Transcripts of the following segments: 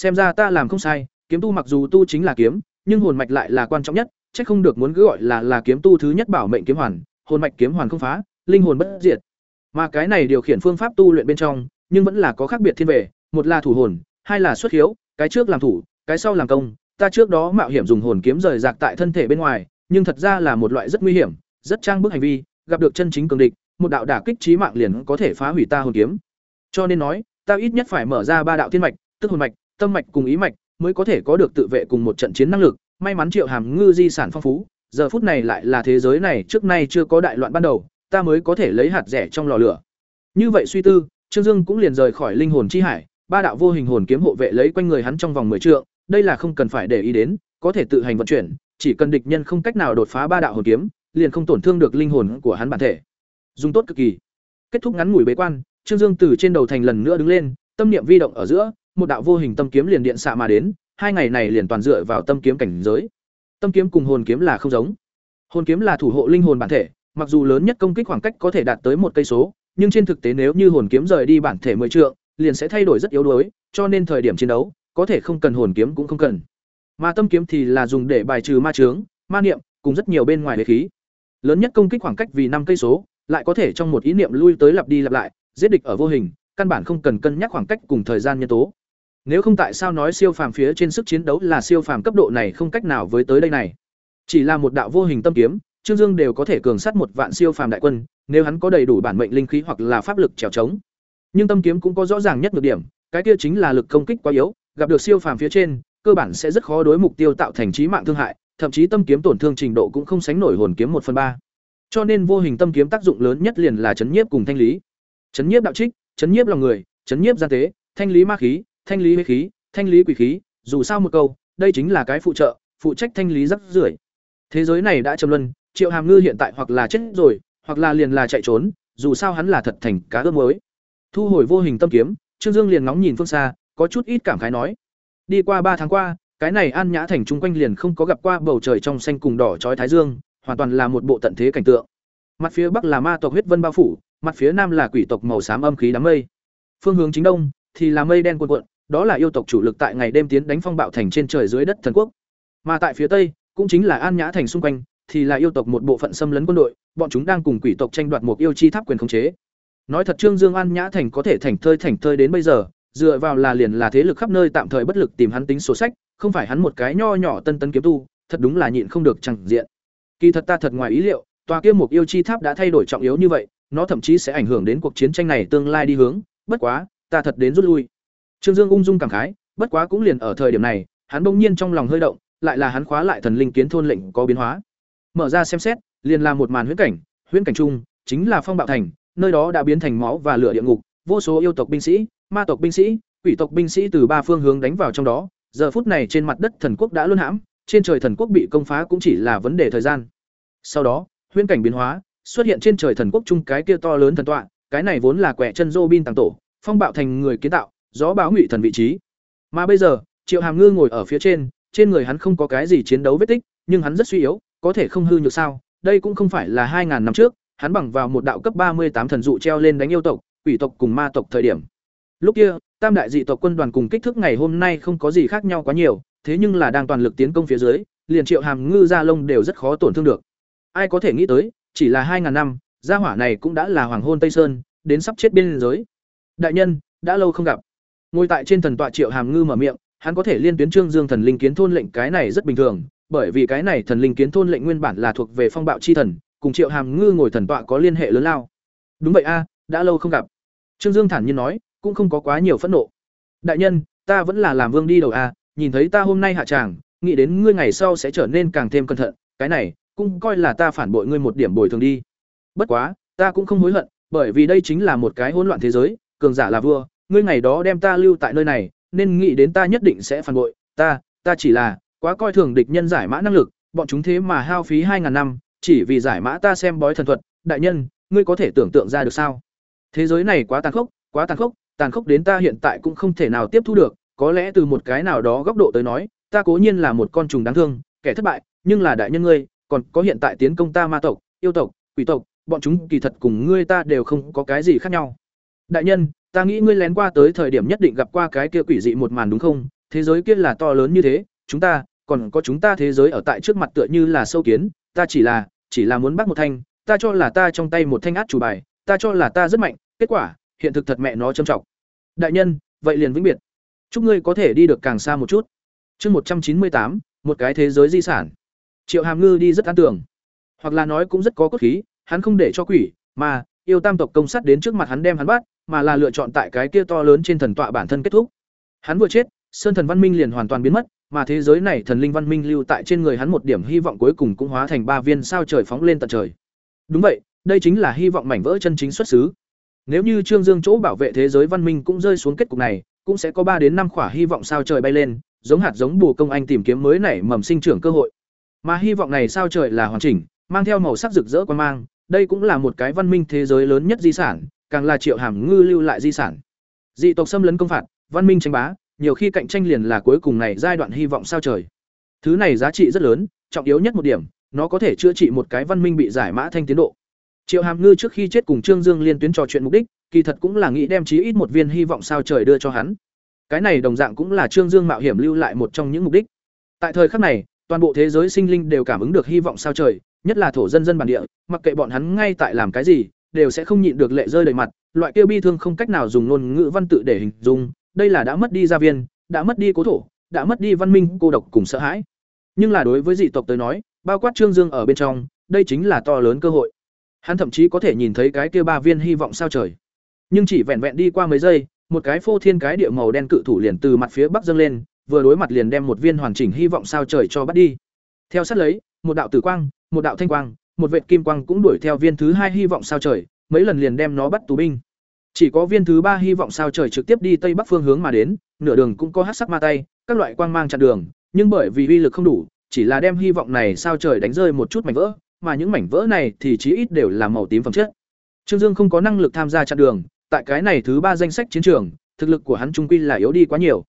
xem ra ta làm không sai, kiếm tu mặc dù tu chính là kiếm, nhưng hồn mạch lại là quan trọng nhất, chắc không được muốn cứ gọi là là kiếm tu thứ nhất bảo mệnh kiếm hoàn, hồn mạch kiếm hoàn không phá, linh hồn bất diệt. Mà cái này điều khiển phương pháp tu luyện bên trong, nhưng vẫn là có khác biệt thiên về, một là thủ hồn, hai là xuất hiếu, cái trước làm thủ, cái sau làm công, ta trước đó mạo hiểm dùng hồn kiếm rời rạc tại thân thể bên ngoài, nhưng thật ra là một loại rất nguy hiểm, rất trang bức hành vi, gặp được chân chính cường địch, một đạo đả kích trí mạng liền có thể phá hủy ta hồn kiếm. Cho nên nói, ta ít nhất phải mở ra ba đạo thiên mạch, tức hồn mạch tâm mạch cùng ý mạch mới có thể có được tự vệ cùng một trận chiến năng lực. May mắn triệu hàm ngư di sản phong phú, giờ phút này lại là thế giới này trước nay chưa có đại loạn ban đầu, ta mới có thể lấy hạt rẻ trong lò lửa. Như vậy suy tư, trương dương cũng liền rời khỏi linh hồn chi hải, ba đạo vô hình hồn kiếm hộ vệ lấy quanh người hắn trong vòng mười trượng, đây là không cần phải để ý đến, có thể tự hành vận chuyển, chỉ cần địch nhân không cách nào đột phá ba đạo hồn kiếm, liền không tổn thương được linh hồn của hắn bản thể. Dùng tốt cực kỳ. Kết thúc ngắn ngủi bế quan, trương dương từ trên đầu thành lần nữa đứng lên, tâm niệm vi động ở giữa một đạo vô hình tâm kiếm liền điện xạ mà đến hai ngày này liền toàn dựa vào tâm kiếm cảnh giới. Tâm kiếm cùng hồn kiếm là không giống. Hồn kiếm là thủ hộ linh hồn bản thể mặc dù lớn nhất công kích khoảng cách có thể đạt tới một cây số nhưng trên thực tế nếu như hồn kiếm rời đi bản thể mười trượng liền sẽ thay đổi rất yếu đuối cho nên thời điểm chiến đấu có thể không cần hồn kiếm cũng không cần. Mà tâm kiếm thì là dùng để bài trừ ma chướng, ma niệm cùng rất nhiều bên ngoài đế khí. Lớn nhất công kích khoảng cách vì năm cây số lại có thể trong một ý niệm lui tới lặp đi lặp lại giết địch ở vô hình căn bản không cần cân nhắc khoảng cách cùng thời gian nhân tố nếu không tại sao nói siêu phàm phía trên sức chiến đấu là siêu phàm cấp độ này không cách nào với tới đây này? Chỉ là một đạo vô hình tâm kiếm, trương dương đều có thể cường sát một vạn siêu phàm đại quân, nếu hắn có đầy đủ bản mệnh linh khí hoặc là pháp lực trèo trống. Nhưng tâm kiếm cũng có rõ ràng nhất nhược điểm, cái kia chính là lực công kích quá yếu, gặp được siêu phàm phía trên, cơ bản sẽ rất khó đối mục tiêu tạo thành trí mạng thương hại, thậm chí tâm kiếm tổn thương trình độ cũng không sánh nổi hồn kiếm một phần ba. Cho nên vô hình tâm kiếm tác dụng lớn nhất liền là chấn nhiếp cùng thanh lý. Chấn nhiếp đạo trích, chấn nhiếp lòng người, chấn nhiếp gian tế, thanh lý ma khí thanh lý huyết khí, thanh lý quỷ khí, dù sao một câu, đây chính là cái phụ trợ, phụ trách thanh lý rắc rưởi. Thế giới này đã trầm luân, triệu hàm ngư hiện tại hoặc là chết rồi, hoặc là liền là chạy trốn, dù sao hắn là thật thành cá ướp mới thu hồi vô hình tâm kiếm, trương dương liền ngóng nhìn phương xa, có chút ít cảm khái nói. Đi qua ba tháng qua, cái này an nhã thành chung quanh liền không có gặp qua bầu trời trong xanh cùng đỏ trói thái dương, hoàn toàn là một bộ tận thế cảnh tượng. Mặt phía bắc là ma tộc huyết vân bao phủ, mặt phía nam là quỷ tộc màu xám âm khí đám mây. Phương hướng chính đông, thì là mây đen cuộn cuộn đó là yêu tộc chủ lực tại ngày đêm tiến đánh phong bạo thành trên trời dưới đất thần quốc. Mà tại phía tây, cũng chính là an nhã thành xung quanh, thì là yêu tộc một bộ phận xâm lấn quân đội, bọn chúng đang cùng quỷ tộc tranh đoạt một yêu chi tháp quyền khống chế. Nói thật trương dương an nhã thành có thể thành thơi thành thơi đến bây giờ, dựa vào là liền là thế lực khắp nơi tạm thời bất lực tìm hắn tính sổ sách, không phải hắn một cái nho nhỏ tân tân kiếm tu, thật đúng là nhịn không được chẳng diện. Kỳ thật ta thật ngoài ý liệu, tòa kia một yêu chi tháp đã thay đổi trọng yếu như vậy, nó thậm chí sẽ ảnh hưởng đến cuộc chiến tranh này tương lai đi hướng, bất quá, ta thật đến rút lui trương dương ung dung cảm khái, bất quá cũng liền ở thời điểm này, hắn bỗng nhiên trong lòng hơi động, lại là hắn khóa lại thần linh kiến thôn lệnh có biến hóa. Mở ra xem xét, liền là một màn huyễn cảnh huyễn cảnh chung, chính là phong bạo thành, nơi đó đã biến thành máu và lửa địa ngục, vô số yêu tộc binh sĩ, ma tộc binh sĩ, quỷ tộc binh sĩ từ ba phương hướng đánh vào trong đó, giờ phút này trên mặt đất thần quốc đã luôn hãm, trên trời thần quốc bị công phá cũng chỉ là vấn đề thời gian. Sau đó, huyễn cảnh biến hóa, xuất hiện trên trời thần quốc chung cái kia to lớn thần tọa, cái này vốn là quẻ chân Robin tàng tổ, phong bạo thành người kiến tạo gió báo ngụy thần vị trí. Mà bây giờ, triệu hàm ngư ngồi ở phía trên trên người hắn không có cái gì chiến đấu vết tích, nhưng hắn rất suy yếu, có thể không hư nhược sao? Đây cũng không phải là hai ngàn năm trước, hắn bằng vào một đạo cấp ba mươi tám thần dụ treo lên đánh yêu tộc, quỷ tộc cùng ma tộc thời điểm. Lúc kia, tam đại dị tộc quân đoàn cùng kích thước ngày hôm nay không có gì khác nhau quá nhiều, thế nhưng là đang toàn lực tiến công phía dưới, liền triệu hàm ngư gia lông đều rất khó tổn thương được. Ai có thể nghĩ tới, chỉ là hai ngàn năm, gia hỏa này cũng đã là hoàng hôn tây sơn, đến sắp chết biên giới. Đại nhân, đã lâu không gặp ngồi tại trên thần tọa triệu hàm ngư mở miệng, hắn có thể liên tuyến trương dương thần linh kiến thôn lệnh cái này rất bình thường, bởi vì cái này thần linh kiến thôn lệnh nguyên bản là thuộc về phong bạo chi thần, cùng triệu hàm ngư ngồi thần tọa có liên hệ lớn lao. Đúng vậy a, đã lâu không gặp. Trương dương thản nhiên nói, cũng không có quá nhiều phẫn nộ. Đại nhân, ta vẫn là làm vương đi đầu a, nhìn thấy ta hôm nay hạ tràng, nghĩ đến ngươi ngày sau sẽ trở nên càng thêm cẩn thận, cái này, cũng coi là ta phản bội ngươi một điểm bồi thường đi. Bất quá, ta cũng không hối hận, bởi vì đây chính là một cái hỗn loạn thế giới, cường giả là vua ngươi ngày đó đem ta lưu tại nơi này, nên nghĩ đến ta nhất định sẽ phản bội. Ta ta chỉ là quá coi thường địch nhân giải mã năng lực, bọn chúng thế mà hao phí hai ngàn năm, chỉ vì giải mã ta xem bói thần thuật, đại nhân, ngươi có thể tưởng tượng ra được sao? Thế giới này quá tàn khốc, quá tàn khốc tàn khốc đến ta hiện tại cũng không thể nào tiếp thu được. Có lẽ từ một cái nào đó góc độ tới nói, ta cố nhiên là một con trùng đáng thương, kẻ thất bại, nhưng là đại nhân ngươi, còn có hiện tại tiến công ta ma tộc, yêu tộc, quỷ tộc, bọn chúng kỳ thật cùng ngươi ta đều không có cái gì khác nhau. Đại nhân ta nghĩ ngươi lén qua tới thời điểm nhất định gặp qua cái kia quỷ dị một màn đúng không thế giới kia là to lớn như thế, chúng ta, còn có chúng ta thế giới ở tại trước mặt tựa như là sâu kiến, ta chỉ là, chỉ là muốn bắt một thanh, ta cho là ta trong tay một thanh át chủ bài, ta cho là ta rất mạnh, kết quả, hiện thực thật mẹ nó trầm trọng. Đại nhân, vậy liền vĩnh biệt. Chúc ngươi có thể đi được càng xa một chút. Chương một trăm chín mươi tám, một cái thế giới di sản. Triệu Hàm Ngư đi rất an tưởng, hoặc là nói cũng rất có cốt khí, hắn không để cho quỷ, mà yêu tam tộc công sát đến trước mặt hắn đem hắn bắt, mà là lựa chọn tại cái kia to lớn trên thần tọa bản thân kết thúc. Hắn vừa chết, sơn thần văn minh liền hoàn toàn biến mất, mà thế giới này thần linh văn minh lưu tại trên người hắn một điểm hy vọng cuối cùng cũng hóa thành ba viên sao trời phóng lên tận trời. Đúng vậy, đây chính là hy vọng mảnh vỡ chân chính xuất xứ. Nếu như Trương Dương chỗ bảo vệ thế giới văn minh cũng rơi xuống kết cục này, cũng sẽ có ba đến năm khỏa hy vọng sao trời bay lên, giống hạt giống bù công anh tìm kiếm mới nảy mầm sinh trưởng cơ hội. Mà hy vọng này sao trời là hoàn chỉnh, mang theo màu sắc rực rỡ quan mang, đây cũng là một cái văn minh thế giới lớn nhất di sản, càng là Triệu Hàm Ngư lưu lại di sản. Dị tộc xâm lấn công phạt, văn minh tranh bá, nhiều khi cạnh tranh liền là cuối cùng này giai đoạn hy vọng sao trời. Thứ này giá trị rất lớn, trọng yếu nhất một điểm, nó có thể chữa trị một cái văn minh bị giải mã thanh tiến độ. Triệu Hàm Ngư trước khi chết cùng Trương Dương liên tuyến trò chuyện mục đích, kỳ thật cũng là nghĩ đem chí ít một viên hy vọng sao trời đưa cho hắn. Cái này đồng dạng cũng là Trương Dương mạo hiểm lưu lại một trong những mục đích. Tại thời khắc này, toàn bộ thế giới sinh linh đều cảm ứng được hy vọng sao trời, nhất là thổ dân dân bản địa, mặc kệ bọn hắn ngay tại làm cái gì, đều sẽ không nhịn được lệ rơi đầy mặt, loại kia bi thương không cách nào dùng ngôn ngữ văn tự để hình dung, đây là đã mất đi gia viên, đã mất đi cố thổ, đã mất đi văn minh cô độc cùng sợ hãi. Nhưng là đối với dị tộc tới nói, bao quát Trương Dương ở bên trong, đây chính là to lớn cơ hội. Hắn thậm chí có thể nhìn thấy cái kia ba viên hy vọng sao trời. Nhưng chỉ vẹn vẹn đi qua mấy giây, một cái phô thiên cái địa màu đen cự thủ liền từ mặt phía bắc dâng lên, vừa đối mặt liền đem một viên hoàn chỉnh hy vọng sao trời cho bắt đi. Theo sát lấy, một đạo tử quang, một đạo thanh quang, một vệt kim quang cũng đuổi theo viên thứ hai hy vọng sao trời, mấy lần liền đem nó bắt tù binh. Chỉ có viên thứ ba hy vọng sao trời trực tiếp đi tây bắc phương hướng mà đến, nửa đường cũng có hắc sắc ma tay, các loại quang mang chặn đường, nhưng bởi vì uy lực không đủ, chỉ là đem hy vọng này sao trời đánh rơi một chút mảnh vỡ, mà những mảnh vỡ này thì chí ít đều là màu tím phẩm chất. Trương Dương không có năng lực tham gia chặn đường, tại cái này thứ ba danh sách chiến trường, thực lực của hắn trung quy là yếu đi quá nhiều.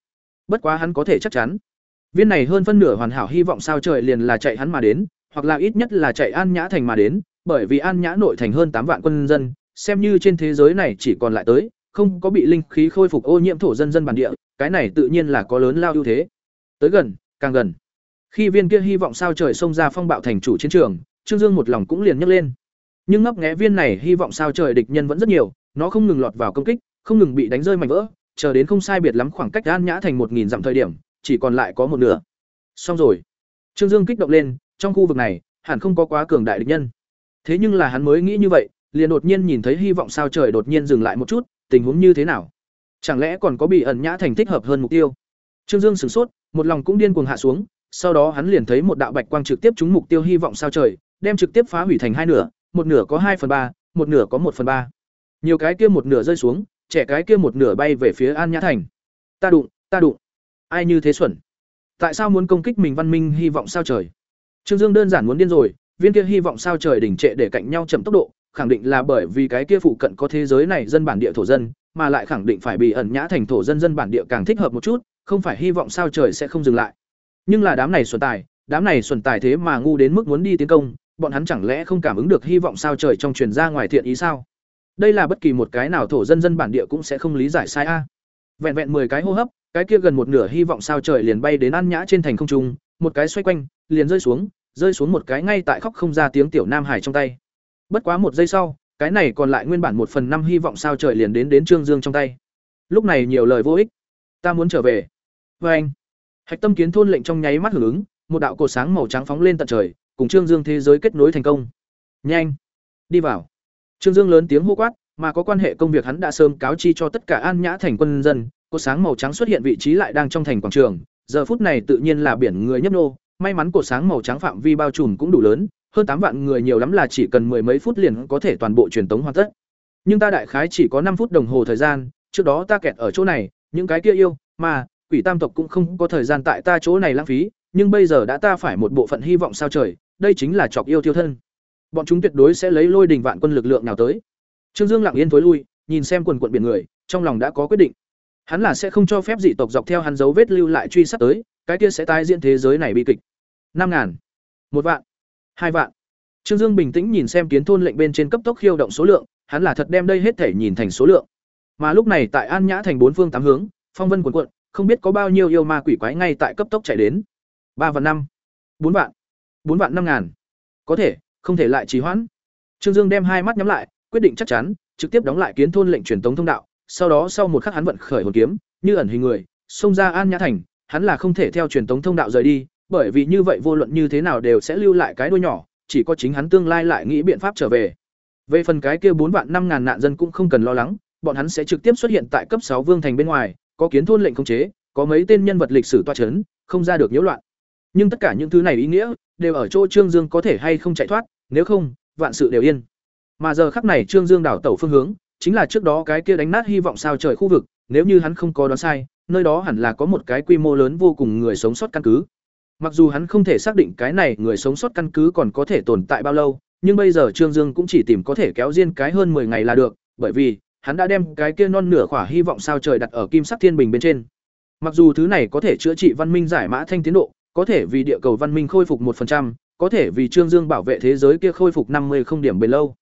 Bất quá hắn có thể chắc chắn, viên này hơn phân nửa hoàn hảo hy vọng sao trời liền là chạy hắn mà đến, hoặc là ít nhất là chạy An Nhã thành mà đến, bởi vì An Nhã nội thành hơn tám vạn quân dân, xem như trên thế giới này chỉ còn lại tới, không có bị linh khí khôi phục ô nhiễm thổ dân dân bản địa, cái này tự nhiên là có lớn lao ưu thế. Tới gần, càng gần. Khi viên kia hy vọng sao trời xông ra phong bạo thành chủ chiến trường, Trương Dương một lòng cũng liền nhấc lên. Nhưng ngấp nghé viên này hy vọng sao trời địch nhân vẫn rất nhiều, nó không ngừng lọt vào công kích, không ngừng bị đánh rơi mảnh vỡ, chờ đến không sai biệt lắm khoảng cách An Nhã thành một nghìn dặm thời điểm, chỉ còn lại có một nửa. Xong rồi. Trương Dương kích động lên, trong khu vực này, hẳn không có quá cường đại địch nhân. Thế nhưng là hắn mới nghĩ như vậy, liền đột nhiên nhìn thấy hy vọng sao trời đột nhiên dừng lại một chút, tình huống như thế nào? Chẳng lẽ còn có bị ẩn nhã thành thích hợp hơn mục tiêu? Trương Dương sửng sốt, một lòng cũng điên cuồng hạ xuống, sau đó hắn liền thấy một đạo bạch quang trực tiếp trúng mục tiêu hy vọng sao trời, đem trực tiếp phá hủy thành hai nửa, một nửa có hai phần ba, một nửa có một phần ba. Nhiều cái kia một nửa rơi xuống, trẻ cái kia một nửa bay về phía An Nhã thành. Ta đụng, ta đụng. Ai như thế xuẩn? Tại sao muốn công kích mình văn minh hy vọng sao trời? Trương Dương đơn giản muốn điên rồi, viên kia hy vọng sao trời đỉnh trệ để cạnh nhau chậm tốc độ, khẳng định là bởi vì cái kia phụ cận có thế giới này dân bản địa thổ dân, mà lại khẳng định phải bị ẩn nhã thành thổ dân dân bản địa càng thích hợp một chút, không phải hy vọng sao trời sẽ không dừng lại. Nhưng là đám này xuẩn tài, đám này xuẩn tài thế mà ngu đến mức muốn đi tiến công, bọn hắn chẳng lẽ không cảm ứng được hy vọng sao trời trong truyền ra ngoài thiện ý sao? Đây là bất kỳ một cái nào thổ dân dân bản địa cũng sẽ không lý giải sai a. Vẹn vẹn 10 cái hô hấp, cái kia gần một nửa hy vọng sao trời liền bay đến ăn nhã trên thành không trung, một cái xoay quanh, liền rơi xuống, rơi xuống một cái ngay tại khóc không ra tiếng tiểu nam hải trong tay. Bất quá một giây sau, cái này còn lại nguyên bản một phần năm hy vọng sao trời liền đến đến Trương Dương trong tay. Lúc này nhiều lời vô ích, ta muốn trở về. Và anh, Hạch Tâm Kiến thôn lệnh trong nháy mắt hưởng ứng, một đạo cột sáng màu trắng phóng lên tận trời, cùng Trương Dương thế giới kết nối thành công. Nhanh, đi vào. Trương Dương lớn tiếng hô quát, mà có quan hệ công việc hắn đã sớm cáo chi cho tất cả An Nhã thành quân dân, cột sáng màu trắng xuất hiện vị trí lại đang trong thành quảng trường, giờ phút này tự nhiên là biển người nhấp nô, may mắn cột sáng màu trắng phạm vi bao trùm cũng đủ lớn, hơn tám vạn người nhiều lắm là chỉ cần mười mấy phút liền có thể toàn bộ truyền tống hoàn tất. Nhưng ta đại khái chỉ có năm phút đồng hồ thời gian, trước đó ta kẹt ở chỗ này, những cái kia yêu, mà quỷ tam tộc cũng không có thời gian tại ta chỗ này lãng phí, nhưng bây giờ đã ta phải một bộ phận hy vọng sao trời, đây chính là chọc yêu tiêu thân. Bọn chúng tuyệt đối sẽ lấy lôi đình vạn quân lực lượng nào tới. Trương Dương lặng yên tối lui, nhìn xem quần quần biển người, trong lòng đã có quyết định. Hắn là sẽ không cho phép dị tộc dọc theo hắn dấu vết lưu lại truy sát tới, cái kia sẽ tái diễn thế giới này bi kịch. Năm ngàn, một vạn, hai vạn. Trương Dương bình tĩnh nhìn xem kiến thôn lệnh bên trên cấp tốc khiêu động số lượng, hắn là thật đem đây hết thể nhìn thành số lượng. Mà lúc này tại An Nhã thành bốn phương tám hướng, phong vân cuồn cuộn, không biết có bao nhiêu yêu ma quỷ quái ngay tại cấp tốc chạy đến. ba vạn năm, bốn vạn, bốn vạn năm ngàn. Có thể, không thể lại trì hoãn. Trương Dương đem hai mắt nhắm lại, quyết định chắc chắn, trực tiếp đóng lại kiến thôn lệnh truyền tống thông đạo, sau đó sau một khắc hắn vận khởi hồn kiếm, như ẩn hình người, xông ra An Nhã thành, hắn là không thể theo truyền tống thông đạo rời đi, bởi vì như vậy vô luận như thế nào đều sẽ lưu lại cái đuôi nhỏ, chỉ có chính hắn tương lai lại nghĩ biện pháp trở về. Về phần cái kia bốn vạn năm ngàn nạn dân cũng không cần lo lắng, bọn hắn sẽ trực tiếp xuất hiện tại cấp sáu vương thành bên ngoài, có kiến thôn lệnh khống chế, có mấy tên nhân vật lịch sử toa chấn, không ra được nhiễu loạn. Nhưng tất cả những thứ này ý nghĩa đều ở chỗ Trương Dương có thể hay không chạy thoát, nếu không, vạn sự đều yên. Mà giờ khắc này Trương Dương đảo tẩu phương hướng, chính là trước đó cái kia đánh nát hy vọng sao trời khu vực, nếu như hắn không có đoán sai, nơi đó hẳn là có một cái quy mô lớn vô cùng người sống sót căn cứ. Mặc dù hắn không thể xác định cái này người sống sót căn cứ còn có thể tồn tại bao lâu, nhưng bây giờ Trương Dương cũng chỉ tìm có thể kéo riêng cái hơn 10 ngày là được, bởi vì hắn đã đem cái kia non nửa khỏa hy vọng sao trời đặt ở kim sắc thiên bình bên trên. Mặc dù thứ này có thể chữa trị văn minh giải mã thanh tiến độ, có thể vì địa cầu văn minh khôi phục 1%, có thể vì Trương Dương bảo vệ thế giới kia khôi phục 50 không điểm bền lâu.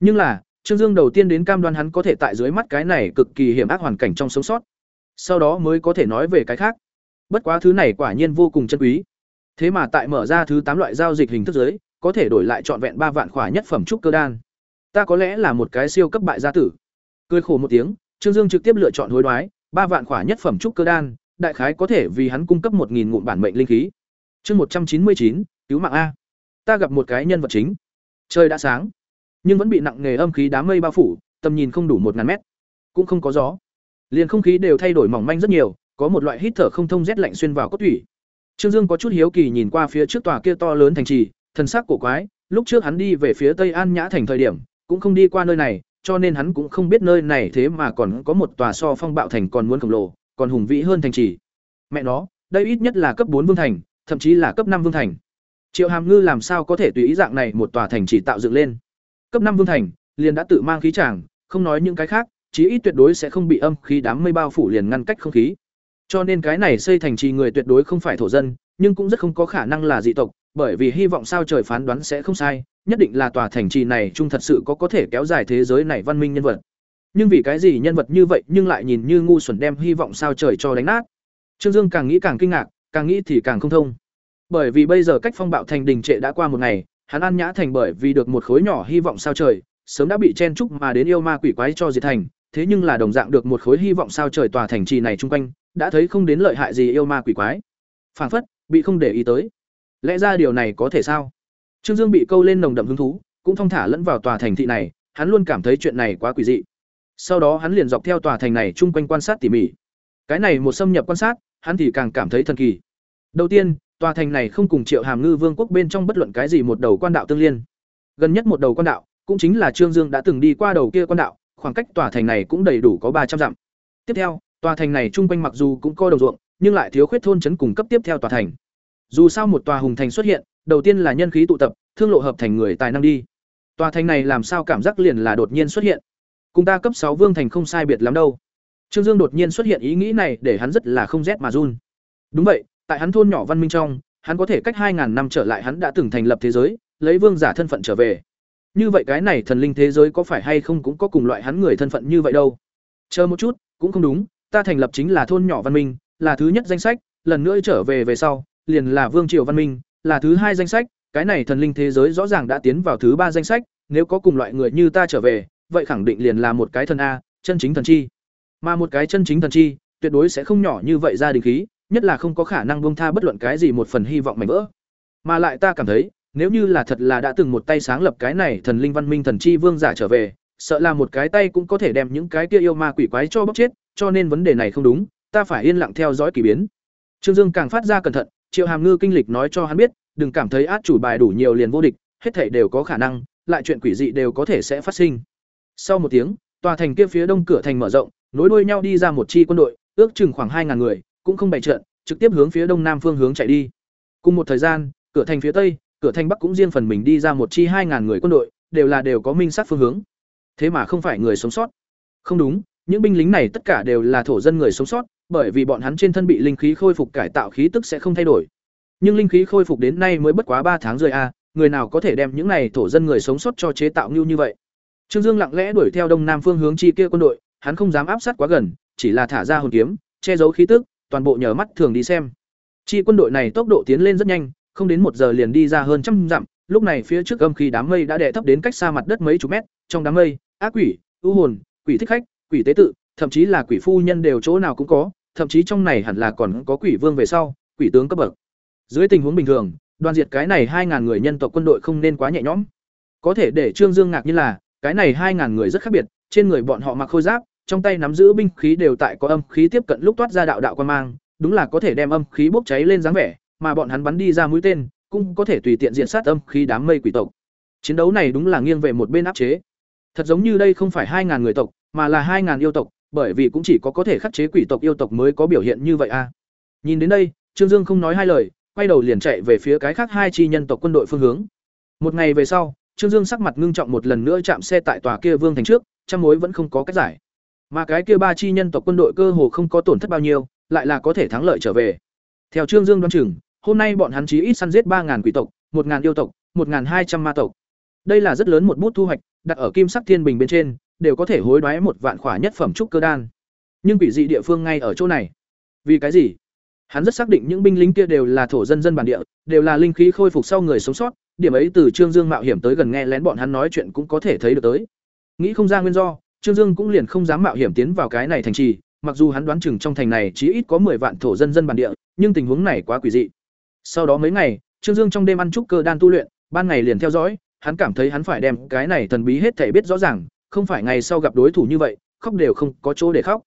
Nhưng là, Trương Dương đầu tiên đến cam đoan hắn có thể tại dưới mắt cái này cực kỳ hiểm ác hoàn cảnh trong sống sót. Sau đó mới có thể nói về cái khác. Bất quá thứ này quả nhiên vô cùng chân quý. Thế mà tại mở ra thứ tám loại giao dịch hình thức giới, có thể đổi lại trọn vẹn ba vạn khỏa nhất phẩm trúc cơ đan. Ta có lẽ là một cái siêu cấp bại gia tử. Cười khổ một tiếng, Trương Dương trực tiếp lựa chọn hối đoái, ba vạn khỏa nhất phẩm trúc cơ đan, đại khái có thể vì hắn cung cấp một nghìn ngụm bản mệnh linh khí. Chương một trăm chín mươi chín, cứu mạng a. Ta gặp một cái nhân vật chính. Trời đã sáng, nhưng vẫn bị nặng nghề âm khí đám mây bao phủ, tầm nhìn không đủ một ngàn mét, cũng không có gió. Liền không khí đều thay đổi mỏng manh rất nhiều, có một loại hít thở không thông rét lạnh xuyên vào cốt thủy. Trương Dương có chút hiếu kỳ nhìn qua phía trước tòa kia to lớn thành trì, thần sắc cổ quái, lúc trước hắn đi về phía Tây An Nhã thành thời điểm, cũng không đi qua nơi này, cho nên hắn cũng không biết nơi này thế mà còn có một tòa so phong bạo thành còn muốn khổng lồ, còn hùng vĩ hơn thành trì. Mẹ nó, đây ít nhất là cấp bốn vương thành, thậm chí là cấp năm vương thành. Triệu Hàm Ngư làm sao có thể tùy ý dạng này một tòa thành chỉ tạo dựng lên? Cấp năm vương thành, liền đã tự mang khí chàng, không nói những cái khác, chí ít tuyệt đối sẽ không bị âm khí đám mây bao phủ liền ngăn cách không khí. Cho nên cái này xây thành trì người tuyệt đối không phải thổ dân, nhưng cũng rất không có khả năng là dị tộc, bởi vì hy vọng sao trời phán đoán sẽ không sai, nhất định là tòa thành trì này trung thật sự có có thể kéo dài thế giới này văn minh nhân vật. Nhưng vì cái gì nhân vật như vậy nhưng lại nhìn như ngu xuẩn đem hy vọng sao trời cho đánh nát. Trương Dương càng nghĩ càng kinh ngạc, càng nghĩ thì càng không thông. Bởi vì bây giờ cách phong bạo thành đình trệ đã qua một ngày, hắn an nhã thành bởi vì được một khối nhỏ hy vọng sao trời, sớm đã bị chen trúc mà đến yêu ma quỷ quái cho diệt thành, thế nhưng là đồng dạng được một khối hy vọng sao trời tòa thành trì này chung quanh, đã thấy không đến lợi hại gì yêu ma quỷ quái. phảng phất, bị không để ý tới. Lẽ ra điều này có thể sao? Trương Dương bị câu lên nồng đậm hứng thú, cũng thong thả lẫn vào tòa thành thị này, hắn luôn cảm thấy chuyện này quá quỷ dị. Sau đó hắn liền dọc theo tòa thành này chung quanh quan sát tỉ mỉ. Cái này một xâm nhập quan sát, hắn thì càng cảm thấy thần kỳ. Đầu tiên, tòa thành này không cùng Triệu Hàm Ngư Vương quốc bên trong bất luận cái gì một đầu quan đạo tương liên. Gần nhất một đầu quan đạo, cũng chính là Trương Dương đã từng đi qua đầu kia quan đạo, khoảng cách tòa thành này cũng đầy đủ có ba trăm dặm. Tiếp theo, tòa thành này chung quanh mặc dù cũng có đồng ruộng, nhưng lại thiếu khuyết thôn trấn cùng cấp tiếp theo tòa thành. Dù sao một tòa hùng thành xuất hiện, đầu tiên là nhân khí tụ tập, thương lộ hợp thành người tài năng đi. Tòa thành này làm sao cảm giác liền là đột nhiên xuất hiện. Cùng ta cấp sáu vương thành không sai biệt lắm đâu. Trương Dương đột nhiên xuất hiện ý nghĩ này để hắn rất là không rét mà run. Đúng vậy, tại hắn thôn nhỏ văn minh trong, hắn có thể cách 2000 năm trở lại hắn đã từng thành lập thế giới, lấy vương giả thân phận trở về. Như vậy cái này thần linh thế giới có phải hay không cũng có cùng loại hắn người thân phận như vậy đâu? Chờ một chút, cũng không đúng, ta thành lập chính là thôn nhỏ văn minh, là thứ nhất danh sách, lần nữa trở về về sau, liền là vương triều văn minh, là thứ hai danh sách, cái này thần linh thế giới rõ ràng đã tiến vào thứ ba danh sách, nếu có cùng loại người như ta trở về, vậy khẳng định liền là một cái thần a, chân chính thần chi. Mà một cái chân chính thần chi, tuyệt đối sẽ không nhỏ như vậy ra đình khí, nhất là không có khả năng buông tha bất luận cái gì một phần hy vọng mảnh vỡ. Mà lại ta cảm thấy, nếu như là thật là đã từng một tay sáng lập cái này thần linh văn minh thần chi vương giả trở về, sợ là một cái tay cũng có thể đem những cái kia yêu ma quỷ quái cho bóc chết, cho nên vấn đề này không đúng, ta phải yên lặng theo dõi kỳ biến. Trương Dương càng phát ra cẩn thận, Triệu Hàm Ngư kinh lịch nói cho hắn biết, đừng cảm thấy át chủ bài đủ nhiều liền vô địch, hết thảy đều có khả năng, lại chuyện quỷ dị đều có thể sẽ phát sinh. Sau một tiếng, tòa thành kia phía đông cửa thành mở rộng, nối đuôi nhau đi ra một chi quân đội, ước chừng khoảng hai ngàn người, cũng không bày trận, trực tiếp hướng phía đông nam phương hướng chạy đi. Cùng một thời gian, cửa thành phía tây, cửa thành bắc cũng riêng phần mình đi ra một chi hai ngàn người quân đội, đều là đều có minh sát phương hướng. Thế mà không phải người sống sót. Không đúng, những binh lính này tất cả đều là thổ dân người sống sót, bởi vì bọn hắn trên thân bị linh khí khôi phục cải tạo khí tức sẽ không thay đổi. Nhưng linh khí khôi phục đến nay mới bất quá ba tháng rồi a, người nào có thể đem những này thổ dân người sống sót cho chế tạo như như vậy. Trương Dương lặng lẽ đuổi theo đông nam phương hướng chi kia quân đội, hắn không dám áp sát quá gần, chỉ là thả ra hồn kiếm, che giấu khí tức, toàn bộ nhờ mắt thường đi xem. Chi quân đội này tốc độ tiến lên rất nhanh, không đến một giờ liền đi ra hơn trăm dặm, lúc này phía trước âm khí đám mây đã đè thấp đến cách xa mặt đất mấy chục mét, trong đám mây, ác quỷ, u hồn, quỷ thích khách, quỷ tế tự, thậm chí là quỷ phu nhân đều chỗ nào cũng có, thậm chí trong này hẳn là còn có quỷ vương về sau, quỷ tướng cấp bậc. Dưới tình huống bình thường, đoàn diệt cái này hai ngàn người nhân tộc quân đội không nên quá nhẹ nhõm. Có thể để Trương Dương ngạc như là, cái này hai ngàn người rất khác biệt, trên người bọn họ mặc khôi giáp, trong tay nắm giữ binh khí đều tại có âm khí tiếp cận lúc toát ra đạo đạo quan mang, đúng là có thể đem âm khí bốc cháy lên dáng vẻ, mà bọn hắn bắn đi ra mũi tên, cũng có thể tùy tiện diện sát âm khí đám mây quỷ tộc. Chiến đấu này đúng là nghiêng về một bên áp chế. Thật giống như đây không phải hai ngàn người tộc, mà là hai ngàn yêu tộc, bởi vì cũng chỉ có có thể khắc chế quỷ tộc yêu tộc mới có biểu hiện như vậy a. Nhìn đến đây, Trương Dương không nói hai lời, quay đầu liền chạy về phía cái khác hai chi nhân tộc quân đội phương hướng. Một ngày về sau, Trương Dương sắc mặt ngưng trọng một lần nữa chạm xe tại tòa kia Vương thành trước, trăm mối vẫn không có cách giải. Mà cái kia ba chi nhân tộc quân đội cơ hồ không có tổn thất bao nhiêu, lại là có thể thắng lợi trở về. Theo Trương Dương đoán chừng, hôm nay bọn hắn chí ít săn giết 3000 quỷ tộc, 1000 yêu tộc, 1200 ma tộc. Đây là rất lớn một bút thu hoạch, đặt ở Kim Sắc Thiên Bình bên trên, đều có thể hối đoái một vạn khỏa nhất phẩm trúc cơ đan. Nhưng quỷ dị địa phương ngay ở chỗ này. Vì cái gì? Hắn rất xác định những binh lính kia đều là thổ dân dân bản địa, đều là linh khí khôi phục sau người sống sót, điểm ấy từ Trương Dương mạo hiểm tới gần nghe lén bọn hắn nói chuyện cũng có thể thấy được tới. Nghĩ không ra nguyên do, Trương Dương cũng liền không dám mạo hiểm tiến vào cái này thành trì, mặc dù hắn đoán chừng trong thành này chỉ ít có 10 vạn thổ dân dân bản địa, nhưng tình huống này quá quỷ dị. Sau đó mấy ngày, Trương Dương trong đêm ăn trúc cơ đan tu luyện, ban ngày liền theo dõi, hắn cảm thấy hắn phải đem cái này thần bí hết thảy biết rõ ràng, không phải ngày sau gặp đối thủ như vậy, khóc đều không có chỗ để khóc.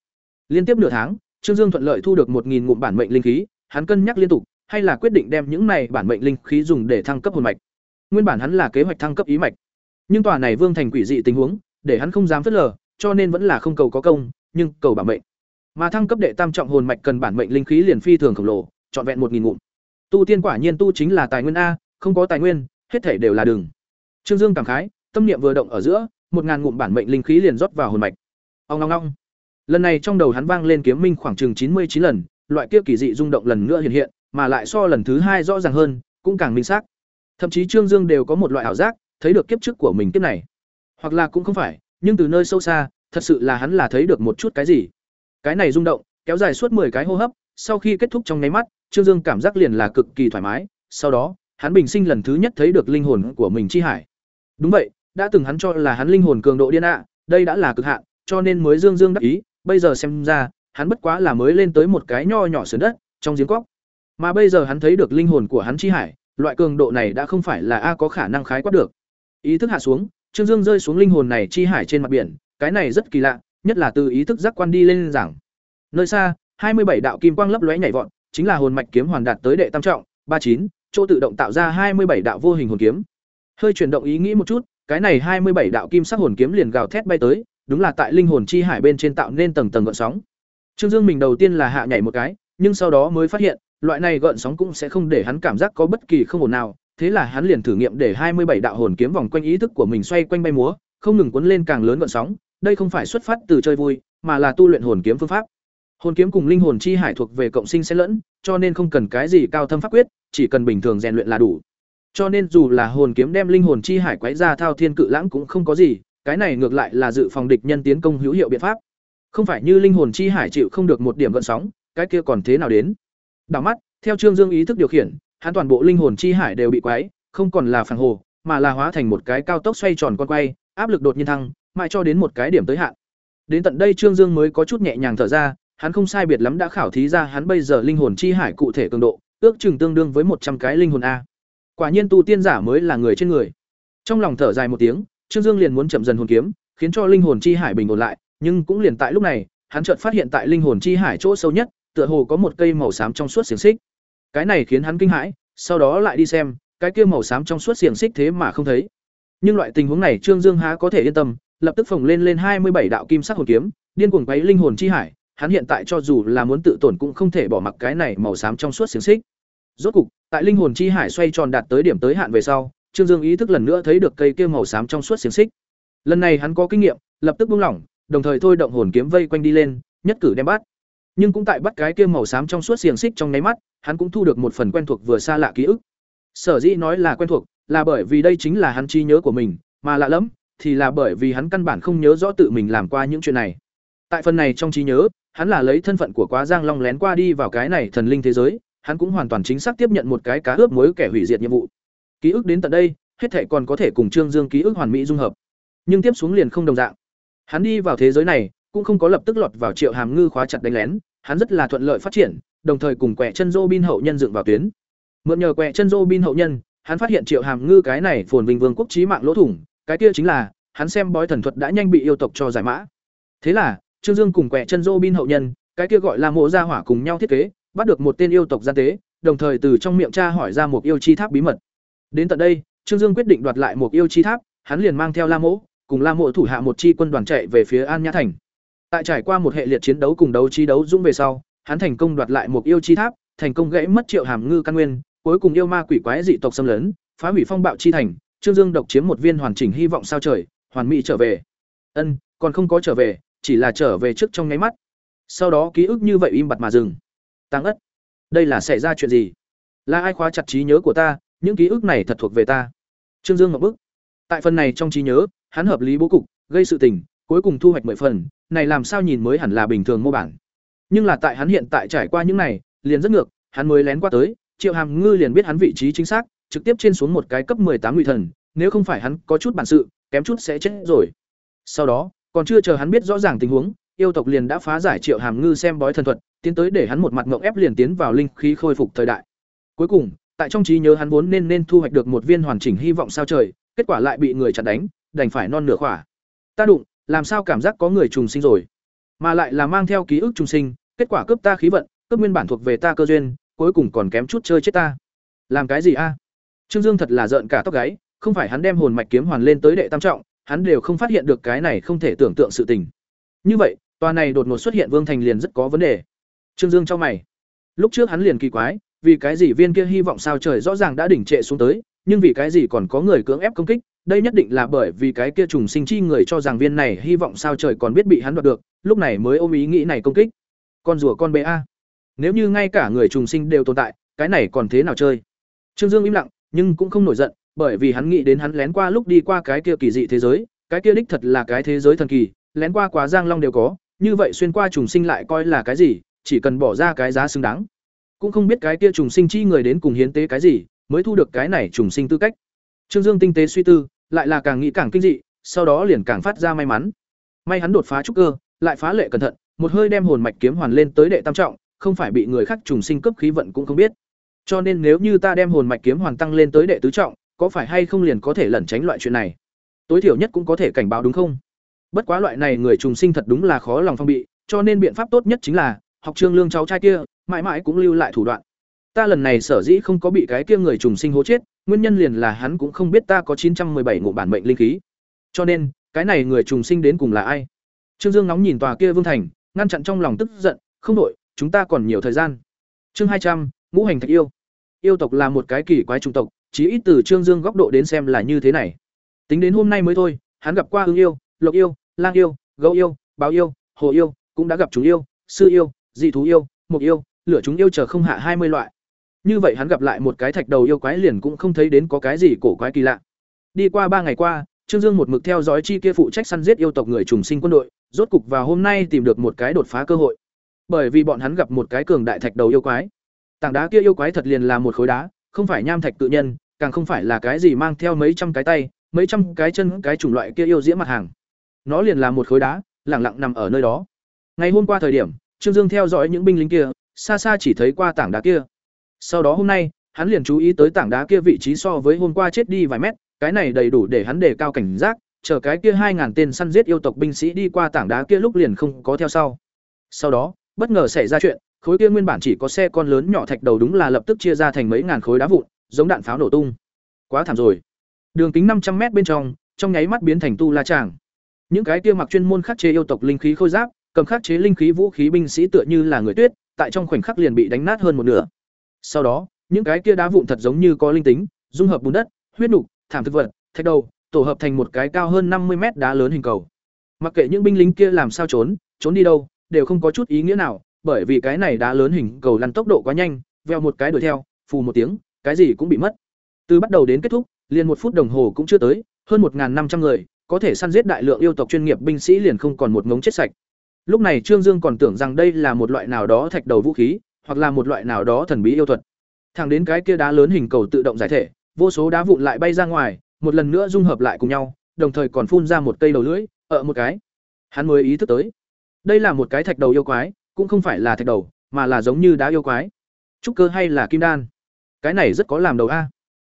Liên tiếp nửa tháng, Trương Dương thuận lợi thu được 1000 ngụm bản mệnh linh khí, hắn cân nhắc liên tục, hay là quyết định đem những này bản mệnh linh khí dùng để thăng cấp hồn mạch. Nguyên bản hắn là kế hoạch thăng cấp ý mạch, nhưng tòa này vương thành quỷ dị tình huống, để hắn không dám phớt lờ, cho nên vẫn là không cầu có công, nhưng cầu bản mệnh. Mà thăng cấp đệ tam trọng hồn mạch cần bản mệnh linh khí liền phi thường khổng lồ, trọn vẹn 1000 ngụm. Tu tiên quả nhiên tu chính là tài nguyên a, không có tài nguyên, hết thảy đều là đường. Trương Dương cảm khái, tâm niệm vừa động ở giữa, một ngàn ngụm bản mệnh linh khí liền rót vào hồn mạch. Ong ngong ngong. Lần này trong đầu hắn vang lên kiếm minh khoảng chừng chín mươi chín lần, loại kia kỳ dị rung động lần nữa hiện hiện, mà lại so lần thứ hai rõ ràng hơn, cũng càng minh xác. Thậm chí Trương Dương đều có một loại ảo giác, thấy được kiếp trước của mình kiếp này. Hoặc là cũng không phải, nhưng từ nơi sâu xa, thật sự là hắn là thấy được một chút cái gì. Cái này rung động, kéo dài suốt 10 cái hô hấp, sau khi kết thúc trong nháy mắt, Trương Dương cảm giác liền là cực kỳ thoải mái, sau đó, hắn bình sinh lần thứ nhất thấy được linh hồn của mình chi hải. Đúng vậy, đã từng hắn cho là hắn linh hồn cường độ điên ạ, đây đã là cực hạn, cho nên mới Dương Dương đắc ý, bây giờ xem ra, hắn bất quá là mới lên tới một cái nho nhỏ sườn đất, trong giếng cốc. Mà bây giờ hắn thấy được linh hồn của hắn chi hải, loại cường độ này đã không phải là a có khả năng khái quát được. Ý thức hạ xuống, Trương Dương rơi xuống linh hồn này chi hải trên mặt biển, cái này rất kỳ lạ, nhất là từ ý thức giác quan đi lên giảng. Nơi xa, hai mươi bảy đạo kim quang lấp lóe nhảy vọt, chính là hồn mạch kiếm hoàn đạt tới đệ tam trọng, ba chín, chỗ tự động tạo ra hai mươi bảy đạo vô hình hồn kiếm. Hơi chuyển động ý nghĩ một chút, cái này hai mươi bảy đạo kim sắc hồn kiếm liền gào thét bay tới, đúng là tại linh hồn chi hải bên trên tạo nên tầng tầng gợn sóng. Trương Dương mình đầu tiên là hạ nhảy một cái, nhưng sau đó mới phát hiện, loại này gợn sóng cũng sẽ không để hắn cảm giác có bất kỳ không ổn nào, thế là hắn liền thử nghiệm để hai mươi bảy đạo hồn kiếm vòng quanh ý thức của mình xoay quanh bay múa, không ngừng cuốn lên càng lớn gợn sóng, đây không phải xuất phát từ chơi vui, mà là tu luyện hồn kiếm phương pháp. Hồn kiếm cùng linh hồn chi hải thuộc về cộng sinh sẽ lẫn, cho nên không cần cái gì cao thâm pháp quyết, chỉ cần bình thường rèn luyện là đủ. Cho nên dù là hồn kiếm đem linh hồn chi hải quái ra thao thiên cự lãng cũng không có gì, cái này ngược lại là dự phòng địch nhân tiến công hữu hiệu biện pháp. Không phải như linh hồn chi hải chịu không được một điểm gợn sóng, cái kia còn thế nào đến? Đảo mắt, theo Trương Dương ý thức điều khiển, hắn toàn bộ linh hồn chi hải đều bị quái, không còn là phản hồ, mà là hóa thành một cái cao tốc xoay tròn con quay, áp lực đột nhiên thăng, mãi cho đến một cái điểm tới hạn. Đến tận đây Trương Dương mới có chút nhẹ nhàng thở ra, hắn không sai biệt lắm đã khảo thí ra hắn bây giờ linh hồn chi hải cụ thể cường độ, ước chừng tương đương với một trăm cái linh hồn a. Quả nhiên tu tiên giả mới là người trên người. Trong lòng thở dài một tiếng, Trương Dương liền muốn chậm dần hồn kiếm, khiến cho linh hồn chi hải bình ổn lại, nhưng cũng liền tại lúc này, hắn chợt phát hiện tại linh hồn chi hải chỗ sâu nhất, tựa hồ có một cây màu xám trong suốt xiềng xích. Cái này khiến hắn kinh hãi, sau đó lại đi xem, cái kia màu xám trong suốt xiềng xích thế mà không thấy. Nhưng loại tình huống này Trương Dương há có thể yên tâm, lập tức phồng lên lên hai mươi bảy đạo kim sắc hồn kiếm, điên cuồng quấy linh hồn chi hải, hắn hiện tại cho dù là muốn tự tổn cũng không thể bỏ mặc cái này màu xám trong suốt xiềng xích. Rốt cục, tại linh hồn chi hải xoay tròn đạt tới điểm tới hạn về sau, Trương Dương ý thức lần nữa thấy được cây kia màu xám trong suốt xiềng xích. Lần này hắn có kinh nghiệm, lập tức buông lỏng, đồng thời thôi động hồn kiếm vây quanh đi lên, nhất cử đem bắt. Nhưng cũng tại bắt cái kia màu xám trong suốt xiềng xích trong nháy mắt, hắn cũng thu được một phần quen thuộc vừa xa lạ ký ức. Sở dĩ nói là quen thuộc, là bởi vì đây chính là hắn trí nhớ của mình, mà lạ lẫm thì là bởi vì hắn căn bản không nhớ rõ tự mình làm qua những chuyện này. Tại phần này trong trí nhớ, hắn là lấy thân phận của Quá Giang Long lén qua đi vào cái này thần linh thế giới, hắn cũng hoàn toàn chính xác tiếp nhận một cái cá ướp mối kẻ hủy diệt nhiệm vụ. Ký ức đến tận đây, hết thảy còn có thể cùng Trương Dương ký ức hoàn mỹ dung hợp. Nhưng tiếp xuống liền không đồng dạng. Hắn đi vào thế giới này, cũng không có lập tức lọt vào Triệu Hàm Ngư khóa chặt đánh lén, hắn rất là thuận lợi phát triển, đồng thời cùng quẹ chân Robin hậu nhân dựng vào tuyến. Mượn nhờ quẹ chân Robin hậu nhân, hắn phát hiện Triệu Hàm Ngư cái này phồn vinh vương quốc chí mạng lỗ thủng, cái kia chính là, hắn xem bói thần thuật đã nhanh bị yêu tộc cho giải mã. Thế là, Trương Dương cùng quẹ chân Robin hậu nhân, cái kia gọi là mộ gia hỏa cùng nhau thiết kế, bắt được một tên yêu tộc gian tế, đồng thời từ trong miệng cha hỏi ra một yêu chi tháp bí mật. Đến tận đây, Trương Dương quyết định đoạt lại một yêu chi tháp, hắn liền mang theo La Mộ, cùng La Mộ thủ hạ một chi quân đoàn chạy về phía An Nhã thành. Tại trải qua một hệ liệt chiến đấu cùng đấu trí đấu dũng về sau, hắn thành công đoạt lại một yêu chi tháp, thành công gãy mất Triệu Hàm Ngư căn nguyên, cuối cùng yêu ma quỷ quái dị tộc xâm lấn, phá hủy phong bạo chi thành, Trương Dương độc chiếm một viên hoàn chỉnh hy vọng sao trời, hoàn mỹ trở về. Ân, còn không có trở về, chỉ là trở về trước trong nháy mắt. Sau đó ký ức như vậy im bặt mà dừng. Tăng ất, đây là xảy ra chuyện gì? Là ai khóa chặt trí nhớ của ta, những ký ức này thật thuộc về ta. Trương Dương ngập bức. Tại phần này trong trí nhớ, hắn hợp lý bố cục, gây sự tình, cuối cùng thu hoạch mười phần, này làm sao nhìn mới hẳn là bình thường mô bản. Nhưng là tại hắn hiện tại trải qua những này, liền rất ngược, hắn mới lén qua tới, Triệu Hàm Ngư liền biết hắn vị trí chính xác, trực tiếp trên xuống một cái cấp tám ngụy thần, nếu không phải hắn có chút bản sự, kém chút sẽ chết rồi. Sau đó, còn chưa chờ hắn biết rõ ràng tình huống, yêu tộc liền đã phá giải Triệu Hàm Ngư xem bói thần thuật, tiến tới để hắn một mặt ngộng ép liền tiến vào linh khí khôi phục thời đại. Cuối cùng, tại trong trí nhớ hắn vốn nên nên thu hoạch được một viên hoàn chỉnh hy vọng sao trời, kết quả lại bị người chặn đánh, đành phải non nửa khỏa. Ta đụng, làm sao cảm giác có người trùng sinh rồi, mà lại là mang theo ký ức trùng sinh, kết quả cướp ta khí vận, cướp nguyên bản thuộc về ta cơ duyên, cuối cùng còn kém chút chơi chết ta. Làm cái gì a? Trương Dương thật là giận cả tóc gáy, không phải hắn đem hồn mạch kiếm hoàn lên tới đệ tam trọng, hắn đều không phát hiện được cái này không thể tưởng tượng sự tình. Như vậy, Toa này đột ngột xuất hiện Vương Thành liền rất có vấn đề. Trương Dương cho mày. Lúc trước hắn liền kỳ quái, vì cái gì viên kia hy vọng sao trời rõ ràng đã đỉnh trệ xuống tới, nhưng vì cái gì còn có người cưỡng ép công kích, đây nhất định là bởi vì cái kia trùng sinh chi người cho rằng viên này hy vọng sao trời còn biết bị hắn đoạt được, lúc này mới ôm ý nghĩ này công kích. Con rùa con bé a. Nếu như ngay cả người trùng sinh đều tồn tại, cái này còn thế nào chơi? Trương Dương im lặng, nhưng cũng không nổi giận, bởi vì hắn nghĩ đến hắn lén qua lúc đi qua cái kia kỳ dị thế giới, cái kia đích thật là cái thế giới thần kỳ, lén qua quá giang long đều có, như vậy xuyên qua trùng sinh lại coi là cái gì, chỉ cần bỏ ra cái giá xứng đáng. Cũng không biết cái kia trùng sinh chi người đến cùng hiến tế cái gì, mới thu được cái này trùng sinh tư cách. Trương Dương tinh tế suy tư, lại là càng nghĩ càng kinh dị, sau đó liền càng phát ra may mắn. May hắn đột phá trúc cơ, lại phá lệ cẩn thận, một hơi đem hồn mạch kiếm hoàn lên tới đệ tam trọng, không phải bị người khác trùng sinh cấp khí vận cũng không biết. Cho nên nếu như ta đem hồn mạch kiếm hoàn tăng lên tới đệ tứ trọng, có phải hay không liền có thể lẩn tránh loại chuyện này? Tối thiểu nhất cũng có thể cảnh báo đúng không? Bất quá loại này người trùng sinh thật đúng là khó lòng phong bị, cho nên biện pháp tốt nhất chính là học Trương Lương cháu trai kia, mãi mãi cũng lưu lại thủ đoạn. Ta lần này sở dĩ không có bị cái kia người trùng sinh hố chết, nguyên nhân liền là hắn cũng không biết ta có chín trăm bảy ngụ bản mệnh linh khí. Cho nên, cái này người trùng sinh đến cùng là ai? Trương Dương nóng nhìn tòa kia Vương Thành, ngăn chặn trong lòng tức giận, không đội, chúng ta còn nhiều thời gian. Chương hai trăm, Ngũ hành thạch yêu. Yêu tộc là một cái kỳ quái chủng tộc, chí ít từ Trương Dương góc độ đến xem là như thế này. Tính đến hôm nay mới thôi, hắn gặp qua ưng yêu, lộc yêu, lang yêu, gấu yêu, báo yêu, hồ yêu, cũng đã gặp chúng yêu, sư yêu, dị thú yêu, mục yêu, lửa chúng yêu chờ không hạ hai mươi loại. Như vậy hắn gặp lại một cái thạch đầu yêu quái liền cũng không thấy đến có cái gì cổ quái kỳ lạ. Đi qua ba ngày qua, Trương Dương một mực theo dõi chi kia phụ trách săn giết yêu tộc người trùng sinh quân đội, rốt cục vào hôm nay tìm được một cái đột phá cơ hội. Bởi vì bọn hắn gặp một cái cường đại thạch đầu yêu quái. Tảng đá kia yêu quái thật liền là một khối đá, không phải nham thạch tự nhân, càng không phải là cái gì mang theo mấy trăm cái tay, mấy trăm cái chân cái chủng loại kia yêu diễm mặt hàng. Nó liền là một khối đá, lẳng lặng nằm ở nơi đó. Ngày hôm qua thời điểm, Trương Dương theo dõi những binh lính kia, xa xa chỉ thấy qua tảng đá kia. Sau đó hôm nay, hắn liền chú ý tới tảng đá kia vị trí so với hôm qua chết đi vài mét, cái này đầy đủ để hắn đề cao cảnh giác, chờ cái kia hai ngàn tên săn giết yêu tộc binh sĩ đi qua tảng đá kia lúc liền không có theo sau. Sau đó, bất ngờ xảy ra chuyện, khối kia nguyên bản chỉ có xe con lớn nhỏ thạch đầu đúng là lập tức chia ra thành mấy ngàn khối đá vụn, giống đạn pháo nổ tung. Quá thảm rồi. Đường kính năm trăm mét bên trong, trong nháy mắt biến thành tu la tràng. Những cái kia mặc chuyên môn khắc chế yêu tộc linh khí khôi giáp, cầm khắc chế linh khí vũ khí binh sĩ tựa như là người tuyết, tại trong khoảnh khắc liền bị đánh nát hơn một nửa. Sau đó, những cái kia đá vụn thật giống như có linh tính, dung hợp bùn đất, huyết nục, thảm thực vật, thạch đầu, tổ hợp thành một cái cao hơn năm mươi mét đá lớn hình cầu. Mặc kệ những binh lính kia làm sao trốn, trốn đi đâu, đều không có chút ý nghĩa nào, bởi vì cái này đá lớn hình cầu lăn tốc độ quá nhanh, veo một cái đuổi theo, phù một tiếng, cái gì cũng bị mất. Từ bắt đầu đến kết thúc, liền một phút đồng hồ cũng chưa tới, hơn một năm trăm người, có thể săn giết đại lượng yêu tộc chuyên nghiệp binh sĩ liền không còn một ngống chết sạch. Lúc này Trương Dương còn tưởng rằng đây là một loại nào đó thạch đầu vũ khí, hoặc là một loại nào đó thần bí yêu thuật. Thẳng đến cái kia đá lớn hình cầu tự động giải thể, vô số đá vụn lại bay ra ngoài, một lần nữa dung hợp lại cùng nhau, đồng thời còn phun ra một cây đầu lưỡi, ở một cái. Hắn mới ý thức tới, đây là một cái thạch đầu yêu quái, cũng không phải là thạch đầu, mà là giống như đá yêu quái. Trúc cơ hay là kim đan? Cái này rất có làm đầu a.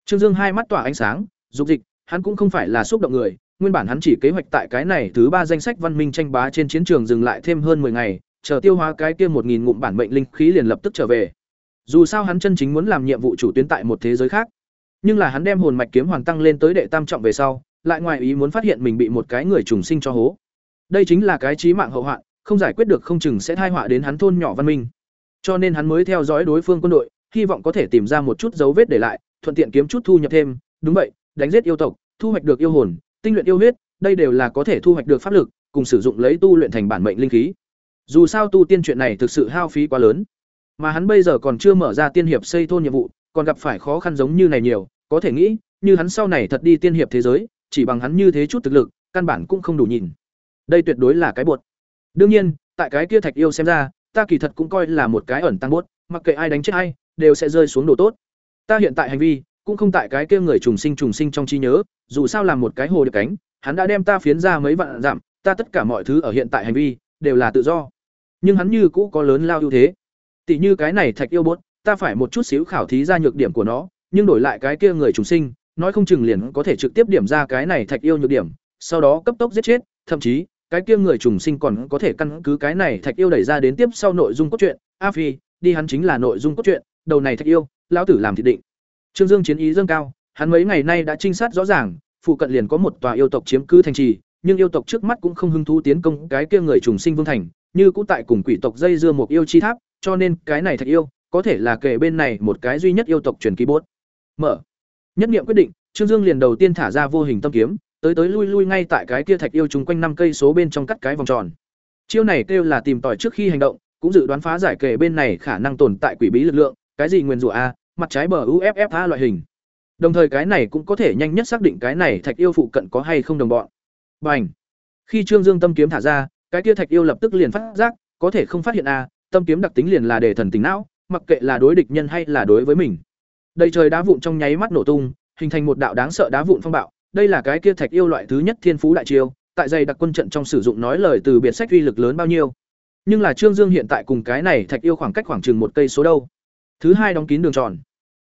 Trương Dương hai mắt tỏa ánh sáng, dục dịch, hắn cũng không phải là xúc động người, nguyên bản hắn chỉ kế hoạch tại cái này thứ ba danh sách văn minh tranh bá trên chiến trường dừng lại thêm hơn 10 ngày, chờ tiêu hóa cái kia 1000 ngụm bản mệnh linh khí liền lập tức trở về. Dù sao hắn chân chính muốn làm nhiệm vụ chủ tuyến tại một thế giới khác. Nhưng là hắn đem hồn mạch kiếm hoàn tăng lên tới đệ tam trọng về sau, lại ngoài ý muốn phát hiện mình bị một cái người trùng sinh cho hố. Đây chính là cái chí mạng hậu hoạn, không giải quyết được không chừng sẽ tai họa đến hắn thôn nhỏ văn minh. Cho nên hắn mới theo dõi đối phương quân đội, hy vọng có thể tìm ra một chút dấu vết để lại, thuận tiện kiếm chút thu nhập thêm, đúng vậy, đánh giết yêu tộc, thu hoạch được yêu hồn, tinh luyện yêu huyết, đây đều là có thể thu hoạch được pháp lực, cùng sử dụng lấy tu luyện thành bản mệnh linh khí. Dù sao tu tiên chuyện này thực sự hao phí quá lớn, mà hắn bây giờ còn chưa mở ra tiên hiệp xây thôn nhiệm vụ, còn gặp phải khó khăn giống như này nhiều, có thể nghĩ, như hắn sau này thật đi tiên hiệp thế giới, chỉ bằng hắn như thế chút thực lực, căn bản cũng không đủ nhìn. Đây tuyệt đối là cái buột. Đương nhiên, tại cái kia Thạch Yêu xem ra, ta kỳ thật cũng coi là một cái ẩn tăng buốt, mặc kệ ai đánh chết ai, đều sẽ rơi xuống đồ tốt. Ta hiện tại hành vi, cũng không tại cái kia người trùng sinh trùng sinh trong trí nhớ, dù sao làm một cái hồ được cánh, hắn đã đem ta phiến ra mấy vạn giảm, ta tất cả mọi thứ ở hiện tại hành vi đều là tự do. Nhưng hắn như cũ có lớn lao ưu thế. Tỷ như cái này Thạch yêu bốt, ta phải một chút xíu khảo thí ra nhược điểm của nó, nhưng đổi lại cái kia người trùng sinh, nói không chừng liền có thể trực tiếp điểm ra cái này Thạch yêu nhược điểm, sau đó cấp tốc giết chết, thậm chí cái kia người trùng sinh còn có thể căn cứ cái này Thạch yêu đẩy ra đến tiếp sau nội dung cốt truyện, A Phi, đi hắn chính là nội dung cốt truyện, đầu này Thạch yêu, lão tử làm thị định. Trương Dương chiến ý dâng cao, hắn mấy ngày nay đã trinh sát rõ ràng, phụ cận liền có một tòa yêu tộc chiếm cứ thành trì, nhưng yêu tộc trước mắt cũng không hứng thú tiến công cái kia người trùng sinh vương thành, như cũng tại cùng quỷ tộc dây dưa một yêu chi tháp, cho nên cái này thật yêu, có thể là kể bên này một cái duy nhất yêu tộc truyền ký bốt. Mở. Nhất niệm quyết định, Trương Dương liền đầu tiên thả ra vô hình tâm kiếm, tới tới lui lui ngay tại cái kia thạch yêu trùng quanh năm cây số bên trong cắt cái vòng tròn. Chiêu này kêu là tìm tòi trước khi hành động, cũng dự đoán phá giải kể bên này khả năng tồn tại quỷ bí lực lượng, cái gì nguyên rủa a, mặt trái bờ UFFA loại hình. Đồng thời cái này cũng có thể nhanh nhất xác định cái này thạch yêu phụ cận có hay không đồng bọn. Bành. Khi Trương Dương tâm kiếm thả ra, cái kia thạch yêu lập tức liền phát giác, có thể không phát hiện a, tâm kiếm đặc tính liền là để thần tính não, mặc kệ là đối địch nhân hay là đối với mình. Đây trời đá vụn trong nháy mắt nổ tung, hình thành một đạo đáng sợ đá vụn phong bạo, đây là cái kia thạch yêu loại thứ nhất thiên phú đại chiêu, tại dày đặc quân trận trong sử dụng nói lời từ biệt sách uy lực lớn bao nhiêu. Nhưng là Trương Dương hiện tại cùng cái này thạch yêu khoảng cách khoảng chừng một cây số đâu. Thứ hai đóng kín đường tròn.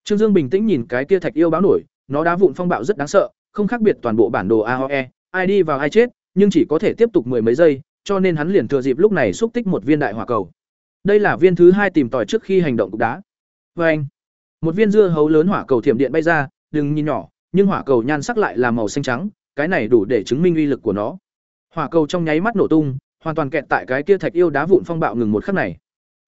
Trương Dương bình tĩnh nhìn cái kia thạch yêu báo nổi, nó đá vụn phong bạo rất đáng sợ, không khác biệt toàn bộ bản đồ AOE, ai đi vào ai chết, nhưng chỉ có thể tiếp tục mười mấy giây, cho nên hắn liền thừa dịp lúc này xúc tích một viên đại hỏa cầu. Đây là viên thứ hai tìm tòi trước khi hành động cục đá. Oeng! anh, một viên dưa hấu lớn hỏa cầu thiểm điện bay ra, đừng nhìn nhỏ, nhưng hỏa cầu nhan sắc lại là màu xanh trắng, cái này đủ để chứng minh uy lực của nó. Hỏa cầu trong nháy mắt nổ tung, hoàn toàn kẹt tại cái kia thạch yêu đá vụn phong bạo ngừng một khắc này.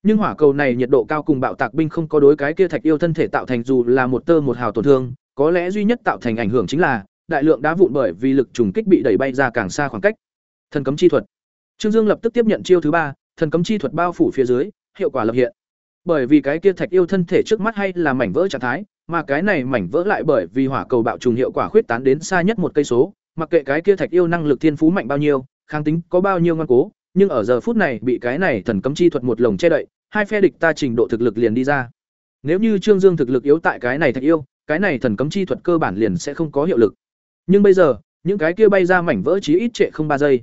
Nhưng hỏa cầu này nhiệt độ cao cùng bạo tạc binh không có đối cái kia thạch yêu thân thể tạo thành dù là một tơ một hào tổn thương, có lẽ duy nhất tạo thành ảnh hưởng chính là đại lượng đá vụn bởi vì lực trùng kích bị đẩy bay ra càng xa khoảng cách. Thần cấm chi thuật. Trương Dương lập tức tiếp nhận chiêu thứ ba, thần cấm chi thuật bao phủ phía dưới, hiệu quả lập hiện. Bởi vì cái kia thạch yêu thân thể trước mắt hay là mảnh vỡ trạng thái, mà cái này mảnh vỡ lại bởi vì hỏa cầu bạo trùng hiệu quả khuyết tán đến xa nhất một cây số, mặc kệ cái kia thạch yêu năng lực thiên phú mạnh bao nhiêu, kháng tính có bao nhiêu ngoan cố, nhưng ở giờ phút này bị cái này thần cấm chi thuật một lồng che đậy, hai phe địch ta trình độ thực lực liền đi ra. Nếu như Trương Dương thực lực yếu tại cái này thạch yêu, cái này thần cấm chi thuật cơ bản liền sẽ không có hiệu lực. Nhưng bây giờ, những cái kia bay ra mảnh vỡ chí ít trệ không ba giây.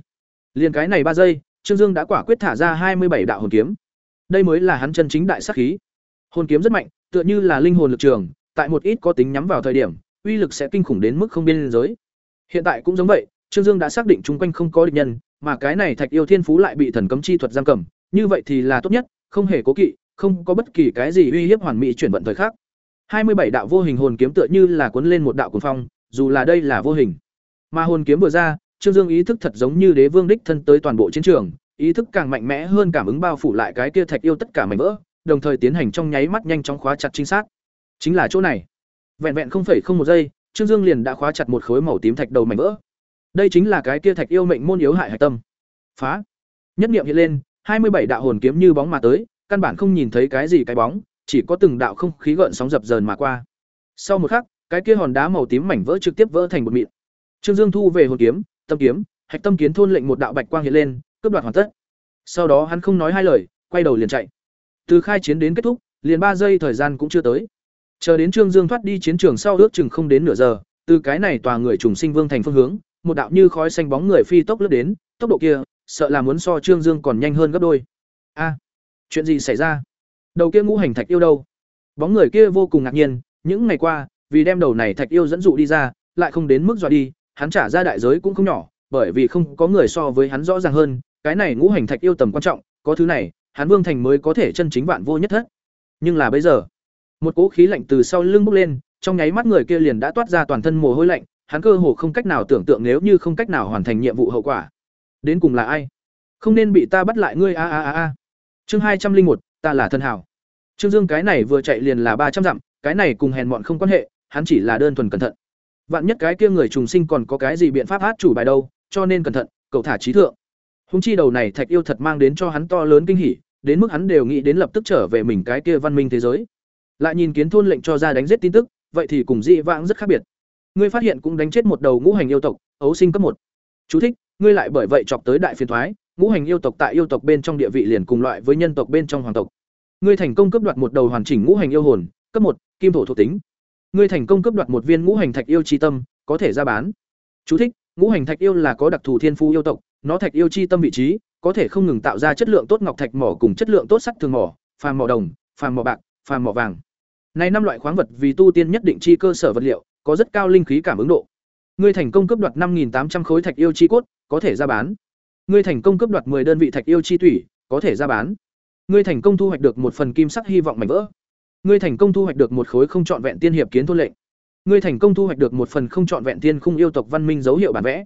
Liền cái này ba giây, Trương Dương đã quả quyết thả ra hai mươi bảy đạo hồn kiếm. Đây mới là hắn chân chính đại sát khí. Hồn kiếm rất mạnh, tựa như là linh hồn lực trường, tại một ít có tính nhắm vào thời điểm, uy lực sẽ kinh khủng đến mức không biên giới. Hiện tại cũng giống vậy, Trương Dương đã xác định chúng quanh không có địch nhân, mà cái này Thạch Yêu Thiên Phú lại bị thần cấm chi thuật giam cầm, như vậy thì là tốt nhất, không hề cố kỵ, không có bất kỳ cái gì uy hiếp hoàn mỹ chuyển vận thời khác. Hai mươi bảy đạo vô hình hồn kiếm tựa như là cuốn lên một đạo cuồng phong, dù là đây là vô hình. Mà hồn kiếm vừa ra, Trương Dương ý thức thật giống như đế vương đích thân tới toàn bộ chiến trường, ý thức càng mạnh mẽ hơn cảm ứng bao phủ lại cái kia thạch yêu tất cả mảnh vỡ, đồng thời tiến hành trong nháy mắt nhanh chóng khóa chặt chính xác. Chính là chỗ này. Vẹn vẹn không không một giây, Trương Dương liền đã khóa chặt một khối màu tím thạch đầu mảnh vỡ. Đây chính là cái kia thạch yêu mệnh môn yếu hại hải tâm. Phá. Nhất niệm hiện lên, hai mươi bảy đạo hồn kiếm như bóng mà tới, căn bản không nhìn thấy cái gì cái bóng, chỉ có từng đạo không khí gợn sóng dập dờn mà qua. Sau một khắc, cái kia hòn đá màu tím mảnh vỡ trực tiếp vỡ thành một mịn. Trương Dương thu về hồn kiếm, tâm kiếm, hạch tâm kiến thôn lệnh một đạo bạch quang hiện lên, cướp đoạt hoàn tất. sau đó hắn không nói hai lời quay đầu liền chạy từ khai chiến đến kết thúc liền ba giây thời gian cũng chưa tới chờ đến trương dương thoát đi chiến trường sau ước chừng không đến nửa giờ từ cái này tòa người trùng sinh vương thành phương hướng một đạo như khói xanh bóng người phi tốc lướt đến, tốc độ kia, sợ là muốn so trương dương còn nhanh hơn gấp đôi. A, chuyện gì xảy ra? Đầu kia ngũ hành thạch yêu đâu? Bóng người kia vô cùng ngạc nhiên, những ngày qua, vì đem đầu này thạch yêu dẫn dụ đi ra, lại không đến mức dọa đi, hắn trả ra đại giới cũng không nhỏ, bởi vì không có người so với hắn rõ ràng hơn, cái này ngũ hành thạch yêu tầm quan trọng, có thứ này, hắn vương thành mới có thể chân chính vạn vô nhất thất. Nhưng là bây giờ, một cỗ khí lạnh từ sau lưng bốc lên, trong nháy mắt người kia liền đã toát ra toàn thân mồ hôi lạnh hắn cơ hồ không cách nào tưởng tượng nếu như không cách nào hoàn thành nhiệm vụ hậu quả. Đến cùng là ai? Không nên bị ta bắt lại ngươi, a a a a. Chương hai trăm linh một, ta là thân hảo. Trương dương cái này vừa chạy liền là ba trăm dặm, cái này cùng hèn mọn không quan hệ, hắn chỉ là đơn thuần cẩn thận. Vạn nhất cái kia người trùng sinh còn có cái gì biện pháp hát chủ bài đâu, cho nên cẩn thận cậu thả trí thượng. Húng chi đầu này thạch yêu thật mang đến cho hắn to lớn kinh hỉ, đến mức hắn đều nghĩ đến lập tức trở về mình cái kia văn minh thế giới. Lại nhìn kiến thôn lệnh cho ra đánh giết tin tức, vậy thì cùng dị vãng rất khác biệt ngươi phát hiện cũng đánh chết một đầu ngũ hành yêu tộc ấu sinh cấp một. Chú thích ngươi lại bởi vậy chọc tới đại phiền toái, ngũ hành yêu tộc tại yêu tộc bên trong địa vị liền cùng loại với nhân tộc bên trong hoàng tộc. Ngươi thành công cấp đoạt một đầu hoàn chỉnh ngũ hành yêu hồn cấp một kim thổ thuộc tính. Ngươi thành công cấp đoạt một viên ngũ hành thạch yêu chi tâm có thể ra bán. Chú thích ngũ hành thạch yêu là có đặc thù thiên phú yêu tộc nó thạch yêu chi tâm vị trí có thể không ngừng tạo ra chất lượng tốt ngọc thạch mỏ cùng chất lượng tốt sắt thường mỏ phàm mỏ đồng phàm mỏ bạc phàm mỏ vàng. Này năm loại khoáng vật vì tu tiên nhất định chi cơ sở vật liệu có rất cao linh khí cảm ứng độ. Ngươi thành công cướp đoạt năm tám trăm khối thạch yêu chi cốt, có thể ra bán. Ngươi thành công cướp đoạt 10 đơn vị thạch yêu chi thủy, có thể ra bán. Ngươi thành công thu hoạch được một phần kim sắc hy vọng mảnh vỡ. Ngươi thành công thu hoạch được một khối không trọn vẹn tiên hiệp kiến thôn lệnh. Ngươi thành công thu hoạch được một phần không trọn vẹn tiên khung yêu tộc văn minh dấu hiệu bản vẽ.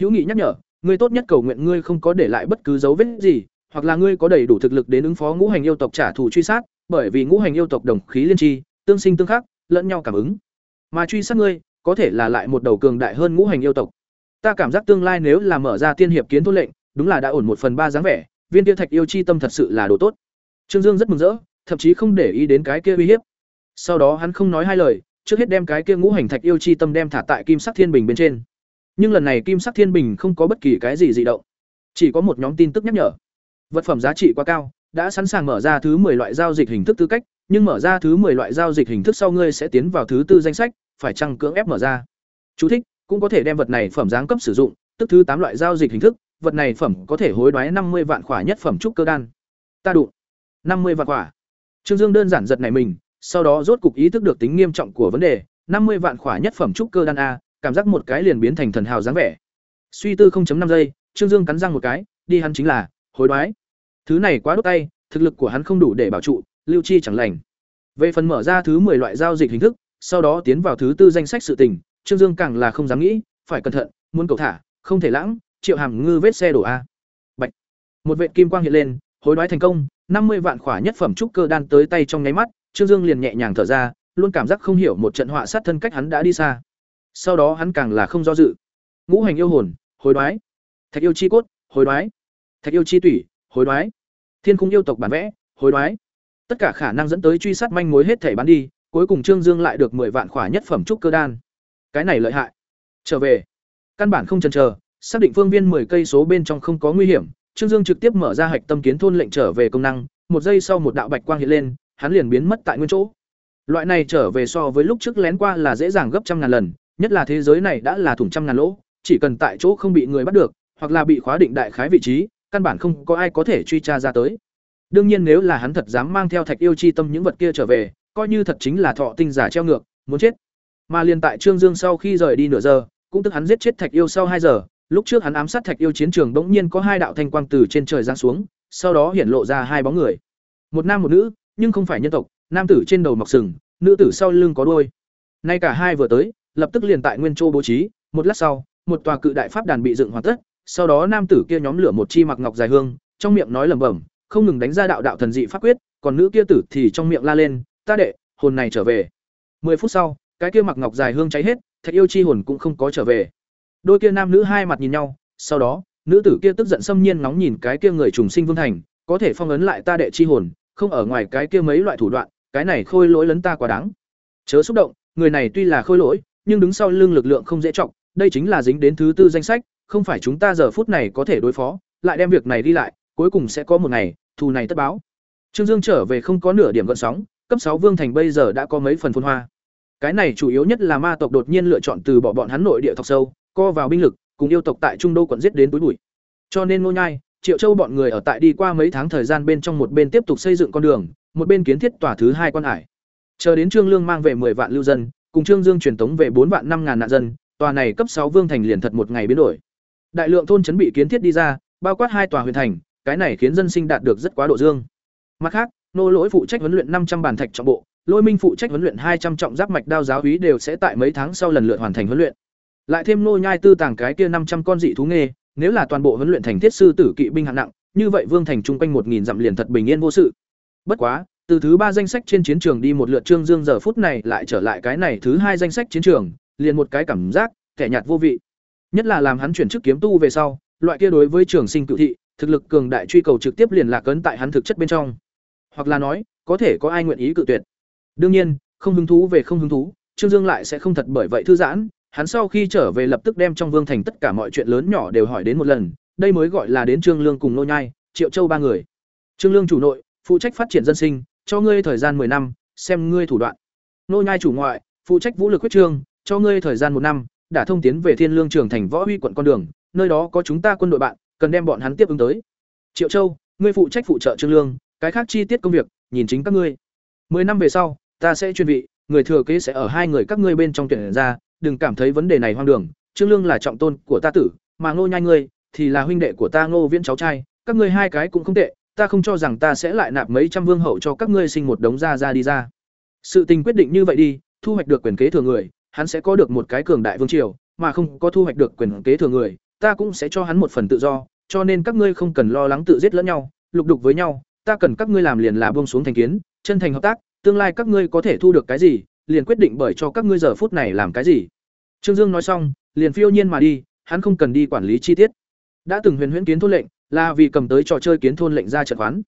Hữu nghị nhắc nhở, ngươi tốt nhất cầu nguyện ngươi không có để lại bất cứ dấu vết gì, hoặc là ngươi có đầy đủ thực lực đến ứng phó ngũ hành yêu tộc trả thù truy sát, bởi vì ngũ hành yêu tộc đồng khí liên tri, tương sinh tương khắc, lẫn nhau cảm ứng mà truy sát ngươi, có thể là lại một đầu cường đại hơn ngũ hành yêu tộc. Ta cảm giác tương lai nếu là mở ra tiên hiệp kiến thôn lệnh, đúng là đã ổn một phần ba dáng vẻ, viên tiêu thạch yêu chi tâm thật sự là đồ tốt. Trương dương rất mừng rỡ, thậm chí không để ý đến cái kia uy hiếp. Sau đó hắn không nói hai lời, trước hết đem cái kia ngũ hành thạch yêu chi tâm đem thả tại kim sắc thiên bình bên trên. Nhưng lần này kim sắc thiên bình không có bất kỳ cái gì dị động. Chỉ có một nhóm tin tức nhắc nhở. Vật phẩm giá trị quá cao, đã sẵn sàng mở ra thứ 10 loại giao dịch hình thức tư cách, nhưng mở ra thứ 10 loại giao dịch hình thức sau ngươi sẽ tiến vào thứ tư danh sách phải chăng cưỡng ép mở ra? Chú thích, cũng có thể đem vật này phẩm giáng cấp sử dụng, tức thứ tám loại giao dịch hình thức, vật này phẩm có thể hối đoái năm mươi vạn khỏa nhất phẩm trúc cơ đan. Ta đụng. năm mươi vạn khỏa. Trương dương đơn giản giật này mình, sau đó rốt cục ý thức được tính nghiêm trọng của vấn đề, năm mươi vạn khỏa nhất phẩm trúc cơ đan a, cảm giác một cái liền biến thành thần hào dáng vẻ. Suy tư 0.5 giây, trương dương cắn răng một cái, đi hắn chính là, hối đoái. Thứ này quá đốt tay, thực lực của hắn không đủ để bảo trụ, lưu chi chẳng lành. Về phần mở ra thứ 10 loại giao dịch hình thức sau đó tiến vào thứ tư danh sách sự tình, trương dương càng là không dám nghĩ, phải cẩn thận, muốn cầu thả, không thể lãng, triệu hàm ngư vết xe đổ a. Bạch. một vệ kim quang hiện lên, hối đoái thành công, năm mươi vạn khỏa nhất phẩm trúc cơ đan tới tay trong nháy mắt, trương dương liền nhẹ nhàng thở ra, luôn cảm giác không hiểu một trận họa sát thân cách hắn đã đi xa. Sau đó hắn càng là không do dự. Ngũ hành yêu hồn, hối đoái. Thạch yêu chi cốt, hối đoái. Thạch yêu chi tủy, hối đoái. Thiên khung yêu tộc bản vẽ, hối đoái. Tất cả khả năng dẫn tới truy sát manh mối hết thể bán đi cuối cùng trương dương lại được 10 vạn khỏa nhất phẩm trúc cơ đan. Cái này lợi hại. Trở về. Căn bản không chần chờ, xác định phương viên 10 cây số bên trong không có nguy hiểm, trương dương trực tiếp mở ra hạch tâm kiến thôn lệnh trở về công năng, một giây sau một đạo bạch quang hiện lên, hắn liền biến mất tại nguyên chỗ. Loại này trở về so với lúc trước lén qua là dễ dàng gấp trăm ngàn lần, nhất là thế giới này đã là thủng trăm ngàn lỗ, chỉ cần tại chỗ không bị người bắt được, hoặc là bị khóa định đại khái vị trí, căn bản không có ai có thể truy tra ra tới. Đương nhiên nếu là hắn thật dám mang theo thạch yêu chi tâm những vật kia trở về coi như thật chính là thọ tinh giả treo ngược muốn chết mà liền tại Trương Dương sau khi rời đi nửa giờ, cũng tức hắn giết chết Thạch Yêu sau hai giờ, lúc trước hắn ám sát Thạch Yêu chiến trường bỗng nhiên có hai đạo thanh quang từ trên trời giáng xuống, sau đó hiển lộ ra hai bóng người. Một nam một nữ, nhưng không phải nhân tộc, nam tử trên đầu mọc sừng, nữ tử sau lưng có đuôi. Nay cả hai vừa tới, lập tức liền tại nguyên châu bố trí, một lát sau, một tòa cự đại pháp đàn bị dựng hoàn tất, sau đó nam tử kia nhóm lửa một chi mặc ngọc dài hương, trong miệng nói lẩm bẩm, không ngừng đánh ra đạo đạo thần dị pháp quyết, còn nữ kia tử thì trong miệng la lên, "Ta đệ, hồn này trở về." 10 phút sau, cái kia mặc ngọc dài hương cháy hết thạch yêu chi hồn cũng không có trở về đôi kia nam nữ hai mặt nhìn nhau sau đó nữ tử kia tức giận xâm nhiên nóng nhìn cái kia người trùng sinh vương thành có thể phong ấn lại ta đệ chi hồn không ở ngoài cái kia mấy loại thủ đoạn cái này khôi lỗi lấn ta quá đáng chớ xúc động người này tuy là khôi lỗi nhưng đứng sau lưng lực lượng không dễ trọng đây chính là dính đến thứ tư danh sách không phải chúng ta giờ phút này có thể đối phó lại đem việc này đi lại cuối cùng sẽ có một ngày, thù này tất báo. Trương Dương trở về không có nửa điểm gợn sóng, cấp sáu vương thành bây giờ đã có mấy phần phồn hoa. Cái này chủ yếu nhất là ma tộc đột nhiên lựa chọn từ bỏ bọn hắn nội địa thọc sâu, co vào binh lực, cùng yêu tộc tại trung đô quận giết đến túi bụi. Cho nên Ngô Nhai, Triệu Châu bọn người ở tại đi qua mấy tháng thời gian bên trong một bên tiếp tục xây dựng con đường, một bên kiến thiết tòa thứ hai quan hải. Chờ đến Trương Lương mang về 10 vạn lưu dân, cùng Trương Dương truyền tống về 4 vạn 5000 nạn dân, tòa này cấp 6 vương thành liền thật một ngày biến đổi. Đại lượng thôn trấn bị kiến thiết đi ra, bao quát hai tòa huyện thành, cái này khiến dân sinh đạt được rất quá độ dương. Mặt khác, nô lỗi phụ trách huấn luyện 500 bản thạch trọng bộ, Lôi Minh phụ trách huấn luyện 200 trọng giáp mạch đao giáo úy đều sẽ tại mấy tháng sau lần lượt hoàn thành huấn luyện. Lại thêm nô nhai tư tàng cái kia 500 con dị thú nghề, nếu là toàn bộ huấn luyện thành thiết sư tử kỵ binh hạng nặng, như vậy Vương thành trung quanh 1000 dặm liền thật bình yên vô sự. Bất quá, từ thứ ba danh sách trên chiến trường đi một lượt Trương Dương giờ phút này lại trở lại cái này thứ hai danh sách chiến trường, liền một cái cảm giác, kẻ nhạt vô vị. Nhất là làm hắn chuyển chức kiếm tu về sau, loại kia đối với trường sinh cự thị, thực lực cường đại truy cầu trực tiếp liền lạc cấn tại hắn thực chất bên trong. Hoặc là nói, có thể có ai nguyện ý cự tuyệt. Đương nhiên, không hứng thú về không hứng thú, Trương Dương lại sẽ không thật bởi vậy thư giãn, hắn sau khi trở về lập tức đem trong vương thành tất cả mọi chuyện lớn nhỏ đều hỏi đến một lần, đây mới gọi là đến Trương Lương cùng Nô Nhai, Triệu Châu ba người. Trương Lương chủ nội, phụ trách phát triển dân sinh, cho ngươi thời gian 10 năm, xem ngươi thủ đoạn. Nô Nhai chủ ngoại, phụ trách vũ lực quyết trương, cho ngươi thời gian một năm, đã thông tiến về Thiên Lương trường thành võ huy quận con đường, nơi đó có chúng ta quân đội bạn, cần đem bọn hắn tiếp ứng tới. Triệu Châu, ngươi phụ trách phụ trợ Trương Lương, cái khác chi tiết công việc, nhìn chính các ngươi. 10 năm về sau, ta sẽ chuyên vị, người thừa kế sẽ ở hai người các ngươi bên trong tuyển ra, đừng cảm thấy vấn đề này hoang đường, Trương Lương là trọng tôn của ta tử, mà Ngô Nhai ngươi thì là huynh đệ của ta Ngô Viễn cháu trai, các ngươi hai cái cũng không tệ, ta không cho rằng ta sẽ lại nạp mấy trăm vương hậu cho các ngươi sinh một đống ra ra đi ra. Sự tình quyết định như vậy đi, thu hoạch được quyền kế thừa người, hắn sẽ có được một cái cường đại vương triều, mà không có thu hoạch được quyền kế thừa người, ta cũng sẽ cho hắn một phần tự do, cho nên các ngươi không cần lo lắng tự giết lẫn nhau, lục đục với nhau, ta cần các ngươi làm liền là buông xuống thành kiến, chân thành hợp tác, tương lai các ngươi có thể thu được cái gì, liền quyết định bởi cho các ngươi giờ phút này làm cái gì. Trương Dương nói xong, liền phiêu nhiên mà đi, hắn không cần đi quản lý chi tiết. Đã từng huyền huyễn kiến thôn lệnh, là vì cầm tới trò chơi kiến thôn lệnh ra trận khoán.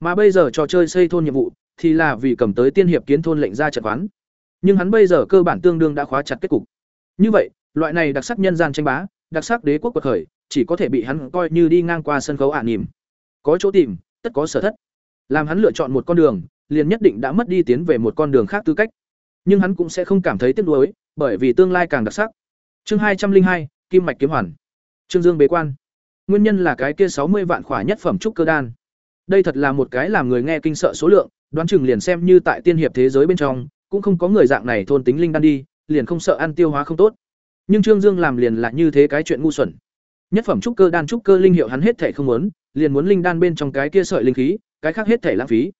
Mà bây giờ trò chơi xây thôn nhiệm vụ thì là vì cầm tới tiên hiệp kiến thôn lệnh ra trận khoán. Nhưng hắn bây giờ cơ bản tương đương đã khóa chặt kết cục. Như vậy, loại này đặc sắc nhân gian tranh bá, đặc sắc đế quốc quật khởi, chỉ có thể bị hắn coi như đi ngang qua sân khấu ả nhìm. Có chỗ tìm, tất có sở thất. Làm hắn lựa chọn một con đường, liền nhất định đã mất đi tiến về một con đường khác tư cách. Nhưng hắn cũng sẽ không cảm thấy tiếc nuối, bởi vì tương lai càng đặc sắc. Chương hai trăm linh hai Kim mạch kiếm hoàn. Trương Dương bế quan. Nguyên nhân là cái kia sáu mươi vạn khỏa nhất phẩm trúc cơ đan. Đây thật là một cái làm người nghe kinh sợ số lượng, đoán chừng liền xem như tại tiên hiệp thế giới bên trong, cũng không có người dạng này thôn tính linh đan đi, liền không sợ ăn tiêu hóa không tốt. Nhưng Trương Dương làm liền là như thế cái chuyện ngu xuẩn. Nhất phẩm trúc cơ đan trúc cơ linh hiệu hắn hết thể không muốn, liền muốn linh đan bên trong cái kia sợi linh khí, cái khác hết thể lãng phí.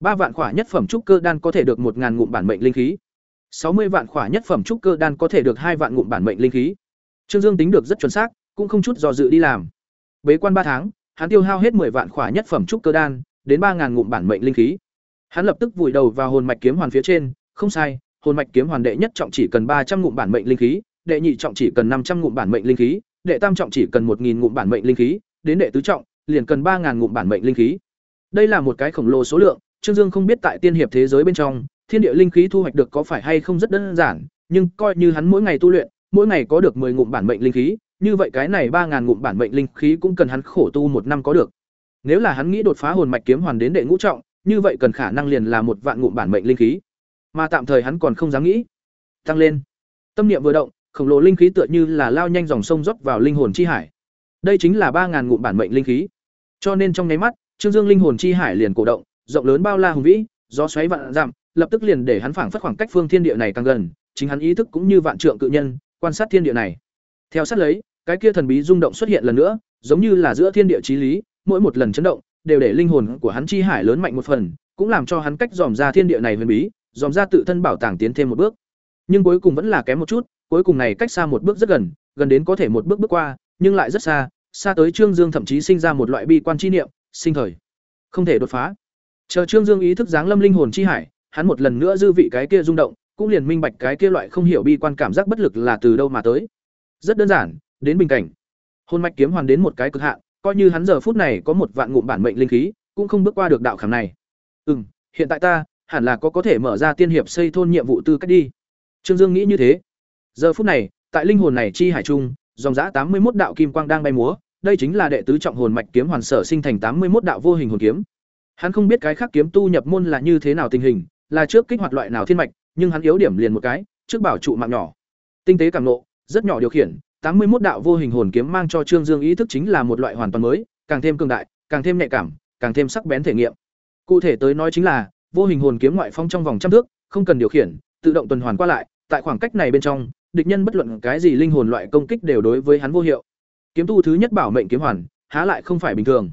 ba vạn khỏa nhất phẩm trúc cơ đan có thể được một ngàn ngụm bản mệnh linh khí. sáu mươi vạn khỏa nhất phẩm trúc cơ đan có thể được hai vạn ngụm bản mệnh linh khí. Trương Dương tính được rất chuẩn xác, cũng không chút do dự đi làm. Bế quan ba tháng, hắn tiêu hao hết 10 vạn khỏa nhất phẩm trúc cơ đan, đến 3000 ngụm bản mệnh linh khí. Hắn lập tức vùi đầu vào hồn mạch kiếm hoàn phía trên, không sai, hồn mạch kiếm hoàn đệ nhất trọng chỉ cần 300 ngụm bản mệnh linh khí, đệ nhị trọng chỉ cần 500 ngụm bản mệnh linh khí, đệ tam trọng chỉ cần 1000 ngụm bản mệnh linh khí, đến đệ tứ trọng liền cần 3000 ngụm bản mệnh linh khí. Đây là một cái khổng lồ số lượng, Trương Dương không biết tại tiên hiệp thế giới bên trong, thiên địa linh khí thu hoạch được có phải hay không rất đơn giản, nhưng coi như hắn mỗi ngày tu luyện, mỗi ngày có được 10 ngụm bản mệnh linh khí, như vậy cái này ba ngàn ngụm bản mệnh linh khí cũng cần hắn khổ tu một năm có được. Nếu là hắn nghĩ đột phá hồn mạch kiếm hoàn đến đệ ngũ trọng, như vậy cần khả năng liền là một vạn ngụm bản mệnh linh khí. Mà tạm thời hắn còn không dám nghĩ. Tăng lên. Tâm niệm vừa động, khổng lồ linh khí tựa như là lao nhanh dòng sông rót vào linh hồn chi hải. Đây chính là ba ngàn ngụm bản mệnh linh khí. Cho nên trong nháy mắt, Trương Dương linh hồn chi hải liền cổ động, rộng lớn bao la hùng vĩ, gió xoáy vạn dặm, lập tức liền để hắn phảng phất khoảng cách phương thiên địa này càng gần, chính hắn ý thức cũng như vạn trượng cự nhân, quan sát thiên địa này. Theo sát lấy, cái kia thần bí rung động xuất hiện lần nữa, giống như là giữa thiên địa chí lý, mỗi một lần chấn động đều để linh hồn của hắn chi hải lớn mạnh một phần, cũng làm cho hắn cách dòm ra thiên địa này huyền bí, dòm ra tự thân bảo tàng tiến thêm một bước. Nhưng cuối cùng vẫn là kém một chút, cuối cùng này cách xa một bước rất gần, gần đến có thể một bước bước qua, nhưng lại rất xa, xa tới Trương Dương thậm chí sinh ra một loại bi quan chi niệm, sinh thời không thể đột phá. Chờ Trương Dương ý thức dáng lâm linh hồn chi hải, hắn một lần nữa dư vị cái kia rung động, cũng liền minh bạch cái kia loại không hiểu bi quan cảm giác bất lực là từ đâu mà tới. Rất đơn giản, đến bình cảnh. Hôn mạch kiếm hoàn đến một cái cực hạn, coi như hắn giờ phút này có một vạn ngụm bản mệnh linh khí, cũng không bước qua được đạo khảm này. Ừm, hiện tại ta hẳn là có có thể mở ra tiên hiệp xây thôn nhiệm vụ tư cách đi. Trương Dương nghĩ như thế. Giờ phút này, tại linh hồn này chi hải trung, dòng giá tám mươi một đạo kim quang đang bay múa, đây chính là đệ tứ trọng hồn mạch kiếm hoàn sở sinh thành tám mươi một đạo vô hình hồn kiếm. Hắn không biết cái khác kiếm tu nhập môn là như thế nào tình hình, là trước kích hoạt loại nào thiên mạch, nhưng hắn yếu điểm liền một cái, trước bảo trụ mạng nhỏ. Tinh tế cảm nộ, rất nhỏ điều khiển, tám mươi một đạo vô hình hồn kiếm mang cho Trương Dương ý thức chính là một loại hoàn toàn mới, càng thêm cường đại, càng thêm nhạy cảm, càng thêm sắc bén thể nghiệm. Cụ thể tới nói chính là, vô hình hồn kiếm ngoại phong trong vòng trăm thước, không cần điều khiển, tự động tuần hoàn qua lại, tại khoảng cách này bên trong, địch nhân bất luận cái gì linh hồn loại công kích đều đối với hắn vô hiệu. Kiếm tu thứ nhất bảo mệnh kiếm hoàn, há lại không phải bình thường.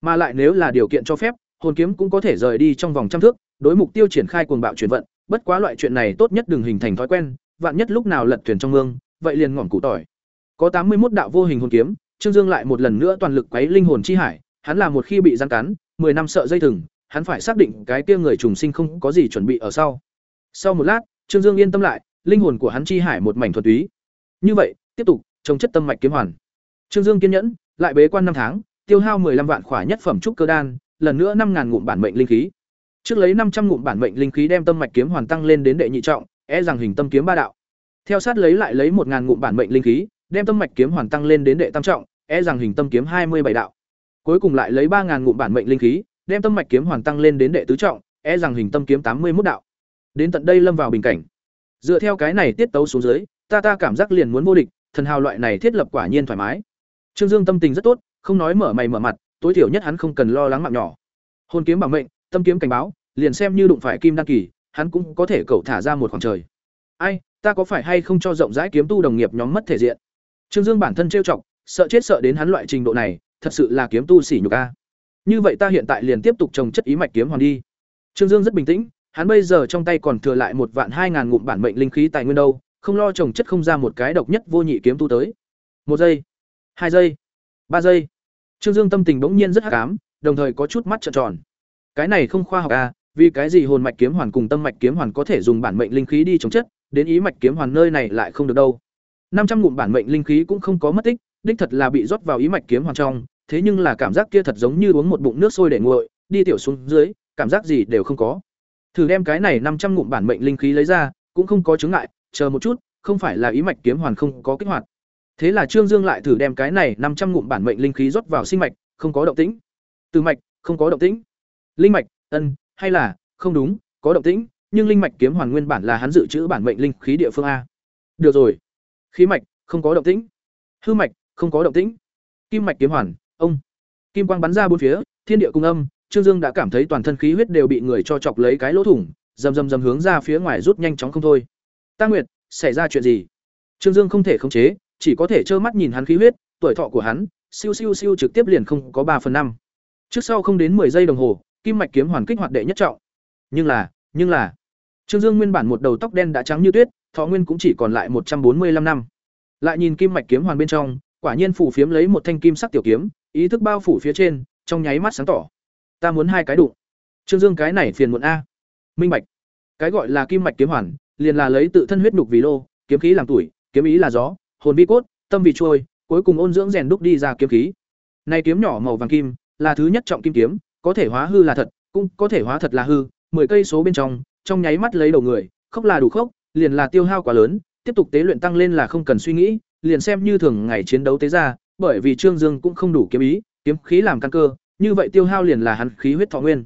Mà lại nếu là điều kiện cho phép, hồn kiếm cũng có thể rời đi trong vòng trăm thước, đối mục tiêu triển khai cuồng bạo chuyển vận, bất quá loại chuyện này tốt nhất đừng hình thành thói quen, vạn nhất lúc nào lật thuyền trong mương, vậy liền ngọn cụ tỏi. Có tám mươi một đạo vô hình hồn kiếm, Trương Dương lại một lần nữa toàn lực quấy linh hồn chi hải, hắn là một khi bị giăng cắn, 10 năm sợ dây thừng, hắn phải xác định cái kia người trùng sinh không có gì chuẩn bị ở sau. Sau một lát, Trương Dương yên tâm lại, linh hồn của hắn chi hải một mảnh thuần túy. Như vậy, tiếp tục trồng chất tâm mạch kiếm hoàn. Trương Dương kiên nhẫn, lại bế quan năm tháng, tiêu hao 15 vạn khỏa nhất phẩm trúc cơ đan, lần nữa 5000 ngụm bản mệnh linh khí. Trước lấy 500 ngụm bản mệnh linh khí đem tâm mạch kiếm hoàn tăng lên đến đệ nhị trọng, e rằng hình tâm kiếm ba đạo. Theo sát lấy lại lấy 1000 ngụm bản mệnh linh khí, đem tâm mạch kiếm hoàn tăng lên đến đệ tam trọng, e rằng hình tâm kiếm 27 đạo. Cuối cùng lại lấy 3000 ngụm bản mệnh linh khí, đem tâm mạch kiếm hoàn tăng lên đến đệ tứ trọng, e rằng hình tâm kiếm 81 đạo. Đến tận đây lâm vào bình cảnh. Dựa theo cái này tiết tấu xuống dưới, ta ta cảm giác liền muốn vô địch, thần hào loại này thiết lập quả nhiên thoải mái. Trương Dương tâm tình rất tốt, không nói mở mày mở mặt, tối thiểu nhất hắn không cần lo lắng mạng nhỏ. Hồn kiếm bảo mệnh, tâm kiếm cảnh báo, liền xem như đụng phải kim đăng kỳ, hắn cũng có thể cậu thả ra một khoảng trời. Ai, ta có phải hay không cho rộng rãi kiếm tu đồng nghiệp nhóm mất thể diện? Trương Dương bản thân trêu chọc, sợ chết sợ đến hắn loại trình độ này, thật sự là kiếm tu sỉ nhục a. Như vậy ta hiện tại liền tiếp tục trồng chất ý mạch kiếm hoàn đi. Trương Dương rất bình tĩnh, hắn bây giờ trong tay còn thừa lại một vạn hai ngàn ngụm bản mệnh linh khí tài nguyên đâu, không lo trồng chất không ra một cái độc nhất vô nhị kiếm tu tới. Một giây, hai giây, ba giây. Trương Dương tâm tình bỗng nhiên rất hắc ám, đồng thời có chút mắt trợn tròn. Cái này không khoa học à, vì cái gì hồn mạch kiếm hoàn cùng tâm mạch kiếm hoàn có thể dùng bản mệnh linh khí đi trồng chất, đến ý mạch kiếm hoàn nơi này lại không được đâu. năm trăm ngụm bản mệnh linh khí cũng không có mất tích, đích thật là bị rót vào ý mạch kiếm hoàn trong, thế nhưng là cảm giác kia thật giống như uống một bụng nước sôi để nguội, đi tiểu xuống dưới, cảm giác gì đều không có. Thử đem cái này năm trăm ngụm bản mệnh linh khí lấy ra, cũng không có chứng ngại, chờ một chút, không phải là ý mạch kiếm hoàn không có kích hoạt. Thế là Trương Dương lại thử đem cái này năm trăm ngụm bản mệnh linh khí rót vào sinh mạch, không có động tĩnh. Từ mạch, không có động tĩnh. Linh mạch, ân, hay là, không đúng, có động tĩnh, nhưng linh mạch kiếm hoàn nguyên bản là hắn dự trữ bản mệnh linh khí địa phương a. Được rồi. Khí mạch, không có động tĩnh. Hư mạch, không có động tĩnh. Kim mạch kiếm hoàn, ông. Kim quang bắn ra bốn phía, thiên địa cùng âm, Trương Dương đã cảm thấy toàn thân khí huyết đều bị người cho chọc lấy cái lỗ thủng, rầm rầm rầm hướng ra phía ngoài rút nhanh chóng không thôi. Ta Nguyệt, xảy ra chuyện gì? Trương Dương không thể khống chế, chỉ có thể trơ mắt nhìn hắn khí huyết, tuổi thọ của hắn, siêu siêu siêu trực tiếp liền không có ba phần năm. Trước sau không đến 10 giây đồng hồ, kim mạch kiếm hoàn kích hoạt đệ nhất trọng. Nhưng là, nhưng là, Trương Dương nguyên bản một đầu tóc đen đã trắng như tuyết, thọ nguyên cũng chỉ còn lại một trăm bốn mươi 145 năm. Lại nhìn kim mạch kiếm hoàn bên trong, quả nhiên phủ phiếm lấy một thanh kim sắc tiểu kiếm, ý thức bao phủ phía trên, trong nháy mắt sáng tỏ. Ta muốn hai cái đụng. Trương Dương cái này phiền muộn a. Minh bạch. Cái gọi là kim mạch kiếm hoàn, liền là lấy tự thân huyết nhục vì lô, kiếm khí làm tuổi, kiếm ý là gió, hồn vi cốt, tâm vì trôi, cuối cùng ôn dưỡng rèn đúc đi ra kiếm khí. Này kiếm nhỏ màu vàng kim, là thứ nhất trọng kim kiếm, có thể hóa hư là thật, cũng có thể hóa thật là hư, 10 cây số bên trong, trong nháy mắt lấy đầu người, khóc là đủ khốc, liền là tiêu hao quá lớn, tiếp tục tế luyện tăng lên là không cần suy nghĩ, liền xem như thường ngày chiến đấu tế ra, bởi vì Trương Dương cũng không đủ kiếm ý, kiếm khí làm căn cơ, như vậy tiêu hao liền là hắn khí huyết thọ nguyên.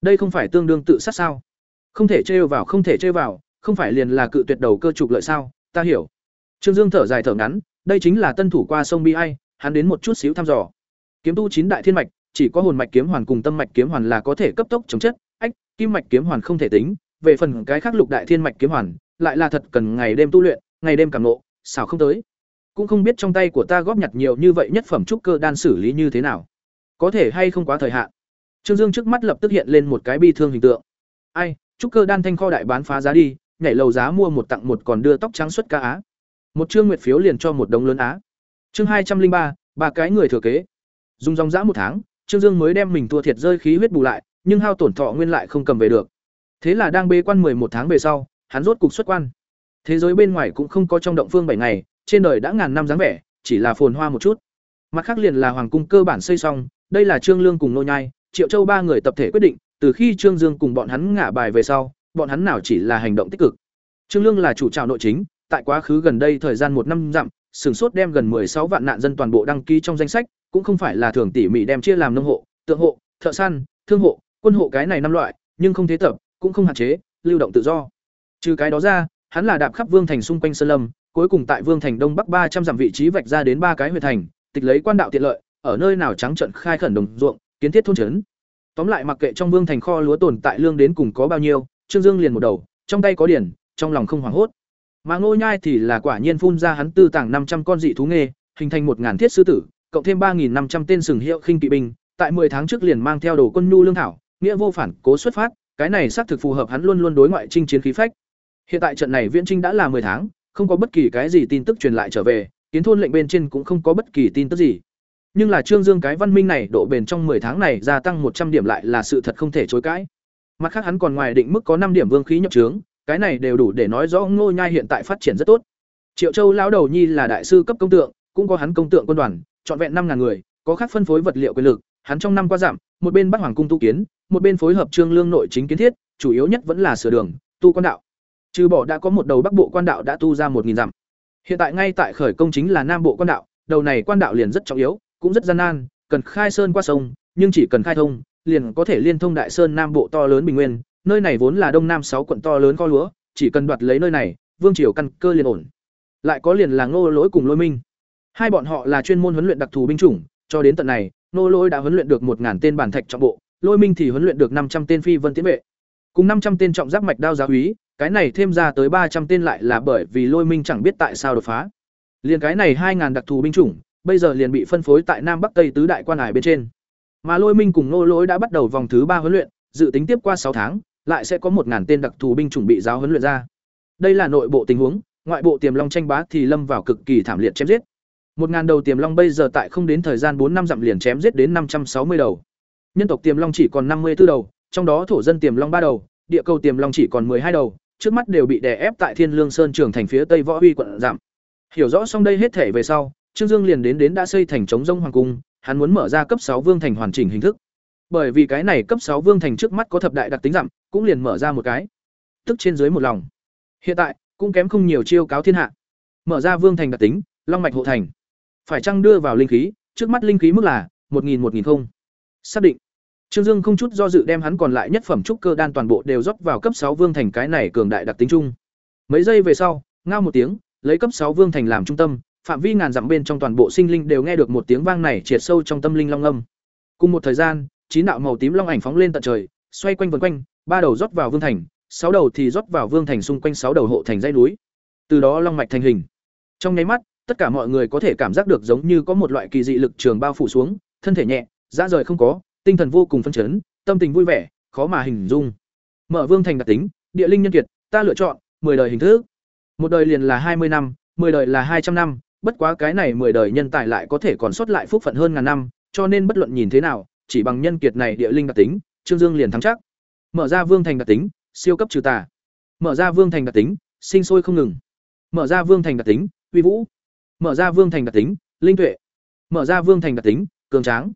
Đây không phải tương đương tự sát sao? Không thể trêu vào, không thể trêu vào, không phải liền là cự tuyệt đầu cơ trục lợi sao? Ta hiểu. Trương Dương thở dài thở ngắn, đây chính là tân thủ qua sông Bi Ai, hắn đến một chút xíu thăm dò. Kiếm tu chín đại thiên mạch, chỉ có hồn mạch kiếm hoàn cùng tâm mạch kiếm hoàn là có thể cấp tốc chống chất, ách, kim mạch kiếm hoàn không thể tính, về phần cái khác lục đại thiên mạch kiếm hoàn, lại là thật cần ngày đêm tu luyện, ngày đêm cảm ngộ, xảo không tới. Cũng không biết trong tay của ta góp nhặt nhiều như vậy nhất phẩm trúc cơ đan xử lý như thế nào. Có thể hay không quá thời hạn. Trương Dương trước mắt lập tức hiện lên một cái bi thương hình tượng. Ai, chúc cơ đan thanh kho đại bán phá giá đi, nhảy lầu giá mua một tặng một còn đưa tóc trắng xuất ca á. Một chương nguyệt phiếu liền cho một đống lớn á. Chương hai trăm linh ba, ba cái người thừa kế. Dùng dòng dã một tháng, Trương Dương mới đem mình thua thiệt rơi khí huyết bù lại, nhưng hao tổn thọ nguyên lại không cầm về được. Thế là đang bế quan một tháng về sau, hắn rốt cục xuất quan. Thế giới bên ngoài cũng không có trong động phương bảy ngày, trên đời đã ngàn năm dáng vẻ, chỉ là phồn hoa một chút. Mặt khác liền là hoàng cung cơ bản xây xong, đây là Trương Lương cùng Nô Nhai, Triệu Châu ba người tập thể quyết định, từ khi Trương Dương cùng bọn hắn ngả bài về sau, bọn hắn nào chỉ là hành động tích cực. Trương Lương là chủ trào nội chính, tại quá khứ gần đây thời gian một năm dặm, sửng sốt đem gần sáu vạn nạn dân toàn bộ đăng ký trong danh sách, cũng không phải là thường tỉ mỉ đem chia làm nông hộ, tượng hộ, thợ săn, thương hộ, quân hộ cái này năm loại, nhưng không thế tập, cũng không hạn chế, lưu động tự do. Trừ cái đó ra, hắn là đạp khắp vương thành xung quanh sơn lâm, cuối cùng tại vương thành đông bắc ba trăm dặm vị trí vạch ra đến ba cái huyện thành, tịch lấy quan đạo tiện lợi, ở nơi nào trắng trận khai khẩn đồng ruộng, kiến thiết thôn trấn. Tóm lại mặc kệ trong vương thành kho lúa tồn tại lương đến cùng có bao nhiêu, Trương Dương liền một đầu, trong tay có điển, trong lòng không hoảng hốt. Mà Ngô Nhai thì là quả nhiên phun ra hắn tư tàng năm trăm con dị thú nghề, hình thành một ngàn thiết sư tử, cộng thêm ba năm trăm tên sừng hiệu khinh kỵ binh, tại 10 tháng trước liền mang theo đồ quân nhu lương thảo, nghĩa vô phản cố xuất phát, cái này xác thực phù hợp hắn luôn luôn đối ngoại chinh chiến khí phách. Hiện tại trận này viễn trinh đã là 10 tháng, không có bất kỳ cái gì tin tức truyền lại trở về, kiến thôn lệnh bên trên cũng không có bất kỳ tin tức gì. Nhưng là Trương Dương cái văn minh này độ bền trong 10 tháng này gia tăng 100 điểm lại là sự thật không thể chối cãi. Mặt khác hắn còn ngoài định mức có 5 điểm vương khí nhập trướng, cái này đều đủ để nói rõ Ngô Nhai hiện tại phát triển rất tốt. Triệu Châu lão đầu nhi là đại sư cấp công tượng, cũng có hắn công tượng quân đoàn, trọn vẹn 5000 người, có khác phân phối vật liệu quyền lực, hắn trong năm qua giảm, một bên bắt hoàng cung tu kiến, một bên phối hợp trương lương nội chính kiến thiết, chủ yếu nhất vẫn là sửa đường, tu quan đạo. Trừ bỏ đã có một đầu Bắc Bộ quan đạo đã tu ra một nghìn dặm. Hiện tại ngay tại khởi công chính là Nam Bộ quan đạo, đầu này quan đạo liền rất trọng yếu, cũng rất gian nan, cần khai sơn qua sông, nhưng chỉ cần khai thông, liền có thể liên thông Đại Sơn Nam Bộ to lớn bình nguyên, nơi này vốn là Đông Nam sáu quận to lớn kho lúa, chỉ cần đoạt lấy nơi này, vương triều căn cơ liền ổn. Lại có liền là Ngô Lỗi cùng Lôi Minh. Hai bọn họ là chuyên môn huấn luyện đặc thù binh chủng, cho đến tận này, Nô Lôi đã huấn luyện được 1000 tên bản thạch trọng bộ, Lôi Minh thì huấn luyện được 500 tên phi vân tiến vệ. Cùng 500 tên trọng giáp mạch đao giáo úy, cái này thêm ra tới 300 tên lại là bởi vì Lôi Minh chẳng biết tại sao đột phá. Liên cái này 2000 đặc thù binh chủng, bây giờ liền bị phân phối tại Nam Bắc Tây tứ đại quan hải bên trên. Mà Lôi Minh cùng Nô Lỗi đã bắt đầu vòng thứ 3 huấn luyện, dự tính tiếp qua 6 tháng, lại sẽ có 1000 tên đặc thù binh chuẩn bị giáo huấn luyện ra. Đây là nội bộ tình huống, ngoại bộ tiềm long tranh bá thì lâm vào cực kỳ thảm liệt chém giết. Một ngàn đầu tiềm long bây giờ tại không đến thời gian bốn năm dặm liền chém giết đến năm trăm sáu mươi đầu. Nhân tộc tiềm long chỉ còn năm mươi 54 đầu, trong đó thổ dân tiềm long ba đầu, địa cầu tiềm long chỉ còn hai đầu, trước mắt đều bị đè ép tại Thiên Lương Sơn trưởng thành phía Tây Võ Huy quận giảm. Hiểu rõ xong đây hết thể về sau, Trương Dương liền đến đến đã xây thành chống rông hoàng cung, hắn muốn mở ra cấp sáu vương thành hoàn chỉnh hình thức. Bởi vì cái này cấp sáu vương thành trước mắt có thập đại đặc tính giảm, cũng liền mở ra một cái. Tức trên dưới một lòng. Hiện tại, cũng kém không nhiều chiêu cáo thiên hạ. Mở ra vương thành đặc tính, long mạch hộ thành phải chăng đưa vào linh khí trước mắt linh khí mức là một nghìn một nghìn không xác định trương dương không chút do dự đem hắn còn lại nhất phẩm trúc cơ đan toàn bộ đều rót vào cấp sáu vương thành cái này cường đại đặc tính chung mấy giây về sau ngao một tiếng lấy cấp sáu vương thành làm trung tâm phạm vi ngàn dặm bên trong toàn bộ sinh linh đều nghe được một tiếng vang này triệt sâu trong tâm linh long âm. Cùng một thời gian, chín đạo màu tím long ảnh phóng lên tận trời, xoay quanh vần quanh, ba đầu rót vào vương thành, sáu đầu thì rót vào vương thành xung quanh sáu đầu hộ thành dãy núi. Từ đó long mạch thành hình. Trong nháy mắt, tất cả mọi người có thể cảm giác được giống như có một loại kỳ dị lực trường bao phủ xuống, thân thể nhẹ, dã rời không có, tinh thần vô cùng phấn chấn, tâm tình vui vẻ, khó mà hình dung. Mở vương thành đặc tính, địa linh nhân kiệt, ta lựa chọn mười đời hình thức. Một đời liền là hai mươi năm, mười đời là hai trăm năm bất quá cái này mười đời nhân tài lại có thể còn sót lại phúc phận hơn ngàn năm, cho nên bất luận nhìn thế nào, chỉ bằng nhân kiệt này địa linh đặc tính, trương dương liền thắng chắc. Mở ra vương thành đặc tính, siêu cấp trừ tà. Mở ra vương thành đặc tính, sinh sôi không ngừng. Mở ra vương thành đặc tính, uy vũ. Mở ra vương thành đặc tính, linh tuệ. Mở ra vương thành đặc tính, cường tráng.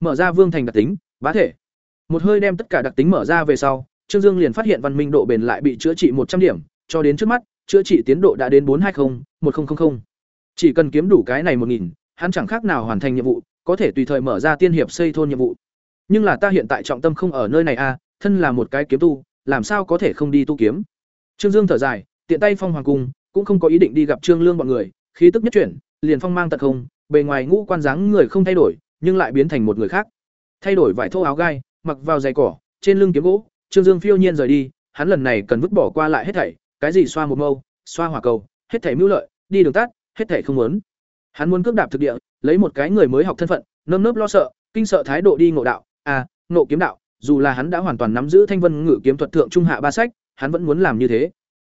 Mở ra vương thành đặc tính, bá thể. Một hơi đem tất cả đặc tính mở ra về sau, trương dương liền phát hiện văn minh độ bền lại bị chữa trị một trăm điểm, cho đến trước mắt, chữa trị tiến độ đã đến bốn trăm hai mươi một nghìn chỉ cần kiếm đủ cái này một nghìn hắn chẳng khác nào hoàn thành nhiệm vụ có thể tùy thời mở ra tiên hiệp xây thôn nhiệm vụ nhưng là ta hiện tại trọng tâm không ở nơi này a à, thân là một cái kiếm tu làm sao có thể không đi tu kiếm trương dương thở dài tiện tay phong hoàng cung cũng không có ý định đi gặp trương lương bọn người khí tức nhất chuyển, liền phong mang tật không, bề ngoài ngũ quan dáng người không thay đổi, nhưng lại biến thành một người khác. Thay đổi vải thô áo gai, mặc vào giày cỏ, trên lưng kiếm gỗ, Trương Dương phiêu nhiên rời đi, hắn lần này cần vứt bỏ qua lại hết thảy, cái gì xoa một mâu, xoa hỏa cầu, hết thảy mưu lợi, đi đường tắt, hết thể không muốn. Hắn muốn cướp đạp thực địa, lấy một cái người mới học thân phận, nơm nớp lo sợ, kinh sợ thái độ đi ngộ đạo, à, ngộ kiếm đạo, dù là hắn đã hoàn toàn nắm giữ thanh vân ngự kiếm thuật thượng trung hạ ba sách, hắn vẫn muốn làm như thế.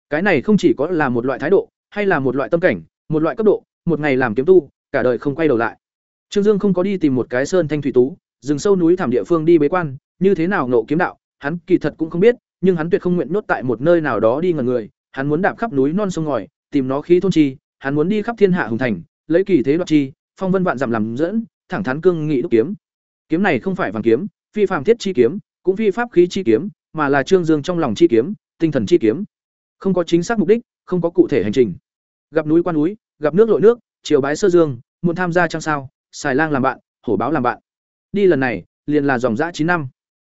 Cái này không chỉ có là một loại thái độ, hay là một loại tâm cảnh, một loại cấp độ một ngày làm kiếm tu cả đời không quay đầu lại trương dương không có đi tìm một cái sơn thanh thủy tú rừng sâu núi thảm địa phương đi bế quan như thế nào ngộ kiếm đạo hắn kỳ thật cũng không biết nhưng hắn tuyệt không nguyện nốt tại một nơi nào đó đi ngẩn người hắn muốn đạp khắp núi non sông ngòi tìm nó khí thôn chi hắn muốn đi khắp thiên hạ hùng thành lấy kỳ thế đoạt chi phong vân vạn dặm làm dẫn thẳng thắn cương nghị đúc kiếm kiếm này không phải vàng kiếm phi phạm thiết chi kiếm cũng phi pháp khí chi kiếm mà là trương dương trong lòng chi kiếm tinh thần chi kiếm không có chính xác mục đích không có cụ thể hành trình gặp núi qua núi gặp nước lội nước chiều bái sơ dương muốn tham gia trang sao xài lang làm bạn hổ báo làm bạn. Đi lần này, liền là dòng dã chín năm.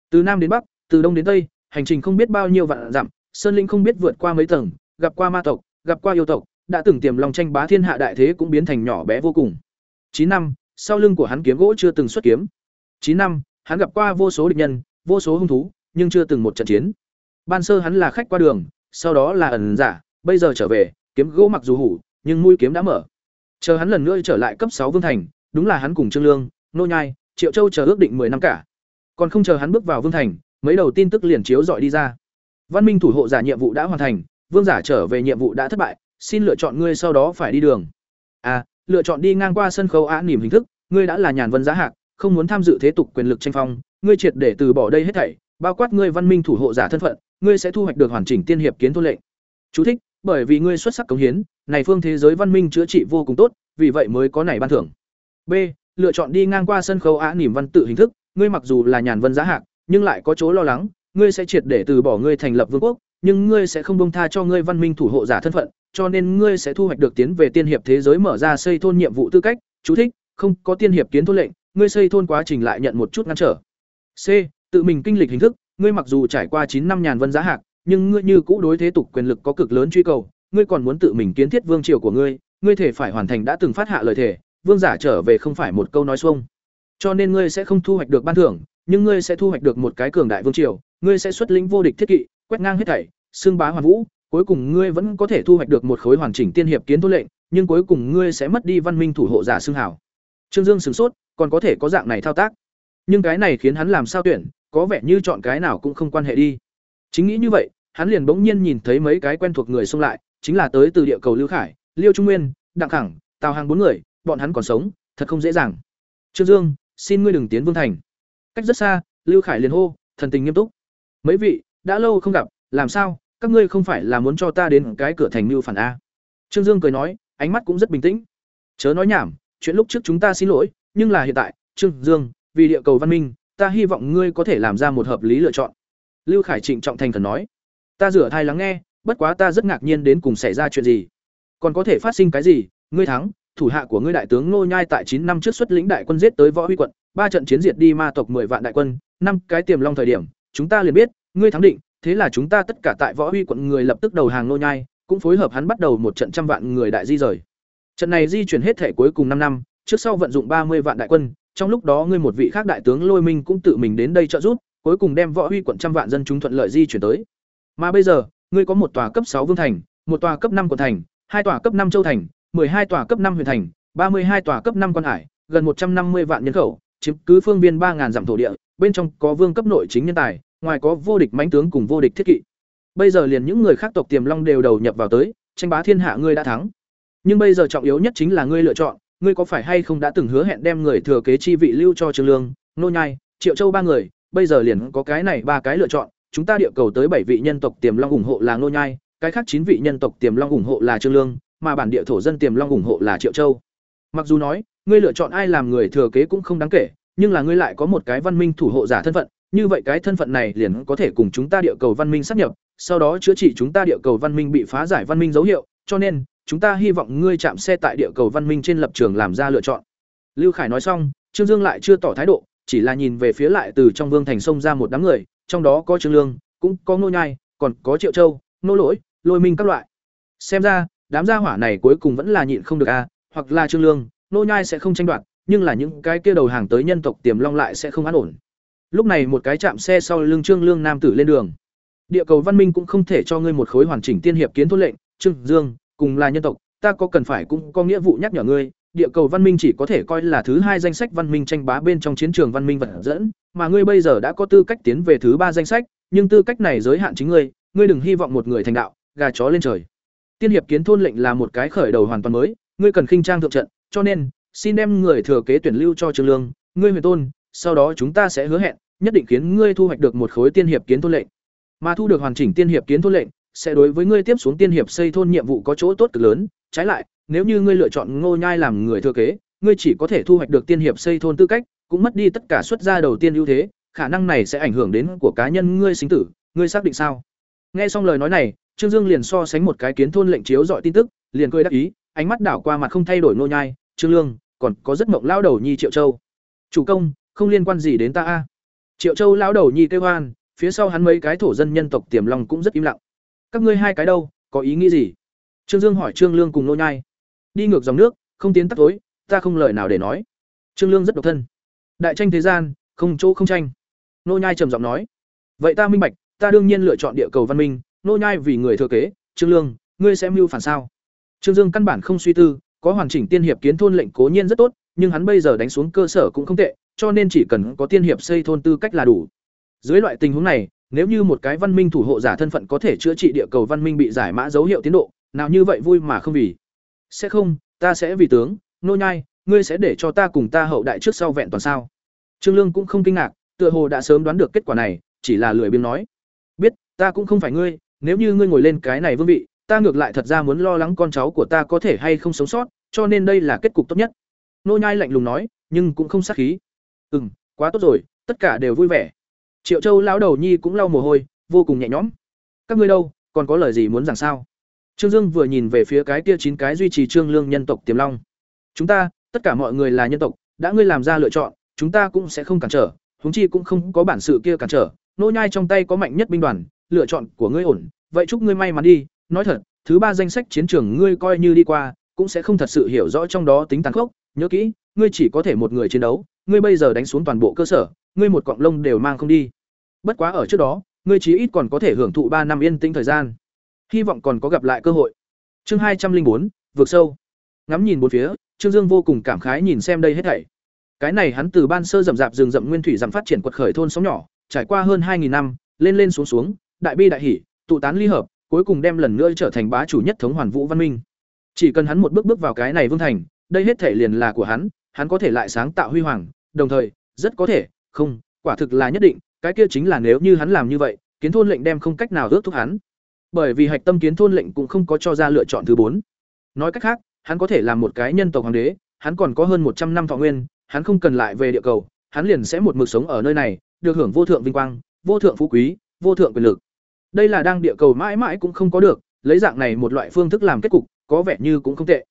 Từ nam đến bắc, từ đông đến tây, hành trình không biết bao nhiêu vạn dặm, sơn linh không biết vượt qua mấy tầng, gặp qua ma tộc, gặp qua yêu tộc, đã từng tiềm long tranh bá thiên hạ đại thế cũng biến thành nhỏ bé vô cùng. Chín năm, sau lưng của hắn kiếm gỗ chưa từng xuất kiếm. Chín năm, hắn gặp qua vô số địch nhân, vô số hung thú, nhưng chưa từng một trận chiến. Ban sơ hắn là khách qua đường, sau đó là ẩn giả, bây giờ trở về, kiếm gỗ mặc dù hủ, nhưng mũi kiếm đã mở. Chờ hắn lần nữa trở lại cấp sáu vương thành, đúng là hắn cùng Trương Lương, Nô Nhai, Triệu Châu chờ ước định 10 năm cả. Còn không chờ hắn bước vào vương thành, mấy đầu tin tức liền chiếu dọi đi ra. Văn Minh thủ hộ giả nhiệm vụ đã hoàn thành, vương giả trở về nhiệm vụ đã thất bại, xin lựa chọn ngươi sau đó phải đi đường. À, lựa chọn đi ngang qua sân khấu án niềm hình thức, ngươi đã là nhàn vân giá hạc, không muốn tham dự thế tục quyền lực tranh phong, ngươi triệt để từ bỏ đây hết thảy, bao quát ngươi văn minh thủ hộ giả thân phận, ngươi sẽ thu hoạch được hoàn chỉnh tiên hiệp kiến thôn lệnh. Chú thích: Bởi vì ngươi xuất sắc cống hiến, này phương thế giới văn minh chữa trị vô cùng tốt, vì vậy mới có này ban thưởng. B. Lựa chọn đi ngang qua sân khấu án niềm văn tự hình thức, ngươi mặc dù là nhàn vân giá hạc, nhưng lại có chỗ lo lắng, ngươi sẽ triệt để từ bỏ ngươi thành lập vương quốc, nhưng ngươi sẽ không buông tha cho ngươi văn minh thủ hộ giả thân phận, cho nên ngươi sẽ thu hoạch được tiến về tiên hiệp thế giới mở ra xây thôn nhiệm vụ tư cách. Chú thích: Không có tiên hiệp kiến thôn lệnh, ngươi xây thôn quá trình lại nhận một chút ngăn trở. C. Tự mình kinh lịch hình thức, ngươi mặc dù trải qua chín năm nhàn vân giá hạc, nhưng ngươi như cũ đối thế tục quyền lực có cực lớn truy cầu, ngươi còn muốn tự mình kiến thiết vương triều của ngươi, ngươi thể phải hoàn thành đã từng phát hạ lời thề, vương giả trở về không phải một câu nói xuông. Cho nên ngươi sẽ không thu hoạch được ban thưởng, nhưng ngươi sẽ thu hoạch được một cái cường đại vương triều, ngươi sẽ xuất lĩnh vô địch thiết kỵ, quét ngang hết thảy, xương bá hoàn vũ, cuối cùng ngươi vẫn có thể thu hoạch được một khối hoàn chỉnh tiên hiệp kiến thôn lệnh, nhưng cuối cùng ngươi sẽ mất đi văn minh thủ hộ giả xương hảo. Trương Dương sửng sốt, còn có thể có dạng này thao tác. Nhưng cái này khiến hắn làm sao tuyển, có vẻ như chọn cái nào cũng không quan hệ đi. Chính nghĩ như vậy, hắn liền bỗng nhiên nhìn thấy mấy cái quen thuộc người xông lại, chính là tới từ địa cầu Lưu Khải, Liêu Trung Nguyên, Đặng Khẳng, Tào Hàng bốn người, bọn hắn còn sống, thật không dễ dàng. Trương Dương, xin ngươi đừng tiến Vương thành. Cách rất xa, Lưu Khải liền hô, thần tình nghiêm túc. Mấy vị, đã lâu không gặp, làm sao, các ngươi không phải là muốn cho ta đến cái cửa thành mưu phản a? Trương Dương cười nói, ánh mắt cũng rất bình tĩnh. Chớ nói nhảm, chuyện lúc trước chúng ta xin lỗi, nhưng là hiện tại, Trương Dương, vì địa cầu văn minh, ta hy vọng ngươi có thể làm ra một hợp lý lựa chọn. Lưu Khải trịnh trọng thành thần nói, ta rửa thai lắng nghe, bất quá ta rất ngạc nhiên đến cùng xảy ra chuyện gì, còn có thể phát sinh cái gì? Ngươi thắng, thủ hạ của ngươi đại tướng Ngô Nhai tại chín năm trước xuất lĩnh đại quân giết tới Võ Huy quận, ba trận chiến diệt đi ma tộc 10 vạn đại quân, năm cái tiềm long thời điểm, chúng ta liền biết, ngươi thắng định, thế là chúng ta tất cả tại Võ Huy quận người lập tức đầu hàng nô Nhai, cũng phối hợp hắn bắt đầu một trận trăm vạn người đại di rời. Trận này di chuyển hết thể cuối cùng năm năm, trước sau vận dụng ba mươi vạn đại quân, trong lúc đó ngươi một vị khác đại tướng Lôi Minh cũng tự mình đến đây trợ giúp, cuối cùng đem Võ Huy quận trăm vạn dân chúng thuận lợi di chuyển tới. Mà bây giờ, ngươi có một tòa cấp sáu vương thành, một tòa cấp năm quận thành, hai tòa cấp năm châu thành, hai tòa cấp năm huyện thành, ba mươi hai tòa cấp năm quan hải, gần một trăm năm mươi vạn nhân khẩu, chiếm cứ phương viên ba 3000 dặm thổ địa, bên trong có vương cấp nội chính nhân tài, ngoài có vô địch mãnh tướng cùng vô địch thiết kỵ. Bây giờ liền những người khác tộc Tiềm Long đều đầu nhập vào tới, tranh bá thiên hạ ngươi đã thắng. Nhưng bây giờ trọng yếu nhất chính là ngươi lựa chọn, ngươi có phải hay không đã từng hứa hẹn đem người thừa kế chi vị lưu cho Trương Lương, Nô Nhai, Triệu Châu ba người, bây giờ liền có cái này ba cái lựa chọn, chúng ta địa cầu tới bảy vị nhân tộc Tiềm Long ủng hộ là Nô Nhai, cái khác chín vị nhân tộc Tiềm Long ủng hộ là Trương Lương, mà bản địa thổ dân Tiềm Long ủng hộ là Triệu Châu. Mặc dù nói, ngươi lựa chọn ai làm người thừa kế cũng không đáng kể, nhưng là ngươi lại có một cái văn minh thủ hộ giả thân phận, như vậy cái thân phận này liền có thể cùng chúng ta địa cầu văn minh sáp nhập, sau đó chữa trị chúng ta địa cầu văn minh bị phá giải văn minh dấu hiệu, cho nên, chúng ta hy vọng ngươi chạm xe tại địa cầu văn minh trên lập trường làm ra lựa chọn. Lưu Khải nói xong, Trương Dương lại chưa tỏ thái độ, chỉ là nhìn về phía lại từ trong vương thành sông ra một đám người, trong đó có Trương Lương, cũng có Ngô Nhai, còn có Triệu Châu, Nô Lỗi, Lôi Minh các loại. Xem ra, đám gia hỏa này cuối cùng vẫn là nhịn không được a, hoặc là Trương Lương, Nô Nhai sẽ không tranh đoạt, nhưng là những cái kia đầu hàng tới nhân tộc Tiềm Long lại sẽ không an ổn. Lúc này một cái chạm xe sau lưng Trương Lương nam tử lên đường. Địa cầu văn minh cũng không thể cho ngươi một khối hoàn chỉnh tiên hiệp kiến thốt lệnh, Trương Dương, cùng là nhân tộc, ta có cần phải cũng có nghĩa vụ nhắc nhở ngươi, địa cầu văn minh chỉ có thể coi là thứ hai danh sách văn minh tranh bá bên trong chiến trường văn minh vật dẫn, mà ngươi bây giờ đã có tư cách tiến về thứ ba danh sách, nhưng tư cách này giới hạn chính ngươi, ngươi đừng hy vọng một người thành đạo, gà chó lên trời. Tiên hiệp kiến thôn lệnh là một cái khởi đầu hoàn toàn mới, ngươi cần khinh trang thượng trận, cho nên xin đem người thừa kế tuyển lưu cho Trương Lương, ngươi huyền tôn, sau đó chúng ta sẽ hứa hẹn, nhất định khiến ngươi thu hoạch được một khối tiên hiệp kiến thôn lệnh. Mà thu được hoàn chỉnh tiên hiệp kiến thôn lệnh, sẽ đối với ngươi tiếp xuống tiên hiệp xây thôn nhiệm vụ có chỗ tốt cực lớn, trái lại, nếu như ngươi lựa chọn Ngô Nhai làm người thừa kế, ngươi chỉ có thể thu hoạch được tiên hiệp xây thôn tư cách, cũng mất đi tất cả xuất gia đầu tiên ưu thế, khả năng này sẽ ảnh hưởng đến của cá nhân ngươi sinh tử, ngươi xác định sao? Nghe xong lời nói này, Trương Dương liền so sánh một cái kiến thôn lệnh chiếu dọi tin tức, liền cười đắc ý, ánh mắt đảo qua mặt không thay đổi Ngô Nhai, Trương Lương, còn có rất mộng lao đầu Nhi Triệu Châu. chủ công không liên quan gì đến ta a. Triệu châu lão đầu nhi kêu hoan phía sau hắn mấy cái thổ dân nhân tộc tiềm long cũng rất im lặng. Các ngươi hai cái đâu, có ý nghĩ gì? Trương dương hỏi trương lương cùng nô nhai. Đi ngược dòng nước, không tiến tắt tối, ta không lời nào để nói. Trương lương rất độc thân. Đại tranh thế gian, không chỗ không tranh. Nô nhai trầm giọng nói. Vậy ta minh bạch, ta đương nhiên lựa chọn địa cầu văn minh, nô nhai vì người thừa kế, trương lương, ngươi sẽ mưu phản sao? Trương dương căn bản không suy tư, có hoàn chỉnh tiên hiệp kiến thôn lệnh cố nhiên rất tốt, nhưng hắn bây giờ đánh xuống cơ sở cũng không tệ cho nên chỉ cần có tiên hiệp xây thôn tư cách là đủ. Dưới loại tình huống này, nếu như một cái văn minh thủ hộ giả thân phận có thể chữa trị địa cầu văn minh bị giải mã dấu hiệu tiến độ, nào như vậy vui mà không vì. Sẽ không, ta sẽ vì tướng, nô nhai, ngươi sẽ để cho ta cùng ta hậu đại trước sau vẹn toàn sao. Trương lương cũng không kinh ngạc, tựa hồ đã sớm đoán được kết quả này, chỉ là lười biếng nói. Biết, ta cũng không phải ngươi, nếu như ngươi ngồi lên cái này vương vị, ta ngược lại thật ra muốn lo lắng con cháu của ta có thể hay không sống sót, cho nên đây là kết cục tốt nhất. Nô nhai lạnh lùng nói, nhưng cũng không sát khí ừm, quá tốt rồi, tất cả đều vui vẻ. Triệu châu lão đầu nhi cũng lau mồ hôi, vô cùng nhẹ nhõm. Các ngươi đâu, còn có lời gì muốn rằng sao? Trương dương vừa nhìn về phía cái kia chín cái duy trì trương lương nhân tộc tiềm long. Chúng ta, tất cả mọi người là nhân tộc, đã ngươi làm ra lựa chọn, chúng ta cũng sẽ không cản trở, huống chi cũng không có bản sự kia cản trở. Nô nhai trong tay có mạnh nhất binh đoàn, lựa chọn của ngươi ổn, vậy chúc ngươi may mắn đi. Nói thật, thứ ba danh sách chiến trường ngươi coi như đi qua, cũng sẽ không thật sự hiểu rõ trong đó tính tàn khốc. Nhớ kỹ, ngươi chỉ có thể một người chiến đấu ngươi bây giờ đánh xuống toàn bộ cơ sở, ngươi một cọng lông đều mang không đi. Bất quá ở trước đó, ngươi chí ít còn có thể hưởng thụ ba năm yên tĩnh thời gian. Hy vọng còn có gặp lại cơ hội. Chương hai trăm linh bốn vượt sâu. Ngắm nhìn bốn phía, trương dương vô cùng cảm khái nhìn xem đây hết thảy. Cái này hắn từ ban sơ rậm rạp rừng rậm nguyên thủy rậm phát triển quật khởi thôn sóng nhỏ, trải qua hơn hai năm, lên lên xuống xuống, đại bi đại hỷ, tụ tán ly hợp, cuối cùng đem lần nữa trở thành bá chủ nhất thống hoàn vũ văn minh. Chỉ cần hắn một bước bước vào cái này vương thành, đây hết thể liền là của hắn hắn có thể lại sáng tạo huy hoàng đồng thời, rất có thể, không, quả thực là nhất định, cái kia chính là nếu như hắn làm như vậy, kiến thôn lệnh đem không cách nào ước thúc hắn. Bởi vì hạch tâm kiến thôn lệnh cũng không có cho ra lựa chọn thứ bốn. Nói cách khác, hắn có thể làm một cái nhân tộc hoàng đế, hắn còn có hơn một trăm năm thọ nguyên, hắn không cần lại về địa cầu, hắn liền sẽ một mực sống ở nơi này, được hưởng vô thượng vinh quang, vô thượng phú quý, vô thượng quyền lực. Đây là đang địa cầu mãi mãi cũng không có được, lấy dạng này một loại phương thức làm kết cục, có vẻ như cũng không tệ.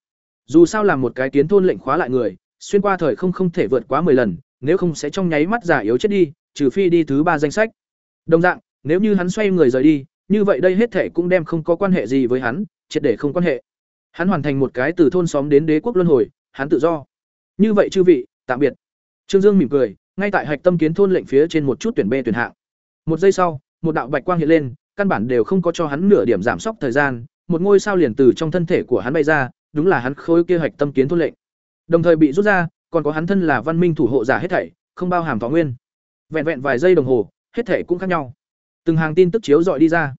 Dù sao làm một cái kiến thôn lệnh khóa lại người xuyên qua thời không không thể vượt quá 10 lần, nếu không sẽ trong nháy mắt giả yếu chết đi, trừ phi đi thứ ba danh sách. Đồng dạng, nếu như hắn xoay người rời đi, như vậy đây hết thể cũng đem không có quan hệ gì với hắn, triệt để không quan hệ. Hắn hoàn thành một cái từ thôn xóm đến đế quốc luân hồi, hắn tự do. Như vậy chư vị, tạm biệt. Trương dương mỉm cười, ngay tại hạch tâm kiến thôn lệnh phía trên một chút tuyển b tuyển hạng. Một giây sau, một đạo bạch quang hiện lên, căn bản đều không có cho hắn nửa điểm giảm sốc thời gian, một ngôi sao liền từ trong thân thể của hắn bay ra, đúng là hắn khối kia hạch tâm kiến thôn lệnh đồng thời bị rút ra, còn có hắn thân là văn minh thủ hộ giả hết thảy, không bao hàm thọ nguyên. Vẹn vẹn vài giây đồng hồ, hết thảy cũng khác nhau. Từng hàng tin tức chiếu dọi đi ra.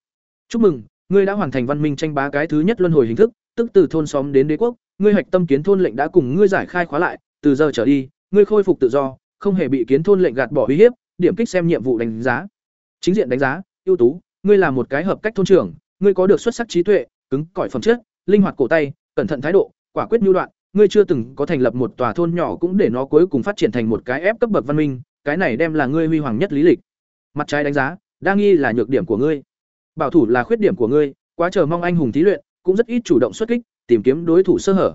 Chúc mừng, ngươi đã hoàn thành văn minh tranh bá cái thứ nhất luân hồi hình thức, tức từ thôn xóm đến đế quốc, ngươi hạch tâm kiến thôn lệnh đã cùng ngươi giải khai khóa lại, từ giờ trở đi, ngươi khôi phục tự do, không hề bị kiến thôn lệnh gạt bỏ uy hiếp, điểm kích xem nhiệm vụ đánh giá. Chính diện đánh giá, ưu tú, ngươi là một cái hợp cách thôn trưởng, ngươi có được xuất sắc trí tuệ, cứng cỏi phẩm chất, linh hoạt cổ tay, cẩn thận thái độ, quả quyết nhu đoạn ngươi chưa từng có thành lập một tòa thôn nhỏ cũng để nó cuối cùng phát triển thành một cái ép cấp bậc văn minh, cái này đem là ngươi huy hoàng nhất lý lịch. Mặt trái đánh giá, đa nghi là nhược điểm của ngươi. Bảo thủ là khuyết điểm của ngươi, quá chờ mong anh hùng thí luyện, cũng rất ít chủ động xuất kích, tìm kiếm đối thủ sơ hở.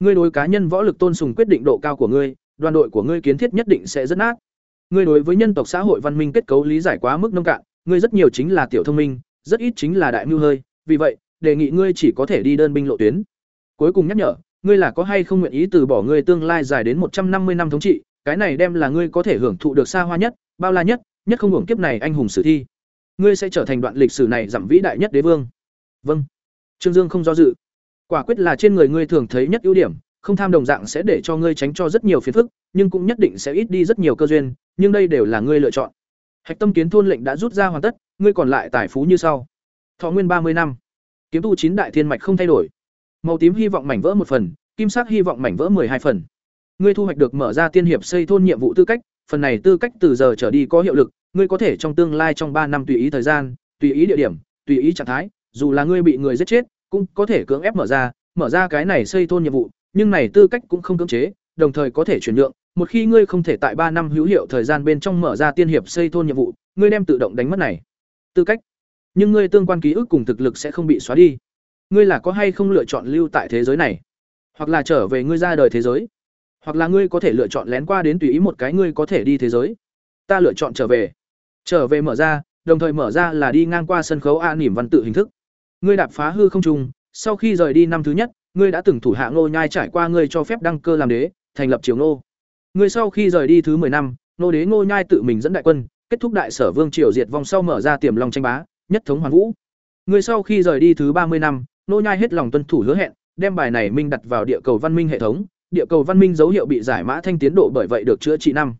Ngươi đối cá nhân võ lực tôn sùng quyết định độ cao của ngươi, đoàn đội của ngươi kiến thiết nhất định sẽ rất nát. Ngươi đối với nhân tộc xã hội văn minh kết cấu lý giải quá mức nông cạn, ngươi rất nhiều chính là tiểu thông minh, rất ít chính là đại mưu hơi, vì vậy, đề nghị ngươi chỉ có thể đi đơn binh lộ tuyến. Cuối cùng nhắc nhở ngươi là có hay không nguyện ý từ bỏ ngươi tương lai dài đến một trăm năm mươi năm thống trị, cái này đem là ngươi có thể hưởng thụ được xa hoa nhất, bao la nhất nhất không hưởng kiếp này anh hùng sử thi. Ngươi sẽ trở thành đoạn lịch sử này giảm vĩ đại nhất đế vương. Vâng. Trương dương không do dự. Quả quyết là trên người ngươi thường thấy nhất ưu điểm, không tham đồng dạng sẽ để cho ngươi tránh cho rất nhiều phiền phức, nhưng cũng nhất định sẽ ít đi rất nhiều cơ duyên, nhưng đây đều là ngươi lựa chọn. Hạch tâm kiến thôn lệnh đã rút ra hoàn tất, ngươi còn lại tài phú như sau. Thọ nguyên ba mươi năm. Kiếm tu chín đại thiên mạch không thay đổi màu tím hy vọng mảnh vỡ một phần, kim sắc hy vọng mảnh vỡ hai phần. Ngươi thu hoạch được mở ra tiên hiệp xây thôn nhiệm vụ tư cách, phần này tư cách từ giờ trở đi có hiệu lực, ngươi có thể trong tương lai trong ba năm tùy ý thời gian, tùy ý địa điểm, tùy ý trạng thái, dù là ngươi bị người giết chết, cũng có thể cưỡng ép mở ra mở ra cái này xây thôn nhiệm vụ, nhưng này tư cách cũng không cưỡng chế, đồng thời có thể chuyển nhượng, một khi ngươi không thể tại ba năm hữu hiệu thời gian bên trong mở ra tiên hiệp xây thôn nhiệm vụ, ngươi đem tự động đánh mất này. Tư cách. Nhưng ngươi tương quan ký ức cùng thực lực sẽ không bị xóa đi ngươi là có hay không lựa chọn lưu tại thế giới này? Hoặc là trở về ngươi ra đời thế giới? Hoặc là ngươi có thể lựa chọn lén qua đến tùy ý một cái ngươi có thể đi thế giới? Ta lựa chọn trở về. Trở về mở ra, đồng thời mở ra là đi ngang qua sân khấu a nỉm văn tự hình thức. Ngươi đạp phá hư không trùng sau khi rời đi năm thứ nhất, ngươi đã từng thủ hạ ngô nhai trải qua ngươi cho phép đăng cơ làm đế, thành lập triều ngô. Ngươi sau khi rời đi thứ 10 năm nô đế ngô nhai tự mình dẫn đại quân, kết thúc đại sở vương triều diệt vong sau mở ra tiềm long tranh bá, nhất thống hoàn vũ. Ngươi sau khi rời đi thứ ba mươi năm nô nhai hết lòng tuân thủ hứa hẹn, đem bài này minh đặt vào địa cầu văn minh hệ thống, địa cầu văn minh dấu hiệu bị giải mã thanh tiến độ bởi vậy được chữa trị năm.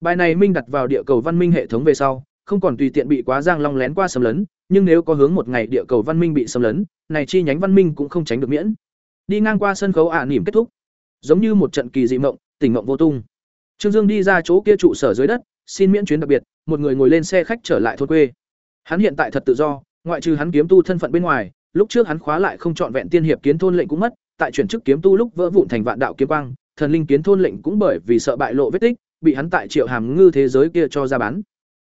Bài này minh đặt vào địa cầu văn minh hệ thống về sau, không còn tùy tiện bị quá giang long lén qua xâm lấn, nhưng nếu có hướng một ngày địa cầu văn minh bị xâm lấn, này chi nhánh văn minh cũng không tránh được miễn. Đi ngang qua sân khấu ả nỉm kết thúc. Giống như một trận kỳ dị mộng, tỉnh mộng vô tung. Trương dương đi ra chỗ kia trụ sở dưới đất, xin miễn chuyến đặc biệt, một người ngồi lên xe khách trở lại thôn quê. Hắn hiện tại thật tự do, ngoại trừ hắn kiếm tu thân phận bên ngoài lúc trước hắn khóa lại không chọn vẹn tiên hiệp kiến thôn lệnh cũng mất, tại chuyển chức kiếm tu lúc vỡ vụn thành vạn đạo kiếm quang, thần linh kiến thôn lệnh cũng bởi vì sợ bại lộ vết tích, bị hắn tại triệu hàm ngư thế giới kia cho ra bán.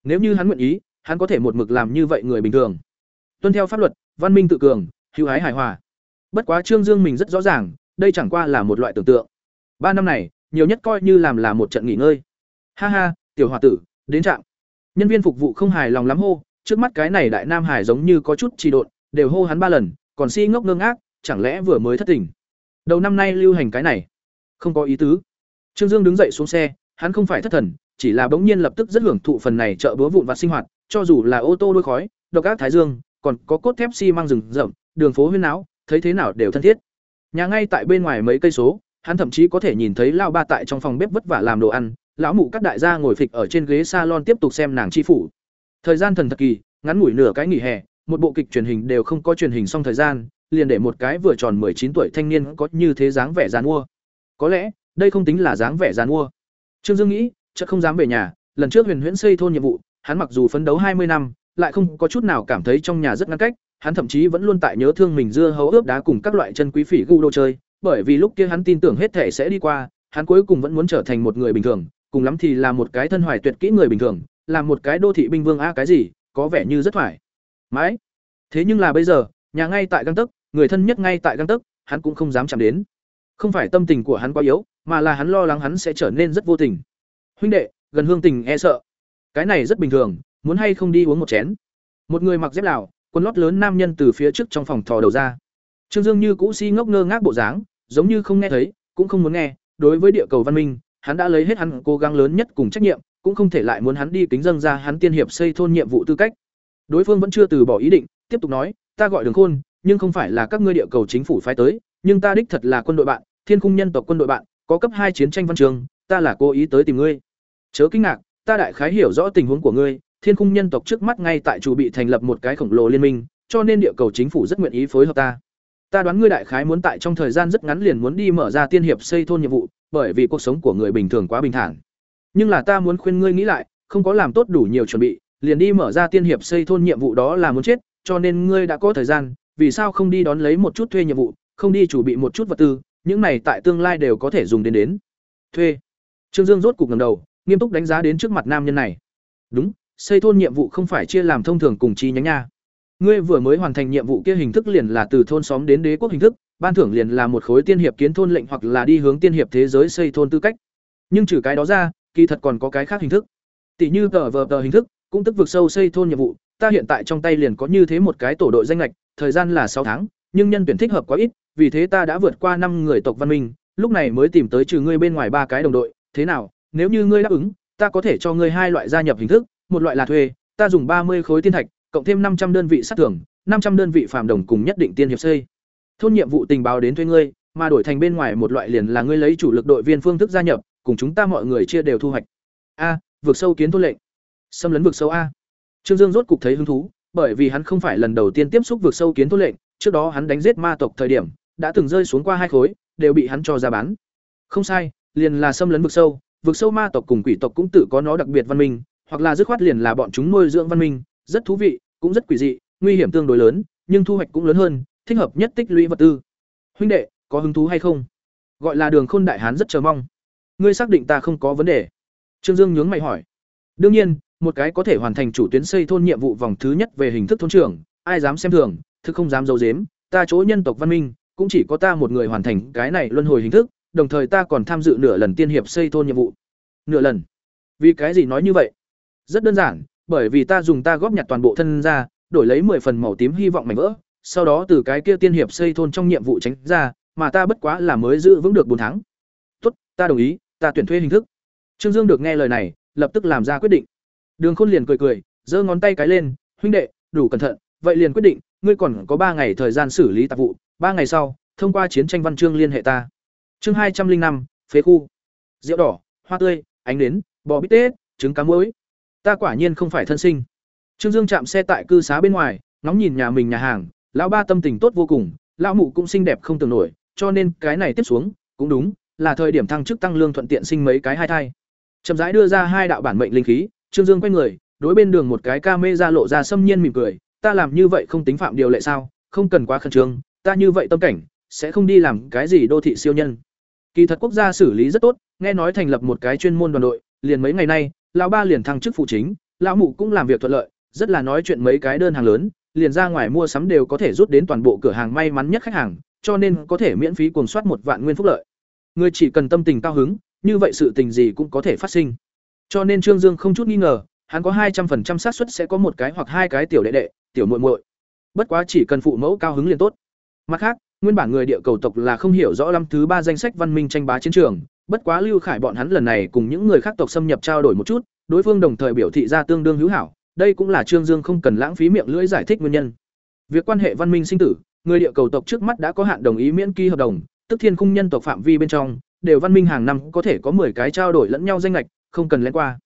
Nếu như hắn nguyện ý, hắn có thể một mực làm như vậy người bình thường. Tuân theo pháp luật, văn minh tự cường, hữu hái hài hòa. Bất quá trương dương mình rất rõ ràng, đây chẳng qua là một loại tưởng tượng. Ba năm này, nhiều nhất coi như làm là một trận nghỉ ngơi. Ha ha, tiểu h o a tử, đến trạm. Nhân viên phục vụ không hài lòng lắm hô, trước mắt cái này đại nam hải giống như có chút trì độn đều hô hắn ba lần, còn si ngốc ngơ ngác, chẳng lẽ vừa mới thất tình? Đầu năm nay lưu hành cái này, không có ý tứ. Trương dương đứng dậy xuống xe, hắn không phải thất thần, chỉ là bỗng nhiên lập tức rất hưởng thụ phần này trợ búa vụn vặt sinh hoạt, cho dù là ô tô đôi khói, độc ác thái dương, còn có cốt thép xi măng rừng rậm, đường phố huyên áo thấy thế nào đều thân thiết. Nhà ngay tại bên ngoài mấy cây số, hắn thậm chí có thể nhìn thấy lao ba tại trong phòng bếp vất vả làm đồ ăn, lão mụ các đại gia ngồi phịch ở trên ghế salon tiếp tục xem nàng chi phủ. Thời gian thần thật kỳ, ngắn ngủi nửa cái nghỉ hè một bộ kịch truyền hình đều không có truyền hình xong thời gian, liền để một cái vừa tròn chín tuổi thanh niên có như thế dáng vẻ dàn mua. Có lẽ, đây không tính là dáng vẻ dàn mua. Trương dương nghĩ, chợt không dám về nhà, lần trước huyền huyễn xây thôn nhiệm vụ, hắn mặc dù phấn đấu hai mươi năm, lại không có chút nào cảm thấy trong nhà rất ngăn cách, hắn thậm chí vẫn luôn tại nhớ thương mình dưa hấu ướp đá cùng các loại chân quý phỉ gu đô chơi, bởi vì lúc kia hắn tin tưởng hết thể sẽ đi qua, hắn cuối cùng vẫn muốn trở thành một người bình thường, cùng lắm thì là một cái thân hoài tuyệt kỹ người bình thường làm một cái đô thị binh vương a cái gì, có vẻ như rất thoải mãi. Thế nhưng là bây giờ, nhà ngay tại găng tấc, người thân nhất ngay tại găng tấc, hắn cũng không dám chạm đến. Không phải tâm tình của hắn quá yếu, mà là hắn lo lắng hắn sẽ trở nên rất vô tình. Huynh đệ, gần hương tình e sợ. Cái này rất bình thường, muốn hay không đi uống một chén? Một người mặc dép lào, quần lót lớn nam nhân từ phía trước trong phòng thò đầu ra. Trương dương như cũ si ngốc ngơ ngác bộ dáng, giống như không nghe thấy, cũng không muốn nghe. Đối với địa cầu văn minh, hắn đã lấy hết hắn cố gắng lớn nhất cùng trách nhiệm, cũng không thể lại muốn hắn đi kính dâng ra hắn tiên hiệp xây thôn nhiệm vụ tư cách đối phương vẫn chưa từ bỏ ý định, tiếp tục nói, ta gọi đường khôn, nhưng không phải là các ngươi địa cầu chính phủ phái tới, nhưng ta đích thật là quân đội bạn, thiên khung nhân tộc quân đội bạn, có cấp hai chiến tranh văn trường, ta là cố ý tới tìm ngươi. Chớ kinh ngạc, ta đại khái hiểu rõ tình huống của ngươi, thiên khung nhân tộc trước mắt ngay tại chủ bị thành lập một cái khổng lồ liên minh, cho nên địa cầu chính phủ rất nguyện ý phối hợp ta. Ta đoán ngươi đại khái muốn tại trong thời gian rất ngắn liền muốn đi mở ra tiên hiệp xây thôn nhiệm vụ, bởi vì cuộc sống của người bình thường quá bình thản. Nhưng là ta muốn khuyên ngươi nghĩ lại, không có làm tốt đủ nhiều chuẩn bị liền đi mở ra tiên hiệp xây thôn nhiệm vụ đó là muốn chết, cho nên ngươi đã có thời gian, vì sao không đi đón lấy một chút thuê nhiệm vụ, không đi chuẩn bị một chút vật tư, những này tại tương lai đều có thể dùng đến đến. Thuê. Trương dương rốt cục ngẩng đầu, nghiêm túc đánh giá đến trước mặt nam nhân này. Đúng, xây thôn nhiệm vụ không phải chia làm thông thường cùng chi nhánh nha. Ngươi vừa mới hoàn thành nhiệm vụ kia hình thức liền là từ thôn xóm đến đế quốc hình thức, ban thưởng liền là một khối tiên hiệp kiến thôn lệnh hoặc là đi hướng tiên hiệp thế giới xây thôn tư cách. Nhưng trừ cái đó ra, kỳ thật còn có cái khác hình thức. Tỷ như tờ vờ tờ hình thức cũng tức vực sâu xây thôn nhiệm vụ, ta hiện tại trong tay liền có như thế một cái tổ đội danh lệch, thời gian là sáu tháng, nhưng nhân tuyển thích hợp quá ít, vì thế ta đã vượt qua năm người tộc văn minh, lúc này mới tìm tới trừ ngươi bên ngoài ba cái đồng đội, thế nào, nếu như ngươi đáp ứng, ta có thể cho ngươi hai loại gia nhập hình thức, một loại là thuê, ta dùng ba mươi khối tiên thạch, cộng thêm năm trăm đơn vị sát thưởng, năm trăm đơn vị phạm đồng cùng nhất định tiên hiệp xây. Thôn nhiệm vụ tình báo đến thuê ngươi, mà đổi thành bên ngoài một loại liền là ngươi lấy chủ lực đội viên phương thức gia nhập, cùng chúng ta mọi người chia đều thu hoạch. A vượt sâu kiến thôn lệnh xâm lấn vực sâu a. Trương dương rốt cục thấy hứng thú, bởi vì hắn không phải lần đầu tiên tiếp xúc vực sâu kiến thôn lệnh, trước đó hắn đánh giết ma tộc thời điểm, đã từng rơi xuống qua hai khối, đều bị hắn cho ra bán. Không sai, liền là xâm lấn vực sâu vực sâu ma tộc cùng quỷ tộc cũng tự có nó đặc biệt văn minh, hoặc là dứt khoát liền là bọn chúng nuôi dưỡng văn minh, rất thú vị, cũng rất quỷ dị, nguy hiểm tương đối lớn, nhưng thu hoạch cũng lớn hơn, thích hợp nhất tích lũy vật tư. Huynh đệ, có hứng thú hay không? Gọi là đường khôn đại hán rất chờ mong. Ngươi xác định ta không có vấn đề. Trương dương nhướng mày hỏi. Đương nhiên một cái có thể hoàn thành chủ tuyến xây thôn nhiệm vụ vòng thứ nhất về hình thức thôn trưởng ai dám xem thường thực không dám giấu giếm, ta chỗ nhân tộc văn minh cũng chỉ có ta một người hoàn thành cái này luân hồi hình thức đồng thời ta còn tham dự nửa lần tiên hiệp xây thôn nhiệm vụ. Nửa lần? Vì cái gì nói như vậy? Rất đơn giản, bởi vì ta dùng ta góp nhặt toàn bộ thân ra, đổi lấy 10 phần màu tím hy vọng mảnh vỡ, sau đó từ cái kia tiên hiệp xây thôn trong nhiệm vụ tránh ra, mà ta bất quá là mới giữ vững được bốn tháng. Tốt, ta đồng ý, ta tuyển thuê hình thức. Trương Dương được nghe lời này, lập tức làm ra quyết định. Đường Khôn liền cười cười, giơ ngón tay cái lên, "Huynh đệ, đủ cẩn thận, vậy liền quyết định, ngươi còn có ba ngày thời gian xử lý tạp vụ, ba ngày sau, thông qua chiến tranh văn chương liên hệ ta." Chương hai trăm linh năm, phế khu. Rượu đỏ, hoa tươi, ánh nến, bò bít tết, trứng cá muối. Ta quả nhiên không phải thân sinh. Trương Dương chạm xe tại cư xá bên ngoài, ngóng nhìn nhà mình nhà hàng, lão ba tâm tình tốt vô cùng, lão mụ cũng xinh đẹp không tưởng nổi, cho nên cái này tiếp xuống, cũng đúng, là thời điểm thăng chức tăng lương thuận tiện sinh mấy cái hai thai. Chậm rãi đưa ra hai đạo bản mệnh linh khí, Trương Dương quay người, đối bên đường một cái ca mê ra lộ ra xâm nhiên mỉm cười, ta làm như vậy không tính phạm điều lệ sao? Không cần quá khẩn trương, ta như vậy tâm cảnh, sẽ không đi làm cái gì đô thị siêu nhân. Kỳ thật quốc gia xử lý rất tốt, nghe nói thành lập một cái chuyên môn đoàn đội, liền mấy ngày nay, lão ba liền thăng chức phụ chính, lão mụ cũng làm việc thuận lợi, rất là nói chuyện mấy cái đơn hàng lớn, liền ra ngoài mua sắm đều có thể rút đến toàn bộ cửa hàng may mắn nhất khách hàng, cho nên có thể miễn phí cuồng soát một vạn nguyên phúc lợi. Người chỉ cần tâm tình cao hứng, như vậy sự tình gì cũng có thể phát sinh. Cho nên Trương Dương không chút nghi ngờ, hắn có hai trăm 200% xác suất sẽ có một cái hoặc hai cái tiểu đệ đệ, tiểu muội muội. Bất quá chỉ cần phụ mẫu cao hứng liền tốt. Mặt khác, nguyên bản người địa cầu tộc là không hiểu rõ năm thứ ba danh sách văn minh tranh bá chiến trường, bất quá Lưu Khải bọn hắn lần này cùng những người khác tộc xâm nhập trao đổi một chút, đối phương đồng thời biểu thị ra tương đương hữu hảo, đây cũng là Trương Dương không cần lãng phí miệng lưỡi giải thích nguyên nhân. Việc quan hệ văn minh sinh tử, người địa cầu tộc trước mắt đã có hạn đồng ý miễn ký hợp đồng, tức thiên khung nhân tộc phạm vi bên trong, đều văn minh hàng năm có thể có 10 cái trao đổi lẫn nhau danh ngạch, không cần lén qua.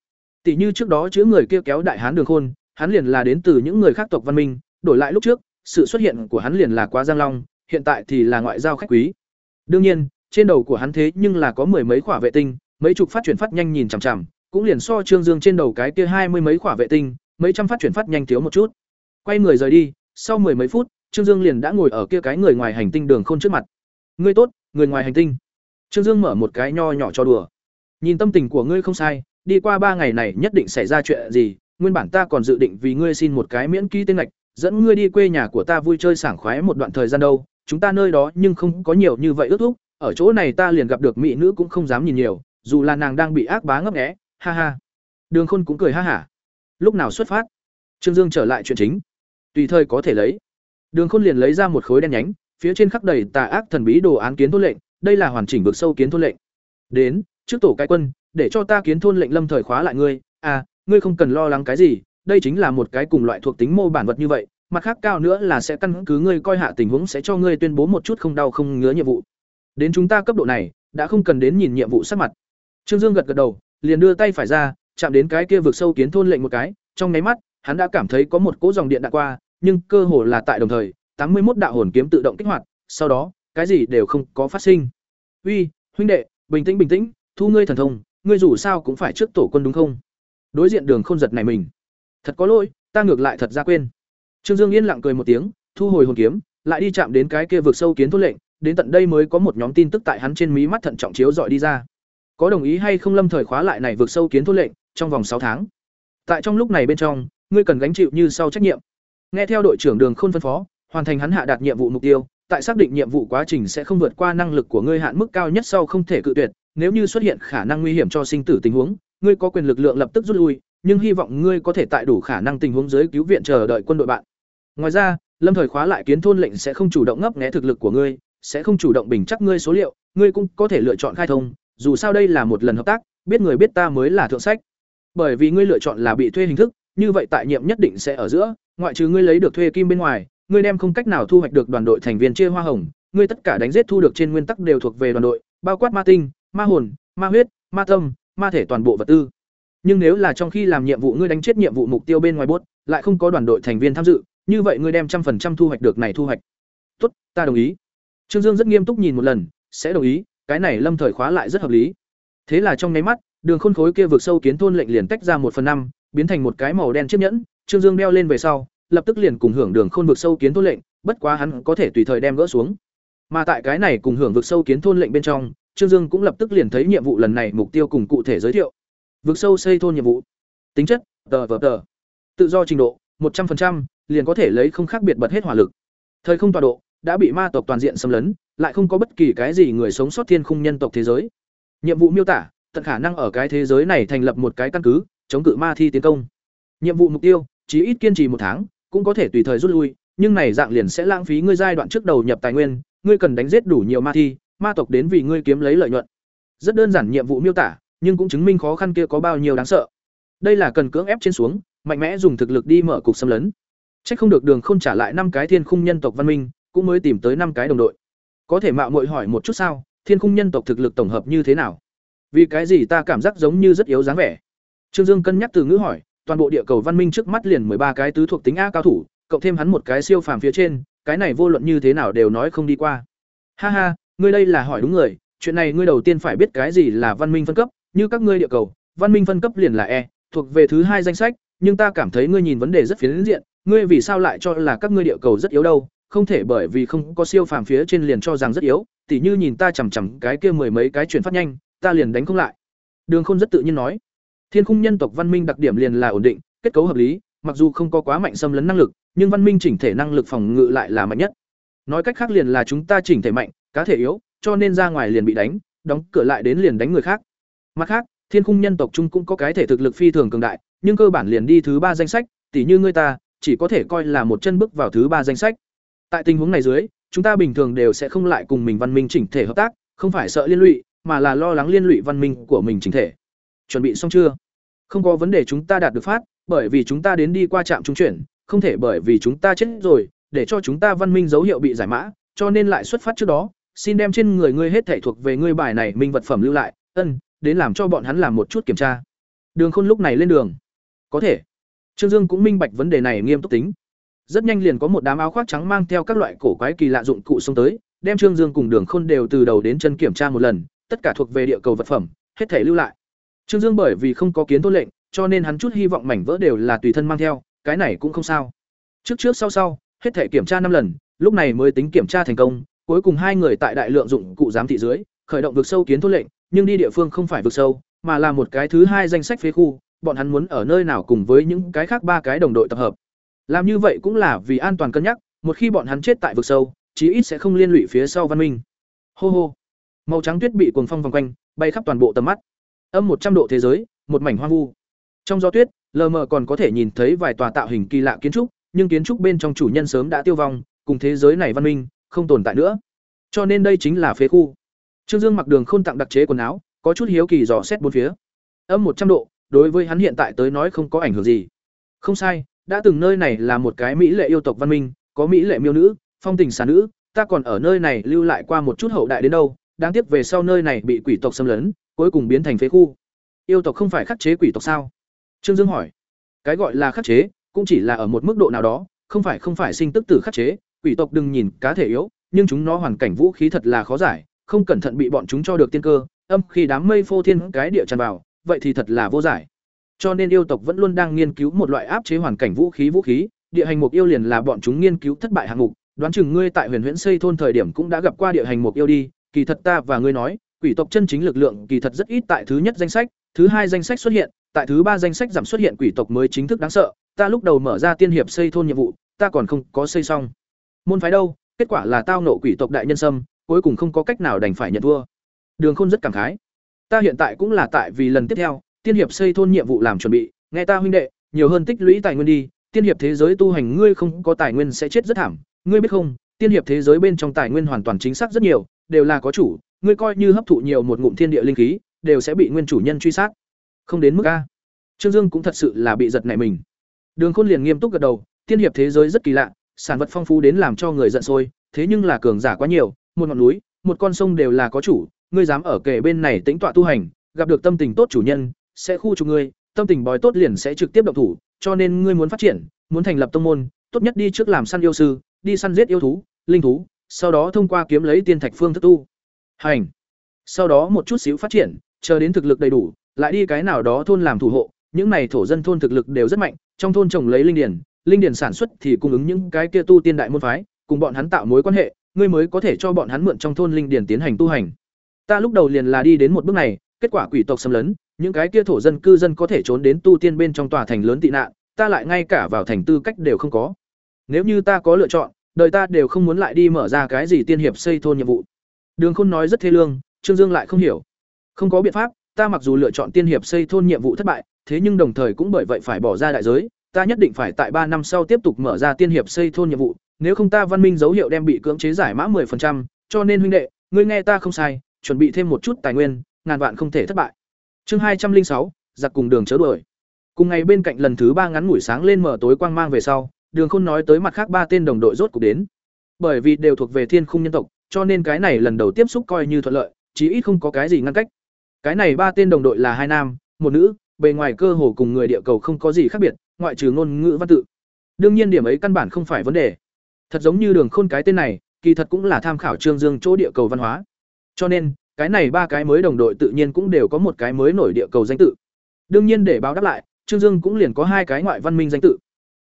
Tỷ như trước đó chứa người kia kéo đại hán đường khôn, hắn liền là đến từ những người khác tộc văn minh, đổi lại lúc trước, sự xuất hiện của hắn liền là quá giang long, hiện tại thì là ngoại giao khách quý. Đương nhiên, trên đầu của hắn thế nhưng là có mười mấy quả vệ tinh, mấy chục phát chuyển phát nhanh nhìn chằm chằm, cũng liền so Trương Dương trên đầu cái kia hai mươi mấy quả vệ tinh, mấy trăm phát chuyển phát nhanh thiếu một chút. Quay người rời đi, sau mười mấy phút, Trương Dương liền đã ngồi ở kia cái người ngoài hành tinh đường khôn trước mặt. "Ngươi tốt, người ngoài hành tinh." Trương Dương mở một cái nho nhỏ cho đùa. "Nhìn tâm tình của ngươi không sai, đi qua ba ngày này nhất định xảy ra chuyện gì, nguyên bản ta còn dự định vì ngươi xin một cái miễn ký tên lệch, dẫn ngươi đi quê nhà của ta vui chơi sảng khoái một đoạn thời gian đâu, chúng ta nơi đó nhưng không có nhiều như vậy ước thúc, ở chỗ này ta liền gặp được mỹ nữ cũng không dám nhìn nhiều, dù là nàng đang bị ác bá ngấp nghé, ha ha." Đường Khôn cũng cười ha hả. Lúc nào xuất phát? Trương Dương trở lại chuyện chính. Tùy thời có thể lấy. Đường Khôn liền lấy ra một khối đen nhánh, phía trên khắc đầy tà ác thần bí đồ án kiến thôn lệnh, đây là hoàn chỉnh vực sâu kiến thôn lệnh. Đến, trước tổ cái quân, để cho ta kiến thôn lệnh lâm thời khóa lại ngươi, à, ngươi không cần lo lắng cái gì, đây chính là một cái cùng loại thuộc tính mô bản vật như vậy, mặt khác cao nữa là sẽ căn cứ ngươi coi hạ tình huống sẽ cho ngươi tuyên bố một chút không đau không ngứa nhiệm vụ. Đến chúng ta cấp độ này, đã không cần đến nhìn nhiệm vụ sắc mặt. Trương Dương gật gật đầu, liền đưa tay phải ra, chạm đến cái kia vực sâu kiến thôn lệnh một cái, trong nháy mắt, hắn đã cảm thấy có một cỗ dòng điện đã qua, nhưng cơ hồ là tại đồng thời, tám mươi một đạo hồn kiếm tự động kích hoạt, sau đó, cái gì đều không có phát sinh. "Uy, huynh đệ, bình tĩnh bình tĩnh, thu ngươi thần thông, ngươi dù sao cũng phải trước tổ quân đúng không?" Đối diện Đường Khôn giật này mình. "Thật có lỗi, ta ngược lại thật ra quên." Trương Dương yên lặng cười một tiếng, thu hồi hồn kiếm, lại đi chạm đến cái kia vực sâu kiến thốt lệnh, đến tận đây mới có một nhóm tin tức tại hắn trên mí mắt thận trọng chiếu dọi đi ra. Có đồng ý hay không lâm thời khóa lại này vượt sâu kiến thốt lệnh, trong vòng sáu tháng. Tại trong lúc này bên trong, ngươi cần gánh chịu như sau trách nhiệm. Nghe theo đội trưởng Đường Khôn phân phó, hoàn thành hắn hạ đạt nhiệm vụ mục tiêu, tại xác định nhiệm vụ quá trình sẽ không vượt qua năng lực của ngươi hạn mức cao nhất sau không thể cự tuyệt, nếu như xuất hiện khả năng nguy hiểm cho sinh tử tình huống, ngươi có quyền lực lượng lập tức rút lui, nhưng hy vọng ngươi có thể tại đủ khả năng tình huống dưới cứu viện chờ đợi quân đội bạn. Ngoài ra, Lâm thời khóa lại kiến thôn lệnh sẽ không chủ động ngấp nghé thực lực của ngươi, sẽ không chủ động bình chắc ngươi số liệu, ngươi cũng có thể lựa chọn khai thông, dù sao đây là một lần hợp tác, biết người biết ta mới là thượng sách. Bởi vì ngươi lựa chọn là bị thuê hình thức, như vậy tại nhiệm nhất định sẽ ở giữa, ngoại trừ ngươi lấy được thuê kim bên ngoài, ngươi đem không cách nào thu hoạch được đoàn đội thành viên chia hoa hồng, ngươi tất cả đánh giết thu được trên nguyên tắc đều thuộc về đoàn đội, bao quát Martin ma hồn, ma huyết, ma tâm, ma thể toàn bộ vật tư. Nhưng nếu là trong khi làm nhiệm vụ ngươi đánh chết nhiệm vụ mục tiêu bên ngoài bốt, lại không có đoàn đội thành viên tham dự, như vậy ngươi đem trăm phần trăm thu hoạch được này thu hoạch. Tốt, ta đồng ý. Trương Dương rất nghiêm túc nhìn một lần, sẽ đồng ý, cái này lâm thời khóa lại rất hợp lý. Thế là trong nháy mắt, đường khôn khối kia vượt sâu kiến thôn lệnh liền tách ra một phần năm, biến thành một cái màu đen chiếc nhẫn, Trương Dương đeo lên về sau, lập tức liền cùng hưởng đường khôn vực sâu kiến thôn lệnh, bất quá hắn có thể tùy thời đem gỡ xuống. Mà tại cái này cùng hưởng vực sâu kiến thôn lệnh bên trong, Trương Dương cũng lập tức liền thấy nhiệm vụ lần này mục tiêu cùng cụ thể giới thiệu. Vực sâu xây thôn nhiệm vụ. Tính chất: tờ vở tờ. Tự do trình độ: một trăm 100%, liền có thể lấy không khác biệt bật hết hỏa lực. Thời không tọa độ đã bị ma tộc toàn diện xâm lấn, lại không có bất kỳ cái gì người sống sót thiên khung nhân tộc thế giới. Nhiệm vụ miêu tả, tận khả năng ở cái thế giới này thành lập một cái căn cứ, chống cự ma thi tiến công. Nhiệm vụ mục tiêu, chí ít kiên trì một tháng, cũng có thể tùy thời rút lui, nhưng này dạng liền sẽ lãng phí ngươi giai đoạn trước đầu nhập tài nguyên, ngươi cần đánh giết đủ nhiều ma thi, ma tộc đến vì ngươi kiếm lấy lợi nhuận. Rất đơn giản nhiệm vụ miêu tả, nhưng cũng chứng minh khó khăn kia có bao nhiêu đáng sợ. Đây là cần cưỡng ép trên xuống, mạnh mẽ dùng thực lực đi mở cục xâm lấn. Chắc không được Đường không trả lại năm cái thiên khung nhân tộc văn minh, cũng mới tìm tới năm cái đồng đội. Có thể mạo muội hỏi một chút sao, thiên khung nhân tộc thực lực tổng hợp như thế nào? Vì cái gì ta cảm giác giống như rất yếu dáng vẻ? Trương Dương cân nhắc từ ngữ hỏi, toàn bộ địa cầu văn minh trước mắt liền ba cái tứ thuộc tính A cao thủ, cộng thêm hắn một cái siêu phàm phía trên, cái này vô luận như thế nào đều nói không đi qua. Ha ha, ngươi đây là hỏi đúng người, chuyện này ngươi đầu tiên phải biết cái gì là văn minh phân cấp, như các ngươi địa cầu, văn minh phân cấp liền là E, thuộc về thứ hai danh sách, nhưng ta cảm thấy ngươi nhìn vấn đề rất phiến diện, ngươi vì sao lại cho là các ngươi địa cầu rất yếu đâu? Không thể bởi vì không có siêu phàm phía trên liền cho rằng rất yếu, tỉ như nhìn ta chằm chằm cái kia mười mấy cái chuyển phát nhanh, ta liền đánh không lại. Đường Khôn rất tự nhiên nói, Thiên khung nhân tộc văn minh đặc điểm liền là ổn định, kết cấu hợp lý, mặc dù không có quá mạnh xâm lấn năng lực, nhưng văn minh chỉnh thể năng lực phòng ngự lại là mạnh nhất. Nói cách khác liền là chúng ta chỉnh thể mạnh, cá thể yếu, cho nên ra ngoài liền bị đánh, đóng cửa lại đến liền đánh người khác. Mặt khác, thiên khung nhân tộc chung cũng có cái thể thực lực phi thường cường đại, nhưng cơ bản liền đi thứ ba danh sách, tỉ như ngươi ta, chỉ có thể coi là một chân bước vào thứ ba danh sách. Tại tình huống này dưới, chúng ta bình thường đều sẽ không lại cùng mình văn minh chỉnh thể hợp tác, không phải sợ liên lụy, mà là lo lắng liên lụy văn minh của mình chỉnh thể. Chuẩn bị xong chưa? Không có vấn đề chúng ta đạt được phát, bởi vì chúng ta đến đi qua trạm trung chuyển, không thể bởi vì chúng ta chết rồi, để cho chúng ta văn minh dấu hiệu bị giải mã, cho nên lại xuất phát trước đó, xin đem trên người ngươi hết thảy thuộc về ngươi bài này minh vật phẩm lưu lại, ân, đến làm cho bọn hắn làm một chút kiểm tra. Đường Khôn lúc này lên đường. Có thể. Trương Dương cũng minh bạch vấn đề này nghiêm túc tính. Rất nhanh liền có một đám áo khoác trắng mang theo các loại cổ quái kỳ lạ dụng cụ xông tới, đem Trương Dương cùng Đường Khôn đều từ đầu đến chân kiểm tra một lần, tất cả thuộc về địa cầu vật phẩm, hết thảy lưu lại. Trương Dương bởi vì không có kiến tố lệnh, cho nên hắn chút hy vọng mảnh vỡ đều là tùy thân mang theo, cái này cũng không sao. Trước trước sau sau, hết thể kiểm tra năm lần, lúc này mới tính kiểm tra thành công, cuối cùng hai người tại đại lượng dụng cụ giám thị dưới, khởi động vực sâu kiến thôn lệnh, nhưng đi địa phương không phải vực sâu, mà là một cái thứ hai danh sách phế khu, bọn hắn muốn ở nơi nào cùng với những cái khác ba cái đồng đội tập hợp. Làm như vậy cũng là vì an toàn cân nhắc, một khi bọn hắn chết tại vực sâu, chí ít sẽ không liên lụy phía sau văn minh. Hô hô. Màu trắng tuyết bị cuồng phong vòng quanh, bay khắp toàn bộ tầm mắt âm một trăm độ thế giới một mảnh hoang vu trong gió tuyết lờ mờ còn có thể nhìn thấy vài tòa tạo hình kỳ lạ kiến trúc nhưng kiến trúc bên trong chủ nhân sớm đã tiêu vong cùng thế giới này văn minh không tồn tại nữa. Cho nên đây chính là phế khu. Trương dương mặc đường khôn tặng đặc chế quần áo, có chút hiếu kỳ dò xét bốn phía. Âm một trăm độ, đối với hắn hiện tại tới nói không có ảnh hưởng gì. Không sai, đã từng nơi này là một cái mỹ lệ yêu tộc văn minh, có mỹ lệ miêu nữ, phong tình xà nữ, ta còn ở nơi này lưu lại qua một chút hậu đại đến đâu, đáng tiếc về sau nơi này bị quỷ tộc xâm lấn, cuối cùng biến thành phế khu. Yêu tộc không phải khắc chế quỷ tộc sao? Trương dương hỏi. Cái gọi là khắc chế, cũng chỉ là ở một mức độ nào đó, không phải không phải sinh tức tử khắc chế quỷ tộc đừng nhìn cá thể yếu nhưng chúng nó hoàn cảnh vũ khí thật là khó giải không cẩn thận bị bọn chúng cho được tiên cơ âm khi đám mây phô thiên cái địa tràn vào vậy thì thật là vô giải cho nên yêu tộc vẫn luôn đang nghiên cứu một loại áp chế hoàn cảnh vũ khí vũ khí địa hành mục yêu liền là bọn chúng nghiên cứu thất bại hạng mục đoán chừng ngươi tại huyền huyễn xây thôn thời điểm cũng đã gặp qua địa hành mục yêu đi kỳ thật ta và ngươi nói quỷ tộc chân chính lực lượng kỳ thật rất ít tại thứ nhất danh sách, thứ hai danh sách xuất hiện, tại thứ ba danh sách giảm xuất hiện quỷ tộc mới chính thức đáng sợ, ta lúc đầu mở ra tiên hiệp xây thôn nhiệm vụ, ta còn không có xây xong. Môn phái đâu, kết quả là tao nộ quỷ tộc đại nhân sâm, cuối cùng không có cách nào đành phải nhận thua. Đường Khôn rất cảm khái. Ta hiện tại cũng là tại vì lần tiếp theo, tiên hiệp xây thôn nhiệm vụ làm chuẩn bị, nghe ta huynh đệ, nhiều hơn tích lũy tài nguyên đi, tiên hiệp thế giới tu hành ngươi không có tài nguyên sẽ chết rất thảm, ngươi biết không, tiên hiệp thế giới bên trong tài nguyên hoàn toàn chính xác rất nhiều, đều là có chủ, ngươi coi như hấp thụ nhiều một ngụm thiên địa linh khí, đều sẽ bị nguyên chủ nhân truy sát. Không đến mức a. Trương Dương cũng thật sự là bị giật nảy mình. Đường Khôn liền nghiêm túc gật đầu, tiên hiệp thế giới rất kỳ lạ, sản vật phong phú đến làm cho người giận sôi, thế nhưng là cường giả quá nhiều, một ngọn núi, một con sông đều là có chủ, ngươi dám ở kề bên này tĩnh tọa tu hành, gặp được tâm tình tốt chủ nhân, sẽ khu trục ngươi, tâm tình bói tốt liền sẽ trực tiếp động thủ, cho nên ngươi muốn phát triển, muốn thành lập tông môn, tốt nhất đi trước làm săn yêu sư, đi săn giết yêu thú, linh thú, sau đó thông qua kiếm lấy tiên thạch phương thức tu. Hành. Sau đó một chút xíu phát triển chờ đến thực lực đầy đủ lại đi cái nào đó thôn làm thủ hộ những này thổ dân thôn thực lực đều rất mạnh trong thôn trồng lấy linh điển linh điển sản xuất thì cung ứng những cái kia tu tiên đại môn phái cùng bọn hắn tạo mối quan hệ ngươi mới có thể cho bọn hắn mượn trong thôn linh điển tiến hành tu hành. Ta lúc đầu liền là đi đến một bước này kết quả quỷ tộc xâm lấn những cái kia thổ dân cư dân có thể trốn đến tu tiên bên trong tòa thành lớn tị nạn ta lại ngay cả vào thành tư cách đều không có. Nếu như ta có lựa chọn đời ta đều không muốn lại đi mở ra cái gì tiên hiệp xây thôn nhiệm vụ. Đường Khôn nói rất thê lương, Trương Dương lại không hiểu. Không có biện pháp, ta mặc dù lựa chọn tiên hiệp xây thôn nhiệm vụ thất bại, thế nhưng đồng thời cũng bởi vậy phải bỏ ra đại giới, ta nhất định phải tại ba năm sau tiếp tục mở ra tiên hiệp xây thôn nhiệm vụ, nếu không ta văn minh dấu hiệu đem bị cưỡng chế giải mã 10%, cho nên huynh đệ, ngươi nghe ta không sai, chuẩn bị thêm một chút tài nguyên, ngàn vạn không thể thất bại. Chương hai trăm linh sáu, giặc cùng đường chớ đuổi. Cùng ngày bên cạnh lần thứ ba ngắn ngủi sáng lên mở tối quang mang về sau, Đường Khôn nói tới mặt khác ba tên đồng đội rốt cục đến. Bởi vì đều thuộc về Thiên Khung nhân tộc, cho nên cái này lần đầu tiếp xúc coi như thuận lợi, chí ít không có cái gì ngăn cách. Cái này ba tên đồng đội là hai nam, một nữ, bề ngoài cơ hồ cùng người địa cầu không có gì khác biệt, ngoại trừ ngôn ngữ văn tự. Đương nhiên điểm ấy căn bản không phải vấn đề. Thật giống như Đường Khôn cái tên này, kỳ thật cũng là tham khảo Trương Dương chỗ địa cầu văn hóa. Cho nên, cái này ba cái mới đồng đội tự nhiên cũng đều có một cái mới nổi địa cầu danh tự. Đương nhiên để báo đáp lại, Trương Dương cũng liền có hai cái ngoại văn minh danh tự.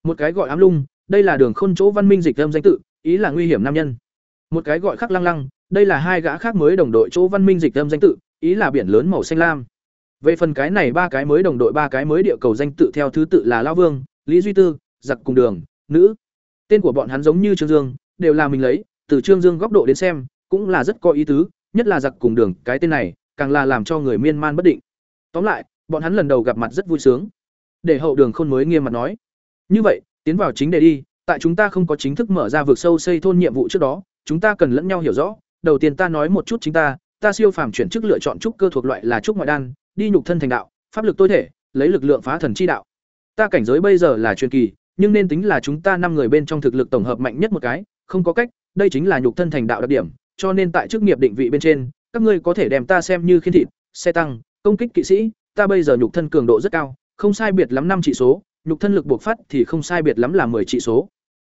Một cái gọi Ám Lung, đây là Đường Khôn chỗ văn minh dịch âm danh tự, ý là nguy hiểm nam nhân. Một cái gọi Khắc Lăng Lăng, đây là hai gã khác mới đồng đội chỗ văn minh dịch âm danh tự, ý là biển lớn màu xanh lam. Về phần cái này ba cái mới đồng đội ba cái mới địa cầu danh tự theo thứ tự là lao Vương, Lý Duy Tư, Giặc cùng Đường, nữ. Tên của bọn hắn giống như Trương Dương, đều là mình lấy, từ Trương Dương góc độ đến xem, cũng là rất có ý tứ, nhất là Giặc cùng Đường, cái tên này, càng là làm cho người miên man bất định. Tóm lại, bọn hắn lần đầu gặp mặt rất vui sướng. Để hậu Đường Khôn mới nghiêm mặt nói: "Như vậy, tiến vào chính đề đi, tại chúng ta không có chính thức mở ra vực sâu xây thôn nhiệm vụ trước đó, chúng ta cần lẫn nhau hiểu rõ. Đầu tiên ta nói một chút chính ta, ta siêu phàm chuyển chức lựa chọn trúc cơ thuộc loại là trúc ngoại đan, đi nhục thân thành đạo, pháp lực tối thể, lấy lực lượng phá thần chi đạo. Ta cảnh giới bây giờ là truyền kỳ, nhưng nên tính là chúng ta năm người bên trong thực lực tổng hợp mạnh nhất một cái, không có cách, đây chính là nhục thân thành đạo đặc điểm, cho nên tại chức nghiệp định vị bên trên, các ngươi có thể đem ta xem như khiên thịt, xe tăng, công kích kỵ sĩ, ta bây giờ nhục thân cường độ rất cao, không sai biệt lắm năm trị số, nhục thân lực buộc phát thì không sai biệt lắm là 10 trị số.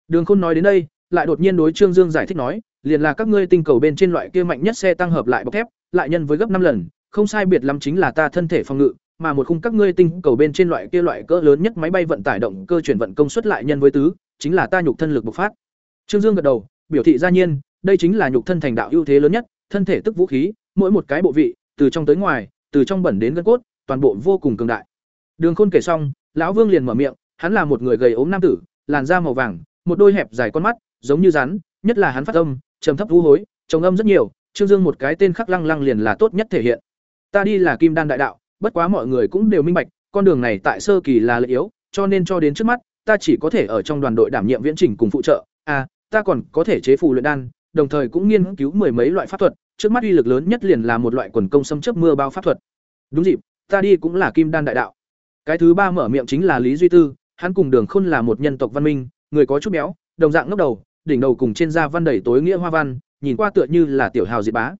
Đường Khôn nói đến đây, lại đột nhiên đối Trương Dương giải thích nói, liền là các ngươi tinh cầu bên trên loại kia mạnh nhất xe tăng hợp lại bọc thép, lại nhân với gấp năm lần, không sai biệt lắm chính là ta thân thể phòng ngự, mà một khung các ngươi tinh cầu bên trên loại kia loại cỡ lớn nhất máy bay vận tải động cơ chuyển vận công suất lại nhân với tứ, chính là ta nhục thân lực bộc phát. Trương Dương gật đầu, biểu thị gia nhiên, đây chính là nhục thân thành đạo ưu thế lớn nhất, thân thể tức vũ khí, mỗi một cái bộ vị, từ trong tới ngoài, từ trong bẩn đến gân cốt, toàn bộ vô cùng cường đại. Đường Khôn kể xong, lão Vương liền mở miệng, hắn là một người gầy ốm nam tử, làn da màu vàng, một đôi hẹp dài con mắt, giống như rắn, nhất là hắn phát âm, trầm thấp vũ hối, trồng âm rất nhiều, Trương Dương một cái tên khắc lăng lăng liền là tốt nhất thể hiện. Ta đi là Kim Đan đại đạo, bất quá mọi người cũng đều minh bạch, con đường này tại sơ kỳ là lợi yếu, cho nên cho đến trước mắt, ta chỉ có thể ở trong đoàn đội đảm nhiệm viễn trình cùng phụ trợ. À, ta còn có thể chế phù luyện đan, đồng thời cũng nghiên cứu mười mấy loại pháp thuật, trước mắt uy lực lớn nhất liền là một loại quần công xâm chấp mưa bao pháp thuật. Đúng dịp, ta đi cũng là Kim Đan đại đạo. Cái thứ ba mở miệng chính là Lý Duy Tư, hắn cùng Đường Khôn là một nhân tộc văn minh, người có chút béo, đồng dạng ngóc đầu, đỉnh đầu cùng trên da văn đầy tối nghĩa hoa văn, nhìn qua tựa như là tiểu hào diệt bá.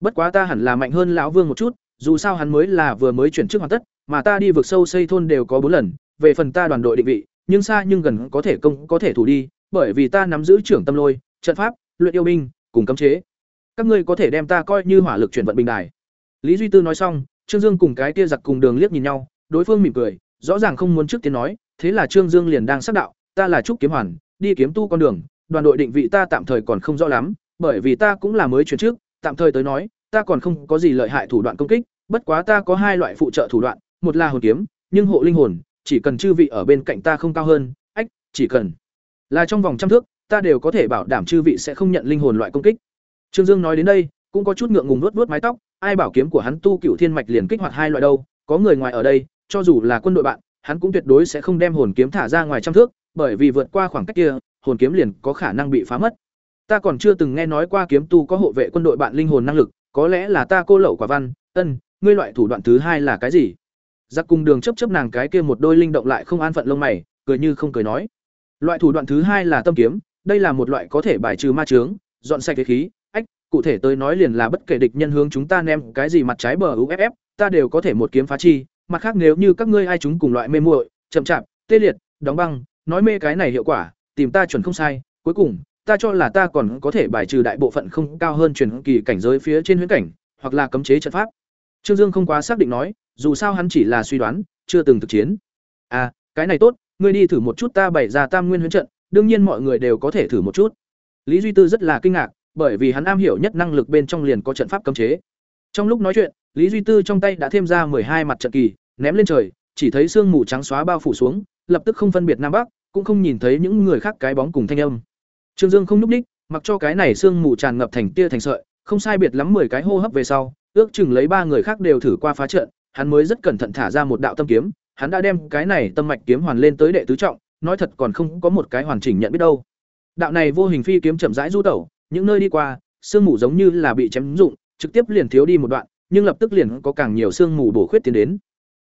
Bất quá ta hẳn là mạnh hơn lão Vương một chút, dù sao hắn mới là vừa mới chuyển chức hoàn tất, mà ta đi vực sâu xây thôn đều có bốn lần, về phần ta đoàn đội định vị, nhưng xa nhưng gần có thể công có thể thủ đi, bởi vì ta nắm giữ trưởng tâm lôi, trận pháp, luyện yêu binh, cùng cấm chế. Các ngươi có thể đem ta coi như hỏa lực chuyển vận bình đài. Lý Duy Tư nói xong, Trương Dương cùng cái kia giặc cùng đường liếc nhìn nhau, đối phương mỉm cười, rõ ràng không muốn trước tiên nói, thế là Trương Dương liền đang sắp đạo, ta là trúc kiếm hoàn, đi kiếm tu con đường, đoàn đội định vị ta tạm thời còn không rõ lắm, bởi vì ta cũng là mới chuyển trước, tạm thời tới nói, ta còn không có gì lợi hại thủ đoạn công kích, bất quá ta có hai loại phụ trợ thủ đoạn, một là hồn kiếm, nhưng hộ linh hồn, chỉ cần chư vị ở bên cạnh ta không cao hơn, ách, chỉ cần là trong vòng trăm thước, ta đều có thể bảo đảm chư vị sẽ không nhận linh hồn loại công kích. Trương Dương nói đến đây, cũng có chút ngượng ngùng nuốt nuốt mái tóc, ai bảo kiếm của hắn tu cửu thiên mạch liền kích hoạt hai loại đâu, có người ngoài ở đây, cho dù là quân đội bạn, hắn cũng tuyệt đối sẽ không đem hồn kiếm thả ra ngoài trăm thước, bởi vì vượt qua khoảng cách kia, hồn kiếm liền có khả năng bị phá mất. Ta còn chưa từng nghe nói qua kiếm tu có hộ vệ quân đội bạn linh hồn năng lực, có lẽ là ta cô lậu quả văn, ân, ngươi loại thủ đoạn thứ hai là cái gì? Giặc cùng đường chấp chấp nàng cái kia một đôi linh động lại không an phận lông mày, cười như không cười nói. Loại thủ đoạn thứ hai là tâm kiếm, đây là một loại có thể bài trừ ma chướng, dọn sạch thế khí, ách, cụ thể tới nói liền là bất kể địch nhân hướng chúng ta ném cái gì mặt trái bờ UFF, ta đều có thể một kiếm phá chi, mặt khác nếu như các ngươi ai chúng cùng loại mê muội, chậm chạp, tê liệt, đóng băng, nói mê cái này hiệu quả, tìm ta chuẩn không sai, cuối cùng, ta cho là ta còn có thể bài trừ đại bộ phận không cao hơn truyền kỳ cảnh giới phía trên huyễn cảnh, hoặc là cấm chế trận pháp. Trương Dương không quá xác định nói, dù sao hắn chỉ là suy đoán, chưa từng thực chiến. À, cái này tốt, ngươi đi thử một chút ta bày ra Tam Nguyên huyễn trận, đương nhiên mọi người đều có thể thử một chút. Lý Duy Tư rất là kinh ngạc, bởi vì hắn am hiểu nhất năng lực bên trong liền có trận pháp cấm chế. Trong lúc nói chuyện, Lý Duy Tư trong tay đã thêm ra hai mặt trận kỳ, ném lên trời, chỉ thấy sương mù trắng xóa bao phủ xuống, lập tức không phân biệt nam bắc, cũng không nhìn thấy những người khác cái bóng cùng thanh âm. Trương Dương không núp đích, mặc cho cái này sương mù tràn ngập thành tia thành sợi, không sai biệt lắm mười cái hô hấp về sau, ước chừng lấy ba người khác đều thử qua phá trận, hắn mới rất cẩn thận thả ra một đạo tâm kiếm, hắn đã đem cái này tâm mạch kiếm hoàn lên tới đệ tứ trọng, nói thật còn không có một cái hoàn chỉnh nhận biết đâu. Đạo này vô hình phi kiếm chậm rãi du tẩu, những nơi đi qua, sương mù giống như là bị chém dụng, trực tiếp liền thiếu đi một đoạn, nhưng lập tức liền có càng nhiều sương mù bổ khuyết tiến đến.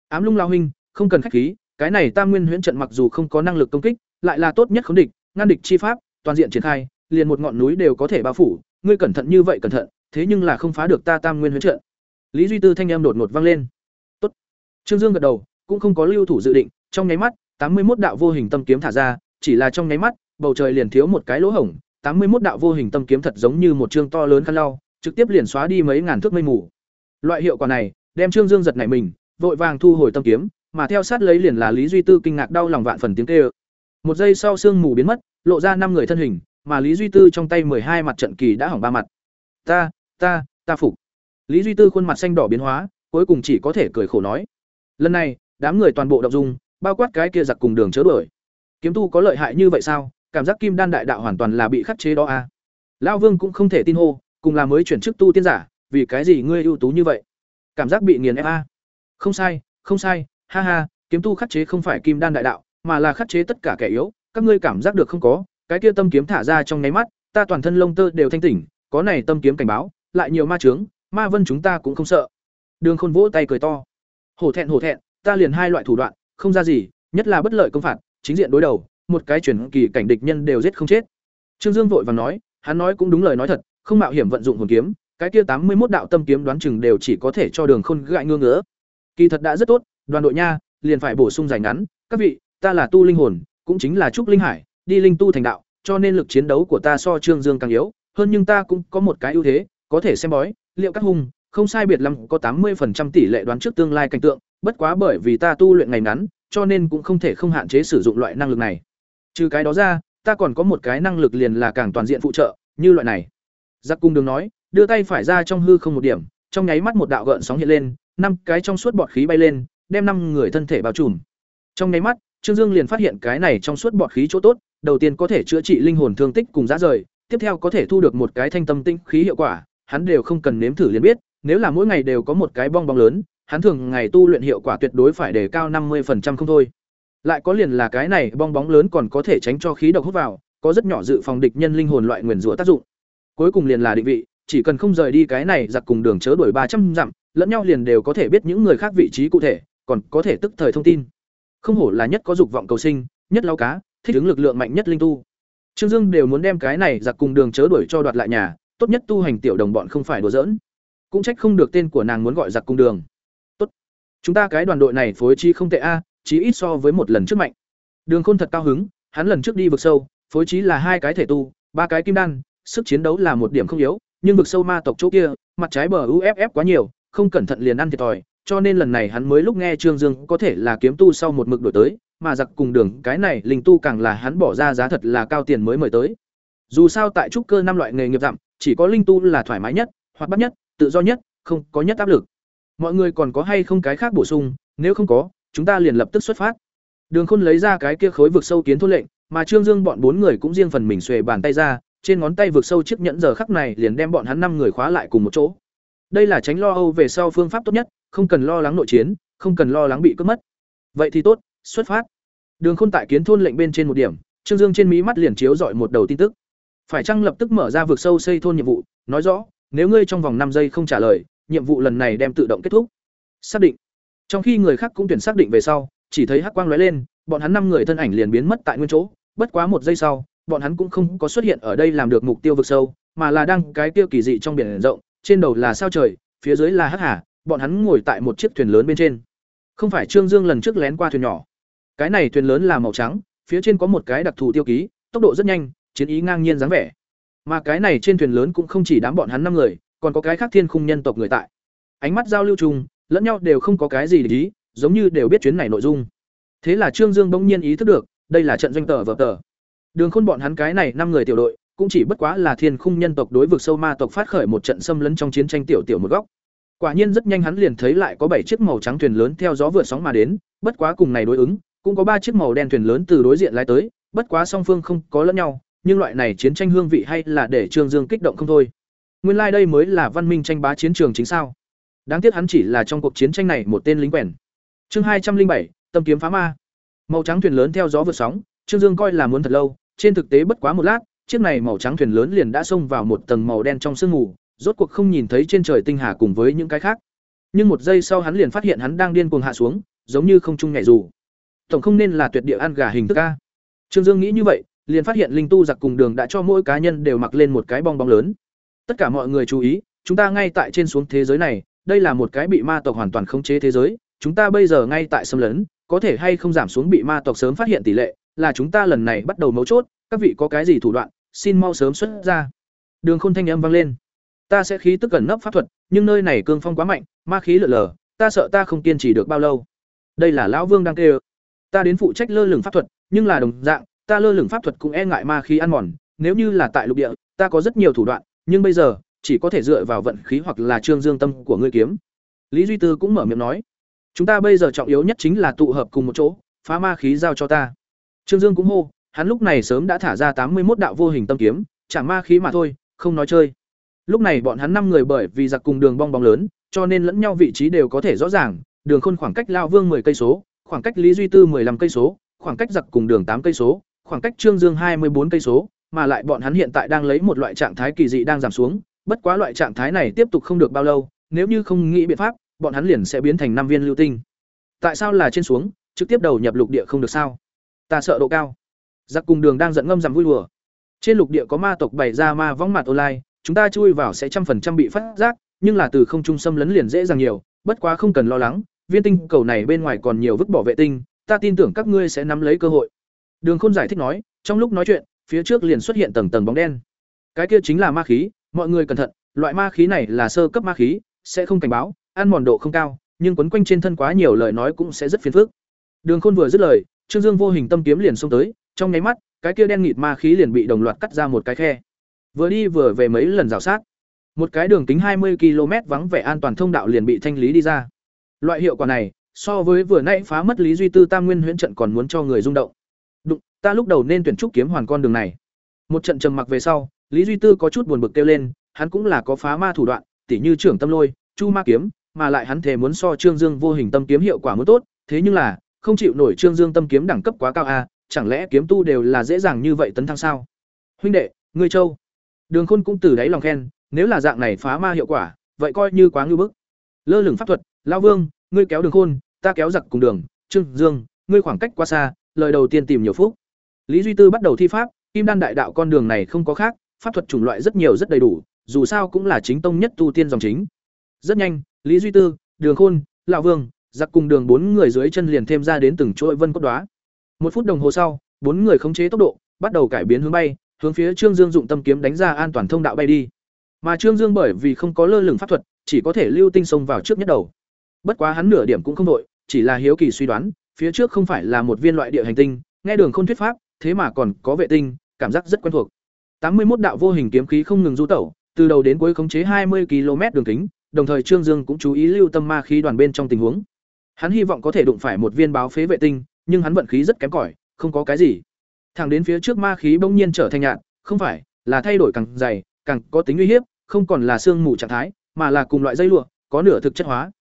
Ám Lung lao huynh, không cần khách khí, cái này Tam Nguyên Huyễn trận mặc dù không có năng lực công kích, lại là tốt nhất khống địch, ngăn địch chi pháp, toàn diện triển khai, liền một ngọn núi đều có thể bao phủ, ngươi cẩn thận như vậy cẩn thận, thế nhưng là không phá được ta Tam Nguyên Huyễn trận. Lý Duy Tư thanh âm đột ngột vang lên. Tốt. Trương Dương gật đầu, cũng không có lưu thủ dự định, trong nháy mắt, tám mươi một đạo vô hình tâm kiếm thả ra, chỉ là trong nháy mắt, bầu trời liền thiếu một cái lỗ hổng, tám mươi một đạo vô hình tâm kiếm thật giống như một chương to lớn khăn lau, trực tiếp liền xóa đi mấy ngàn thước mây mù. Loại hiệu quả này, đem Trương Dương giật nảy mình, vội vàng thu hồi tâm kiếm, mà theo sát lấy liền là Lý Duy Tư kinh ngạc đau lòng vạn phần tiếng kêu. Một giây sau sương mù biến mất, lộ ra năm người thân hình, mà Lý Duy Tư trong tay hai mặt trận kỳ đã hỏng ba mặt. Ta, ta, ta phục. Lý Duy Tư khuôn mặt xanh đỏ biến hóa, cuối cùng chỉ có thể cười khổ nói. Lần này, đám người toàn bộ động dung, bao quát cái kia giặc cùng đường chớ đuổi. Kiếm tu có lợi hại như vậy sao? Cảm giác Kim Đan đại đạo hoàn toàn là bị khắc chế đó a. À? Lão Vương cũng không thể tin hô, cùng là mới chuyển chức tu tiên giả, vì cái gì ngươi ưu tú như vậy? Cảm giác bị nghiền ép a. Không sai, không sai, ha ha, kiếm tu khắc chế không phải Kim Đan đại đạo, mà là khắc chế tất cả kẻ yếu, các ngươi cảm giác được không có? Cái kia tâm kiếm thả ra trong nháy mắt, ta toàn thân lông tơ đều thanh tỉnh, có này tâm kiếm cảnh báo, lại nhiều ma chướng, ma vân chúng ta cũng không sợ. Đường khôn vỗ tay cười to. Hổ thẹn hổ thẹn ta liền hai loại thủ đoạn không ra gì nhất là bất lợi công phạt chính diện đối đầu một cái chuyển kỳ cảnh địch nhân đều giết không chết. Trương dương vội vàng nói hắn nói cũng đúng lời nói thật không mạo hiểm vận dụng hồn kiếm cái kia tám mươi một đạo tâm kiếm đoán chừng đều chỉ có thể cho đường khôn gãi ngương ngứa. Kỳ thật đã rất tốt đoàn đội nha liền phải bổ sung dài ngắn các vị ta là tu linh hồn cũng chính là trúc linh hải đi linh tu thành đạo cho nên lực chiến đấu của ta so trương dương càng yếu hơn nhưng ta cũng có một cái ưu thế có thể xem bói liệu các hung không sai biệt lắm có tám 80% tỷ lệ đoán trước tương lai cảnh tượng, bất quá bởi vì ta tu luyện ngày ngắn, cho nên cũng không thể không hạn chế sử dụng loại năng lực này. Trừ cái đó ra, ta còn có một cái năng lực liền là càng toàn diện phụ trợ, như loại này. Giặc cung đường nói, đưa tay phải ra trong hư không một điểm, trong nháy mắt một đạo gợn sóng hiện lên, năm cái trong suốt bọt khí bay lên, đem năm người thân thể bao trùm. Trong nháy mắt, Trương Dương liền phát hiện cái này trong suốt bọt khí chỗ tốt, đầu tiên có thể chữa trị linh hồn thương tích cùng giá rời, tiếp theo có thể thu được một cái thanh tâm tinh khí hiệu quả, hắn đều không cần nếm thử liền biết, nếu là mỗi ngày đều có một cái bong bóng lớn, hắn thường ngày tu luyện hiệu quả tuyệt đối phải đề cao năm 50% không thôi. Lại có liền là cái này bong bóng lớn còn có thể tránh cho khí độc hút vào, có rất nhỏ dự phòng địch nhân linh hồn loại nguyền rủa tác dụng. Cuối cùng liền là định vị, chỉ cần không rời đi cái này giặc cùng đường chớ đuổi ba trăm dặm, lẫn nhau liền đều có thể biết những người khác vị trí cụ thể, còn có thể tức thời thông tin. Không hổ là nhất có dục vọng cầu sinh, nhất lao cá, thích ứng lực lượng mạnh nhất linh tu. Trương Dương đều muốn đem cái này giặc cùng đường chớ đuổi cho đoạt lại nhà, tốt nhất tu hành tiểu đồng bọn không phải đùa giỡn. Cũng trách không được tên của nàng muốn gọi giặc cung đường. Tốt. Chúng ta cái đoàn đội này phối trí không tệ a chí ít so với một lần trước mạnh. Đường khôn thật cao hứng hắn lần trước đi vực sâu phối trí là hai cái thể tu ba cái kim đan sức chiến đấu là một điểm không yếu nhưng vực sâu ma tộc chỗ kia mặt trái bờ uff quá nhiều không cẩn thận liền ăn thiệt thòi cho nên lần này hắn mới lúc nghe trương dương có thể là kiếm tu sau một mực đổi tới mà giặc cùng đường cái này linh tu càng là hắn bỏ ra giá thật là cao tiền mới mời tới dù sao tại trúc cơ năm loại nghề nghiệp dặm chỉ có linh tu là thoải mái nhất hoạt bát nhất tự do nhất, không có nhất áp lực. Mọi người còn có hay không cái khác bổ sung, nếu không có, chúng ta liền lập tức xuất phát. Đường Khôn lấy ra cái kia khối vực sâu kiến thôn lệnh, mà Trương Dương bọn bốn người cũng riêng phần mình xuề bàn tay ra, trên ngón tay vực sâu chiếc nhẫn giờ khắc này liền đem bọn hắn năm người khóa lại cùng một chỗ. Đây là tránh lo âu về sau phương pháp tốt nhất, không cần lo lắng nội chiến, không cần lo lắng bị cướp mất. Vậy thì tốt, xuất phát. Đường Khôn tại kiến thôn lệnh bên trên một điểm, Trương Dương trên mí mắt liền chiếu dọi một đầu tin tức. Phải chăng lập tức mở ra vực sâu xây thôn nhiệm vụ, nói rõ, nếu ngươi trong vòng năm giây không trả lời nhiệm vụ lần này đem tự động kết thúc xác định trong khi người khác cũng tuyển xác định về sau chỉ thấy hắc quang lóe lên bọn hắn năm người thân ảnh liền biến mất tại nguyên chỗ bất quá một giây sau bọn hắn cũng không có xuất hiện ở đây làm được mục tiêu vực sâu mà là đang cái tiêu kỳ dị trong biển rộng trên đầu là sao trời phía dưới là hắc hà bọn hắn ngồi tại một chiếc thuyền lớn bên trên không phải trương dương lần trước lén qua thuyền nhỏ cái này thuyền lớn là màu trắng phía trên có một cái đặc thù tiêu ký tốc độ rất nhanh chiến ý ngang nhiên dáng vẻ mà cái này trên thuyền lớn cũng không chỉ đám bọn hắn năm người, còn có cái khác thiên khung nhân tộc người tại. Ánh mắt giao lưu chung, lẫn nhau đều không có cái gì để ý, giống như đều biết chuyến này nội dung. Thế là Trương Dương bỗng nhiên ý thức được, đây là trận doanh tờ vở tờ. Đường Khôn bọn hắn cái này năm người tiểu đội, cũng chỉ bất quá là thiên khung nhân tộc đối vực sâu ma tộc phát khởi một trận xâm lấn trong chiến tranh tiểu tiểu một góc. Quả nhiên rất nhanh hắn liền thấy lại có bảy chiếc màu trắng thuyền lớn theo gió vượt sóng mà đến, bất quá cùng này đối ứng, cũng có ba chiếc màu đen thuyền lớn từ đối diện lái tới, bất quá song phương không có lẫn nhau, nhưng loại này chiến tranh hương vị hay là để Trương Dương kích động không thôi. nguyên lai đây mới là văn minh tranh bá chiến trường chính sao? Đáng tiếc hắn chỉ là trong cuộc chiến tranh này một tên lính quèn. Chương hai trăm linh bảy tâm kiếm phá ma. Màu trắng thuyền lớn theo gió vượt sóng trương dương coi là muốn thật lâu trên thực tế bất quá một lát chiếc này màu trắng thuyền lớn liền đã xông vào một tầng màu đen trong sương mù rốt cuộc không nhìn thấy trên trời tinh hà cùng với những cái khác. Nhưng một giây sau hắn liền phát hiện hắn đang điên cuồng hạ xuống, giống như không trung nhảy dù. Tổng không nên là tuyệt địa ăn gà hình thức a. Trương dương nghĩ như vậy, liền phát hiện linh tu giặc cùng đường đã cho mỗi cá nhân đều mặc lên một cái bong bóng lớn. Tất cả mọi người chú ý, chúng ta ngay tại trên xuống thế giới này, đây là một cái bị ma tộc hoàn toàn khống chế thế giới, chúng ta bây giờ ngay tại xâm lấn, có thể hay không giảm xuống bị ma tộc sớm phát hiện tỷ lệ, là chúng ta lần này bắt đầu mấu chốt, các vị có cái gì thủ đoạn, xin mau sớm xuất ra. Đường khôn thanh âm vang lên ta sẽ khí tức gần nấp pháp thuật, nhưng nơi này cương phong quá mạnh, ma khí lở lở ta sợ ta không kiên trì được bao lâu. Đây là lão vương đang kêu. Ta đến phụ trách lơ lửng pháp thuật, nhưng là đồng dạng, ta lơ lửng pháp thuật cũng e ngại ma khí ăn mòn, nếu như là tại lục địa, ta có rất nhiều thủ đoạn, nhưng bây giờ, chỉ có thể dựa vào vận khí hoặc là trương dương tâm của ngươi kiếm. Lý duy tư cũng mở miệng nói, chúng ta bây giờ trọng yếu nhất chính là tụ hợp cùng một chỗ, phá ma khí giao cho ta. Trương dương cũng hô, hắn lúc này sớm đã thả ra tám mươi một đạo vô hình tâm kiếm, chẳng ma khí mà thôi, không nói chơi lúc này bọn hắn năm người bởi vì giặc cùng đường bong bóng lớn, cho nên lẫn nhau vị trí đều có thể rõ ràng, đường khôn khoảng cách lao vương 10 cây số, khoảng cách lý duy tư 15 cây số, khoảng cách giặc cùng đường tám cây số, khoảng cách trương dương hai mươi bốn cây số, mà lại bọn hắn hiện tại đang lấy một loại trạng thái kỳ dị đang giảm xuống, bất quá loại trạng thái này tiếp tục không được bao lâu, nếu như không nghĩ biện pháp, bọn hắn liền sẽ biến thành năm viên lưu tinh. Tại sao là trên xuống, trực tiếp đầu nhập lục địa không được sao? Ta sợ độ cao. Giặc cùng đường đang giận ngâm rằm vui đùa. Trên lục địa có ma tộc bày ra ma vong mặt online chúng ta chui vào sẽ trăm phần trăm bị phát giác, nhưng là từ không trung xâm lấn liền dễ dàng nhiều, bất quá không cần lo lắng, viên tinh cầu này bên ngoài còn nhiều vứt bỏ vệ tinh, ta tin tưởng các ngươi sẽ nắm lấy cơ hội. Đường khôn giải thích nói, trong lúc nói chuyện, phía trước liền xuất hiện tầng tầng bóng đen. Cái kia chính là ma khí, mọi người cẩn thận, loại ma khí này là sơ cấp ma khí, sẽ không cảnh báo, ăn mòn độ không cao, nhưng quấn quanh trên thân quá nhiều lời nói cũng sẽ rất phiền phức. Đường khôn vừa dứt lời, trương dương vô hình tâm kiếm liền xông tới, trong nháy mắt, cái kia đen nghịt ma khí liền bị đồng loạt cắt ra một cái khe vừa đi vừa về mấy lần rào sát. Một cái đường kính hai mươi km vắng vẻ an toàn thông đạo liền bị thanh lý đi ra. Loại hiệu quả này so với vừa nãy phá mất lý duy tư tam nguyên huyễn trận còn muốn cho người rung động. Đụng ta lúc đầu nên tuyển trúc kiếm hoàn con đường này. Một trận trầm mặc về sau lý duy tư có chút buồn bực kêu lên hắn cũng là có phá ma thủ đoạn tỉ như trưởng tâm lôi chu ma kiếm mà lại hắn thề muốn so trương dương vô hình tâm kiếm hiệu quả muốn tốt thế nhưng là không chịu nổi trương dương tâm kiếm đẳng cấp quá cao a à, chẳng lẽ kiếm tu đều là dễ dàng như vậy tấn thăng sao? Huynh đệ ngươi châu đường khôn cũng từ đáy lòng khen, nếu là dạng này phá ma hiệu quả, vậy coi như quá ngưu bức. Lơ lửng pháp thuật, lão vương, ngươi kéo đường khôn, ta kéo giặc cùng đường, trương dương, ngươi khoảng cách quá xa, lời đầu tiên tìm nhiều phúc. Lý duy tư bắt đầu thi pháp, kim đan đại đạo con đường này không có khác, pháp thuật chủng loại rất nhiều rất đầy đủ, dù sao cũng là chính tông nhất tu tiên dòng chính. Rất nhanh, lý duy tư, đường khôn, lão vương, giặc cùng đường bốn người dưới chân liền thêm ra đến từng chuỗi vân cốt đóa. Một phút đồng hồ sau, bốn người khống chế tốc độ, bắt đầu cải biến hướng bay hướng phía trương dương dụng tâm kiếm đánh ra an toàn thông đạo bay đi. Mà trương dương bởi vì không có lơ lửng pháp thuật, chỉ có thể lưu tinh xông vào trước nhất đầu. Bất quá hắn nửa điểm cũng không đội chỉ là hiếu kỳ suy đoán, phía trước không phải là một viên loại địa hành tinh, nghe đường không thuyết pháp, thế mà còn có vệ tinh, cảm giác rất quen thuộc. Tám mươi một đạo vô hình kiếm khí không ngừng du tẩu, từ đầu đến cuối khống chế hai mươi km đường kính, đồng thời trương dương cũng chú ý lưu tâm ma khí đoàn bên trong tình huống. Hắn hy vọng có thể đụng phải một viên báo phế vệ tinh, nhưng hắn vận khí rất kém cỏi, không có cái gì thẳng đến phía trước ma khí bỗng nhiên trở thành nhạn không phải, là thay đổi càng dày, càng có tính uy hiếp, không còn là sương mù trạng thái, mà là cùng loại dây lụa, có nửa thực chất hóa.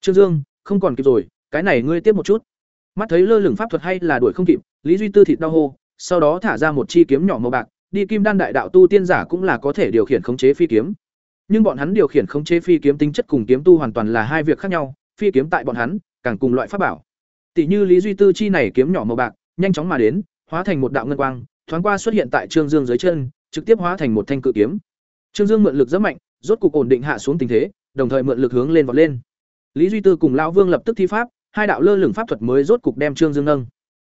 Trương dương, không còn kịp rồi, cái này ngươi tiếp một chút. Mắt thấy lơ lửng pháp thuật hay là đuổi không kịp, lý duy tư thịt đau hô, sau đó thả ra một chi kiếm nhỏ màu bạc, đi kim đan đại đạo tu tiên giả cũng là có thể điều khiển khống chế phi kiếm. Nhưng bọn hắn điều khiển khống chế phi kiếm tính chất cùng kiếm tu hoàn toàn là hai việc khác nhau, phi kiếm tại bọn hắn, càng cùng loại pháp bảo. Tỷ như lý duy tư chi này kiếm nhỏ màu bạc, nhanh chóng mà đến hóa thành một đạo ngân quang, thoáng qua xuất hiện tại trương dương dưới chân, trực tiếp hóa thành một thanh cự kiếm. Trương dương mượn lực rất mạnh, rốt cục ổn định hạ xuống tình thế, đồng thời mượn lực hướng lên vọt lên. Lý duy tư cùng lão vương lập tức thi pháp, hai đạo lơ lửng pháp thuật mới rốt cục đem trương dương nâng.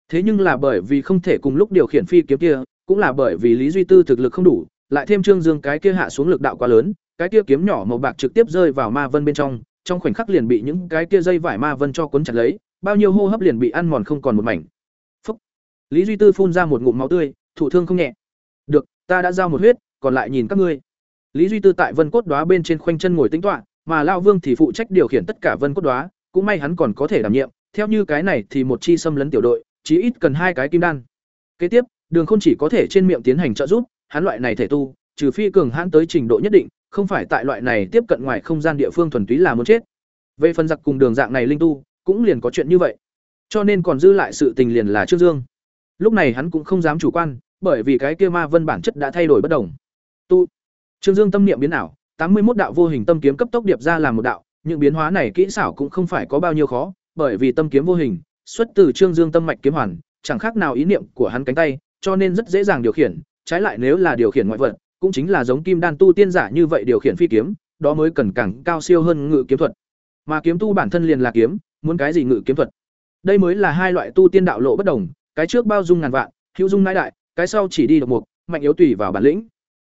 Thế nhưng là bởi vì không thể cùng lúc điều khiển phi kiếm kia, cũng là bởi vì lý duy tư thực lực không đủ, lại thêm trương dương cái kia hạ xuống lực đạo quá lớn, cái kia kiếm nhỏ màu bạc trực tiếp rơi vào ma vân bên trong trong khoảnh khắc liền bị những cái kia dây vải ma vân cho cuốn chặt lấy, bao nhiêu hô hấp liền bị ăn mòn không còn một mảnh lý duy tư phun ra một ngụm máu tươi thủ thương không nhẹ được ta đã giao một huyết còn lại nhìn các ngươi lý duy tư tại vân cốt đoá bên trên khoanh chân ngồi tính toạ mà lao vương thì phụ trách điều khiển tất cả vân cốt đoá cũng may hắn còn có thể đảm nhiệm theo như cái này thì một chi xâm lấn tiểu đội chí ít cần hai cái kim đan kế tiếp đường không chỉ có thể trên miệng tiến hành trợ giúp hắn loại này thể tu trừ phi cường hãn tới trình độ nhất định không phải tại loại này tiếp cận ngoài không gian địa phương thuần túy là muốn chết. Về phần giặc cùng đường dạng này linh tu, cũng liền có chuyện như vậy. Cho nên còn dư lại sự tình liền là Trương Dương. Lúc này hắn cũng không dám chủ quan, bởi vì cái kia ma vân bản chất đã thay đổi bất đồng. Tu. Trương Dương tâm niệm biến ảo, tám mươi một đạo vô hình tâm kiếm cấp tốc điệp ra làm một đạo, những biến hóa này kỹ xảo cũng không phải có bao nhiêu khó, bởi vì tâm kiếm vô hình, xuất từ Trương Dương tâm mạch kiếm hoàn, chẳng khác nào ý niệm của hắn cánh tay, cho nên rất dễ dàng điều khiển, trái lại nếu là điều khiển ngoại vật, cũng chính là giống kim đan tu tiên giả như vậy điều khiển phi kiếm, đó mới cần càng cao siêu hơn ngự kiếm thuật. Mà kiếm tu bản thân liền là kiếm, muốn cái gì ngự kiếm thuật. Đây mới là hai loại tu tiên đạo lộ bất đồng, cái trước bao dung ngàn vạn, hữu dung nãi đại, cái sau chỉ đi độc mục, mạnh yếu tùy vào bản lĩnh.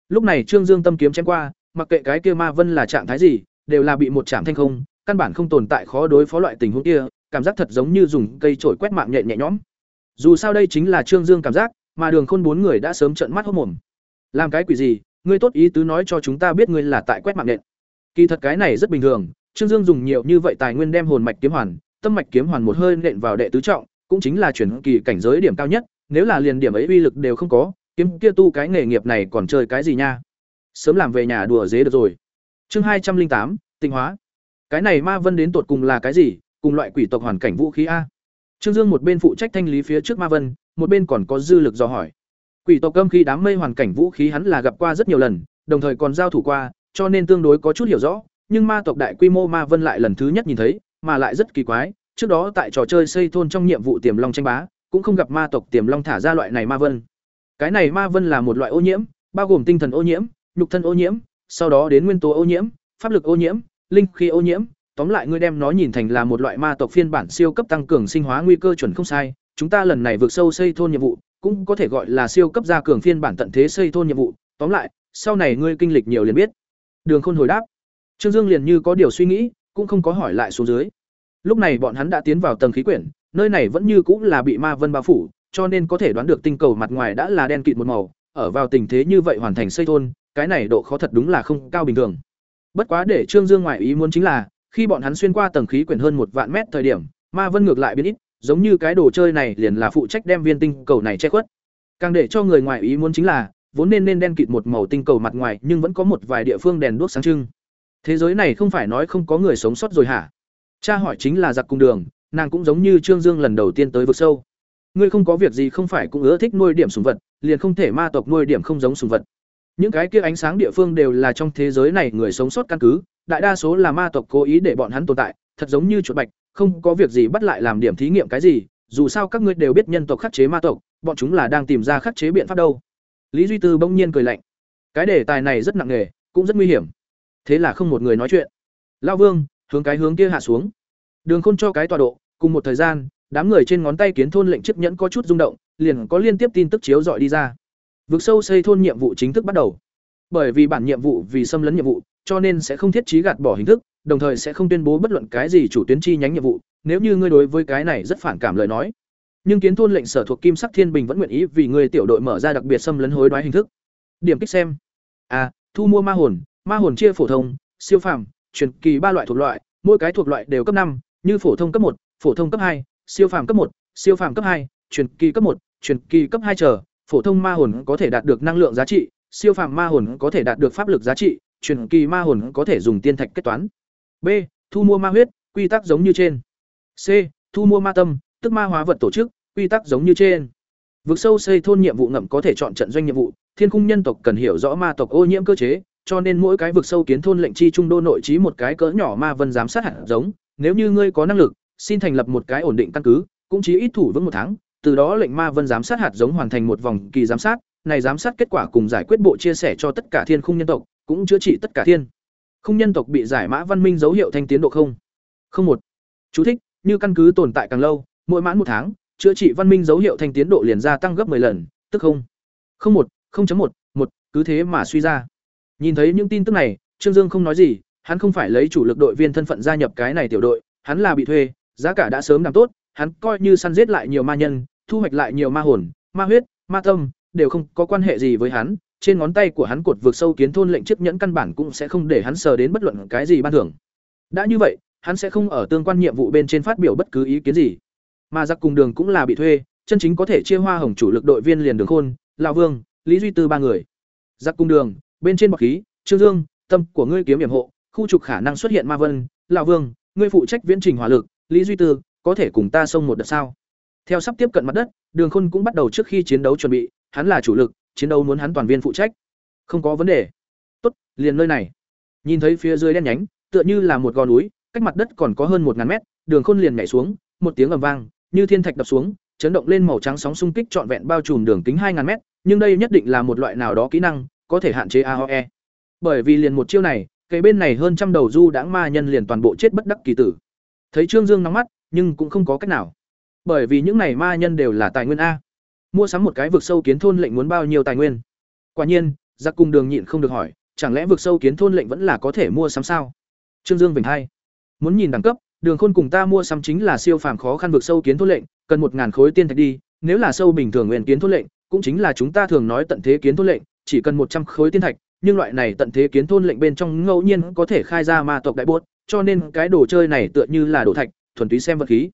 Lúc này Trương Dương tâm kiếm chém qua, mặc kệ cái kia ma vân là trạng thái gì, đều là bị một chạm thanh không, căn bản không tồn tại khó đối phó loại tình huống kia, cảm giác thật giống như dùng cây chổi quét mạng nhẹ nhẹ nhõm. Dù sao đây chính là Trương Dương cảm giác, mà Đường Khôn bốn người đã sớm trợn mắt hốt mồm. Làm cái quỷ gì, ngươi tốt ý tứ nói cho chúng ta biết ngươi là tại quét mạng nhện. Kỳ thật cái này rất bình thường, Trương Dương dùng nhiều như vậy tài nguyên đem hồn mạch kiếm hoàn, tâm mạch kiếm hoàn một hơi nện vào đệ tứ trọng, cũng chính là chuyển kỳ cảnh giới điểm cao nhất, nếu là liền điểm ấy uy lực đều không có, kiếm kia tu cái nghề nghiệp này còn chơi cái gì nha? Sớm làm về nhà đùa dế được rồi. Chương hai trăm linh tám, tinh hóa. Cái này ma vân đến tột cùng là cái gì? Cùng loại quỷ tộc hoàn cảnh vũ khí a. Trương Dương một bên phụ trách thanh lý phía trước ma vân, một bên còn có dư lực dò hỏi. Quỷ tộc âm khí đám mây hoàn cảnh vũ khí hắn là gặp qua rất nhiều lần, đồng thời còn giao thủ qua, cho nên tương đối có chút hiểu rõ, nhưng ma tộc đại quy mô ma vân lại lần thứ nhất nhìn thấy, mà lại rất kỳ quái, trước đó tại trò chơi xây thôn trong nhiệm vụ tiềm long tranh bá, cũng không gặp ma tộc tiềm long thả ra loại này ma vân. Cái này ma vân là một loại ô nhiễm, bao gồm tinh thần ô nhiễm, nhục thân ô nhiễm, sau đó đến nguyên tố ô nhiễm, pháp lực ô nhiễm, linh khí ô nhiễm, tóm lại ngươi đem nó nhìn thành là một loại ma tộc phiên bản siêu cấp tăng cường sinh hóa nguy cơ chuẩn không sai, chúng ta lần này vượt sâu xây thôn nhiệm vụ, cũng có thể gọi là siêu cấp gia cường phiên bản tận thế xây thôn nhiệm vụ, tóm lại, sau này ngươi kinh lịch nhiều liền biết. Đường Khôn hồi đáp. Trương Dương liền như có điều suy nghĩ, cũng không có hỏi lại xuống dưới. Lúc này bọn hắn đã tiến vào tầng khí quyển, nơi này vẫn như cũng là bị ma vân bao phủ, cho nên có thể đoán được tinh cầu mặt ngoài đã là đen kịt một màu, ở vào tình thế như vậy hoàn thành xây thôn, cái này độ khó thật đúng là không cao bình thường. Bất quá để Trương Dương ngoại ý muốn chính là, khi bọn hắn xuyên qua tầng khí quyển hơn một vạn mét thời điểm, ma vân ngược lại biến ít, giống như cái đồ chơi này liền là phụ trách đem viên tinh cầu này che khuất. Càng để cho người ngoài ý muốn chính là, vốn nên nên đen kịt một màu tinh cầu mặt ngoài, nhưng vẫn có một vài địa phương đèn đuốc sáng trưng. Thế giới này không phải nói không có người sống sót rồi hả? Cha hỏi chính là giặc cung đường, nàng cũng giống như Trương Dương lần đầu tiên tới vực sâu. Ngươi không có việc gì không phải cũng ưa thích nuôi điểm sùng vật, liền không thể ma tộc nuôi điểm không giống sùng vật. Những cái kia ánh sáng địa phương đều là trong thế giới này người sống sót căn cứ, đại đa số là ma tộc cố ý để bọn hắn tồn tại, thật giống như chuột bạch, không có việc gì bắt lại làm điểm thí nghiệm cái gì, dù sao các ngươi đều biết nhân tộc khắc chế ma tộc, bọn chúng là đang tìm ra khắc chế biện pháp đâu. Lý Duy Tư bỗng nhiên cười lạnh. Cái đề tài này rất nặng nề, cũng rất nguy hiểm. Thế là không một người nói chuyện. Lão Vương, hướng cái hướng kia hạ xuống. Đường Khôn cho cái tọa độ, cùng một thời gian, đám người trên ngón tay kiến thôn lệnh chiếc nhẫn có chút rung động, liền có liên tiếp tin tức chiếu dọi đi ra. Vực sâu xây thôn nhiệm vụ chính thức bắt đầu. Bởi vì bản nhiệm vụ vì xâm lấn nhiệm vụ, cho nên sẽ không thiết trí gạt bỏ hình thức, đồng thời sẽ không tuyên bố bất luận cái gì chủ tuyến chi nhánh nhiệm vụ, nếu như ngươi đối với cái này rất phản cảm lời nói. Nhưng kiến thôn lệnh sở thuộc Kim Sắc Thiên Bình vẫn nguyện ý vì ngươi tiểu đội mở ra đặc biệt xâm lấn hối đoái hình thức. Điểm kích xem. A, thu mua ma hồn, ma hồn chia phổ thông, siêu phàm, truyền kỳ ba loại thuộc loại, mỗi cái thuộc loại đều cấp năm, như phổ thông cấp một, phổ thông cấp hai, siêu phàm cấp một, siêu phàm cấp hai, truyền kỳ cấp một, truyền kỳ cấp hai trở, phổ thông ma hồn có thể đạt được năng lượng giá trị, siêu phàm ma hồn có thể đạt được pháp lực giá trị, truyền kỳ ma hồn có thể dùng tiên thạch kết toán. B. Thu mua ma huyết, quy tắc giống như trên. C. Thu mua ma tâm, tức ma hóa vật tổ chức, quy tắc giống như trên. Vực sâu xây thôn nhiệm vụ ngậm có thể chọn trận doanh nhiệm vụ, thiên khung nhân tộc cần hiểu rõ ma tộc ô nhiễm cơ chế, cho nên mỗi cái vực sâu kiến thôn lệnh chi trung đô nội trí một cái cỡ nhỏ ma vân giám sát hạt giống, nếu như ngươi có năng lực, xin thành lập một cái ổn định căn cứ, cũng chỉ ít thủ vững một tháng, từ đó lệnh ma vân giám sát hạt giống hoàn thành một vòng kỳ giám sát, này giám sát kết quả cùng giải quyết bộ chia sẻ cho tất cả thiên khung nhân tộc, cũng chữa trị tất cả thiên. Khung nhân tộc bị giải mã văn minh dấu hiệu thanh tiến độ không. Không một. Chú thích, như căn cứ tồn tại càng lâu, mỗi mãn một tháng, chữa trị văn minh dấu hiệu thanh tiến độ liền gia tăng gấp 10 lần, tức không. Không một, 0.1, một, cứ thế mà suy ra. Nhìn thấy những tin tức này, Trương Dương không nói gì, hắn không phải lấy chủ lực đội viên thân phận gia nhập cái này tiểu đội, hắn là bị thuê, giá cả đã sớm làm tốt, hắn coi như săn giết lại nhiều ma nhân, thu hoạch lại nhiều ma hồn, ma huyết, ma tâm, đều không có quan hệ gì với hắn, trên ngón tay của hắn cột vượt sâu kiến thôn lệnh chiếc nhẫn căn bản cũng sẽ không để hắn sờ đến bất luận cái gì ban thưởng. Đã như vậy, hắn sẽ không ở tương quan nhiệm vụ bên trên phát biểu bất cứ ý kiến gì. Mà giặc cùng đường cũng là bị thuê, chân chính có thể chia hoa hồng chủ lực đội viên liền đường khôn, lão vương, lý duy tư ba người. Giặc cùng đường, bên trên bọc khí, trương dương, tâm của ngươi kiếm hiểm hộ khu trục khả năng xuất hiện ma vân lão vương ngươi phụ trách viễn trình hỏa lực lý duy tư có thể cùng ta xông một đợt sao? Theo sắp tiếp cận mặt đất đường khôn cũng bắt đầu trước khi chiến đấu chuẩn bị hắn là chủ lực chiến đấu muốn hắn toàn viên phụ trách. Không có vấn đề. Tốt liền nơi này. Nhìn thấy phía dưới đen nhánh tựa như là một gò núi cách mặt đất còn có hơn một ngàn mét đường khôn liền nhảy xuống một tiếng ầm vang như thiên thạch đập xuống chấn động lên màu trắng sóng xung kích trọn vẹn bao trùm đường kính hai ngàn mét nhưng đây nhất định là một loại nào đó kỹ năng có thể hạn chế aoe bởi vì liền một chiêu này cây bên này hơn trăm đầu du đãng ma nhân liền toàn bộ chết bất đắc kỳ tử. Thấy trương dương nóng mắt, nhưng cũng không có cách nào. Bởi vì những này ma nhân đều là tài nguyên a. Mua sắm một cái vực sâu kiến thôn lệnh muốn bao nhiêu tài nguyên? Quả nhiên, giặc cùng đường nhịn không được hỏi, chẳng lẽ vực sâu kiến thôn lệnh vẫn là có thể mua sắm sao? Trương dương bình hai. Muốn nhìn đẳng cấp, đường khôn cùng ta mua sắm chính là siêu phàm khó khăn vực sâu kiến thôn lệnh, cần một ngàn khối tiên thạch đi, nếu là sâu bình thường nguyên kiến thôn lệnh, cũng chính là chúng ta thường nói tận thế kiến thôn lệnh chỉ cần một trăm khối tiên thạch nhưng loại này tận thế kiến thôn lệnh bên trong ngẫu nhiên có thể khai ra ma tộc đại buốt, cho nên cái đồ chơi này tựa như là đồ thạch thuần túy xem vật khí.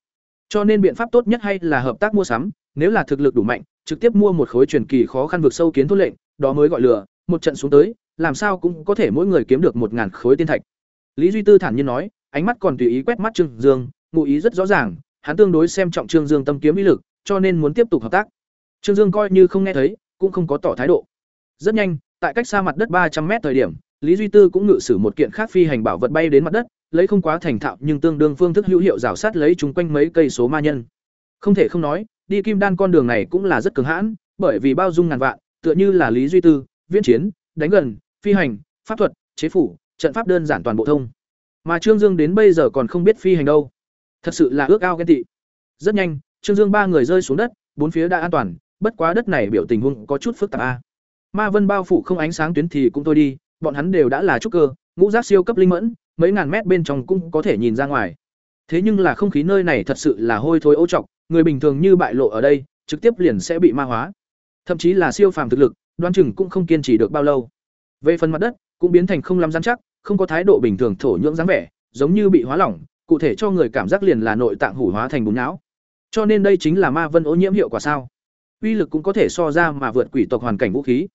Cho nên biện pháp tốt nhất hay là hợp tác mua sắm nếu là thực lực đủ mạnh trực tiếp mua một khối truyền kỳ khó khăn vực sâu kiến thôn lệnh đó mới gọi lửa, một trận xuống tới làm sao cũng có thể mỗi người kiếm được một ngàn khối tiên thạch. Lý duy tư thản nhiên nói ánh mắt còn tùy ý quét mắt trương dương ngụ ý rất rõ ràng hắn tương đối xem trọng trương dương tâm kiếm ý lực cho nên muốn tiếp tục hợp tác. Trương dương coi như không nghe thấy cũng không có tỏ thái độ rất nhanh, tại cách xa mặt đất ba trăm mét thời điểm, lý duy tư cũng ngự sử một kiện khác phi hành bảo vật bay đến mặt đất, lấy không quá thành thạo nhưng tương đương phương thức hữu hiệu rào sát lấy chúng quanh mấy cây số ma nhân. Không thể không nói, đi kim đan con đường này cũng là rất cường hãn, bởi vì bao dung ngàn vạn, tựa như là lý duy tư, viễn chiến, đánh gần, phi hành, pháp thuật, chế phủ, trận pháp đơn giản toàn bộ thông. Mà trương dương đến bây giờ còn không biết phi hành đâu. Thật sự là ước ao ghen tị. Rất nhanh, trương dương ba người rơi xuống đất, bốn phía đã an toàn, bất quá đất này biểu tình huống có chút phức tạp a ma vân bao phủ không ánh sáng tuyến thì cũng thôi đi, bọn hắn đều đã là trúc cơ, ngũ giác siêu cấp linh mẫn, mấy ngàn mét bên trong cũng có thể nhìn ra ngoài. Thế nhưng là không khí nơi này thật sự là hôi thối ô trọc, người bình thường như bại lộ ở đây, trực tiếp liền sẽ bị ma hóa. Thậm chí là siêu phàm thực lực đoan chừng cũng không kiên trì được bao lâu. Về phần mặt đất, cũng biến thành không lắm dán chắc, không có thái độ bình thường thổ nhưỡng dáng vẻ, giống như bị hóa lỏng, cụ thể cho người cảm giác liền là nội tạng hủ hóa thành bùn não. Cho nên đây chính là ma vân ô nhiễm hiệu quả sao? Uy lực cũng có thể so ra mà vượt quỷ tộc hoàn cảnh vũ khí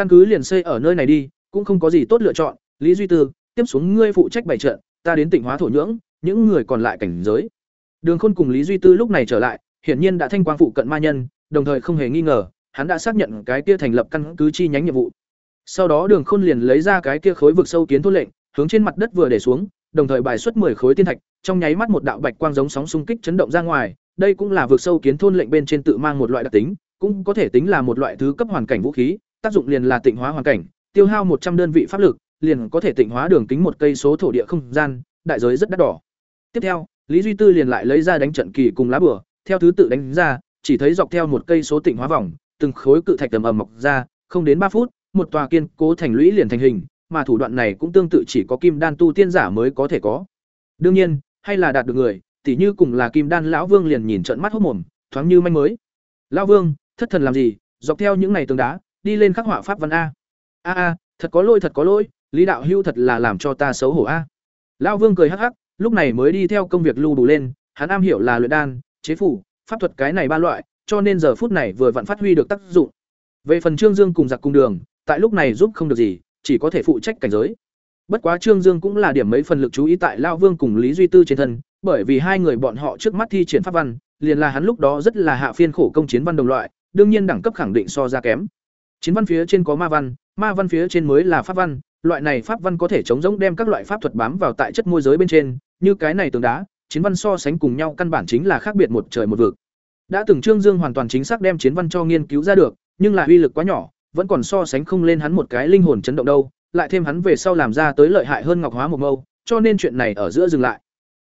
căn cứ liền xây ở nơi này đi, cũng không có gì tốt lựa chọn. Lý duy tư, tiếp xuống ngươi phụ trách bảy trận, ta đến tỉnh hóa thổ nhưỡng, những người còn lại cảnh giới. Đường khôn cùng lý duy tư lúc này trở lại, hiển nhiên đã thanh quang phụ cận ma nhân, đồng thời không hề nghi ngờ, hắn đã xác nhận cái kia thành lập căn cứ chi nhánh nhiệm vụ. Sau đó đường khôn liền lấy ra cái kia khối vực sâu kiến thôn lệnh, hướng trên mặt đất vừa để xuống, đồng thời bài xuất 10 khối tiên thạch, trong nháy mắt một đạo bạch quang giống sóng xung kích chấn động ra ngoài. Đây cũng là vực sâu kiến thôn lệnh bên trên tự mang một loại đặc tính, cũng có thể tính là một loại thứ cấp hoàn cảnh vũ khí tác dụng liền là tịnh hóa hoàn cảnh tiêu hao một trăm đơn vị pháp lực liền có thể tịnh hóa đường kính một cây số thổ địa không gian đại giới rất đắt đỏ. Tiếp theo lý duy tư liền lại lấy ra đánh trận kỳ cùng lá bừa, theo thứ tự đánh ra chỉ thấy dọc theo một cây số tịnh hóa vòng từng khối cự thạch tầm ầm mọc ra không đến ba phút một tòa kiên cố thành lũy liền thành hình mà thủ đoạn này cũng tương tự chỉ có kim đan tu tiên giả mới có thể có. Đương nhiên hay là đạt được người tỉ như cùng là kim đan lão vương liền nhìn trận mắt hốc mồm thoáng như manh mới. Lão vương thất thần làm gì? Dọc theo những này tường đá đi lên khắc họa pháp văn a. A a, thật có lỗi, thật có lỗi, lý đạo hưu thật là làm cho ta xấu hổ a. Lão vương cười hắc hắc, lúc này mới đi theo công việc lưu đủ lên, hắn am hiểu là luyện đan, chế phủ, pháp thuật cái này ba loại, cho nên giờ phút này vừa vặn phát huy được tác dụng. Về phần trương dương cùng giặc cùng đường, tại lúc này giúp không được gì, chỉ có thể phụ trách cảnh giới. Bất quá trương dương cũng là điểm mấy phần lực chú ý tại lao vương cùng lý duy tư trên thân, bởi vì hai người bọn họ trước mắt thi triển pháp văn, liền là hắn lúc đó rất là hạ phiên khổ công chiến văn đồng loại, đương nhiên đẳng cấp khẳng định so ra kém chiến văn phía trên có ma văn ma văn phía trên mới là pháp văn, loại này pháp văn có thể chống giống đem các loại pháp thuật bám vào tại chất môi giới bên trên, như cái này tường đá, chiến văn so sánh cùng nhau căn bản chính là khác biệt một trời một vực. Đã từng trương dương hoàn toàn chính xác đem chiến văn cho nghiên cứu ra được, nhưng là uy lực quá nhỏ, vẫn còn so sánh không lên hắn một cái linh hồn chấn động đâu, lại thêm hắn về sau làm ra tới lợi hại hơn ngọc hóa một mâu, cho nên chuyện này ở giữa dừng lại.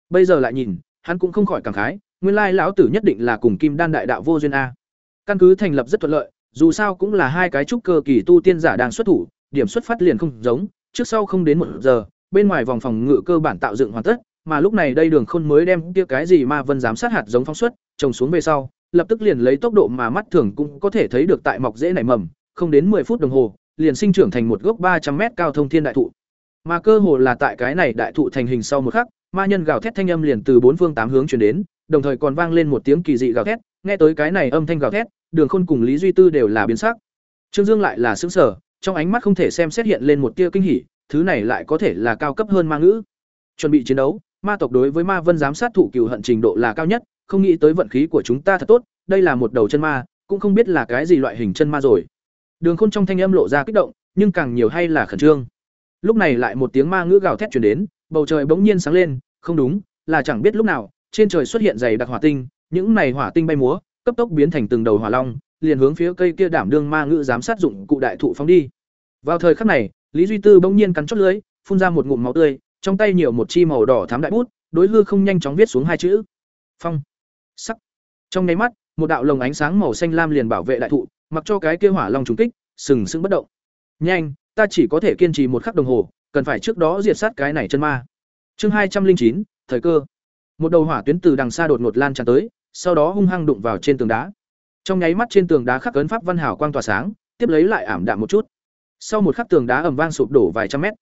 Bây giờ lại nhìn, hắn cũng không khỏi cảm khái, nguyên lai lão tử nhất định là cùng kim đan đại đạo vô duyên a. Căn cứ thành lập rất thuận lợi dù sao cũng là hai cái trúc cơ kỳ tu tiên giả đang xuất thủ, điểm xuất phát liền không giống, trước sau không đến một giờ, bên ngoài vòng phòng ngự cơ bản tạo dựng hoàn tất, mà lúc này đây đường khôn mới đem kia cái gì ma vân giám sát hạt giống phóng xuất, trồng xuống về sau, lập tức liền lấy tốc độ mà mắt thường cũng có thể thấy được tại mọc dễ nảy mầm, không đến 10 phút đồng hồ, liền sinh trưởng thành một gốc 300 mét cao thông thiên đại thụ. Mà cơ hồ là tại cái này đại thụ thành hình sau một khắc, ma nhân gào thét thanh âm liền từ bốn phương tám hướng truyền đến, đồng thời còn vang lên một tiếng kỳ dị gào thét, nghe tới cái này âm thanh gào thét đường khôn cùng lý duy tư đều là biến sắc trương dương lại là xứng sở trong ánh mắt không thể xem xét hiện lên một tia kinh hỉ thứ này lại có thể là cao cấp hơn ma ngữ. Chuẩn bị chiến đấu, ma tộc đối với ma vân giám sát thủ cừu hận trình độ là cao nhất, không nghĩ tới vận khí của chúng ta thật tốt, đây là một đầu chân ma, cũng không biết là cái gì loại hình chân ma rồi. Đường Khôn trong thanh âm lộ ra kích động, nhưng càng nhiều hay là khẩn trương. Lúc này lại một tiếng ma ngữ gào thét truyền đến, bầu trời bỗng nhiên sáng lên, không đúng, là chẳng biết lúc nào, trên trời xuất hiện dày đặc hỏa tinh, những này hỏa tinh bay múa, cấp tốc biến thành từng đầu hỏa long, liền hướng phía cây kia đảm đương ma ngữ giám sát dụng cụ đại thụ phóng đi. Vào thời khắc này, Lý Duy Tư bỗng nhiên cắn chót lưỡi, phun ra một ngụm máu tươi, trong tay nhiều một chi màu đỏ thám đại bút, đối hư không nhanh chóng viết xuống hai chữ: Phong. Sắc. Trong nháy mắt, một đạo lồng ánh sáng màu xanh lam liền bảo vệ đại thụ, mặc cho cái kia hỏa long trùng kích, sừng sững bất động. Nhanh, ta chỉ có thể kiên trì một khắc đồng hồ, cần phải trước đó diệt sát cái này chân ma. Chương hai trăm linh chín, thời cơ. Một đầu hỏa tuyến từ đằng xa đột ngột lan tràn tới, sau đó hung hăng đụng vào trên tường đá. Trong nháy mắt trên tường đá khắc ấn pháp văn hào quang tỏa sáng, tiếp lấy lại ảm đạm một chút. Sau một khắc tường đá ầm vang sụp đổ vài trăm mét.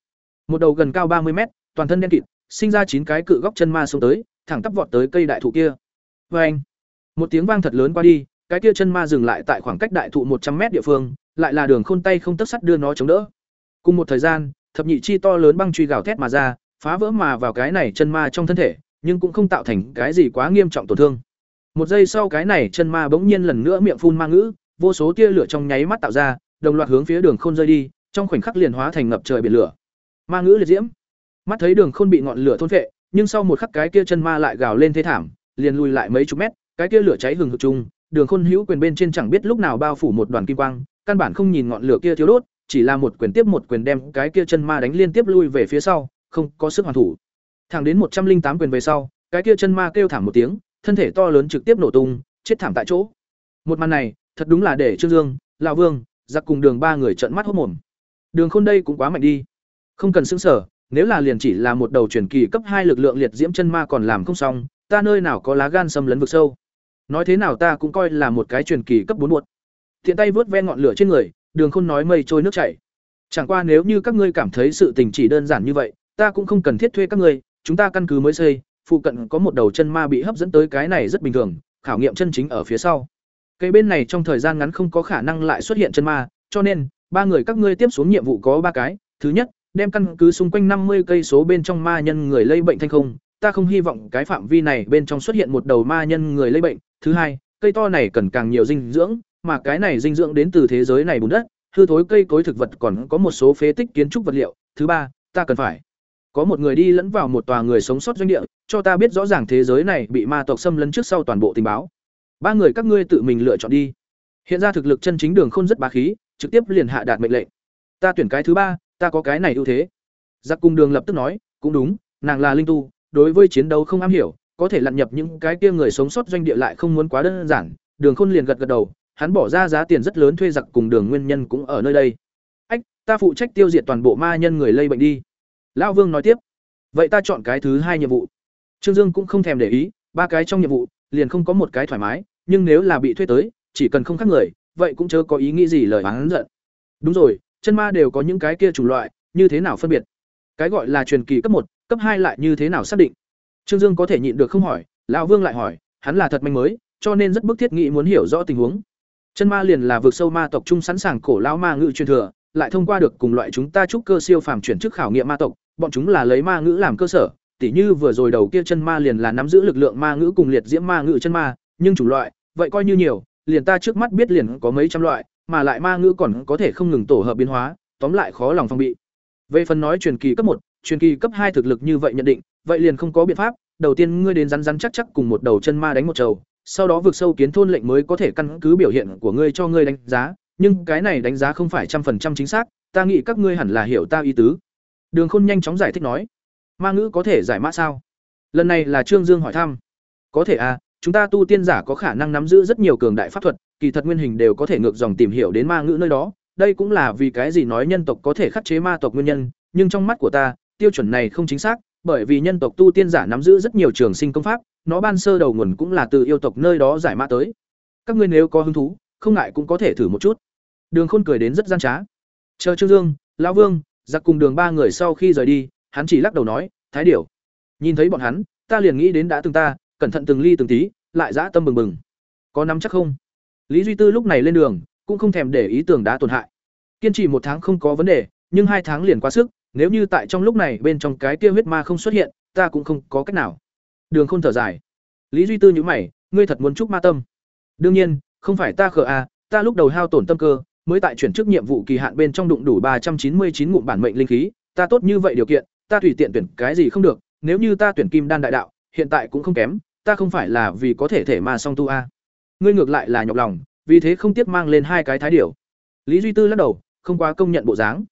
Một đầu gần cao ba mươi mét, toàn thân đen kịt, sinh ra chín cái cự góc chân ma xuống tới, thẳng tắp vọt tới cây đại thụ kia. Oeng! Một tiếng vang thật lớn qua đi, cái kia chân ma dừng lại tại khoảng cách đại thụ một trăm mét địa phương, lại là đường khôn tay không tấc sắt đưa nó chống đỡ. Cùng một thời gian, thập nhị chi to lớn băng truy gào thét mà ra, phá vỡ mà vào cái này chân ma trong thân thể, nhưng cũng không tạo thành cái gì quá nghiêm trọng tổn thương. Một giây sau cái này chân ma bỗng nhiên lần nữa miệng phun ma ngữ, vô số tia lửa trong nháy mắt tạo ra, đồng loạt hướng phía Đường Khôn rơi đi, trong khoảnh khắc liền hóa thành ngập trời biển lửa. Ma ngữ liệt diễm. Mắt thấy Đường Khôn bị ngọn lửa thôn phệ, nhưng sau một khắc cái kia chân ma lại gào lên thế thảm, liền lùi lại mấy chục mét, cái kia lửa cháy hừng hực chung, Đường Khôn hữu quyền bên trên chẳng biết lúc nào bao phủ một đoàn kim quang, căn bản không nhìn ngọn lửa kia thiếu đốt, chỉ là một quyền tiếp một quyền đem cái kia chân ma đánh liên tiếp lui về phía sau, không có sức hoàn thủ. Thẳng đến một trăm linh tám quyền về sau, cái kia chân ma kêu thảm một tiếng, thân thể to lớn trực tiếp nổ tung, chết thảm tại chỗ. Một màn này, thật đúng là để Trương Dương, lão Vương, giặc cùng Đường ba người trợn mắt hốt mồm. Đường Khôn đây cũng quá mạnh đi. Không cần sững sở, nếu là liền chỉ là một đầu truyền kỳ cấp hai lực lượng liệt diễm chân ma còn làm không xong, ta nơi nào có lá gan xâm lấn vực sâu. Nói thế nào ta cũng coi là một cái truyền kỳ cấp bốn buột. Tiện tay vớt ve ngọn lửa trên người, Đường Khôn nói mây trôi nước chảy. Chẳng qua nếu như các ngươi cảm thấy sự tình chỉ đơn giản như vậy, ta cũng không cần thiết thuê các ngươi, chúng ta căn cứ mới xây, phụ cận có một đầu chân ma bị hấp dẫn tới cái này rất bình thường, khảo nghiệm chân chính ở phía sau. Cây bên này trong thời gian ngắn không có khả năng lại xuất hiện chân ma, cho nên ba người các ngươi tiếp xuống nhiệm vụ có ba cái. Thứ nhất, đem căn cứ xung quanh năm mươi cây số bên trong ma nhân người lây bệnh thanh không, ta không hy vọng cái phạm vi này bên trong xuất hiện một đầu ma nhân người lây bệnh. Thứ hai, cây to này cần càng nhiều dinh dưỡng, mà cái này dinh dưỡng đến từ thế giới này bùn đất, hư thối cây cối thực vật còn có một số phế tích kiến trúc vật liệu. Thứ ba, ta cần phải có một người đi lẫn vào một tòa người sống sót doanh địa, cho ta biết rõ ràng thế giới này bị ma tộc xâm lấn trước sau toàn bộ tình báo. Ba người các ngươi tự mình lựa chọn đi. Hiện ra thực lực chân chính đường khôn rất bá khí, trực tiếp liền hạ đạt mệnh lệnh. Ta tuyển cái thứ ba, ta có cái này ưu thế. Giặc cung đường lập tức nói, cũng đúng, nàng là linh tu, đối với chiến đấu không am hiểu, có thể lặn nhập những cái kia người sống sót doanh địa lại không muốn quá đơn giản. Đường khôn liền gật gật đầu, hắn bỏ ra giá tiền rất lớn thuê giặc cùng đường nguyên nhân cũng ở nơi đây. Ách, ta phụ trách tiêu diệt toàn bộ ma nhân người lây bệnh đi lão vương nói tiếp, vậy ta chọn cái thứ hai nhiệm vụ. Trương dương cũng không thèm để ý, ba cái trong nhiệm vụ liền không có một cái thoải mái, nhưng nếu là bị thuê tới, chỉ cần không khác người, vậy cũng chớ có ý nghĩ gì lời oán giận. Đúng rồi, chân ma đều có những cái kia chủng loại, như thế nào phân biệt? Cái gọi là truyền kỳ cấp một, cấp hai lại như thế nào xác định? Trương dương có thể nhịn được không hỏi, lão vương lại hỏi, hắn là thật manh mới, cho nên rất bức thiết nghĩ muốn hiểu rõ tình huống. Chân ma liền là vượt sâu ma tộc trung sẵn sàng cổ lão ma ngự truyền thừa, lại thông qua được cùng loại chúng ta trúc cơ siêu phàm chuyển chức khảo nghiệm ma tộc bọn chúng là lấy ma ngữ làm cơ sở, tỉ như vừa rồi đầu kia chân ma liền là nắm giữ lực lượng ma ngữ cùng liệt diễm ma ngữ chân ma, nhưng chủng loại, vậy coi như nhiều, liền ta trước mắt biết liền có mấy trăm loại, mà lại ma ngữ còn có thể không ngừng tổ hợp biến hóa, tóm lại khó lòng phòng bị. Về phần nói truyền kỳ cấp một, truyền kỳ cấp hai thực lực như vậy nhận định, vậy liền không có biện pháp, đầu tiên ngươi đến rắn rắn chắc chắc cùng một đầu chân ma đánh một trầu, sau đó vượt sâu kiến thôn lệnh mới có thể căn cứ biểu hiện của ngươi cho ngươi đánh giá, nhưng cái này đánh giá không phải trăm phần trăm chính xác, ta nghĩ các ngươi hẳn là hiểu ta ý tứ. Đường Khôn nhanh chóng giải thích nói, ma ngữ có thể giải mã sao? Lần này là Trương Dương hỏi thăm. Có thể à, chúng ta tu tiên giả có khả năng nắm giữ rất nhiều cường đại pháp thuật, kỳ thật nguyên hình đều có thể ngược dòng tìm hiểu đến ma ngữ nơi đó, đây cũng là vì cái gì nói nhân tộc có thể khắc chế ma tộc nguyên nhân, nhưng trong mắt của ta, tiêu chuẩn này không chính xác, bởi vì nhân tộc tu tiên giả nắm giữ rất nhiều trường sinh công pháp, nó ban sơ đầu nguồn cũng là từ yêu tộc nơi đó giải mã tới. Các ngươi nếu có hứng thú, không ngại cũng có thể thử một chút. Đường Khôn cười đến rất gian trá. Chờ Trương Dương, lão Vương, giặc cùng đường ba người sau khi rời đi hắn chỉ lắc đầu nói thái điểu nhìn thấy bọn hắn ta liền nghĩ đến đã từng ta cẩn thận từng ly từng tí lại dã tâm bừng bừng có nắm chắc không lý duy tư lúc này lên đường cũng không thèm để ý tưởng đã tổn hại kiên trì một tháng không có vấn đề nhưng hai tháng liền quá sức nếu như tại trong lúc này bên trong cái kia huyết ma không xuất hiện, ta cũng không có cách nào. Đường không thở dài. Lý Duy Tư nhữ mày, ngươi thật muốn chúc ma tâm? Đương nhiên, không phải ta khờ à, ta lúc đầu hao tổn tâm cơ, mới tại chuyển chức nhiệm vụ kỳ hạn bên trong đụng đủ ba trăm chín mươi chín ngụm bản mệnh linh khí, ta tốt như vậy điều kiện, ta tùy tiện tuyển cái gì không được, nếu như ta tuyển Kim Đan đại đạo, hiện tại cũng không kém, ta không phải là vì có thể thể ma song tu a. Ngươi ngược lại là nhọc lòng, vì thế không tiếc mang lên hai cái thái điểu. Lý Duy Tư lắc đầu, không quá công nhận bộ dáng.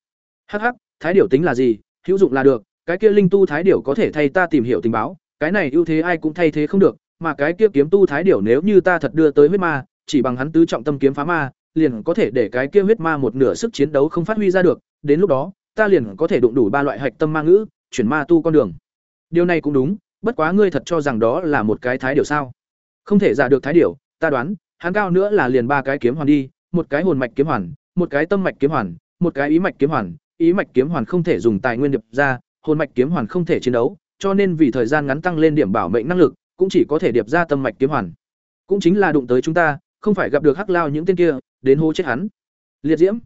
Hắc hắc, thái điểu tính là gì, hữu dụng là được, cái kia linh tu thái điểu có thể thay ta tìm hiểu tình báo, cái này ưu thế ai cũng thay thế không được, mà cái kia kiếm tu thái điểu nếu như ta thật đưa tới huyết ma, chỉ bằng hắn tứ trọng tâm kiếm phá ma, liền có thể để cái kia huyết ma một nửa sức chiến đấu không phát huy ra được, đến lúc đó, ta liền có thể đụng đủ ba loại hạch tâm ma ngữ, chuyển ma tu con đường. Điều này cũng đúng, bất quá ngươi thật cho rằng đó là một cái thái điểu sao? Không thể giả được thái điểu, ta đoán, hắn cao nữa là liền ba cái kiếm hoàn đi, một cái hồn mạch kiếm hoàn, một cái tâm mạch kiếm hoàn, một cái ý mạch kiếm hoàn, ý mạch kiếm hoàn không thể dùng tài nguyên điệp ra, hồn mạch kiếm hoàn không thể chiến đấu, cho nên vì thời gian ngắn tăng lên điểm bảo mệnh năng lực, cũng chỉ có thể điệp ra tâm mạch kiếm hoàn. Cũng chính là đụng tới chúng ta, không phải gặp được hắc lao những tên kia, đến hô chết hắn. Liệt diễm.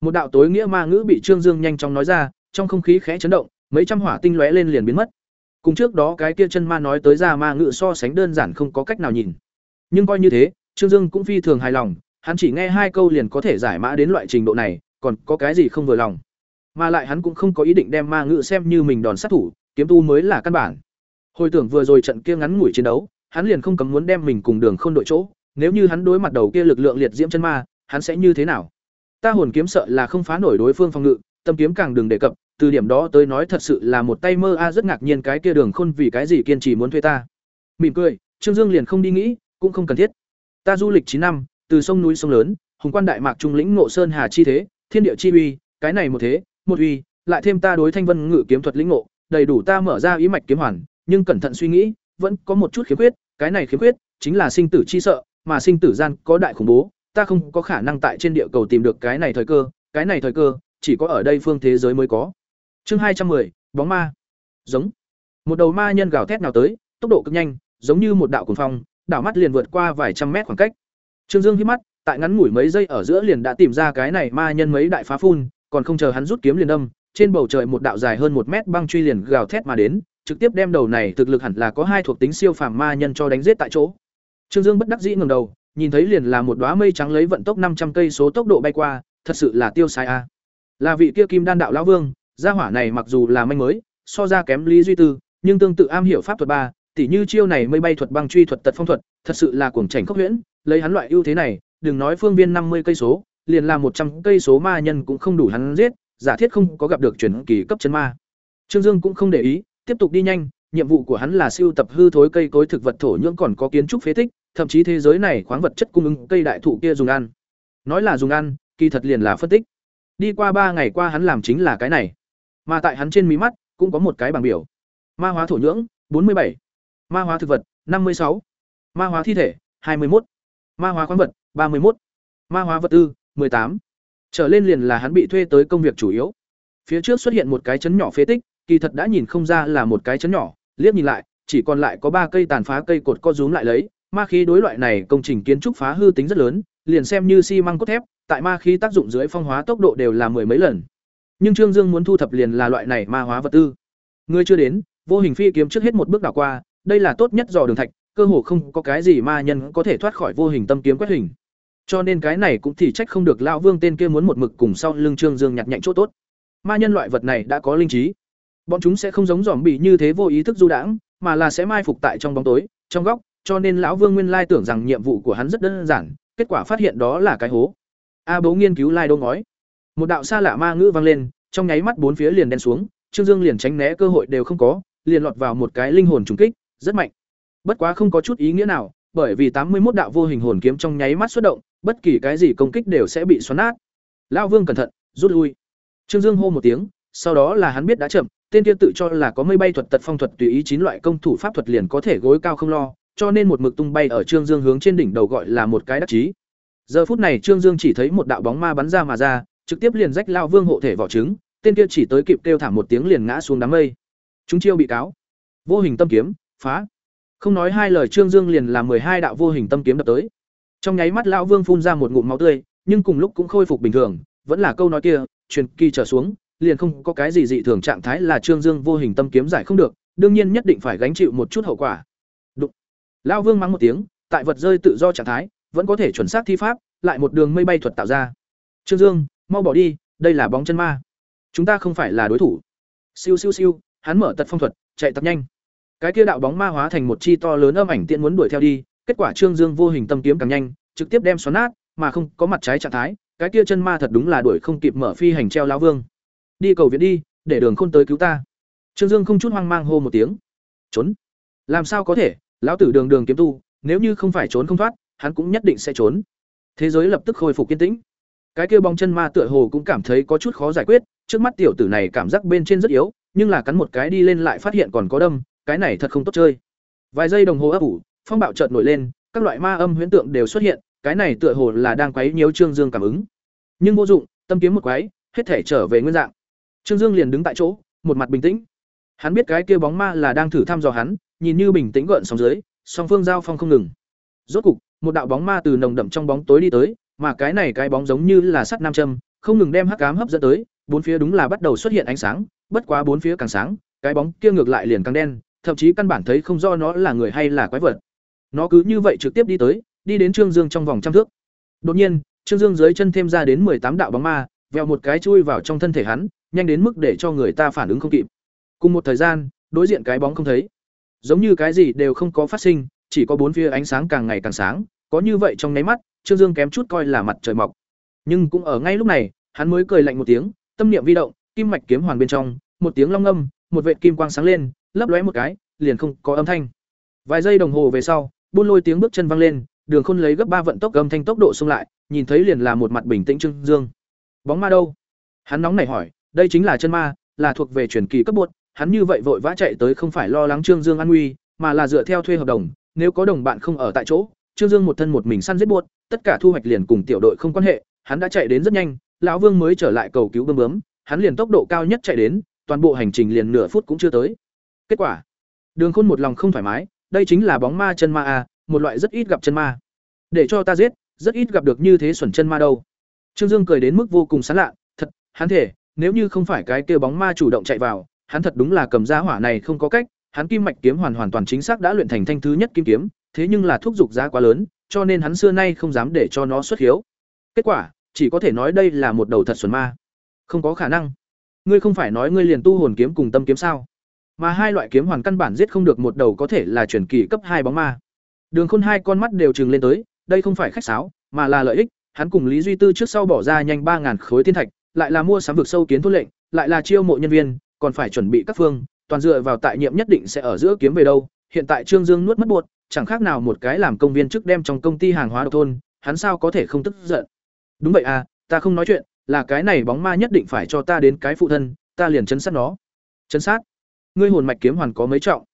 Một đạo tối nghĩa ma ngữ bị Trương Dương nhanh chóng nói ra, trong không khí khẽ chấn động, mấy trăm hỏa tinh lóe lên liền biến mất. Cùng trước đó cái kia chân ma nói tới ra ma ngữ so sánh đơn giản không có cách nào nhìn. Nhưng coi như thế, Trương Dương cũng phi thường hài lòng, hắn chỉ nghe hai câu liền có thể giải mã đến loại trình độ này, còn có cái gì không vừa lòng. Mà lại hắn cũng không có ý định đem ma ngữ xem như mình đòn sát thủ, kiếm tu mới là căn bản. Hồi tưởng vừa rồi trận kia ngắn ngủi chiến đấu, hắn liền không cấm muốn đem mình cùng Đường Khôn đội chỗ, nếu như hắn đối mặt đầu kia lực lượng liệt diễm chân ma, hắn sẽ như thế nào? Ta hồn kiếm sợ là không phá nổi đối phương phòng ngự, tâm kiếm càng đừng đề cập, từ điểm đó tới nói thật sự là một tay mơ a rất ngạc nhiên cái kia Đường Khôn vì cái gì kiên trì muốn thuê ta. Mỉm cười, Trương Dương liền không đi nghĩ, cũng không cần thiết. Ta du lịch chín năm, từ sông núi sông lớn, hùng quan đại mạc trung lĩnh ngộ sơn hà chi thế, thiên địa chi uy, cái này một thế, một uy, lại thêm ta đối thanh vân ngự kiếm thuật lĩnh ngộ, đầy đủ ta mở ra ý mạch kiếm hoàn, nhưng cẩn thận suy nghĩ, vẫn có một chút khiếm khuyết, cái này khiếm khuyết chính là sinh tử chi sợ, mà sinh tử gian có đại khủng bố, ta không có khả năng tại trên địa cầu tìm được cái này thời cơ, cái này thời cơ chỉ có ở đây phương thế giới mới có. Chương hai trăm 210, bóng ma. Giống. Một đầu ma nhân gào thét nào tới, tốc độ cực nhanh, giống như một đạo cuồng phong, đảo mắt liền vượt qua vài trăm mét khoảng cách. Trương Dương hí mắt, tại ngắn ngủi mấy giây ở giữa liền đã tìm ra cái này ma nhân mấy đại phá phun, còn không chờ hắn rút kiếm liền đâm, trên bầu trời một đạo dài hơn một mét băng truy liền gào thét mà đến, trực tiếp đem đầu này thực lực hẳn là có hai thuộc tính siêu phàm ma nhân cho đánh giết tại chỗ. Trương Dương bất đắc dĩ ngẩng đầu, nhìn thấy liền là một đóa mây trắng lấy vận tốc năm trăm cây số tốc độ bay qua, thật sự là tiêu sai a. Là vị kia Kim Đan đạo lão vương, gia hỏa này mặc dù là manh mới, so ra kém Lý Duy Tư, nhưng tương tự am hiểu pháp thuật ba, tỉ như chiêu này mây bay thuật băng truy thuật tật phong thuật, thật sự là cuồng chảnh khốc huyễn, lấy hắn loại ưu thế này, đừng nói phương viên năm mươi cây số, liền là một trăm cây số ma nhân cũng không đủ hắn giết, giả thiết không có gặp được chuyển kỳ cấp chân ma. Trương Dương cũng không để ý, tiếp tục đi nhanh, nhiệm vụ của hắn là siêu tập hư thối cây cối thực vật thổ nhưỡng còn có kiến trúc phế tích, thậm chí thế giới này khoáng vật chất cung ứng cây đại thụ kia dùng ăn. Nói là dùng ăn, kỳ thật liền là phân tích. Đi qua ba ngày qua hắn làm chính là cái này. Mà tại hắn trên mí mắt cũng có một cái bảng biểu. Ma hóa thổ nhưỡng, bốn mươi bảy Ma hóa thực vật, năm mươi sáu Ma hóa thi thể, hai mươi một Ma hóa khoáng vật, ba mươi một Ma hóa vật tư, 18. Trở lên liền là hắn bị thuê tới công việc chủ yếu. Phía trước xuất hiện một cái chấn nhỏ phế tích, kỳ thật đã nhìn không ra là một cái chấn nhỏ, liếc nhìn lại, chỉ còn lại có ba cây tàn phá cây cột co rúm lại lấy, ma khí đối loại này công trình kiến trúc phá hư tính rất lớn, liền xem như xi măng cốt thép, tại ma khí tác dụng dưới phong hóa tốc độ đều là mười mấy lần. Nhưng Trương Dương muốn thu thập liền là loại này ma hóa vật tư. Người chưa đến, vô hình phi kiếm trước hết một bước đảo qua, đây là tốt nhất dò đường thạch, cơ hồ không có cái gì ma nhân có thể thoát khỏi vô hình tâm kiếm quét hình. Cho nên cái này cũng thì trách không được lão Vương tên kia muốn một mực cùng sau lưng Trương Dương nhặt nhạnh chỗ tốt. Ma nhân loại vật này đã có linh trí. Bọn chúng sẽ không giống giòm bị như thế vô ý thức du đãng, mà là sẽ mai phục tại trong bóng tối, trong góc, cho nên lão Vương nguyên lai tưởng rằng nhiệm vụ của hắn rất đơn giản, kết quả phát hiện đó là cái hố. A Bố nghiên cứu lai đô ngói. Một đạo xa lạ ma ngữ vang lên, trong nháy mắt bốn phía liền đen xuống, Trương Dương liền tránh né cơ hội đều không có, liền lọt vào một cái linh hồn trùng kích, rất mạnh. Bất quá không có chút ý nghĩa nào, bởi vì tám mươi một đạo vô hình hồn kiếm trong nháy mắt xuất động, bất kỳ cái gì công kích đều sẽ bị xoắn nát. Lão Vương cẩn thận, rút lui. Trương Dương hô một tiếng, sau đó là hắn biết đã chậm, tên kia tự cho là có mây bay thuật tật phong thuật tùy ý chín loại công thủ pháp thuật liền có thể gối cao không lo, cho nên một mực tung bay ở Trương Dương hướng trên đỉnh đầu gọi là một cái đắc chí. Giờ phút này Trương Dương chỉ thấy một đạo bóng ma bắn ra mà ra, trực tiếp liền rách lao Vương hộ thể vỏ trứng, tên kia chỉ tới kịp kêu thảm một tiếng liền ngã xuống đám mây. Chúng chiêu bị cáo. Vô hình tâm kiếm, phá. Không nói hai lời Trương Dương liền làm hai đạo vô hình tâm kiếm đập tới. Trong nháy mắt lão Vương phun ra một ngụm máu tươi, nhưng cùng lúc cũng khôi phục bình thường, vẫn là câu nói kia, truyền kỳ trở xuống, liền không có cái gì dị thường trạng thái là Trương Dương vô hình tâm kiếm giải không được, đương nhiên nhất định phải gánh chịu một chút hậu quả. Lão Vương mắng một tiếng, tại vật rơi tự do trạng thái, vẫn có thể chuẩn xác thi pháp, lại một đường mây bay thuật tạo ra. Trương Dương, mau bỏ đi, đây là bóng chân ma. Chúng ta không phải là đối thủ. Siêu siêu siêu, hắn mở tật phong thuật, chạy thật nhanh. Cái kia đạo bóng ma hóa thành một chi to lớn âm ảnh tiện muốn đuổi theo đi, kết quả Trương Dương vô hình tâm kiếm càng nhanh, trực tiếp đem xoắn nát, mà không có mặt trái trạng thái, cái kia chân ma thật đúng là đuổi không kịp mở phi hành treo lão vương. Đi cầu viện đi, để Đường Khôn tới cứu ta. Trương Dương không chút hoang mang hô một tiếng. Trốn? Làm sao có thể, lão tử Đường Đường kiếm tu, nếu như không phải trốn không thoát, hắn cũng nhất định sẽ trốn. Thế giới lập tức khôi phục kiên tĩnh. Cái kia bóng chân ma tựa hồ cũng cảm thấy có chút khó giải quyết, trước mắt tiểu tử này cảm giác bên trên rất yếu, nhưng là cắn một cái đi lên lại phát hiện còn có đâm, cái này thật không tốt chơi. Vài giây đồng hồ ấp ủ, phong bạo chợt nổi lên, các loại ma âm huyễn tượng đều xuất hiện, cái này tựa hồ là đang quấy nhiễu Trương Dương cảm ứng. Nhưng vô dụng, tâm kiếm một quái, hết thể trở về nguyên dạng. Trương Dương liền đứng tại chỗ, một mặt bình tĩnh. Hắn biết cái kia bóng ma là đang thử thăm dò hắn, nhìn như bình tĩnh gợn sóng dưới, song phương giao phong không ngừng. Rốt cục, một đạo bóng ma từ nồng đậm trong bóng tối đi tới, mà cái này cái bóng giống như là sắt nam châm, không ngừng đem hắc ám hấp dẫn tới, bốn phía đúng là bắt đầu xuất hiện ánh sáng, bất quá bốn phía càng sáng, cái bóng kia ngược lại liền càng đen, thậm chí căn bản thấy không rõ nó là người hay là quái vật. Nó cứ như vậy trực tiếp đi tới, đi đến Trương Dương trong vòng trăm thước. Đột nhiên, Trương Dương dưới chân thêm ra đến tám đạo bóng ma, vèo một cái chui vào trong thân thể hắn, nhanh đến mức để cho người ta phản ứng không kịp. Cùng một thời gian, đối diện cái bóng không thấy, giống như cái gì đều không có phát sinh, chỉ có bốn phía ánh sáng càng ngày càng sáng, có như vậy trong nháy mắt, Trương Dương kém chút coi là mặt trời mọc. Nhưng cũng ở ngay lúc này, hắn mới cười lạnh một tiếng, tâm niệm vi động, kim mạch kiếm hoàn bên trong, một tiếng long âm, một vệt kim quang sáng lên, lấp lóe một cái, liền không có âm thanh. Vài giây đồng hồ về sau, buôn lôi tiếng bước chân văng lên, Đường Khôn lấy gấp ba vận tốc âm thanh tốc độ xông lại, nhìn thấy liền là một mặt bình tĩnh Trương Dương. Bóng ma đâu? Hắn nóng nảy hỏi, đây chính là chân ma, là thuộc về truyền kỳ cấp bột, hắn như vậy vội vã chạy tới không phải lo lắng Trương Dương an nguy, mà là dựa theo thuê hợp đồng, nếu có đồng bạn không ở tại chỗ, Trương Dương một thân một mình săn giết buốt, tất cả thu hoạch liền cùng tiểu đội không quan hệ, hắn đã chạy đến rất nhanh, lão Vương mới trở lại cầu cứu bơm bướm, hắn liền tốc độ cao nhất chạy đến, toàn bộ hành trình liền nửa phút cũng chưa tới. Kết quả, Đường Khôn một lòng không thoải mái, đây chính là bóng ma chân ma a, một loại rất ít gặp chân ma. Để cho ta giết, rất ít gặp được như thế xuẩn chân ma đâu. Trương Dương cười đến mức vô cùng sán lạ, thật, hắn thể, nếu như không phải cái kia bóng ma chủ động chạy vào, hắn thật đúng là cầm giá hỏa này không có cách, hắn kim mạch kiếm hoàn hoàn toàn chính xác đã luyện thành thanh thứ nhất kim kiếm, thế nhưng là thúc dục giá quá lớn, cho nên hắn xưa nay không dám để cho nó xuất hiếu. Kết quả, chỉ có thể nói đây là một đầu thật xuẩn ma. Không có khả năng. Ngươi không phải nói ngươi liền tu hồn kiếm cùng tâm kiếm sao? Mà hai loại kiếm hoàn căn bản giết không được một đầu có thể là chuyển kỳ cấp hai bóng ma. Đường Khôn hai con mắt đều trừng lên tới, đây không phải khách sáo, mà là lợi ích, hắn cùng Lý Duy Tư trước sau bỏ ra nhanh ba ngàn khối thiên thạch, lại là mua sắm vực sâu kiến thôn lệnh, lại là chiêu mộ nhân viên, còn phải chuẩn bị các phương, toàn dựa vào tại nhiệm nhất định sẽ ở giữa kiếm về đâu. Hiện tại Trương Dương nuốt mất buột, chẳng khác nào một cái làm công viên trước đem trong công ty hàng hóa độc thôn, hắn sao có thể không tức giận. Đúng vậy à, ta không nói chuyện, là cái này bóng ma nhất định phải cho ta đến cái phụ thân, ta liền chấn sát nó. Chấn sát? Ngươi hồn mạch kiếm hoàn có mấy trọng?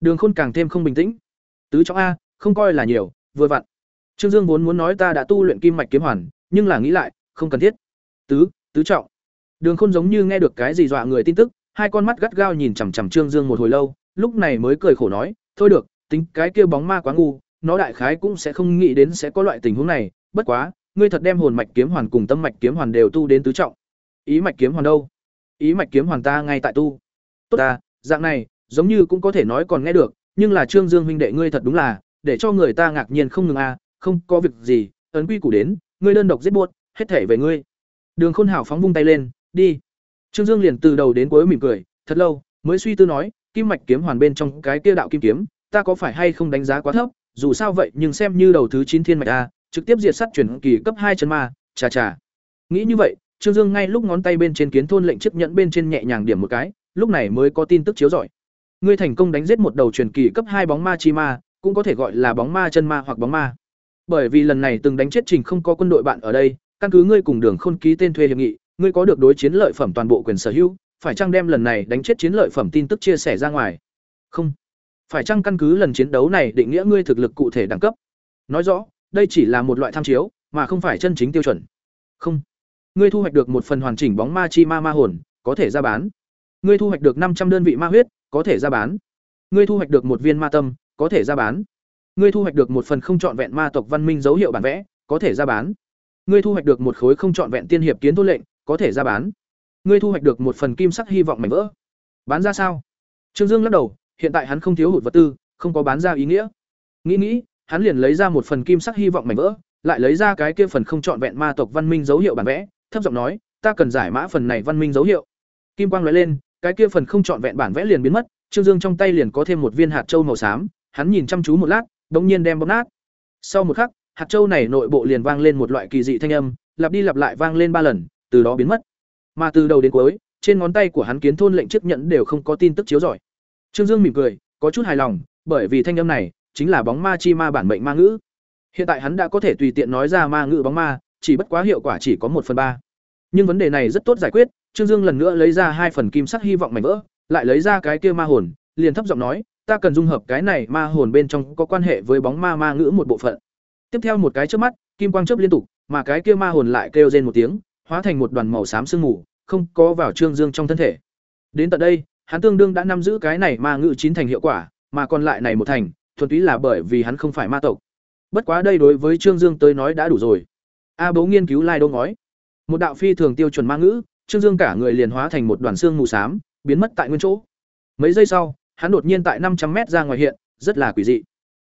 Đường Khôn càng thêm không bình tĩnh. Tứ trọng a, không coi là nhiều, vừa vặn. Trương Dương vốn muốn nói ta đã tu luyện kim mạch kiếm hoàn, nhưng là nghĩ lại, không cần thiết. Tứ, tứ trọng. Đường Khôn giống như nghe được cái gì dọa người tin tức, hai con mắt gắt gao nhìn chằm chằm Trương Dương một hồi lâu, lúc này mới cười khổ nói, "Thôi được, tính cái kia bóng ma quá ngu, nó đại khái cũng sẽ không nghĩ đến sẽ có loại tình huống này, bất quá, ngươi thật đem hồn mạch kiếm hoàn cùng tâm mạch kiếm hoàn đều tu đến tứ trọng. Ý mạch kiếm hoàn đâu? Ý mạch kiếm hoàn ta ngay tại tu. Tốt ta, dạng này, giống như cũng có thể nói còn nghe được, nhưng là Trương Dương huynh đệ ngươi thật đúng là, để cho người ta ngạc nhiên không ngừng a, à, không có việc gì, ấn quy củ đến, ngươi đơn độc giết buốt, hết thể về ngươi. Đường Khôn Hảo phóng vung tay lên, đi. Trương Dương liền từ đầu đến cuối mỉm cười, thật lâu, mới suy tư nói, kim mạch kiếm hoàn bên trong cái kia đạo kim kiếm, ta có phải hay không đánh giá quá thấp, dù sao vậy nhưng xem như đầu thứ chín thiên mạch a, trực tiếp diệt sát chuyển kỳ cấp hai chân ma, chà chà. Nghĩ như vậy, Trương Dương ngay lúc ngón tay bên trên kiến thôn lệnh chiếc nhẫn bên trên nhẹ nhàng điểm một cái, lúc này mới có tin tức chiếu rọi. Ngươi thành công đánh giết một đầu truyền kỳ cấp hai bóng ma chi ma, cũng có thể gọi là bóng ma chân ma hoặc bóng ma. Bởi vì lần này từng đánh chết Trình không có quân đội bạn ở đây, căn cứ ngươi cùng Đường Khôn ký tên thuê hiệp nghị, ngươi có được đối chiến lợi phẩm toàn bộ quyền sở hữu, phải chăng đem lần này đánh chết chiến lợi phẩm tin tức chia sẻ ra ngoài? Không. Phải chăng căn cứ lần chiến đấu này định nghĩa ngươi thực lực cụ thể đẳng cấp? Nói rõ, đây chỉ là một loại tham chiếu, mà không phải chân chính tiêu chuẩn. Không. Ngươi thu hoạch được một phần hoàn chỉnh bóng ma chi ma ma hồn, có thể ra bán. Ngươi thu hoạch được năm trăm đơn vị ma huyết, có thể ra bán. Ngươi thu hoạch được một viên ma tâm, có thể ra bán. Ngươi thu hoạch được một phần không trọn vẹn ma tộc văn minh dấu hiệu bản vẽ, có thể ra bán. Ngươi thu hoạch được một khối không trọn vẹn tiên hiệp kiến thôn lệnh, có thể ra bán. ngươi thu hoạch được một phần kim sắc hy vọng mảnh vỡ. Bán ra sao? Trương dương lắc đầu, hiện tại hắn không thiếu hụt vật tư, không có bán ra ý nghĩa. Nghĩ nghĩ, hắn liền lấy ra một phần kim sắc hy vọng mảnh vỡ, lại lấy ra cái kia phần không trọn vẹn ma tộc văn minh dấu hiệu bản vẽ, thấp giọng nói, ta cần giải mã phần này văn minh dấu hiệu. Kim quang lóe lên, cái kia phần không trọn vẹn bản vẽ liền biến mất, trương dương trong tay liền có thêm một viên hạt châu màu xám, hắn nhìn chăm chú một lát bỗng nhiên đem bóp nát. Sau một khắc, hạt châu này nội bộ liền vang lên một loại kỳ dị thanh âm, lặp đi lặp lại vang lên ba lần từ đó biến mất. Mà từ đầu đến cuối, trên ngón tay của hắn kiến thôn lệnh chiếc nhẫn đều không có tin tức chiếu rọi. Trương dương mỉm cười, có chút hài lòng, bởi vì thanh âm này chính là bóng ma chi ma bản mệnh ma ngữ. Hiện tại hắn đã có thể tùy tiện nói ra ma ngữ bóng ma, chỉ bất quá hiệu quả chỉ có một phần ba. Nhưng vấn đề này rất tốt giải quyết, trương dương lần nữa lấy ra hai phần kim sắc hy vọng mảnh vỡ, lại lấy ra cái kia ma hồn, liền thấp giọng nói, ta cần dung hợp cái này ma hồn bên trong có quan hệ với bóng ma ma ngữ một bộ phận. Tiếp theo một cái trước mắt, kim quang chớp liên tục, mà cái kia ma hồn lại kêu rên một tiếng hóa thành một đoàn màu xám sương mù, không có vào trương dương trong thân thể. Đến tận đây, hắn tương đương đã nắm giữ cái này ma ngữ chín thành hiệu quả, mà còn lại này một thành, thuần túy là bởi vì hắn không phải ma tộc. Bất quá đây đối với trương dương tới nói đã đủ rồi. A bố nghiên cứu lai đô ngói. Một đạo phi thường tiêu chuẩn ma ngữ, trương dương cả người liền hóa thành một đoàn xương mù xám, biến mất tại nguyên chỗ. Mấy giây sau, hắn đột nhiên tại năm trăm mét ra ngoài hiện, rất là quỷ dị.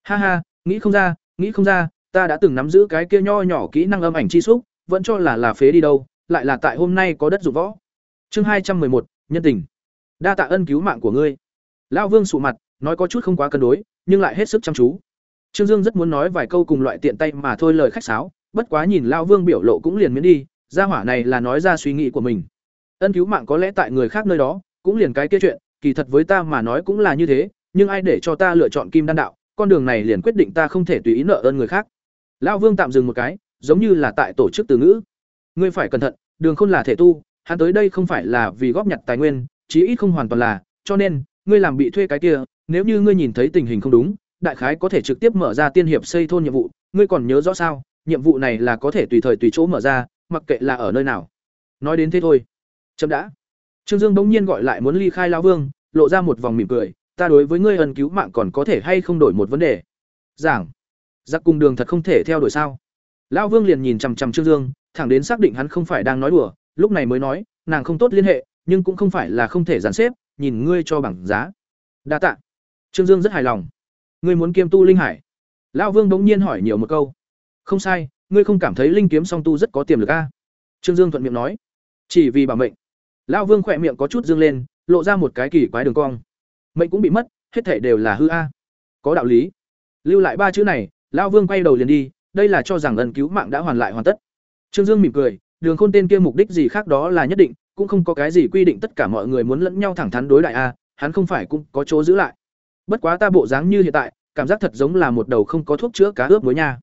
Ha ha, nghĩ không ra, nghĩ không ra, ta đã từng nắm giữ cái kia nho nhỏ kỹ năng âm ảnh chi xúc, vẫn cho là là phế đi đâu lại là tại hôm nay có đất dụng võ. Chương hai trăm một, nhân tình. Đa tạ ân cứu mạng của ngươi. Lão vương sụ mặt, nói có chút không quá cân đối, nhưng lại hết sức chăm chú. Trương dương rất muốn nói vài câu cùng loại tiện tay mà thôi lời khách sáo, bất quá nhìn lão vương biểu lộ cũng liền miễn đi, gia hỏa này là nói ra suy nghĩ của mình. Ân cứu mạng có lẽ tại người khác nơi đó, cũng liền cái kia chuyện, kỳ thật với ta mà nói cũng là như thế, nhưng ai để cho ta lựa chọn kim đan đạo, con đường này liền quyết định ta không thể tùy ý nợ ơn người khác. Lão vương tạm dừng một cái, giống như là tại tổ chức từ ngữ ngươi phải cẩn thận, đường khôn là thể tu, hắn tới đây không phải là vì góp nhặt tài nguyên, chí ít không hoàn toàn là, cho nên, ngươi làm bị thuê cái kia, nếu như ngươi nhìn thấy tình hình không đúng, đại khái có thể trực tiếp mở ra tiên hiệp xây thôn nhiệm vụ, ngươi còn nhớ rõ sao, nhiệm vụ này là có thể tùy thời tùy chỗ mở ra, mặc kệ là ở nơi nào. Nói đến thế thôi. Chậm đã. Trương dương bỗng nhiên gọi lại muốn ly khai lao vương, lộ ra một vòng mỉm cười, ta đối với ngươi ân cứu mạng còn có thể hay không đổi một vấn đề? Giảng. Giặc cùng đường thật không thể theo đuổi sao? Lão vương liền nhìn chằm chằm trương dương thẳng đến xác định hắn không phải đang nói đùa, lúc này mới nói, nàng không tốt liên hệ, nhưng cũng không phải là không thể giàn xếp, nhìn ngươi cho bằng giá. Đa tạ. Trương dương rất hài lòng. Ngươi muốn kiêm tu linh hải? Lão vương bỗng nhiên hỏi nhiều một câu. Không sai, ngươi không cảm thấy linh kiếm song tu rất có tiềm lực a? À? trương dương thuận miệng nói. Chỉ vì bảo mệnh. Lão vương khỏe miệng có chút dương lên, lộ ra một cái kỳ quái đường cong. Mệnh cũng bị mất, hết thảy đều là hư a. Có đạo lý. Lưu lại ba chữ này, lão vương quay đầu liền đi, đây là cho rằng ân cứu mạng đã hoàn lại hoàn tất trương dương mỉm cười, đường khôn tên kia mục đích gì khác đó là nhất định, cũng không có cái gì quy định tất cả mọi người muốn lẫn nhau thẳng thắn đối đại a, hắn không phải cũng có chỗ giữ lại. Bất quá ta bộ dáng như hiện tại, cảm giác thật giống là một đầu không có thuốc chữa cá ướp muối nha.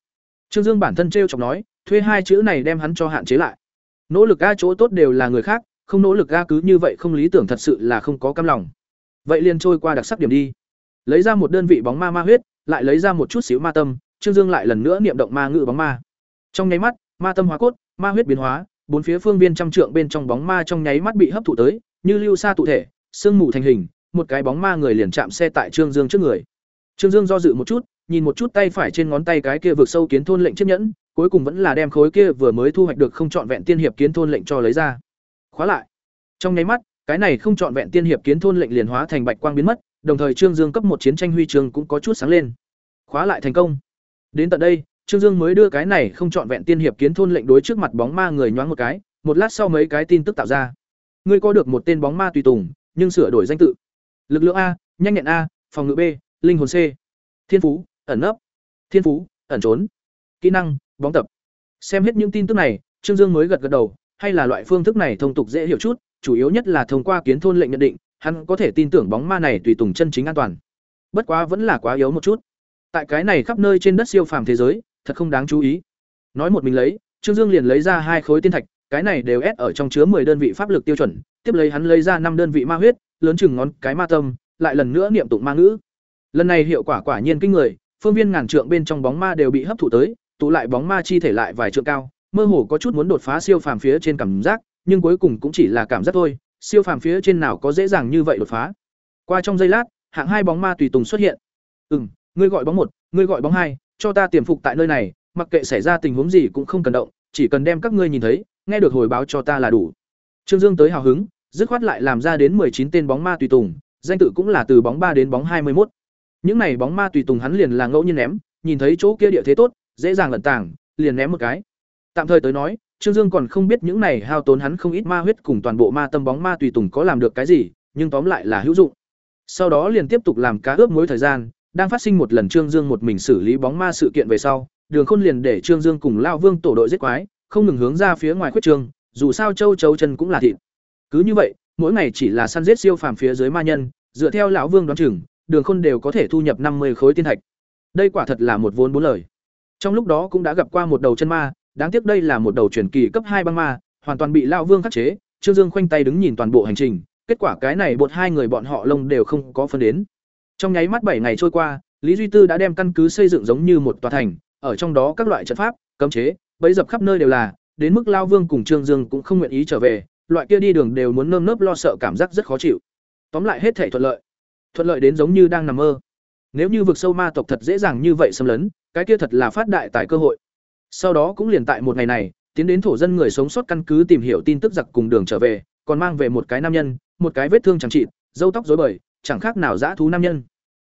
Trương dương bản thân trêu chọc nói, thuê hai chữ này đem hắn cho hạn chế lại. Nỗ lực ga chỗ tốt đều là người khác, không nỗ lực ga cứ như vậy không lý tưởng thật sự là không có cam lòng. Vậy liền trôi qua đặc sắc điểm đi. Lấy ra một đơn vị bóng ma ma huyết, lại lấy ra một chút xíu ma tâm, trương dương lại lần nữa niệm động ma ngự bóng ma. Trong nháy mắt ma tâm hóa cốt, ma huyết biến hóa, bốn phía phương viên trăm trượng bên trong bóng ma trong nháy mắt bị hấp thụ tới, như lưu xa tụ thể, sương mù thành hình, một cái bóng ma người liền chạm xe tại trương dương trước người. Trương dương do dự một chút, nhìn một chút tay phải trên ngón tay cái kia vượt sâu kiến thôn lệnh chiếc nhẫn, cuối cùng vẫn là đem khối kia vừa mới thu hoạch được không trọn vẹn tiên hiệp kiến thôn lệnh cho lấy ra. Khóa lại. Trong nháy mắt, cái này không trọn vẹn tiên hiệp kiến thôn lệnh liền hóa thành bạch quang biến mất, đồng thời trương dương cấp một chiến tranh huy trường cũng có chút sáng lên. Khóa lại thành công. Đến tận đây trương dương mới đưa cái này không chọn vẹn tiên hiệp kiến thôn lệnh đối trước mặt bóng ma người nhoáng một cái, một lát sau mấy cái tin tức tạo ra. Ngươi có được một tên bóng ma tùy tùng, nhưng sửa đổi danh tự. Lực lượng a, nhanh nhẹn a, phòng ngự b, linh hồn c. Thiên phú, ẩn nấp. Thiên phú, ẩn trốn. Kỹ năng, bóng tập. Xem hết những tin tức này, trương dương mới gật gật đầu, hay là loại phương thức này thông tục dễ hiểu chút, chủ yếu nhất là thông qua kiến thôn lệnh nhận định, hắn có thể tin tưởng bóng ma này tùy tùng chân chính an toàn. Bất quá vẫn là quá yếu một chút. Tại cái này khắp nơi trên đất siêu phàm thế giới thật không đáng chú ý. Nói một mình lấy trương dương liền lấy ra hai khối tiên thạch cái này đều ép ở trong chứa 10 đơn vị pháp lực tiêu chuẩn tiếp lấy hắn lấy ra năm đơn vị ma huyết lớn chừng ngón cái ma tâm lại lần nữa niệm tụng ma ngữ. Lần này hiệu quả quả nhiên kinh người phương viên ngàn trượng bên trong bóng ma đều bị hấp thụ tới tụ lại bóng ma chi thể lại vài trượng cao mơ hồ có chút muốn đột phá siêu phàm phía trên cảm giác nhưng cuối cùng cũng chỉ là cảm giác thôi siêu phàm phía trên nào có dễ dàng như vậy đột phá. Qua trong giây lát hạng hai bóng ma tùy tùng xuất hiện. Ừm, ngươi gọi bóng một ngươi gọi bóng hai cho ta tiềm phục tại nơi này mặc kệ xảy ra tình huống gì cũng không cần động chỉ cần đem các ngươi nhìn thấy nghe được hồi báo cho ta là đủ Trương Dương tới hào hứng, dứt khoát lại làm ra đến chín tên bóng ma tùy tùng, danh tự cũng là từ bóng ba đến bóng hai mươi 21. Những này bóng ma tùy tùng hắn liền là ngẫu nhiên ném, nhìn thấy chỗ kia địa thế tốt, dễ dàng lẩn tàng, liền ném một cái. Tạm thời tới nói, Trương Dương còn không biết những này hao tốn hắn không ít ma huyết cùng toàn bộ ma tâm bóng ma tùy tùng có làm được cái gì, nhưng tóm lại là hữu dụng. Sau đó liền tiếp tục làm cá ướp mối thời gian, đang phát sinh một lần Trương Dương một mình xử lý bóng ma sự kiện về sau, Đường Khôn liền để Trương Dương cùng Lao Vương tổ đội giết quái, không ngừng hướng ra phía ngoài khuyết trương, dù sao châu chấu chân cũng là thịt. Cứ như vậy, mỗi ngày chỉ là săn giết siêu phàm phía dưới ma nhân, dựa theo lão Vương đoán chừng, Đường Khôn đều có thể thu nhập năm mươi khối tiên thạch. Đây quả thật là một vốn bốn lời. Trong lúc đó cũng đã gặp qua một đầu chân ma, đáng tiếc đây là một đầu truyền kỳ cấp hai băng ma, hoàn toàn bị lão Vương khắc chế, Trương Dương khoanh tay đứng nhìn toàn bộ hành trình, kết quả cái này bột hai người bọn họ lông đều không có phân đến. Trong nháy mắt bảy ngày trôi qua, Lý Duy Tư đã đem căn cứ xây dựng giống như một tòa thành, ở trong đó các loại trận pháp, cấm chế, bẫy dập khắp nơi đều là, đến mức Lao Vương cùng Trương Dương cũng không nguyện ý trở về, loại kia đi đường đều muốn nơm nớp lo sợ cảm giác rất khó chịu. Tóm lại hết thảy thuận lợi. Thuận lợi đến giống như đang nằm mơ. Nếu như vực sâu ma tộc thật dễ dàng như vậy xâm lấn, cái kia thật là phát đại tài cơ hội. Sau đó cũng liền tại một ngày này, tiến đến thổ dân người sống sót căn cứ tìm hiểu tin tức giặc cùng đường trở về, còn mang về một cái nam nhân, một cái vết thương chẳng trị, râu tóc rối bời, chẳng khác nào dã thú nam nhân.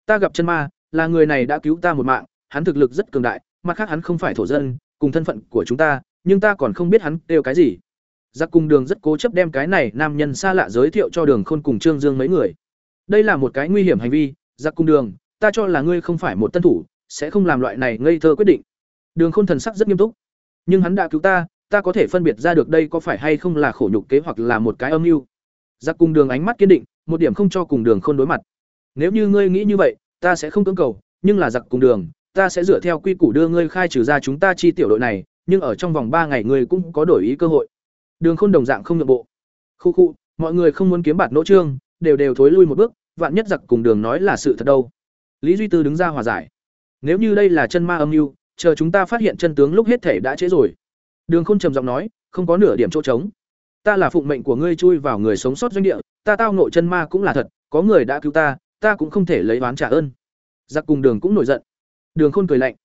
Ta gặp chân ma, là người này đã cứu ta một mạng, hắn thực lực rất cường đại, mặt khác hắn không phải thổ dân, cùng thân phận của chúng ta, nhưng ta còn không biết hắn đều cái gì. Giặc cùng Đường rất cố chấp đem cái này nam nhân xa lạ giới thiệu cho Đường Khôn cùng Trương Dương mấy người. Đây là một cái nguy hiểm hành vi, Giặc cùng Đường, ta cho là ngươi không phải một tân thủ, sẽ không làm loại này ngây thơ quyết định. Đường Khôn thần sắc rất nghiêm túc, nhưng hắn đã cứu ta, ta có thể phân biệt ra được đây có phải hay không là khổ nhục kế hoặc là một cái âm mưu. Giặc cùng Đường ánh mắt kiên định, một điểm không cho cùng Đường Khôn đối mặt. Nếu như ngươi nghĩ như vậy, ta sẽ không cưỡng cầu, nhưng là giặc cùng Đường, ta sẽ dựa theo quy củ đưa ngươi khai trừ ra chúng ta chi tiểu đội này, nhưng ở trong vòng ba ngày ngươi cũng có đổi ý cơ hội. Đường Khôn đồng dạng không nhượng bộ. Khu khu, mọi người không muốn kiếm bạt nỗ trương, đều đều thối lui một bước, vạn nhất giặc cùng Đường nói là sự thật đâu. Lý Duy Tư đứng ra hòa giải. Nếu như đây là chân ma âm mưu, chờ chúng ta phát hiện chân tướng lúc hết thể đã trễ rồi. Đường Khôn trầm giọng nói, không có nửa điểm chỗ trống. Ta là phụng mệnh của ngươi chui vào người sống sót doanh địa, ta tao nội chân ma cũng là thật, có người đã cứu ta, ta cũng không thể lấy oán trả ơn. Giặc cùng Đường cũng nổi giận. Đường Khôn cười lạnh,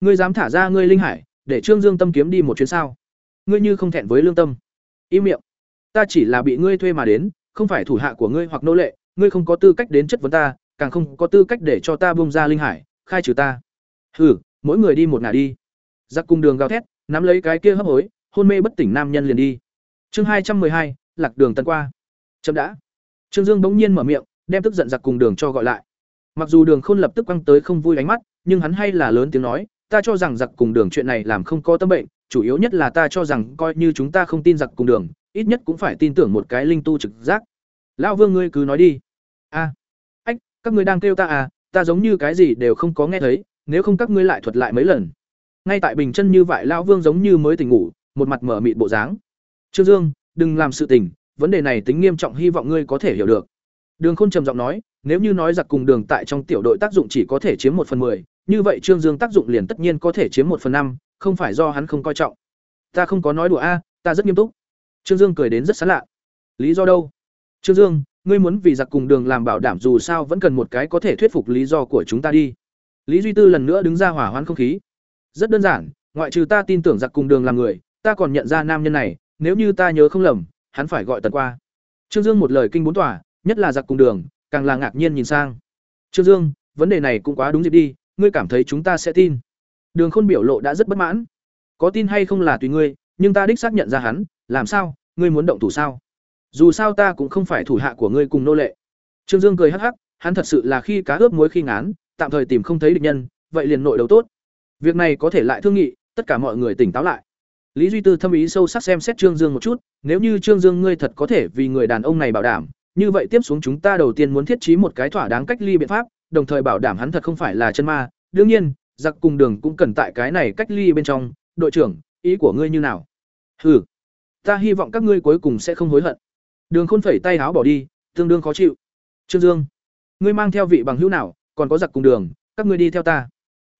ngươi dám thả ra ngươi linh hải, để Trương Dương Tâm kiếm đi một chuyến sao? Ngươi như không thẹn với lương tâm. Im miệng. Ta chỉ là bị ngươi thuê mà đến, không phải thủ hạ của ngươi hoặc nô lệ, ngươi không có tư cách đến chất vấn ta, càng không có tư cách để cho ta buông ra linh hải, khai trừ ta. Hừ, mỗi người đi một ngả đi. Giặc cùng đường gào thét, nắm lấy cái kia hấp hối, hôn mê bất tỉnh nam nhân liền đi. Chương hai trăm hai, Lạc Đường tần qua. Chấm đã. Trương Dương bỗng nhiên mở miệng, đem tức giận giặc cùng đường cho gọi lại. Mặc dù Đường Khôn lập tức quăng tới không vui ánh mắt, nhưng hắn hay là lớn tiếng nói, ta cho rằng giặc cùng đường chuyện này làm không có tâm bệnh, chủ yếu nhất là ta cho rằng coi như chúng ta không tin giặc cùng đường, ít nhất cũng phải tin tưởng một cái linh tu trực giác. Lão Vương ngươi cứ nói đi. A, ách, các ngươi đang kêu ta à, ta giống như cái gì đều không có nghe thấy, nếu không các ngươi lại thuật lại mấy lần. Ngay tại bình chân như vậy lão Vương giống như mới tỉnh ngủ, một mặt mở mịt bộ dáng. Trương Dương, đừng làm sự tình, vấn đề này tính nghiêm trọng hy vọng ngươi có thể hiểu được. Đường Khôn trầm giọng nói, nếu như nói giặc cùng đường tại trong tiểu đội tác dụng chỉ có thể chiếm một phần 10, như vậy Trương Dương tác dụng liền tất nhiên có thể chiếm một phần năm, không phải do hắn không coi trọng. Ta không có nói đùa a, ta rất nghiêm túc. Trương Dương cười đến rất sán lạ. Lý do đâu? Trương Dương, ngươi muốn vì giặc cùng đường làm bảo đảm dù sao vẫn cần một cái có thể thuyết phục lý do của chúng ta đi. Lý Duy Tư lần nữa đứng ra hỏa hoãn không khí. Rất đơn giản, ngoại trừ ta tin tưởng giặc cùng đường làm người, ta còn nhận ra nam nhân này, nếu như ta nhớ không lầm, hắn phải gọi tần qua. Trương Dương một lời kinh bốn tỏa nhất là giặc cùng đường, càng là ngạc nhiên nhìn sang. Trương Dương, vấn đề này cũng quá đúng dịp đi, ngươi cảm thấy chúng ta sẽ tin? Đường Khôn biểu lộ đã rất bất mãn. Có tin hay không là tùy ngươi, nhưng ta đích xác nhận ra hắn, làm sao? Ngươi muốn động thủ sao? Dù sao ta cũng không phải thủ hạ của ngươi cùng nô lệ. Trương Dương cười hắc hắc, hắn thật sự là khi cá ướp muối khi ngán, tạm thời tìm không thấy địch nhân, vậy liền nội đầu tốt. Việc này có thể lại thương nghị, tất cả mọi người tỉnh táo lại. Lý Duy Tư thâm ý sâu sắc xem xét Trương Dương một chút, nếu như Trương Dương ngươi thật có thể vì người đàn ông này bảo đảm, như vậy tiếp xuống chúng ta đầu tiên muốn thiết trí một cái thỏa đáng cách ly biện pháp, đồng thời bảo đảm hắn thật không phải là chân ma. Đương nhiên, giặc cùng đường cũng cần tại cái này cách ly bên trong. Đội trưởng, ý của ngươi như nào? Hừ, ta hy vọng các ngươi cuối cùng sẽ không hối hận. Đường Khôn phẩy tay áo bỏ đi, tương đương khó chịu. Trương Dương, ngươi mang theo vị bằng hữu nào, còn có giặc cùng đường, các ngươi đi theo ta.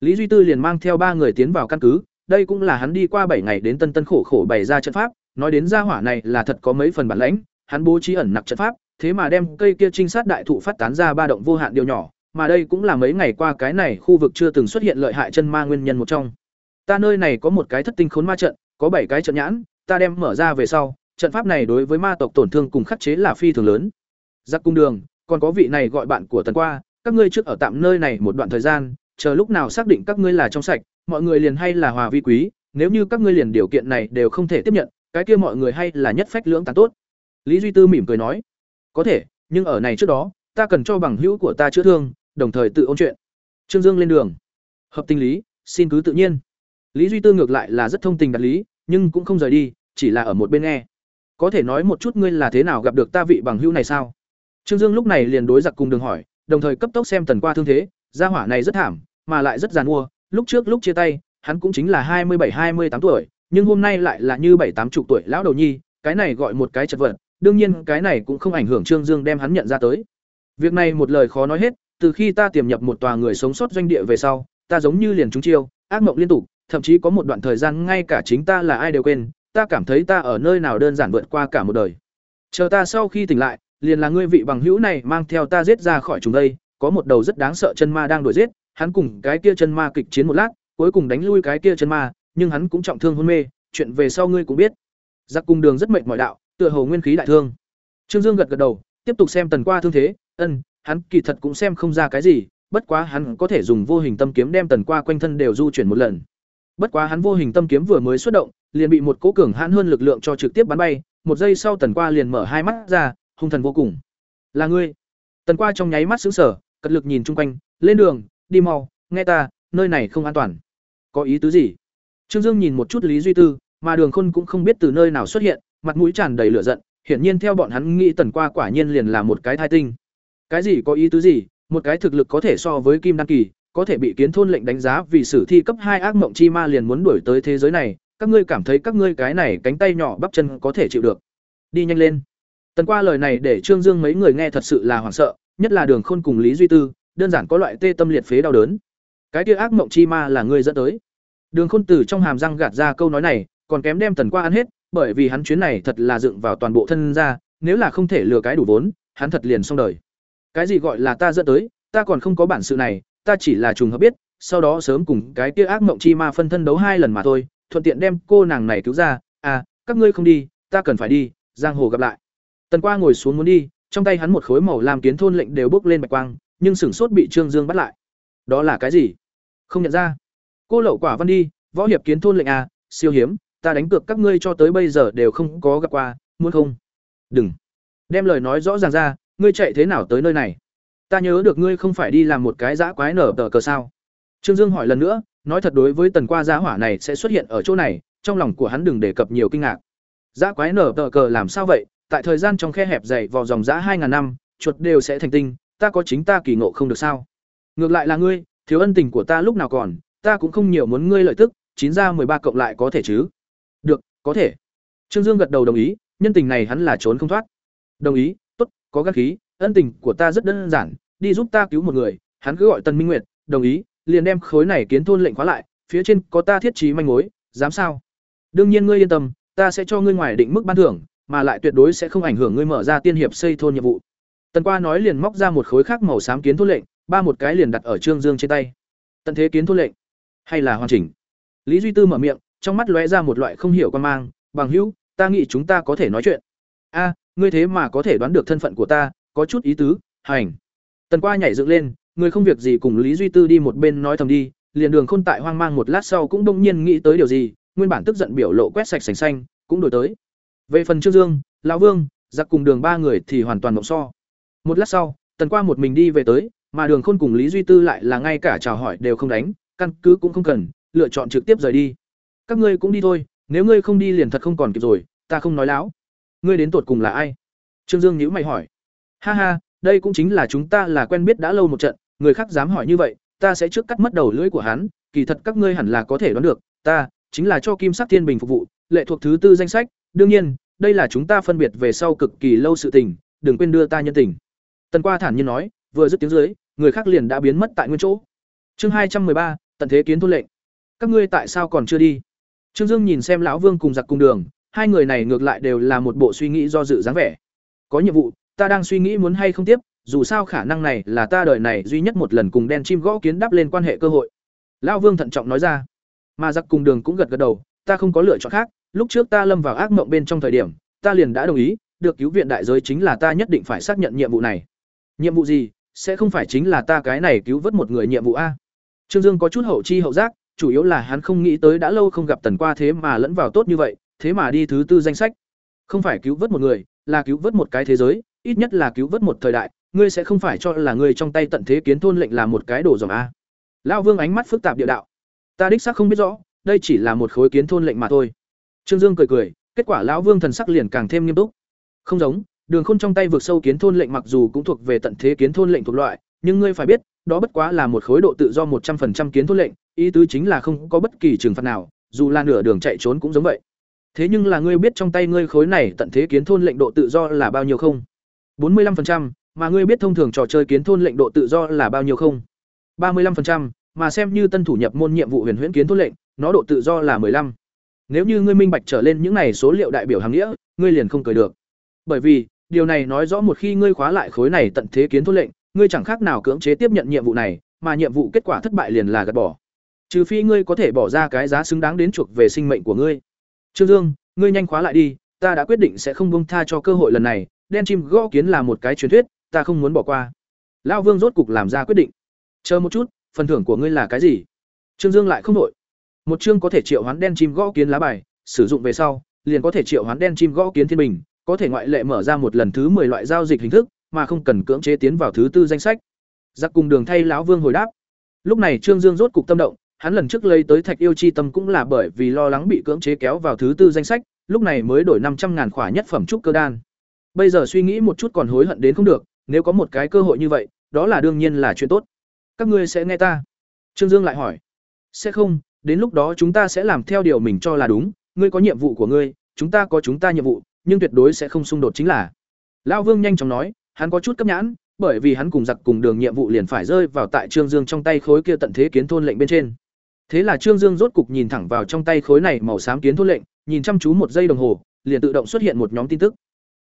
Lý Duy Tư liền mang theo ba người tiến vào căn cứ, đây cũng là hắn đi qua bảy ngày đến Tân Tân khổ khổ bày ra trận pháp, nói đến gia hỏa này là thật có mấy phần bản lãnh, hắn bố trí ẩn nặc trận pháp, thế mà đem cây kia trinh sát đại thụ phát tán ra ba động vô hạn điều nhỏ, mà đây cũng là mấy ngày qua cái này khu vực chưa từng xuất hiện lợi hại chân ma nguyên nhân một trong. Ta nơi này có một cái thất tinh khốn ma trận, có bảy cái trận nhãn, ta đem mở ra về sau, trận pháp này đối với ma tộc tổn thương cùng khắc chế là phi thường lớn. Giặc cung đường, còn có vị này gọi bạn của tần qua, các ngươi trước ở tạm nơi này một đoạn thời gian, chờ lúc nào xác định các ngươi là trong sạch, mọi người liền hay là hòa vi quý, nếu như các ngươi liền điều kiện này đều không thể tiếp nhận, cái kia mọi người hay là nhất phách lưỡng tàn tốt. Lý Duy Tư mỉm cười nói, có thể, nhưng ở này trước đó, ta cần cho bằng hữu của ta chữa thương, đồng thời tự ôn chuyện. Trương Dương lên đường. Hợp tình lý, xin cứ tự nhiên. Lý Duy Tư ngược lại là rất thông tình đạt lý, nhưng cũng không rời đi, chỉ là ở một bên nghe. Có thể nói một chút ngươi là thế nào gặp được ta vị bằng hữu này sao? Trương Dương lúc này liền đối giặc cùng đường hỏi, đồng thời cấp tốc xem tần qua thương thế, gia hỏa này rất thảm, mà lại rất giàn mua, lúc trước lúc chia tay, hắn cũng chính là hai mươi bảy hai mươi tám tuổi, nhưng hôm nay lại là như bảy tám chục tuổi lão đầu nhi, cái này gọi một cái chật vật, đương nhiên cái này cũng không ảnh hưởng Trương Dương đem hắn nhận ra tới. Việc này một lời khó nói hết, từ khi ta tiềm nhập một tòa người sống sót doanh địa về sau, ta giống như liền trúng chiêu, ác mộng liên tục, thậm chí có một đoạn thời gian ngay cả chính ta là ai đều quên, ta cảm thấy ta ở nơi nào đơn giản vượt qua cả một đời. Chờ ta sau khi tỉnh lại, liền là ngươi vị bằng hữu này mang theo ta giết ra khỏi chúng đây, có một đầu rất đáng sợ chân ma đang đuổi giết, hắn cùng cái kia chân ma kịch chiến một lát, cuối cùng đánh lui cái kia chân ma, nhưng hắn cũng trọng thương hôn mê, chuyện về sau ngươi cũng biết. Giặc cung đường rất mệt mỏi đạo, tựa hồ nguyên khí đại thương. Trương Dương gật gật đầu, tiếp tục xem tần qua thương thế, ân, hắn kỳ thật cũng xem không ra cái gì, bất quá hắn có thể dùng vô hình tâm kiếm đem tần qua quanh thân đều du chuyển một lần. Bất quá hắn vô hình tâm kiếm vừa mới xuất động, liền bị một cỗ cường hãn hơn lực lượng cho trực tiếp bắn bay, một giây sau tần qua liền mở hai mắt ra, hung thần vô cùng. "Là ngươi?" Tần qua trong nháy mắt sững sờ, cật lực nhìn chung quanh, "Lên đường, đi mau, nghe ta, nơi này không an toàn." "Có ý tứ gì?" Trương Dương nhìn một chút Lý Duy Tư, mà Đường Khôn cũng không biết từ nơi nào xuất hiện, mặt mũi tràn đầy lửa giận, hiển nhiên theo bọn hắn nghĩ tần qua quả nhiên liền là một cái thai tinh. Cái gì có ý tứ gì? Một cái thực lực có thể so với Kim Đan kỳ, có thể bị kiến thôn lệnh đánh giá vì sử thi cấp hai ác mộng chi ma liền muốn đuổi tới thế giới này, các ngươi cảm thấy các ngươi cái này cánh tay nhỏ bắp chân có thể chịu được. Đi nhanh lên. Tần qua lời này để Trương Dương mấy người nghe thật sự là hoảng sợ, nhất là Đường Khôn cùng Lý Duy Tư, đơn giản có loại tê tâm liệt phế đau đớn. Cái kia ác mộng chi ma là ngươi dẫn tới. Đường Khôn từ trong hàm răng gạt ra câu nói này, còn kém đem Tần qua ăn hết, bởi vì hắn chuyến này thật là dựng vào toàn bộ thân ra, nếu là không thể lừa cái đủ vốn, hắn thật liền xong đời. Cái gì gọi là ta dẫn tới, ta còn không có bản sự này, ta chỉ là trùng hợp biết, sau đó sớm cùng cái kia ác mộng chi ma phân thân đấu hai lần mà thôi, thuận tiện đem cô nàng này cứu ra, à, các ngươi không đi, ta cần phải đi, giang hồ gặp lại. Tần Qua ngồi xuống muốn đi, trong tay hắn một khối màu làm kiến thôn lệnh đều bước lên bạch quang, nhưng sửng sốt bị Trương Dương bắt lại. Đó là cái gì? Không nhận ra. Cô lậu quả văn đi, võ hiệp kiến thôn lệnh à, siêu hiếm, ta đánh cược các ngươi cho tới bây giờ đều không có gặp qua, muốn không? Đừng. Đem lời nói rõ ràng ra, ngươi chạy thế nào tới nơi này? Ta nhớ được ngươi không phải đi làm một cái dã quái nở tờ cờ sao? Trương Dương hỏi lần nữa, nói thật đối với tần qua giá hỏa này sẽ xuất hiện ở chỗ này, trong lòng của hắn đừng đề cập nhiều kinh ngạc. Dã quái nở tờ cờ làm sao vậy? Tại thời gian trong khe hẹp dày vào dòng dã hai ngàn năm, chuột đều sẽ thành tinh, ta có chính ta kỳ ngộ không được sao? Ngược lại là ngươi, thiếu ân tình của ta lúc nào còn, ta cũng không nhiều muốn ngươi lợi tức, chín ra ba cộng lại có thể chứ? Được, có thể. Trương Dương gật đầu đồng ý, nhân tình này hắn là trốn không thoát. Đồng ý, tốt, có gan khí, ân tình của ta rất đơn giản, đi giúp ta cứu một người, hắn cứ gọi Tần Minh Nguyệt, đồng ý, liền đem khối này kiến thôn lệnh khóa lại, phía trên có ta thiết trí manh mối, dám sao? Đương nhiên ngươi yên tâm, ta sẽ cho ngươi ngoài định mức ban thưởng, mà lại tuyệt đối sẽ không ảnh hưởng ngươi mở ra tiên hiệp xây thôn nhiệm vụ. Tần Qua nói liền móc ra một khối khác màu xám kiến thôn lệnh, ba một cái liền đặt ở Trương Dương trên tay. Tận thế kiến thôn lệnh, hay là hoàn chỉnh? Lý Duy Tư mở miệng, trong mắt lóe ra một loại không hiểu quan mang, "Bằng hữu, ta nghĩ chúng ta có thể nói chuyện." "A, ngươi thế mà có thể đoán được thân phận của ta, có chút ý tứ." "Hành." Tần Qua nhảy dựng lên, người không việc gì cùng Lý Duy Tư đi một bên nói thầm đi, liền Đường Khôn tại hoang mang một lát sau cũng đông nhiên nghĩ tới điều gì, nguyên bản tức giận biểu lộ quét sạch sành xanh, cũng đổi tới. Về phần Trương Dương, lão Vương, giặc cùng Đường ba người thì hoàn toàn mộng so. Một lát sau, Tần Qua một mình đi về tới, mà Đường Khôn cùng Lý Duy Tư lại là ngay cả chào hỏi đều không đánh, căn cứ cũng không cần, lựa chọn trực tiếp rời đi. Các ngươi cũng đi thôi nếu ngươi không đi liền thật không còn kịp rồi ta không nói láo. Ngươi đến tột cùng là ai? Trương dương nhữ mày hỏi. Ha ha đây cũng chính là chúng ta là quen biết đã lâu một trận người khác dám hỏi như vậy ta sẽ trước cắt mất đầu lưỡi của hắn kỳ thật các ngươi hẳn là có thể đoán được ta chính là cho kim sắc thiên bình phục vụ lệ thuộc thứ tư danh sách đương nhiên đây là chúng ta phân biệt về sau cực kỳ lâu sự tình đừng quên đưa ta nhân tình tần qua thản nhiên nói vừa dứt tiếng dưới người khác liền đã biến mất tại nguyên chỗ chương hai trăm ba tận thế kiến thôn lệnh các ngươi tại sao còn chưa đi Trương Dương nhìn xem lão Vương cùng giặc cùng đường, hai người này ngược lại đều là một bộ suy nghĩ do dự dáng vẻ. Có nhiệm vụ, ta đang suy nghĩ muốn hay không tiếp, dù sao khả năng này là ta đời này duy nhất một lần cùng đen chim gõ kiến đáp lên quan hệ cơ hội. Lão Vương thận trọng nói ra. Mà giặc cùng đường cũng gật gật đầu, ta không có lựa chọn khác, lúc trước ta lâm vào ác mộng bên trong thời điểm, ta liền đã đồng ý, được cứu viện đại giới chính là ta nhất định phải xác nhận nhiệm vụ này. Nhiệm vụ gì? Sẽ không phải chính là ta cái này cứu vớt một người nhiệm vụ a? Trương Dương có chút hậu chi hậu giác, chủ yếu là hắn không nghĩ tới đã lâu không gặp Tần Qua thế mà lẫn vào tốt như vậy, thế mà đi thứ tư danh sách. Không phải cứu vớt một người, là cứu vớt một cái thế giới, ít nhất là cứu vớt một thời đại, ngươi sẽ không phải cho là ngươi trong tay tận thế kiến thôn lệnh là một cái đồ dòng a. Lão Vương ánh mắt phức tạp địa đạo. Ta đích xác không biết rõ, đây chỉ là một khối kiến thôn lệnh mà thôi. Trương Dương cười cười, kết quả lão Vương thần sắc liền càng thêm nghiêm túc. Không giống, Đường Khôn trong tay vượt sâu kiến thôn lệnh mặc dù cũng thuộc về tận thế kiến thôn lệnh thuộc loại, nhưng ngươi phải biết, đó bất quá là một khối độ tự do một trăm 100% kiến thôn lệnh, ý tứ chính là không có bất kỳ trừng phạt nào, dù là nửa đường chạy trốn cũng giống vậy. Thế nhưng là ngươi biết trong tay ngươi khối này tận thế kiến thôn lệnh độ tự do là bao nhiêu không? bốn mươi 45%, mà ngươi biết thông thường trò chơi kiến thôn lệnh độ tự do là bao nhiêu không? ba mươi 35%, mà xem như tân thủ nhập môn nhiệm vụ huyền huyễn kiến thôn lệnh, nó độ tự do là 15. Nếu như ngươi minh bạch trở lên những này số liệu đại biểu hàng nghĩa, ngươi liền không cười được. Bởi vì, điều này nói rõ một khi ngươi khóa lại khối này tận thế kiến thôn lệnh, ngươi chẳng khác nào cưỡng chế tiếp nhận nhiệm vụ này, mà nhiệm vụ kết quả thất bại liền là gạt bỏ. Trừ phi ngươi có thể bỏ ra cái giá xứng đáng đến chuộc về sinh mệnh của ngươi. Trương Dương, ngươi nhanh khóa lại đi, ta đã quyết định sẽ không bông tha cho cơ hội lần này, đen chim gõ kiến là một cái truyền thuyết, ta không muốn bỏ qua. Lão Vương rốt cục làm ra quyết định. Chờ một chút, phần thưởng của ngươi là cái gì? Trương Dương lại không đổi. Một chương có thể triệu hoán đen chim gõ kiến lá bài, sử dụng về sau, liền có thể triệu hoán đen chim gõ kiến thiên bình, có thể ngoại lệ mở ra một lần thứ 10 loại giao dịch hình thức, mà không cần cưỡng chế tiến vào thứ tư danh sách. Giặc cùng đường thay lão Vương hồi đáp. Lúc này Trương Dương rốt cục tâm động, hắn lần trước lấy tới Thạch Yêu chi tâm cũng là bởi vì lo lắng bị cưỡng chế kéo vào thứ tư danh sách, lúc này mới đổi năm trăm ngàn khỏa nhất phẩm trúc cơ đan. Bây giờ suy nghĩ một chút còn hối hận đến không được, nếu có một cái cơ hội như vậy, đó là đương nhiên là chuyện tốt. Các ngươi sẽ nghe ta? Trương Dương lại hỏi. Sẽ không, đến lúc đó chúng ta sẽ làm theo điều mình cho là đúng, ngươi có nhiệm vụ của ngươi, chúng ta có chúng ta nhiệm vụ, nhưng tuyệt đối sẽ không xung đột chính là. Lão Vương nhanh chóng nói, hắn có chút cấp nhãn, bởi vì hắn cùng giặc cùng đường nhiệm vụ liền phải rơi vào tại Trương Dương trong tay khối kia tận thế kiến thôn lệnh bên trên. Thế là Trương Dương rốt cục nhìn thẳng vào trong tay khối này màu xám kiến thôn lệnh, nhìn chăm chú một giây đồng hồ, liền tự động xuất hiện một nhóm tin tức.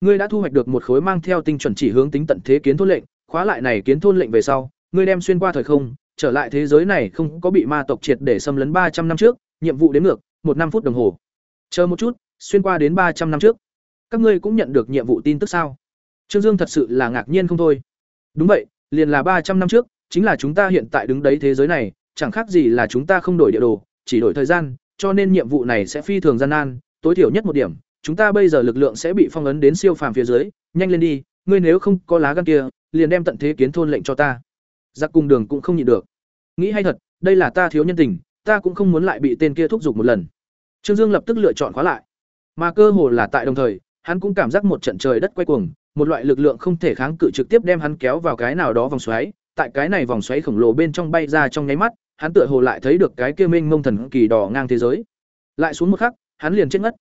Ngươi đã thu hoạch được một khối mang theo tinh chuẩn chỉ hướng tính tận thế kiến thôn lệnh, khóa lại này kiến thôn lệnh về sau, ngươi đem xuyên qua thời không, trở lại thế giới này không có bị ma tộc triệt để xâm lấn ba trăm năm trước, nhiệm vụ đến ngược, một năm phút đồng hồ. Chờ một chút, xuyên qua đến ba trăm năm trước. Các ngươi cũng nhận được nhiệm vụ tin tức sao? Trương Dương thật sự là ngạc nhiên không thôi. Đúng vậy, liền là ba trăm năm trước, chính là chúng ta hiện tại đứng đấy thế giới này, chẳng khác gì là chúng ta không đổi địa đồ, chỉ đổi thời gian, cho nên nhiệm vụ này sẽ phi thường gian nan, tối thiểu nhất một điểm, chúng ta bây giờ lực lượng sẽ bị phong ấn đến siêu phàm phía dưới, nhanh lên đi, ngươi nếu không có lá gan kia, liền đem tận thế kiến thôn lệnh cho ta. Giặc cùng đường cũng không nhịn được. Nghĩ hay thật, đây là ta thiếu nhân tình, ta cũng không muốn lại bị tên kia thúc giục một lần. Trương Dương lập tức lựa chọn khóa lại. Mà cơ hồ là tại đồng thời, hắn cũng cảm giác một trận trời đất quay cuồng, một loại lực lượng không thể kháng cự trực tiếp đem hắn kéo vào cái nào đó vòng xoáy, tại cái này vòng xoáy khổng lồ bên trong bay ra trong nháy mắt, hắn tựa hồ lại thấy được cái kia mênh mông thần kỳ đỏ ngang thế giới. Lại xuống một khắc, hắn liền chết ngất.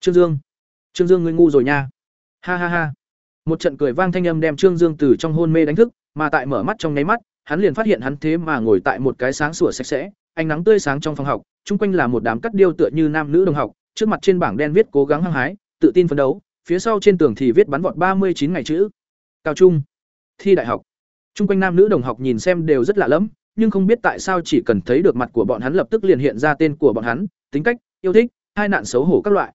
Trương Dương, Trương Dương ngươi ngu rồi nha. Ha ha ha. Một trận cười vang thanh âm đem Trương Dương từ trong hôn mê đánh thức, mà tại mở mắt trong nháy mắt, hắn liền phát hiện hắn thế mà ngồi tại một cái sáng sủa sạch sẽ, ánh nắng tươi sáng trong phòng học, chung quanh là một đám cắt điêu tựa như nam nữ đồng học, trước mặt trên bảng đen viết cố gắng hăng hái, tự tin phấn đấu, phía sau trên tường thì viết bắn vọt ba mươi chín ngày chữ. Cao trung, thi đại học. trung quanh nam nữ đồng học nhìn xem đều rất lạ lẫm, nhưng không biết tại sao chỉ cần thấy được mặt của bọn hắn lập tức liền hiện ra tên của bọn hắn, tính cách, yêu thích, hai nạn xấu hổ các loại.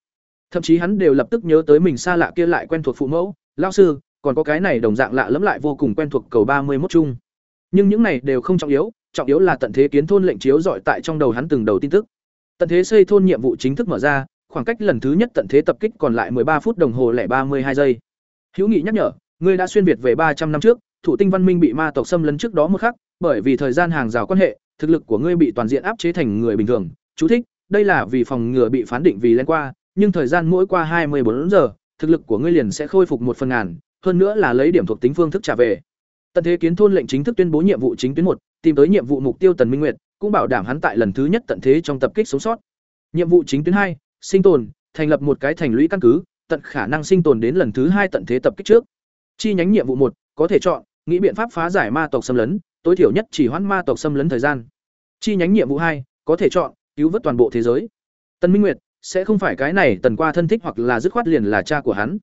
Thậm chí hắn đều lập tức nhớ tới mình xa lạ kia lại quen thuộc phụ mẫu, lão sư, còn có cái này đồng dạng lạ lẫm lại vô cùng quen thuộc cầu ba mươi 31 chung. Nhưng những này đều không trọng yếu, trọng yếu là tận thế kiến thôn lệnh chiếu dọi tại trong đầu hắn từng đầu tin tức. Tận thế xây thôn nhiệm vụ chính thức mở ra, khoảng cách lần thứ nhất tận thế tập kích còn lại ba phút đồng hồ lẻ ba mươi hai giây. Hữu Nghị nhắc nhở, ngươi đã xuyên việt về ba trăm năm trước, thủ tinh văn minh bị ma tộc xâm lấn trước đó một khắc, bởi vì thời gian hàng rào quan hệ, thực lực của ngươi bị toàn diện áp chế thành người bình thường. Chú thích: Đây là vì phòng ngừa bị phán định vì lên qua, nhưng thời gian mỗi qua hai mươi bốn giờ, thực lực của ngươi liền sẽ khôi phục một phần ngàn, hơn nữa là lấy điểm thuộc tính phương thức trả về. Tận thế kiến thôn lệnh chính thức tuyên bố nhiệm vụ chính tuyến một, tìm tới nhiệm vụ mục tiêu Tần Minh Nguyệt, cũng bảo đảm hắn tại lần thứ nhất tận thế trong tập kích sống sót. Nhiệm vụ chính tuyến hai, sinh tồn, thành lập một cái thành lũy căn cứ, tận khả năng sinh tồn đến lần thứ hai tận thế tập kích trước. Chi nhánh nhiệm vụ một, có thể chọn, nghĩ biện pháp phá giải ma tộc xâm lấn, tối thiểu nhất chỉ hoãn ma tộc xâm lấn thời gian. Chi nhánh nhiệm vụ hai, có thể chọn, cứu vớt toàn bộ thế giới. Tần Minh Nguyệt sẽ không phải cái này tần qua thân thích hoặc là dứt khoát liền là cha của hắn.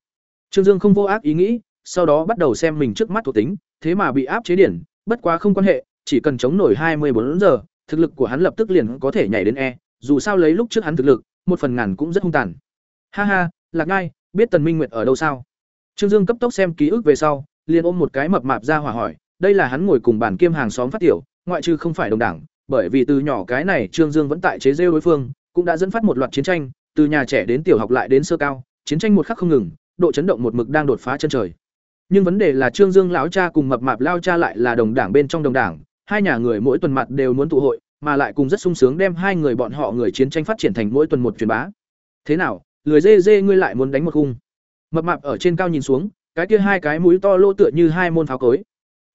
Trương Dương không vô ác ý nghĩ, sau đó bắt đầu xem mình trước mắt thuộc tính, thế mà bị áp chế điển, bất quá không quan hệ, chỉ cần chống nổi hai mươi bốn giờ, thực lực của hắn lập tức liền có thể nhảy đến E, dù sao lấy lúc trước hắn thực lực, một phần ngàn cũng rất hung tàn. Ha ha, Lạc Ngai, biết Tần Minh Nguyệt ở đâu sao? Trương Dương cấp tốc xem ký ức về sau, liền ôm một cái mập mạp ra hỏa hỏi, đây là hắn ngồi cùng bàn kiêm hàng xóm phát tiểu, ngoại trừ không phải đồng đảng, bởi vì từ nhỏ cái này Trương Dương vẫn tại chế giễu đối phương, cũng đã dẫn phát một loạt chiến tranh, từ nhà trẻ đến tiểu học lại đến sơ cao, chiến tranh một khắc không ngừng, độ chấn động một mực đang đột phá chân trời. Nhưng vấn đề là Trương Dương lão cha cùng mập mạp lao cha lại là đồng đảng bên trong đồng đảng, hai nhà người mỗi tuần mặt đều muốn tụ hội, mà lại cùng rất sung sướng đem hai người bọn họ người chiến tranh phát triển thành mỗi tuần một truyền bá. Thế nào, lười dê dê ngươi lại muốn đánh một khung? Mập mạp ở trên cao nhìn xuống, cái kia hai cái mũi to lỗ tựa như hai môn pháo cối.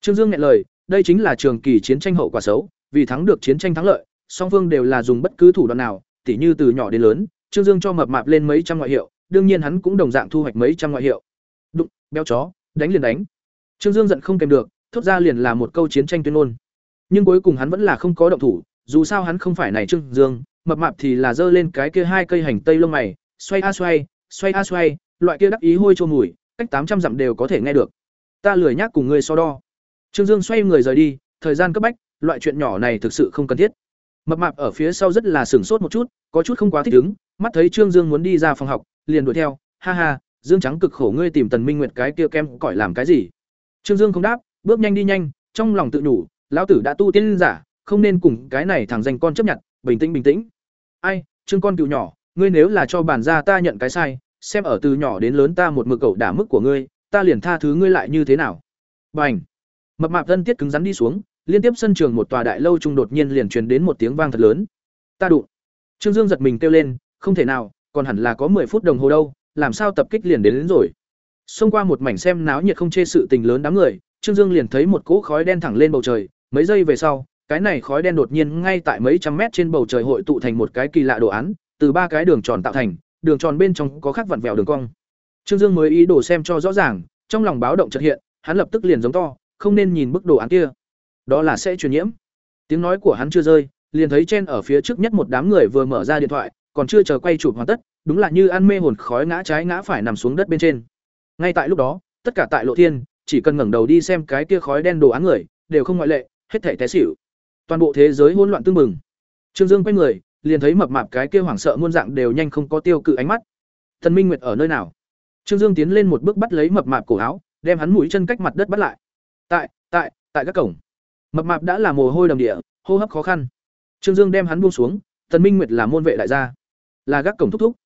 Trương Dương nghẹn lời, đây chính là trường kỳ chiến tranh hậu quả xấu, vì thắng được chiến tranh thắng lợi, song phương đều là dùng bất cứ thủ đoạn nào, tỉ như từ nhỏ đến lớn, Trương Dương cho mập mạp lên mấy trăm ngoại hiệu, đương nhiên hắn cũng đồng dạng thu hoạch mấy trăm ngoại hiệu. Đụng, béo chó, đánh liền đánh. Trương Dương giận không kèm được, thốt ra liền là một câu chiến tranh tuyên ngôn. Nhưng cuối cùng hắn vẫn là không có động thủ, dù sao hắn không phải này Trương Dương, mập mạp thì là giơ lên cái kia hai cây hành tây lông mày, xoay a xoay, xoay a xoay, loại kia đắc ý hôi trô mùi, cách tám trăm dặm đều có thể nghe được. Ta lười nhác cùng ngươi so đo. Trương Dương xoay người rời đi, thời gian cấp bách, loại chuyện nhỏ này thực sự không cần thiết. Mập mạp ở phía sau rất là sửng sốt một chút, có chút không quá thích ứng, mắt thấy Trương Dương muốn đi ra phòng học, liền đuổi theo, ha ha, Dương trắng cực khổ ngươi tìm Tần Minh Nguyệt cái kia kem cỏi làm cái gì? Trương Dương không đáp, bước nhanh đi nhanh, trong lòng tự nhủ, lão tử đã tu tiên giả, không nên cùng cái này thằng danh con chấp nhận, bình tĩnh bình tĩnh. Ai, Trương con cừu nhỏ, ngươi nếu là cho bản gia ta nhận cái sai, xem ở từ nhỏ đến lớn ta một mực cậu đả mức của ngươi, ta liền tha thứ ngươi lại như thế nào. Bành. Mập mạp thân tiết cứng rắn đi xuống, liên tiếp sân trường một tòa đại lâu trung đột nhiên liền truyền đến một tiếng vang thật lớn. Ta đụng. Trương Dương giật mình kêu lên, không thể nào, còn hẳn là có 10 phút đồng hồ đâu, làm sao tập kích liền đến, đến rồi. Xông qua một mảnh xem náo nhiệt không chê sự tình lớn đám người, Trương Dương liền thấy một cỗ khói đen thẳng lên bầu trời, mấy giây về sau, cái này khói đen đột nhiên ngay tại mấy trăm mét trên bầu trời hội tụ thành một cái kỳ lạ đồ án, từ ba cái đường tròn tạo thành, đường tròn bên trong có khắc vặn vẹo đường cong. Trương Dương mới ý đồ xem cho rõ ràng, trong lòng báo động chợt hiện, hắn lập tức liền giống to, không nên nhìn bức đồ án kia. Đó là sẽ truyền nhiễm. Tiếng nói của hắn chưa rơi, liền thấy trên ở phía trước nhất một đám người vừa mở ra điện thoại, còn chưa chờ quay chụp hoàn tất, đúng là như ăn mê hồn khói ngã trái ngã phải nằm xuống đất bên trên. Ngay tại lúc đó, tất cả tại Lộ Thiên, chỉ cần ngẩng đầu đi xem cái kia khói đen đồ án người, đều không ngoại lệ, hết thảy té xỉu. Toàn bộ thế giới hỗn loạn tương mừng. Trương Dương quay người, liền thấy mập mạp cái kia hoảng sợ muôn dạng đều nhanh không có tiêu cự ánh mắt. Thần Minh Nguyệt ở nơi nào? Trương Dương tiến lên một bước bắt lấy mập mạp cổ áo, đem hắn mũi chân cách mặt đất bắt lại. Tại, tại, tại các cổng. Mập mạp đã là mồ hôi đầm địa, hô hấp khó khăn. Trương Dương đem hắn buông xuống, Thần Minh Nguyệt là môn vệ đại gia, là gác cổng thúc thúc.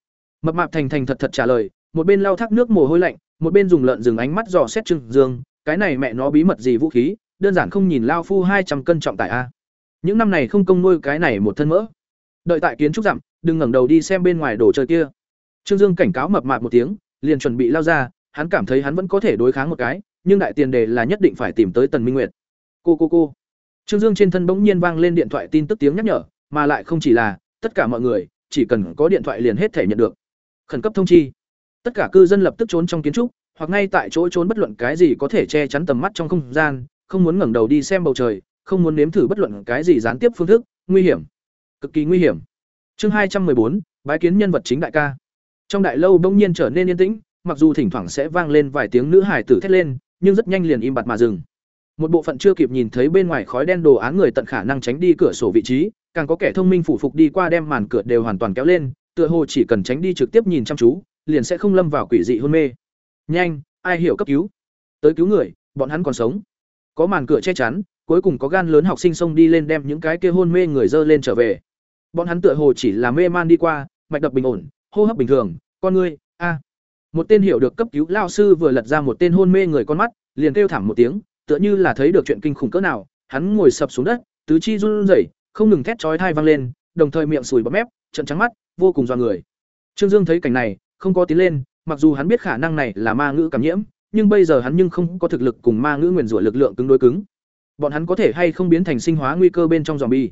Mập mạp thành thành thật thật trả lời, một bên lau thác nước mồ hôi lạnh, một bên dùng lợn dừng ánh mắt dò xét Trương Dương, cái này mẹ nó bí mật gì vũ khí, đơn giản không nhìn lao phu hai trăm cân trọng tải a. Những năm này không công nuôi cái này một thân mỡ. Đợi tại kiến trúc dặm, đừng ngẩng đầu đi xem bên ngoài đồ chơi kia. Trương Dương cảnh cáo mập mạp một tiếng, liền chuẩn bị lao ra, hắn cảm thấy hắn vẫn có thể đối kháng một cái, nhưng đại tiền đề là nhất định phải tìm tới Tần Minh Nguyệt. Cô cô cô. Trương Dương trên thân bỗng nhiên vang lên điện thoại tin tức tiếng nhắc nhở, mà lại không chỉ là, tất cả mọi người, chỉ cần có điện thoại liền hết thể nhận được. Khẩn cấp thông chi. Tất cả cư dân lập tức trốn trong kiến trúc, hoặc ngay tại chỗ trốn bất luận cái gì có thể che chắn tầm mắt trong không gian, không muốn ngẩng đầu đi xem bầu trời, không muốn nếm thử bất luận cái gì gián tiếp phương thức, nguy hiểm. Cực kỳ nguy hiểm. Chương hai trăm bốn, bái kiến nhân vật chính đại ca. Trong đại lâu bỗng nhiên trở nên yên tĩnh, mặc dù thỉnh thoảng sẽ vang lên vài tiếng nữ hải tử thét lên, nhưng rất nhanh liền im bặt mà dừng. Một bộ phận chưa kịp nhìn thấy bên ngoài khói đen đồ án người tận khả năng tránh đi cửa sổ vị trí, càng có kẻ thông minh phủ phục đi qua đem màn cửa đều hoàn toàn kéo lên, tựa hồ chỉ cần tránh đi trực tiếp nhìn chăm chú, liền sẽ không lâm vào quỷ dị hôn mê. Nhanh, ai hiểu cấp cứu? Tới cứu người, bọn hắn còn sống. Có màn cửa che chắn, cuối cùng có gan lớn học sinh xông đi lên đem những cái kia hôn mê người dơ lên trở về. Bọn hắn tựa hồ chỉ là mê man đi qua, mạch đập bình ổn, hô hấp bình thường, con ngươi, a. Một tên hiểu được cấp cứu lao sư vừa lật ra một tên hôn mê người con mắt, liền kêu thảm một tiếng, tựa như là thấy được chuyện kinh khủng cỡ nào, hắn ngồi sập xuống đất, tứ chi run rẩy, không ngừng thét chói tai vang lên, đồng thời miệng sùi bọt mép, trợn trắng mắt, vô cùng doa người. Trương Dương thấy cảnh này, không có tiến lên, mặc dù hắn biết khả năng này là ma ngữ cảm nhiễm, nhưng bây giờ hắn nhưng không có thực lực cùng ma ngữ nguyền rủa lực lượng cứng đối cứng. Bọn hắn có thể hay không biến thành sinh hóa nguy cơ bên trong zombie.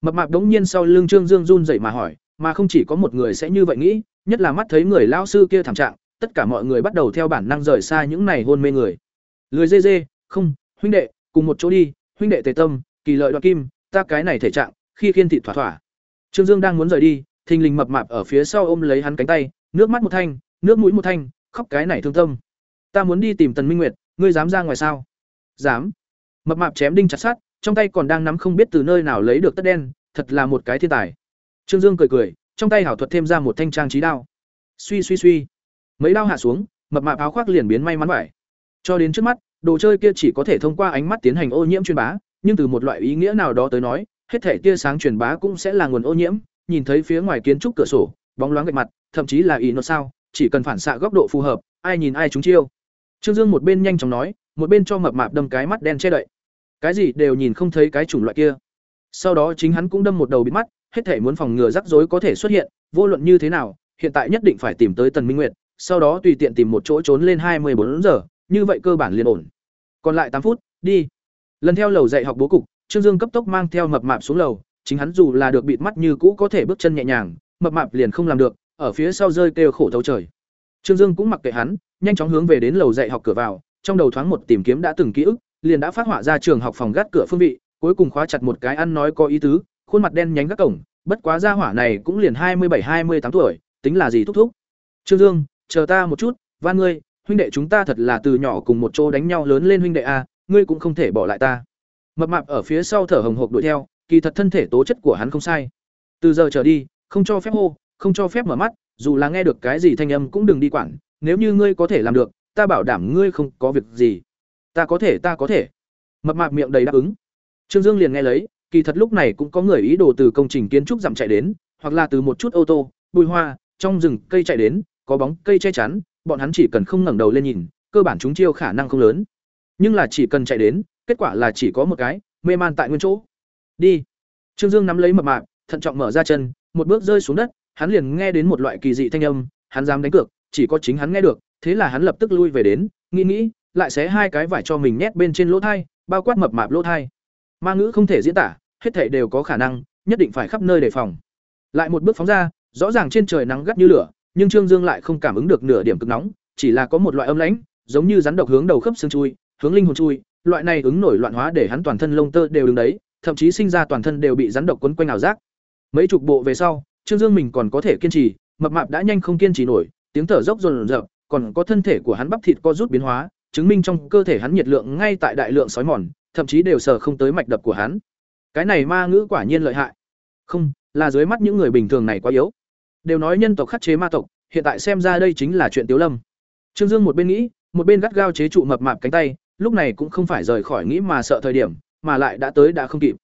Mập mạp đống nhiên sau lưng Trương Dương run rẩy mà hỏi, mà không chỉ có một người sẽ như vậy nghĩ, nhất là mắt thấy người lão sư kia thảm trạng, tất cả mọi người bắt đầu theo bản năng rời xa những này hôn mê người. Lười dê dê, không, huynh đệ, cùng một chỗ đi, huynh đệ tề tâm, kỳ lợi đoạt kim, ta cái này thể trạng, khi khiên thịt thỏa thỏa. Trương Dương đang muốn rời đi, thình lình mập mạp ở phía sau ôm lấy hắn cánh tay, nước mắt một thanh, nước mũi một thanh, khóc cái này thương tâm. Ta muốn đi tìm Tần Minh Nguyệt, ngươi dám ra ngoài sao? Dám. Mập mạp chém đinh chặt sát, trong tay còn đang nắm không biết từ nơi nào lấy được tất đen, thật là một cái thiên tài. Trương Dương cười cười, trong tay hảo thuật thêm ra một thanh trang trí đao. Suy suy suy. mấy đao hạ xuống mập mạp áo khoác liền biến may mắn vải cho đến trước mắt đồ chơi kia chỉ có thể thông qua ánh mắt tiến hành ô nhiễm truyền bá nhưng từ một loại ý nghĩa nào đó tới nói hết thể tia sáng truyền bá cũng sẽ là nguồn ô nhiễm nhìn thấy phía ngoài kiến trúc cửa sổ bóng loáng gạch mặt thậm chí là ý nó sao chỉ cần phản xạ góc độ phù hợp ai nhìn ai chúng chiêu trương dương một bên nhanh chóng nói, một bên cho mập mạp đâm cái mắt đen che đậy. Cái gì đều nhìn không thấy cái chủng loại kia. Sau đó chính hắn cũng đâm một đầu bịt mắt, hết thể muốn phòng ngừa rắc rối có thể xuất hiện, vô luận như thế nào, hiện tại nhất định phải tìm tới tần minh nguyệt, sau đó tùy tiện tìm một chỗ trốn lên hai mươi bốn giờ, như vậy cơ bản liền ổn. Còn lại tám phút, đi. Lần theo lầu dạy học bố cục, trương dương cấp tốc mang theo mập mạp xuống lầu, chính hắn dù là được bịt mắt như cũ có thể bước chân nhẹ nhàng, mập mạp liền không làm được, ở phía sau rơi kêu khổ thấu trời trương dương cũng mặc kệ hắn, nhanh chóng hướng về đến lầu dạy học cửa vào, trong đầu thoáng một tìm kiếm đã từng ký ức, liền đã phát họa ra trường học phòng gắt cửa phương vị, cuối cùng khóa chặt một cái ăn nói có ý tứ, khuôn mặt đen nhánh các cổng, bất quá gia hỏa này cũng liền hai mươi bảy, hai mươi tám tuổi, tính là gì thúc thúc. Trương dương, chờ ta một chút van ngươi, huynh đệ chúng ta thật là từ nhỏ cùng một chỗ đánh nhau lớn lên huynh đệ a, ngươi cũng không thể bỏ lại ta. Mập mạp ở phía sau thở hồng hộc đuổi theo, kỳ thật thân thể tố chất của hắn không sai. Từ giờ trở đi, không cho phép hô, không cho phép mở mắt dù là nghe được cái gì thanh âm cũng đừng đi quản, nếu như ngươi có thể làm được, ta bảo đảm ngươi không có việc gì. Ta có thể, ta có thể. Mập mạp miệng đầy đáp ứng. Trương dương liền nghe lấy, kỳ thật lúc này cũng có người ý đồ từ công trình kiến trúc giảm chạy đến, hoặc là từ một chút ô tô bùi hoa, trong rừng cây chạy đến, có bóng cây che chắn, bọn hắn chỉ cần không ngẩng đầu lên nhìn, cơ bản chúng chiêu khả năng không lớn. Nhưng là chỉ cần chạy đến, kết quả là chỉ có một cái, mê man tại nguyên chỗ. Đi. Trương dương nắm lấy mập mạp, thận trọng mở ra chân, một bước rơi xuống đất hắn liền nghe đến một loại kỳ dị thanh âm, hắn dám đánh cược, chỉ có chính hắn nghe được, thế là hắn lập tức lui về đến, nghĩ nghĩ, lại xé hai cái vải cho mình nhét bên trên lỗ thai, bao quát mập mạp lỗ thai. Ma ngữ không thể diễn tả, hết thảy đều có khả năng, nhất định phải khắp nơi đề phòng. Lại một bước phóng ra, rõ ràng trên trời nắng gắt như lửa, nhưng trương dương lại không cảm ứng được nửa điểm cực nóng, chỉ là có một loại âm lãnh, giống như rắn độc hướng đầu khớp xương chui, hướng linh hồn chui, loại này ứng nổi loạn hóa để hắn toàn thân lông tơ đều đứng đấy, thậm chí sinh ra toàn thân đều bị rắn độc quấn quanh ảo giác. Mấy chục bộ về sau trương dương mình còn có thể kiên trì, mập mạp đã nhanh không kiên trì nổi, tiếng thở dốc dồn dập, còn có thân thể của hắn bắp thịt co rút biến hóa, chứng minh trong cơ thể hắn nhiệt lượng ngay tại đại lượng sói mòn, thậm chí đều sờ không tới mạch đập của hắn. Cái này ma ngữ quả nhiên lợi hại. Không, là dưới mắt những người bình thường này quá yếu. Đều nói nhân tộc khắc chế ma tộc, hiện tại xem ra đây chính là chuyện tiếu lâm. Trương dương một bên nghĩ, một bên gắt gao chế trụ mập mạp cánh tay, lúc này cũng không phải rời khỏi nghĩ mà sợ thời điểm, mà lại đã tới đã không kịp.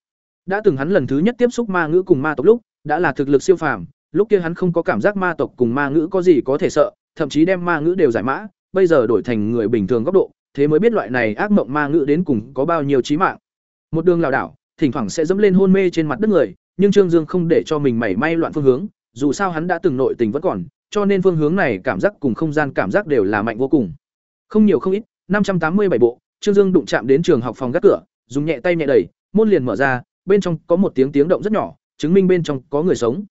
Đã từng hắn lần thứ nhất tiếp xúc ma ngữ cùng ma tộc lúc đã là thực lực siêu phàm, lúc kia hắn không có cảm giác ma tộc cùng ma ngữ có gì có thể sợ, thậm chí đem ma ngữ đều giải mã, bây giờ đổi thành người bình thường góc độ, thế mới biết loại này ác mộng ma ngữ đến cùng có bao nhiêu trí mạng. Một đường lảo đảo, thỉnh thoảng sẽ dẫm lên hôn mê trên mặt đất người, nhưng trương dương không để cho mình mảy may loạn phương hướng, dù sao hắn đã từng nội tình vẫn còn, cho nên phương hướng này cảm giác cùng không gian cảm giác đều là mạnh vô cùng. Không nhiều không ít, năm trăm tám mươi bảy bộ, trương dương đụng chạm đến trường học phòng gác cửa, dùng nhẹ tay nhẹ đẩy, môn liền mở ra, bên trong có một tiếng tiếng động rất nhỏ chứng minh bên trong có người sống.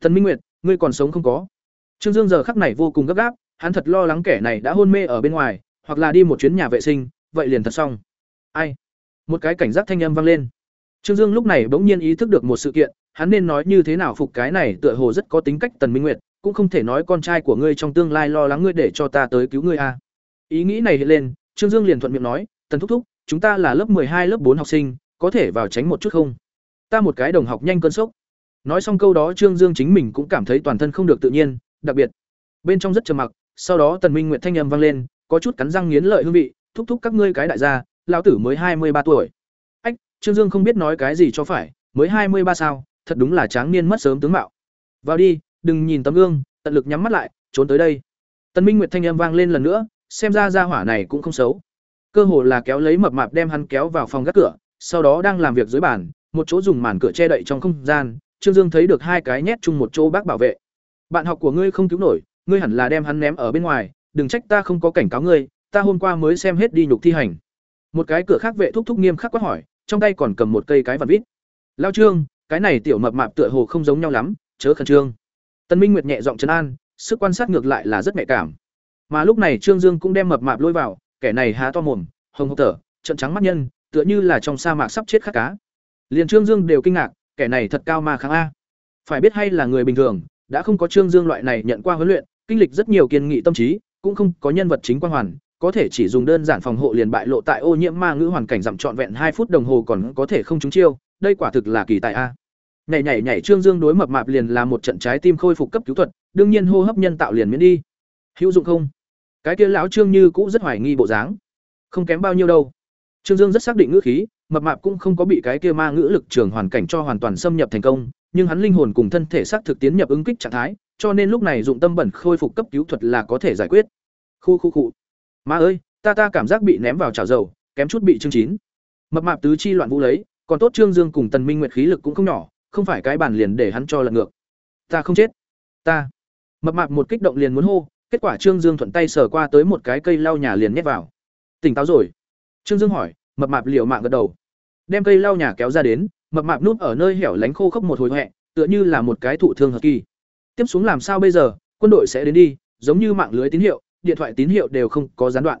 Thần minh nguyệt, ngươi còn sống không có. Trương dương giờ khắc này vô cùng gấp gáp, hắn thật lo lắng kẻ này đã hôn mê ở bên ngoài, hoặc là đi một chuyến nhà vệ sinh, vậy liền thật xong. Ai? Một cái cảnh giác thanh âm vang lên. Trương dương lúc này bỗng nhiên ý thức được một sự kiện, hắn nên nói như thế nào phục cái này tựa hồ rất có tính cách tần minh nguyệt, cũng không thể nói con trai của ngươi trong tương lai lo lắng ngươi để cho ta tới cứu ngươi a ý nghĩ này hiện lên, trương dương liền thuận miệng nói, tần thúc thúc, chúng ta là lớp hai, lớp bốn học sinh, có thể vào tránh một chút không? Ta một cái đồng học nhanh cơn sốc. Nói xong câu đó, trương dương chính mình cũng cảm thấy toàn thân không được tự nhiên, đặc biệt. Bên trong rất trầm mặc, sau đó tần minh nguyện thanh âm vang lên, có chút cắn răng nghiến lợi hương vị, thúc thúc các ngươi cái đại gia, lão tử mới hai mươi ba tuổi. Ách, trương dương không biết nói cái gì cho phải, mới hai mươi ba sao, thật đúng là tráng niên mất sớm tướng mạo. Vào đi, đừng nhìn tấm gương, tận lực nhắm mắt lại, trốn tới đây. Tần minh nguyệt thanh âm vang lên lần nữa, xem ra gia hỏa này cũng không xấu. Cơ hồ là kéo lấy mập mạp đem hắn kéo vào phòng gác cửa, sau đó đang làm việc dưới bàn một chỗ dùng màn cửa che đậy trong không gian, trương dương thấy được hai cái nhét chung một chỗ bác bảo vệ. Bạn học của ngươi không cứu nổi, ngươi hẳn là đem hắn ném ở bên ngoài, đừng trách ta không có cảnh cáo ngươi, ta hôm qua mới xem hết đi nhục thi hành. Một cái cửa khác vệ thúc thúc nghiêm khắc quát hỏi, trong tay còn cầm một cây cái vật vít. Lao trương, cái này tiểu mập mạp tựa hồ không giống nhau lắm, chớ khẩn trương. Tân minh nguyệt nhẹ giọng trấn an, sức quan sát ngược lại là rất nhạy cảm. Mà lúc này trương dương cũng đem mập mạp lôi vào, kẻ này há to mồm, hồng hộc tở trận trắng mắt nhân, tựa như là trong sa mạc sắp chết khát cá liền trương dương đều kinh ngạc, kẻ này thật cao mà kháng a. Phải biết hay là người bình thường, đã không có trương dương loại này nhận qua huấn luyện, kinh lịch rất nhiều kiên nghị tâm trí, cũng không có nhân vật chính quan hoàn, có thể chỉ dùng đơn giản phòng hộ liền bại lộ tại ô nhiễm ma ngữ hoàn cảnh giảm trọn vẹn hai phút đồng hồ còn có thể không trúng chiêu, đây quả thực là kỳ tài a. Nhảy nhảy nhảy trương dương đối mập mạp liền là một trận trái tim khôi phục cấp cứu thuật, đương nhiên hô hấp nhân tạo liền miễn đi. Hữu dụng không? Cái kia lão trương như cũng rất hoài nghi bộ dáng. Không kém bao nhiêu đâu. Trương dương rất xác định ngữ khí mập mạp cũng không có bị cái kia ma ngữ lực trường hoàn cảnh cho hoàn toàn xâm nhập thành công, nhưng hắn linh hồn cùng thân thể xác thực tiến nhập ứng kích trạng thái, cho nên lúc này dụng tâm bẩn khôi phục cấp cứu thuật là có thể giải quyết. Khu khu khu. Ma ơi, ta ta cảm giác bị ném vào chảo dầu, kém chút bị chương chín. Mập mạp tứ chi loạn vũ lấy, còn tốt trương dương cùng tần minh nguyệt khí lực cũng không nhỏ, không phải cái bản liền để hắn cho lật ngược. Ta không chết. Ta. Mập mạp một kích động liền muốn hô, kết quả trương dương thuận tay sờ qua tới một cái cây lau nhà liền nhét vào. Tỉnh táo rồi. Trương dương hỏi, mập mạp liều mạng gật đầu đem cây lau nhà kéo ra đến, mập mạp núp ở nơi hẻo lánh khô khốc một hồi huệ tựa như là một cái thụ thương hợp kỳ. Tiếp xuống làm sao bây giờ? Quân đội sẽ đến đi, giống như mạng lưới tín hiệu, điện thoại tín hiệu đều không có gián đoạn.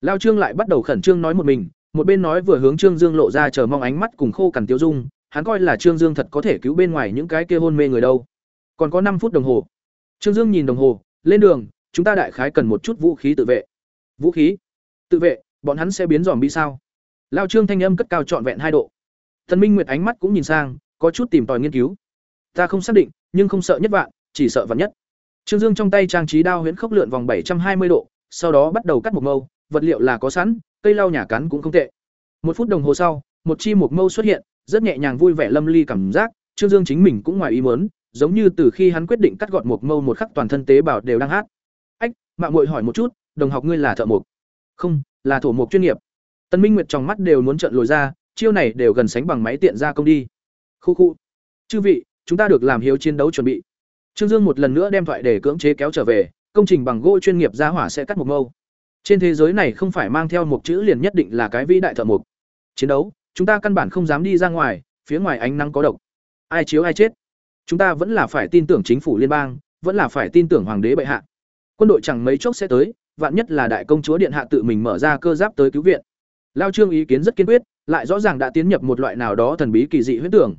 Lao trương lại bắt đầu khẩn trương nói một mình, một bên nói vừa hướng trương dương lộ ra chờ mong ánh mắt cùng khô cằn tiêu dung, hắn coi là trương dương thật có thể cứu bên ngoài những cái kia hôn mê người đâu. Còn có năm phút đồng hồ. Trương dương nhìn đồng hồ, lên đường, chúng ta đại khái cần một chút vũ khí tự vệ. Vũ khí? Tự vệ, bọn hắn sẽ biến dòm bi sao? Lao trương thanh âm cất cao trọn vẹn hai độ. Thần minh nguyệt ánh mắt cũng nhìn sang, có chút tìm tòi nghiên cứu. Ta không xác định, nhưng không sợ nhất vạn, chỉ sợ vạn nhất. Trương dương trong tay trang trí đao huyễn khốc lượn vòng bảy trăm hai mươi độ, sau đó bắt đầu cắt một mâu, vật liệu là có sẵn, cây lau nhà cắn cũng không tệ. Một phút đồng hồ sau, một chi một mâu xuất hiện, rất nhẹ nhàng vui vẻ lâm ly cảm giác, trương dương chính mình cũng ngoài ý muốn, giống như từ khi hắn quyết định cắt gọn một mâu một khắc toàn thân tế bào đều đang hát. Ách mạng muội hỏi một chút, đồng học ngươi là thợ mộc? Không, là thổ mộc chuyên nghiệp tân minh nguyệt trong mắt đều muốn trợn lồi ra, chiêu này đều gần sánh bằng máy tiện ra công đi. Khu khu. Chư vị, chúng ta được làm hiếu chiến đấu chuẩn bị. Trương dương một lần nữa đem thoại để cưỡng chế kéo trở về, công trình bằng gỗ chuyên nghiệp ra hỏa sẽ cắt một mâu. Trên thế giới này không phải mang theo một chữ liền nhất định là cái vĩ đại thợ mộc. Chiến đấu, chúng ta căn bản không dám đi ra ngoài, phía ngoài ánh nắng có độc. Ai chiếu ai chết. Chúng ta vẫn là phải tin tưởng chính phủ liên bang, vẫn là phải tin tưởng hoàng đế bệ hạ. Quân đội chẳng mấy chốc sẽ tới, vạn nhất là đại công chúa điện hạ tự mình mở ra cơ giáp tới cứu viện lao trương ý kiến rất kiên quyết, lại rõ ràng đã tiến nhập một loại nào đó thần bí kỳ dị huyết tưởng.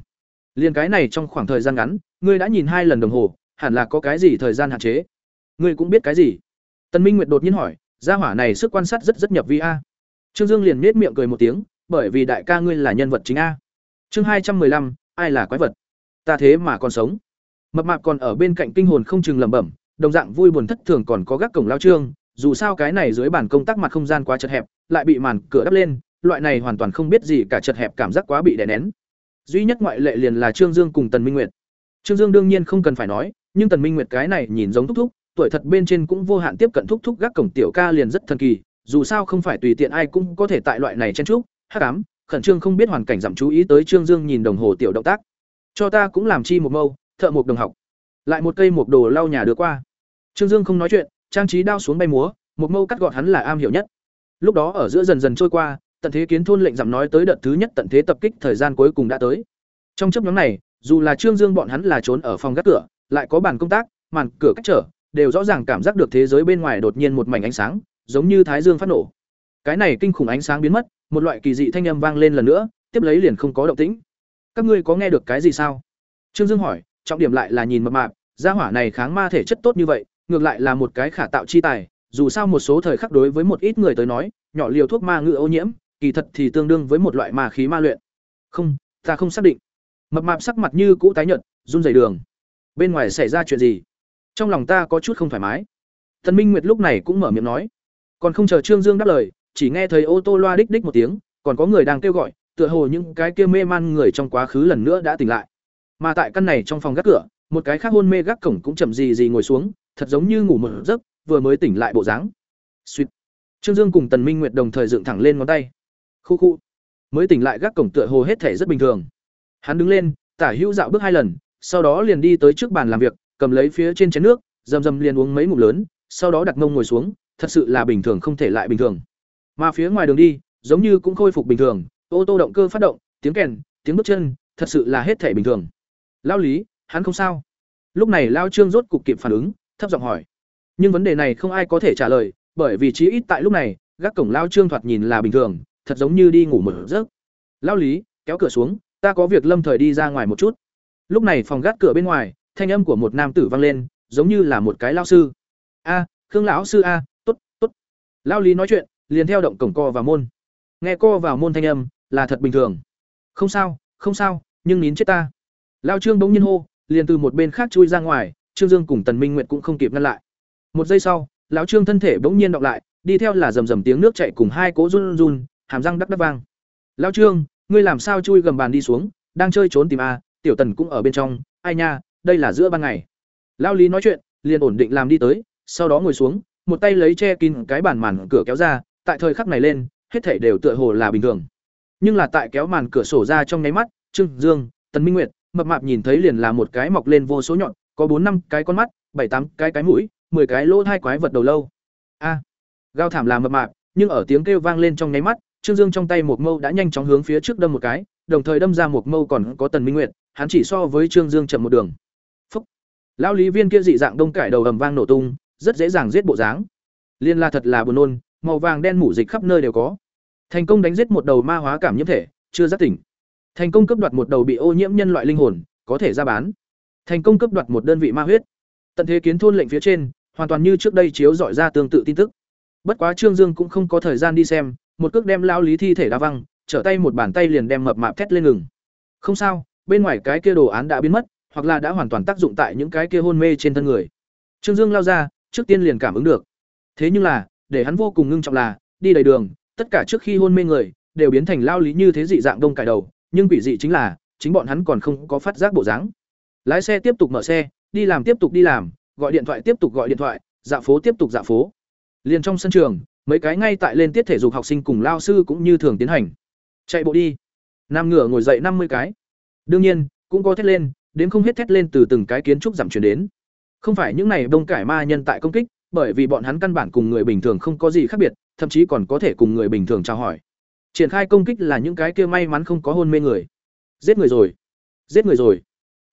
Liền cái này trong khoảng thời gian ngắn, ngươi đã nhìn hai lần đồng hồ, hẳn là có cái gì thời gian hạn chế? Ngươi cũng biết cái gì? Tần minh nguyệt đột nhiên hỏi, gia hỏa này sức quan sát rất rất nhập vi a. Trương dương liền nết miệng cười một tiếng, bởi vì đại ca ngươi là nhân vật chính a. Chương hai trăm lăm, ai là quái vật? Ta thế mà còn sống. Mập mạp còn ở bên cạnh kinh hồn không chừng lẩm bẩm, đồng dạng vui buồn thất thường còn có gác cổng lao trương dù sao cái này dưới bàn công tác mặt không gian quá chật hẹp, lại bị màn cửa đắp lên, loại này hoàn toàn không biết gì cả chật hẹp cảm giác quá bị đè nén. Duy nhất ngoại lệ liền là trương dương cùng tần minh nguyệt. Trương dương đương nhiên không cần phải nói, nhưng tần minh nguyệt cái này nhìn giống thúc thúc, tuổi thật bên trên cũng vô hạn tiếp cận thúc thúc gác cổng tiểu ca liền rất thần kỳ, dù sao không phải tùy tiện ai cũng có thể tại loại này chen trúc hắc ám khẩn trương không biết hoàn cảnh giảm chú ý tới trương dương nhìn đồng hồ tiểu động tác. Cho ta cũng làm chi một mâu, thợ một đồng học. Lại một cây một đồ lau nhà đưa qua. Trương dương không nói chuyện trang trí đao xuống bay múa, một mâu cắt gọn hắn là am hiểu nhất. Lúc đó ở giữa dần dần trôi qua, tận thế kiến thôn lệnh giảm nói tới đợt thứ nhất tận thế tập kích thời gian cuối cùng đã tới. Trong chấp nhóm này, dù là trương dương bọn hắn là trốn ở phòng gác cửa, lại có bàn công tác, màn cửa cách trở, đều rõ ràng cảm giác được thế giới bên ngoài đột nhiên một mảnh ánh sáng, giống như thái dương phát nổ. Cái này kinh khủng ánh sáng biến mất, một loại kỳ dị thanh âm vang lên lần nữa, tiếp lấy liền không có động tĩnh. Các ngươi có nghe được cái gì sao? Trương dương hỏi, trọng điểm lại là nhìn mập mạp, gia hỏa này kháng ma thể chất tốt như vậy ngược lại là một cái khả tạo chi tài, dù sao một số thời khắc đối với một ít người tới nói, nhỏ liều thuốc ma ngự ô nhiễm, kỳ thật thì tương đương với một loại ma khí ma luyện. Không, ta không xác định. Mập mạp sắc mặt như cũ tái nhợt, run rẩy đường. Bên ngoài xảy ra chuyện gì? Trong lòng ta có chút không thoải mái. Thần minh nguyệt lúc này cũng mở miệng nói. Còn không chờ trương dương đáp lời, chỉ nghe thấy ô tô loa đích đích một tiếng, còn có người đang kêu gọi, tựa hồ những cái kia mê man người trong quá khứ lần nữa đã tỉnh lại. Mà tại căn này trong phòng gác cửa, một cái khác hôn mê gác cổng cũng chậm gì gì ngồi xuống thật giống như ngủ một giấc, vừa mới tỉnh lại bộ dáng. Suýt. Trương dương cùng tần minh nguyệt đồng thời dựng thẳng lên ngón tay. Khu khu. Mới tỉnh lại gác cổng tựa hồ hết thể rất bình thường. Hắn đứng lên, tả hữu dạo bước hai lần, sau đó liền đi tới trước bàn làm việc, cầm lấy phía trên chén nước, rầm rầm liền uống mấy ngụm lớn, sau đó đặt mông ngồi xuống, thật sự là bình thường không thể lại bình thường. Mà phía ngoài đường đi, giống như cũng khôi phục bình thường, ô tô động cơ phát động, tiếng kèn, tiếng bước chân, thật sự là hết thể bình thường. Lao lý, hắn không sao. Lúc này lao trương rốt cục kịp phản ứng thấp giọng hỏi. Nhưng vấn đề này không ai có thể trả lời, bởi vì chí ít tại lúc này, gác cổng lao trương thoạt nhìn là bình thường, thật giống như đi ngủ một giấc. Lao lý, kéo cửa xuống, ta có việc lâm thời đi ra ngoài một chút. Lúc này phòng gác cửa bên ngoài, thanh âm của một nam tử vang lên, giống như là một cái lao sư. A, khương lão sư a t ố t t ố t lao lý nói chuyện, liền theo động cổng co vào môn. Nghe co vào môn thanh âm, là thật bình thường. Không sao không sao, nhưng nín chết ta. Lao trương bỗng nhiên hô, liền từ một bên khác chui ra ngoài trương dương cùng tần minh Nguyệt cũng không kịp ngăn lại. Một giây sau, lão trương thân thể bỗng nhiên động lại, đi theo là rầm rầm tiếng nước chạy cùng hai cỗ run run, hàm răng đắc đắc vang. Lão trương, ngươi làm sao chui gầm bàn đi xuống, đang chơi trốn tìm a, tiểu tần cũng ở bên trong, ai nha, đây là giữa ban ngày. Lão lý nói chuyện, liền ổn định làm đi tới, sau đó ngồi xuống, một tay lấy che kín cái bàn màn cửa kéo ra, tại thời khắc này lên, hết thảy đều tựa hồ là bình thường. Nhưng là tại kéo màn cửa sổ ra trong nháy mắt, trương dương, tần minh nguyệt, mập mạp nhìn thấy liền là một cái mọc lên vô số nhọn có bốn năm cái con mắt bảy tám cái cái mũi mười cái lỗ hai quái vật đầu lâu. A à, gao thảm là mập mạp nhưng ở tiếng kêu vang lên trong nháy mắt trương dương trong tay một mâu đã nhanh chóng hướng phía trước đâm một cái đồng thời đâm ra một mâu còn có tần minh nguyệt hắn chỉ so với trương dương chậm một đường. Phúc. Lão lý viên kia dị dạng đông cải đầu ầm vang nổ tung rất dễ dàng giết bộ dáng. Liên la thật là buồn nôn màu vàng đen mủ dịch khắp nơi đều có. Thành công đánh giết một đầu ma hóa cảm nhiễm thể chưa giác tỉnh. Thành công cấp đoạt một đầu bị ô nhiễm nhân loại linh hồn có thể ra bán thành công cấp đoạt một đơn vị ma huyết. Tận thế kiến thôn lệnh phía trên, hoàn toàn như trước đây chiếu dọi ra tương tự tin tức. Bất quá trương dương cũng không có thời gian đi xem, một cước đem lao lý thi thể đa văng, trở tay một bàn tay liền đem mập mạp thét lên ngừng. Không sao, bên ngoài cái kia đồ án đã biến mất, hoặc là đã hoàn toàn tác dụng tại những cái kia hôn mê trên thân người. Trương dương lao ra, trước tiên liền cảm ứng được. Thế nhưng là, để hắn vô cùng ngưng trọng là, đi đầy đường, tất cả trước khi hôn mê người, đều biến thành lao lý như thế dị dạng đông cải đầu, nhưng quỷ dị chính là, chính bọn hắn còn không có phát giác bộ dáng lái xe tiếp tục mở xe, đi làm tiếp tục đi làm, gọi điện thoại tiếp tục gọi điện thoại dạo phố tiếp tục dạo phố. Liền trong sân trường, mấy cái ngay tại lên tiết thể dục học sinh cùng lao sư cũng như thường tiến hành. Chạy bộ đi. Nam ngửa ngồi dậy năm mươi cái. Đương nhiên, cũng có thét lên, đến không hết thét lên từ từng cái kiến trúc giảm chuyển đến. Không phải những này đông cải ma nhân tại công kích, bởi vì bọn hắn căn bản cùng người bình thường không có gì khác biệt, thậm chí còn có thể cùng người bình thường chào hỏi. Triển khai công kích là những cái kia may mắn không có hôn mê người. Giết người rồi. Giết người rồi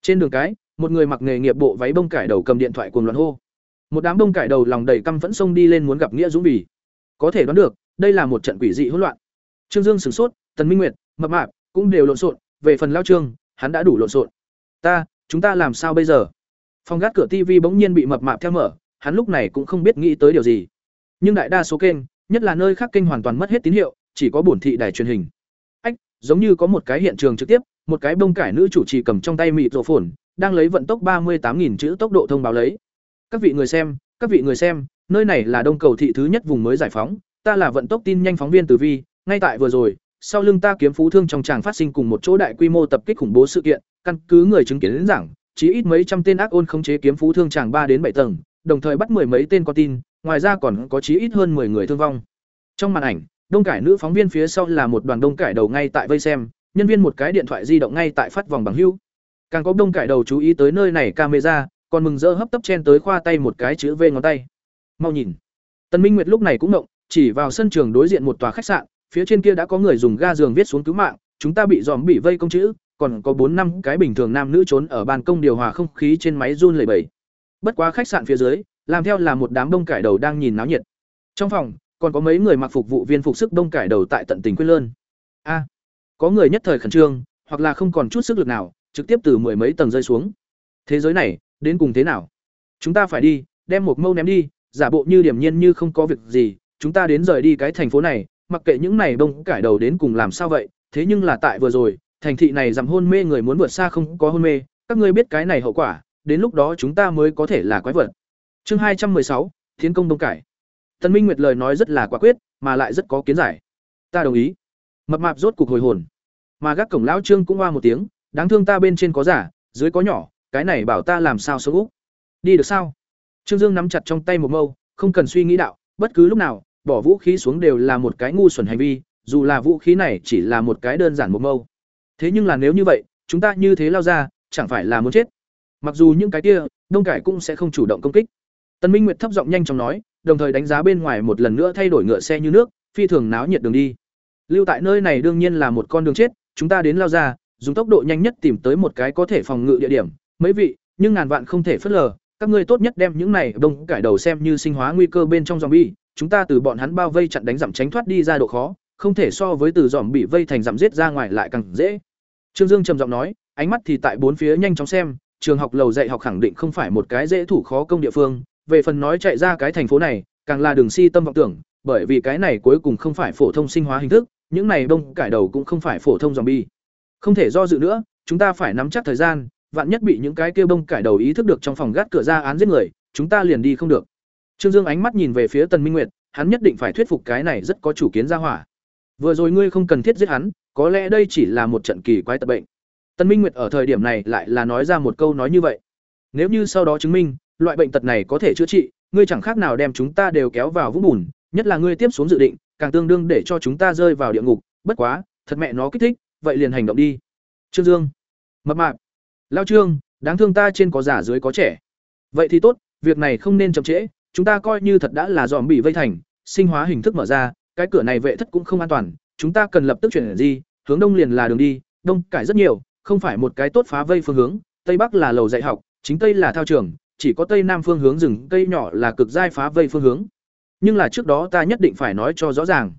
trên đường cái, một người mặc nghề nghiệp bộ váy bông cải đầu cầm điện thoại cuồng loạn hô. Một đám bông cải đầu lòng đầy căm phẫn xông đi lên muốn gặp nghĩa dũng bì. Có thể đoán được, đây là một trận quỷ dị hỗn loạn. Trương dương sửng sốt, tần minh nguyệt, mập mạp cũng đều lộn xộn, về phần lao trương, hắn đã đủ lộn xộn. Ta, chúng ta làm sao bây giờ? Phòng gác cửa tv bỗng nhiên bị mập mạp theo mở, hắn lúc này cũng không biết nghĩ tới điều gì. Nhưng đại đa số kênh, nhất là nơi khác kênh hoàn toàn mất hết tín hiệu, chỉ có bổn thị đài truyền hình. Ách, giống như có một cái hiện trường trực tiếp một cái bông cải nữ chủ trì cầm trong tay mịt rổ phồn đang lấy vận tốc ba mươi tám nghìn chữ tốc độ thông báo lấy. Các vị người xem, các vị người xem, nơi này là đông cầu thị thứ nhất vùng mới giải phóng, ta là vận tốc tin nhanh phóng viên từ vi, ngay tại vừa rồi, sau lưng ta kiếm phú thương trong tràng phát sinh cùng một chỗ đại quy mô tập kích khủng bố sự kiện, căn cứ người chứng kiến đến rằng chỉ ít mấy trăm tên ác ôn khống chế kiếm phú thương tràng ba đến bảy tầng, đồng thời bắt mười mấy tên con tin, ngoài ra còn có chí ít hơn 10 người thương vong. Trong màn ảnh, đông cải nữ phóng viên phía sau là một đoàn đông cải đầu ngay tại vây xem nhân viên một cái điện thoại di động ngay tại phát vòng bằng hưu. Càng có đông cải đầu chú ý tới nơi này camera, còn mừng rỡ hấp tấp chen tới khoa tay một cái chữ v ngón tay. Mau nhìn. Tần minh nguyệt lúc này cũng động, chỉ vào sân trường đối diện một tòa khách sạn, phía trên kia đã có người dùng ga giường viết xuống cứu mạng, chúng ta bị dòm bị vây công chữ, còn có bốn năm cái bình thường nam nữ trốn ở ban công điều hòa không khí trên máy run lẩy bẩy. Bất quá khách sạn phía dưới, làm theo là một đám đông cải đầu đang nhìn náo nhiệt. Trong phòng, còn có mấy người mặc phục vụ viên phục sức đông cải đầu tại tận tình quyết lơn. A có người nhất thời khẩn trương, hoặc là không còn chút sức lực nào, trực tiếp từ mười mấy tầng rơi xuống. Thế giới này, đến cùng thế nào? Chúng ta phải đi, đem một mâu ném đi, giả bộ như điểm nhiên như không có việc gì, chúng ta đến rời đi cái thành phố này, mặc kệ những này đông cải đầu đến cùng làm sao vậy, thế nhưng là tại vừa rồi, thành thị này giảm hôn mê người muốn vượt xa không có hôn mê, các ngươi biết cái này hậu quả, đến lúc đó chúng ta mới có thể là quái vật. Chương hai trăm mười sáu, thiên công đông cải. Tân minh nguyệt lời nói rất là quả quyết, mà lại rất có kiến giải. Ta đồng ý mập mạp rốt cục hồi hồn. Mà gác cổng lão trương cũng hoa một tiếng đáng thương ta bên trên có giả dưới có nhỏ cái này bảo ta làm sao sống úc? Đi được sao? Trương dương nắm chặt trong tay một mâu không cần suy nghĩ đạo bất cứ lúc nào bỏ vũ khí xuống đều là một cái ngu xuẩn hành vi dù là vũ khí này chỉ là một cái đơn giản một mâu. Thế nhưng là nếu như vậy chúng ta như thế lao ra chẳng phải là muốn chết? Mặc dù những cái kia đông cải cũng sẽ không chủ động công kích. Tần Minh Nguyệt thấp giọng nhanh chóng nói, đồng thời đánh giá bên ngoài một lần nữa thay đổi ngựa xe như nước, phi thường náo nhiệt đường đi. Lưu tại nơi này đương nhiên là một con đường chết, chúng ta đến lao ra, dùng tốc độ nhanh nhất tìm tới một cái có thể phòng ngự địa điểm. Mấy vị, nhưng ngàn vạn không thể phất lờ, các ngươi tốt nhất đem những này đông cải đầu xem như sinh hóa nguy cơ bên trong zombie, chúng ta từ bọn hắn bao vây chặn đánh giảm tránh thoát đi ra độ khó, không thể so với từ dòm bị vây thành giảm giết ra ngoài lại càng dễ. Trương Dương trầm giọng nói, ánh mắt thì tại bốn phía nhanh chóng xem, trường học lầu dạy học khẳng định không phải một cái dễ thủ khó công địa phương, về phần nói chạy ra cái thành phố này càng là đường si tâm vọng tưởng bởi vì cái này cuối cùng không phải phổ thông sinh hóa hình thức những này đông cải đầu cũng không phải phổ thông dòm bi không thể do dự nữa chúng ta phải nắm chắc thời gian vạn nhất bị những cái kia bông cải đầu ý thức được trong phòng gác cửa ra án giết người chúng ta liền đi không được Trương Dương ánh mắt nhìn về phía Tần Minh Nguyệt, hắn nhất định phải thuyết phục cái này rất có chủ kiến ra hỏa. Vừa rồi ngươi không cần thiết giết hắn, có lẽ đây chỉ là một trận kỳ quái tật bệnh. Tần Minh Nguyệt ở thời điểm này lại là nói ra một câu nói như vậy. Nếu như sau đó chứng minh, loại bệnh tật này có thể chữa trị, ngươi chẳng khác nào đem chúng ta đều kéo vào vũng bùn, nhất là ngươi tiếp xuống dự định, càng tương đương để cho chúng ta rơi vào địa ngục, bất quá, thật mẹ nó kích thích, vậy liền hành động đi. Trương Dương, mập mạp, Lao Trương, đáng thương ta trên có già dưới có trẻ. Vậy thì tốt, việc này không nên chậm trễ, chúng ta coi như thật đã là dòm bị vây thành, sinh hóa hình thức mở ra, cái cửa này vệ thất cũng không an toàn, chúng ta cần lập tức chuyển gì, hướng đông liền là đường đi, đông cải rất nhiều, không phải một cái tốt phá vây phương hướng, tây bắc là lầu dạy học, chính tây là thao trường, chỉ có tây nam phương hướng rừng cây nhỏ là cực giai phá vây phương hướng. Nhưng là trước đó ta nhất định phải nói cho rõ ràng.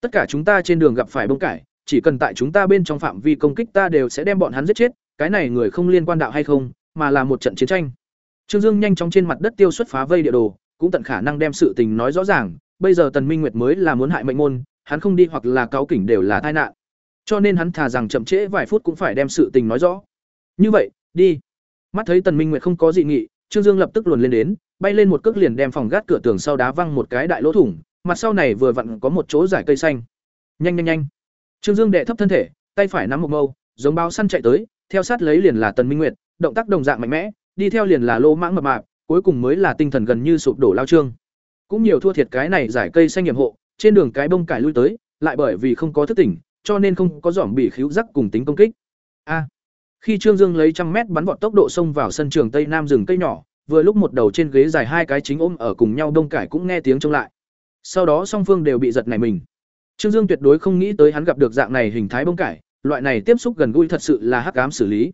Tất cả chúng ta trên đường gặp phải bông cải, chỉ cần tại chúng ta bên trong phạm vi công kích ta đều sẽ đem bọn hắn giết chết, cái này người không liên quan đạo hay không, mà là một trận chiến tranh. Trương Dương nhanh chóng trên mặt đất tiêu xuất phá vây địa đồ, cũng tận khả năng đem sự tình nói rõ ràng, bây giờ Tần Minh Nguyệt mới là muốn hại mệnh môn, hắn không đi hoặc là cáo kỉnh đều là tai nạn. Cho nên hắn thà rằng chậm trễ vài phút cũng phải đem sự tình nói rõ. Như vậy, đi. Mắt thấy Tần Minh Nguyệt không có dị nghị, Trương Dương lập tức luồn lên đến, bay lên một cước liền đem phòng gác cửa tường sau đá văng một cái đại lỗ thủng, mặt sau này vừa vặn có một chỗ giải cây xanh. Nhanh nhanh nhanh. Trương Dương đệ thấp thân thể, tay phải nắm một mâu, giống báo săn chạy tới, theo sát lấy liền là Tần Minh Nguyệt, động tác đồng dạng mạnh mẽ, đi theo liền là lô mãng mập mạp, cuối cùng mới là tinh thần gần như sụp đổ lao trương. Cũng nhiều thua thiệt cái này giải cây xanh nghiệm hộ, trên đường cái bông cải lui tới, lại bởi vì không có thức tỉnh, cho nên không có giỏm bị khiếu rắc cùng tính công kích. A khi Trương Dương lấy trăm mét bắn vọt tốc độ xông vào sân trường tây nam rừng cây nhỏ, vừa lúc một đầu trên ghế dài hai cái chính ôm ở cùng nhau đông cải cũng nghe tiếng trông lại. Sau đó song phương đều bị giật nảy mình. Trương Dương tuyệt đối không nghĩ tới hắn gặp được dạng này hình thái bông cải, loại này tiếp xúc gần gũi thật sự là hắc ám xử lý.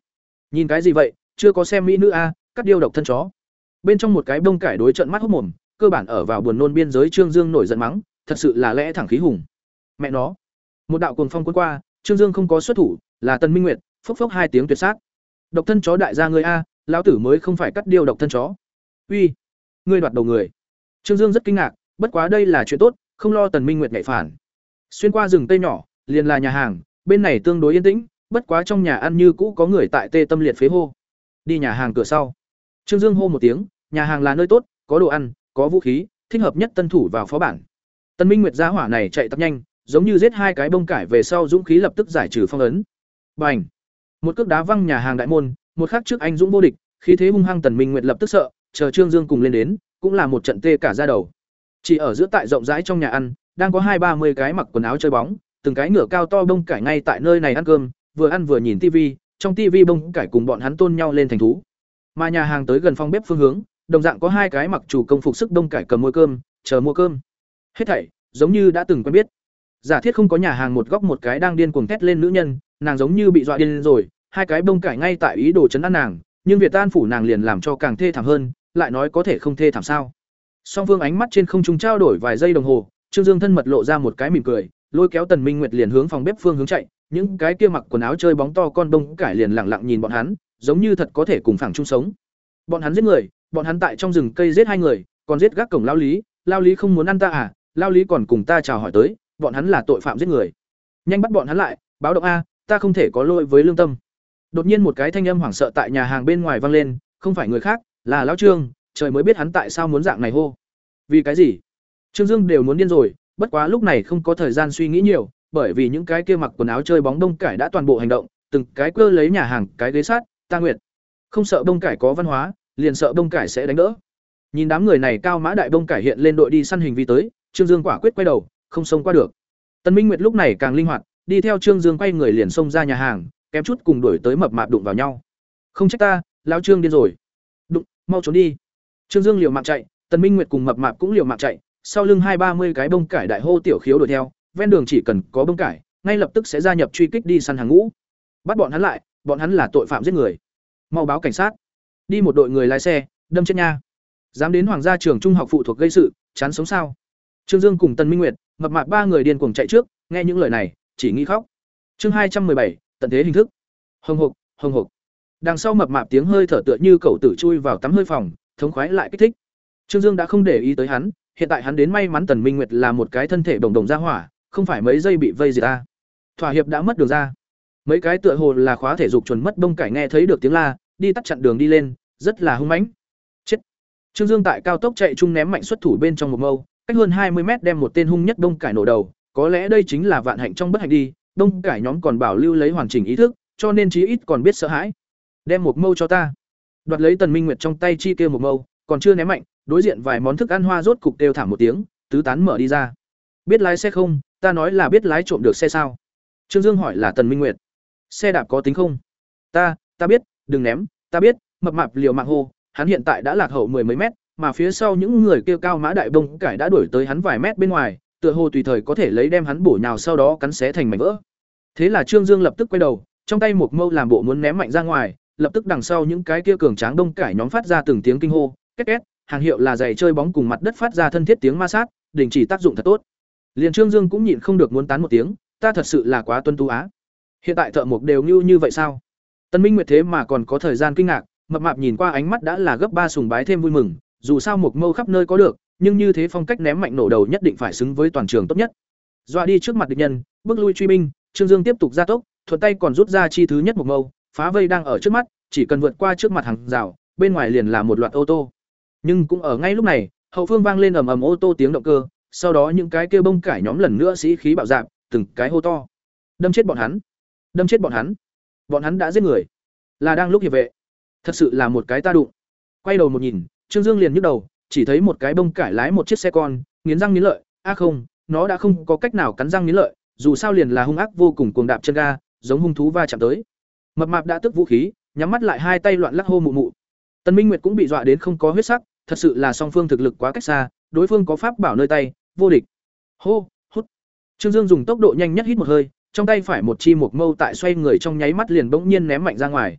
Nhìn cái gì vậy, chưa có xem mỹ nữ a, cắt điêu độc thân chó. Bên trong một cái bông cải đối trận mắt hốc mồm, cơ bản ở vào buồn nôn biên giới Trương Dương nổi giận mắng, thật sự là lẽ thẳng khí hùng. Mẹ nó. Một đạo cuồng phong cuốn qua, Trương Dương không có xuất thủ, là Tân Minh Nguyệt, phốc phốc hai tiếng tuyệt sát. Độc thân chó đại gia ngươi a, lão tử mới không phải cắt điêu độc thân chó. Uy, ngươi đoạt đầu người. Trương Dương rất kinh ngạc, bất quá đây là chuyện tốt, không lo Tần Minh Nguyệt nhảy phản. Xuyên qua rừng tây nhỏ, liền là nhà hàng, bên này tương đối yên tĩnh, bất quá trong nhà ăn như cũ có người tại tê tâm liệt phế hô. Đi nhà hàng cửa sau. Trương Dương hô một tiếng, nhà hàng là nơi tốt, có đồ ăn, có vũ khí, thích hợp nhất tân thủ vào phó bản. Tân Minh Nguyệt gia hỏa này chạy tốc nhanh, giống như giết hai cái bông cải về sau dũng khí lập tức giải trừ phong ấn. Bành! Một cước đá văng nhà hàng đại môn, một khắc trước anh dũng vô địch, khí thế hung hăng Tần Minh Nguyệt lập tức sợ, chờ Trương Dương cùng lên đến, cũng là một trận tê cả ra đầu. Chỉ ở giữa tại rộng rãi trong nhà ăn, đang có hai ba mươi cái mặc quần áo chơi bóng, từng cái ngửa cao to bông cải ngay tại nơi này ăn cơm, vừa ăn vừa nhìn tivi, trong tivi bông cải cùng bọn hắn tôn nhau lên thành thú. Mà nhà hàng tới gần phòng bếp phương hướng, đồng dạng có hai cái mặc chủ công phục sức đông cải cầm mua cơm, chờ mua cơm. Hết thảy, giống như đã từng quen biết. Giả thiết không có nhà hàng một góc một cái đang điên cuồng thét lên nữ nhân, nàng giống như bị dọa điên rồi, hai cái bông cải ngay tại ý đồ chấn an nàng, nhưng Việt An phủ nàng liền làm cho càng thê thảm hơn, lại nói có thể không thê thảm sao? Song Vương ánh mắt trên không trung trao đổi vài giây đồng hồ, Trương Dương thân mật lộ ra một cái mỉm cười, lôi kéo Tần Minh Nguyệt liền hướng phòng bếp phương hướng chạy, những cái kia mặc quần áo chơi bóng to con bông cải liền lặng lặng nhìn bọn hắn, giống như thật có thể cùng phẳng chung sống. Bọn hắn giết người, bọn hắn tại trong rừng cây giết hai người, còn giết gác cổng lao lý, lao lý không muốn ăn ta à? Lao lý còn cùng ta chào hỏi tới, bọn hắn là tội phạm giết người. Nhanh bắt bọn hắn lại, báo động a, ta không thể có lỗi với lương tâm. Đột nhiên một cái thanh âm hoảng sợ tại nhà hàng bên ngoài vang lên, không phải người khác, là lão Trương, trời mới biết hắn tại sao muốn dạng này hô. Vì cái gì? Trương Dương đều muốn điên rồi, bất quá lúc này không có thời gian suy nghĩ nhiều, bởi vì những cái kia mặc quần áo chơi bóng đông cải đã toàn bộ hành động, từng cái cơ lấy nhà hàng, cái ghế sát, ta nguyện. Không sợ đông cải có văn hóa, liền sợ đông cải sẽ đánh đỡ. Nhìn đám người này cao mã đại đông cải hiện lên đội đi săn hình vi tới, Trương Dương quả quyết quay đầu, không xông qua được. Tân Minh Nguyệt lúc này càng linh hoạt, đi theo Trương Dương quay người liền xông ra nhà hàng, kém chút cùng đuổi tới mập mạp đụng vào nhau. Không trách ta, lão Trương điên rồi. Đụng, mau trốn đi. Trương Dương liều mạng chạy, tần Minh Nguyệt cùng mập mạp cũng liều mạng chạy, sau lưng hai ba mươi cái bông cải đại hô tiểu khiếu đuổi theo, ven đường chỉ cần có bông cải, ngay lập tức sẽ gia nhập truy kích đi săn hàng ngũ. Bắt bọn hắn lại, bọn hắn là tội phạm giết người. Mau báo cảnh sát. Đi một đội người lái xe, đâm chết nha. Dám đến Hoàng gia trường trung học phụ thuộc gây sự, chán sống sao? Trương Dương cùng tần Minh Nguyệt, mập mạp ba người điên cuồng chạy trước, nghe những lời này, chỉ nghĩ khóc. Chương hai trăm bảy, tận thế hình thức. Hồng hộc, hồng hộc. Đằng sau mập mạp tiếng hơi thở tựa như cậu tử chui vào tắm hơi phòng, thống khoái lại kích thích. Trương Dương đã không để ý tới hắn, hiện tại hắn đến may mắn Tần Minh Nguyệt là một cái thân thể đồng đồng ra hỏa, không phải mấy giây bị vây gì ta. Thỏa hiệp đã mất đường ra. Mấy cái tựa hồ là khóa thể dục chuẩn mất bông cải nghe thấy được tiếng la, đi tắt chặn đường đi lên, rất là hung mãnh. Chết. Trương Dương tại cao tốc chạy trung ném mạnh xuất thủ bên trong một mâu, cách hơn hai mươi mét đem một tên hung nhất đông cải nổ đầu, có lẽ đây chính là vạn hạnh trong bất hạnh đi, đông cải nhóm còn bảo lưu lấy hoàn chỉnh ý thức, cho nên chí ít còn biết sợ hãi. Đem một mâu cho ta. Đoạt lấy Tần Minh Nguyệt trong tay chi kêu một mâu, còn chưa ném mạnh, đối diện vài món thức ăn hoa rốt cục đều thảm một tiếng, tứ tán mở đi ra. Biết lái xe không? Ta nói là biết lái trộm được xe sao? Trương Dương hỏi là Tần Minh Nguyệt. Xe đạp có tính không? Ta, ta biết, đừng ném, ta biết, mập mạp liều mạng hô, hắn hiện tại đã lạc hậu mười mấy mét, mà phía sau những người kêu cao mã đại bông cải đã đuổi tới hắn vài mét bên ngoài, tựa hồ tùy thời có thể lấy đem hắn bổ nhào sau đó cắn xé thành mảnh vỡ. Thế là Trương Dương lập tức quay đầu, trong tay một mâu làm bộ muốn ném mạnh ra ngoài, lập tức đằng sau những cái kia cường tráng đông cải nhóm phát ra từng tiếng kinh hô, két két, hàng hiệu là giày chơi bóng cùng mặt đất phát ra thân thiết tiếng ma sát, đình chỉ tác dụng thật tốt. Liền Trương Dương cũng nhịn không được muốn tán một tiếng, ta thật sự là quá tuân tú á. Hiện tại thợ mộc đều như như vậy sao? Tân Minh Nguyệt thế mà còn có thời gian kinh ngạc, mập mạp nhìn qua ánh mắt đã là gấp ba sùng bái thêm vui mừng, dù sao một mâu khắp nơi có được, nhưng như thế phong cách ném mạnh nổ đầu nhất định phải xứng với toàn trường tốt nhất. Dọa đi trước mặt địch nhân, bước lui truy binh, Trương Dương tiếp tục gia tốc, thuận tay còn rút ra chi thứ nhất một mâu, phá vây đang ở trước mắt, chỉ cần vượt qua trước mặt hàng rào, bên ngoài liền là một loạt ô tô. Nhưng cũng ở ngay lúc này, hậu phương vang lên ầm ầm ô tô tiếng động cơ, sau đó những cái kêu bông cải nhóm lần nữa sĩ khí bạo dạn, từng cái hô to. Đâm chết bọn hắn, đâm chết bọn hắn. Bọn hắn đã giết người, là đang lúc hiệp vệ. Thật sự là một cái ta đụng. Quay đầu một nhìn, Trương Dương liền nhức đầu, chỉ thấy một cái bông cải lái một chiếc xe con, nghiến răng nghiến lợi, a không, nó đã không có cách nào cắn răng nghiến lợi, dù sao liền là hung ác vô cùng cuồng đạp chân ga, giống hung thú va chạm tới. Mập mạp đã tức vũ khí, nhắm mắt lại hai tay loạn lắc hô mụ mụ. Tân Minh Nguyệt cũng bị dọa đến không có huyết sắc, thật sự là song phương thực lực quá cách xa, đối phương có pháp bảo nơi tay, vô địch. Hô, hút. Trương Dương dùng tốc độ nhanh nhất hít một hơi, trong tay phải một chi một mâu tại xoay người trong nháy mắt liền bỗng nhiên ném mạnh ra ngoài.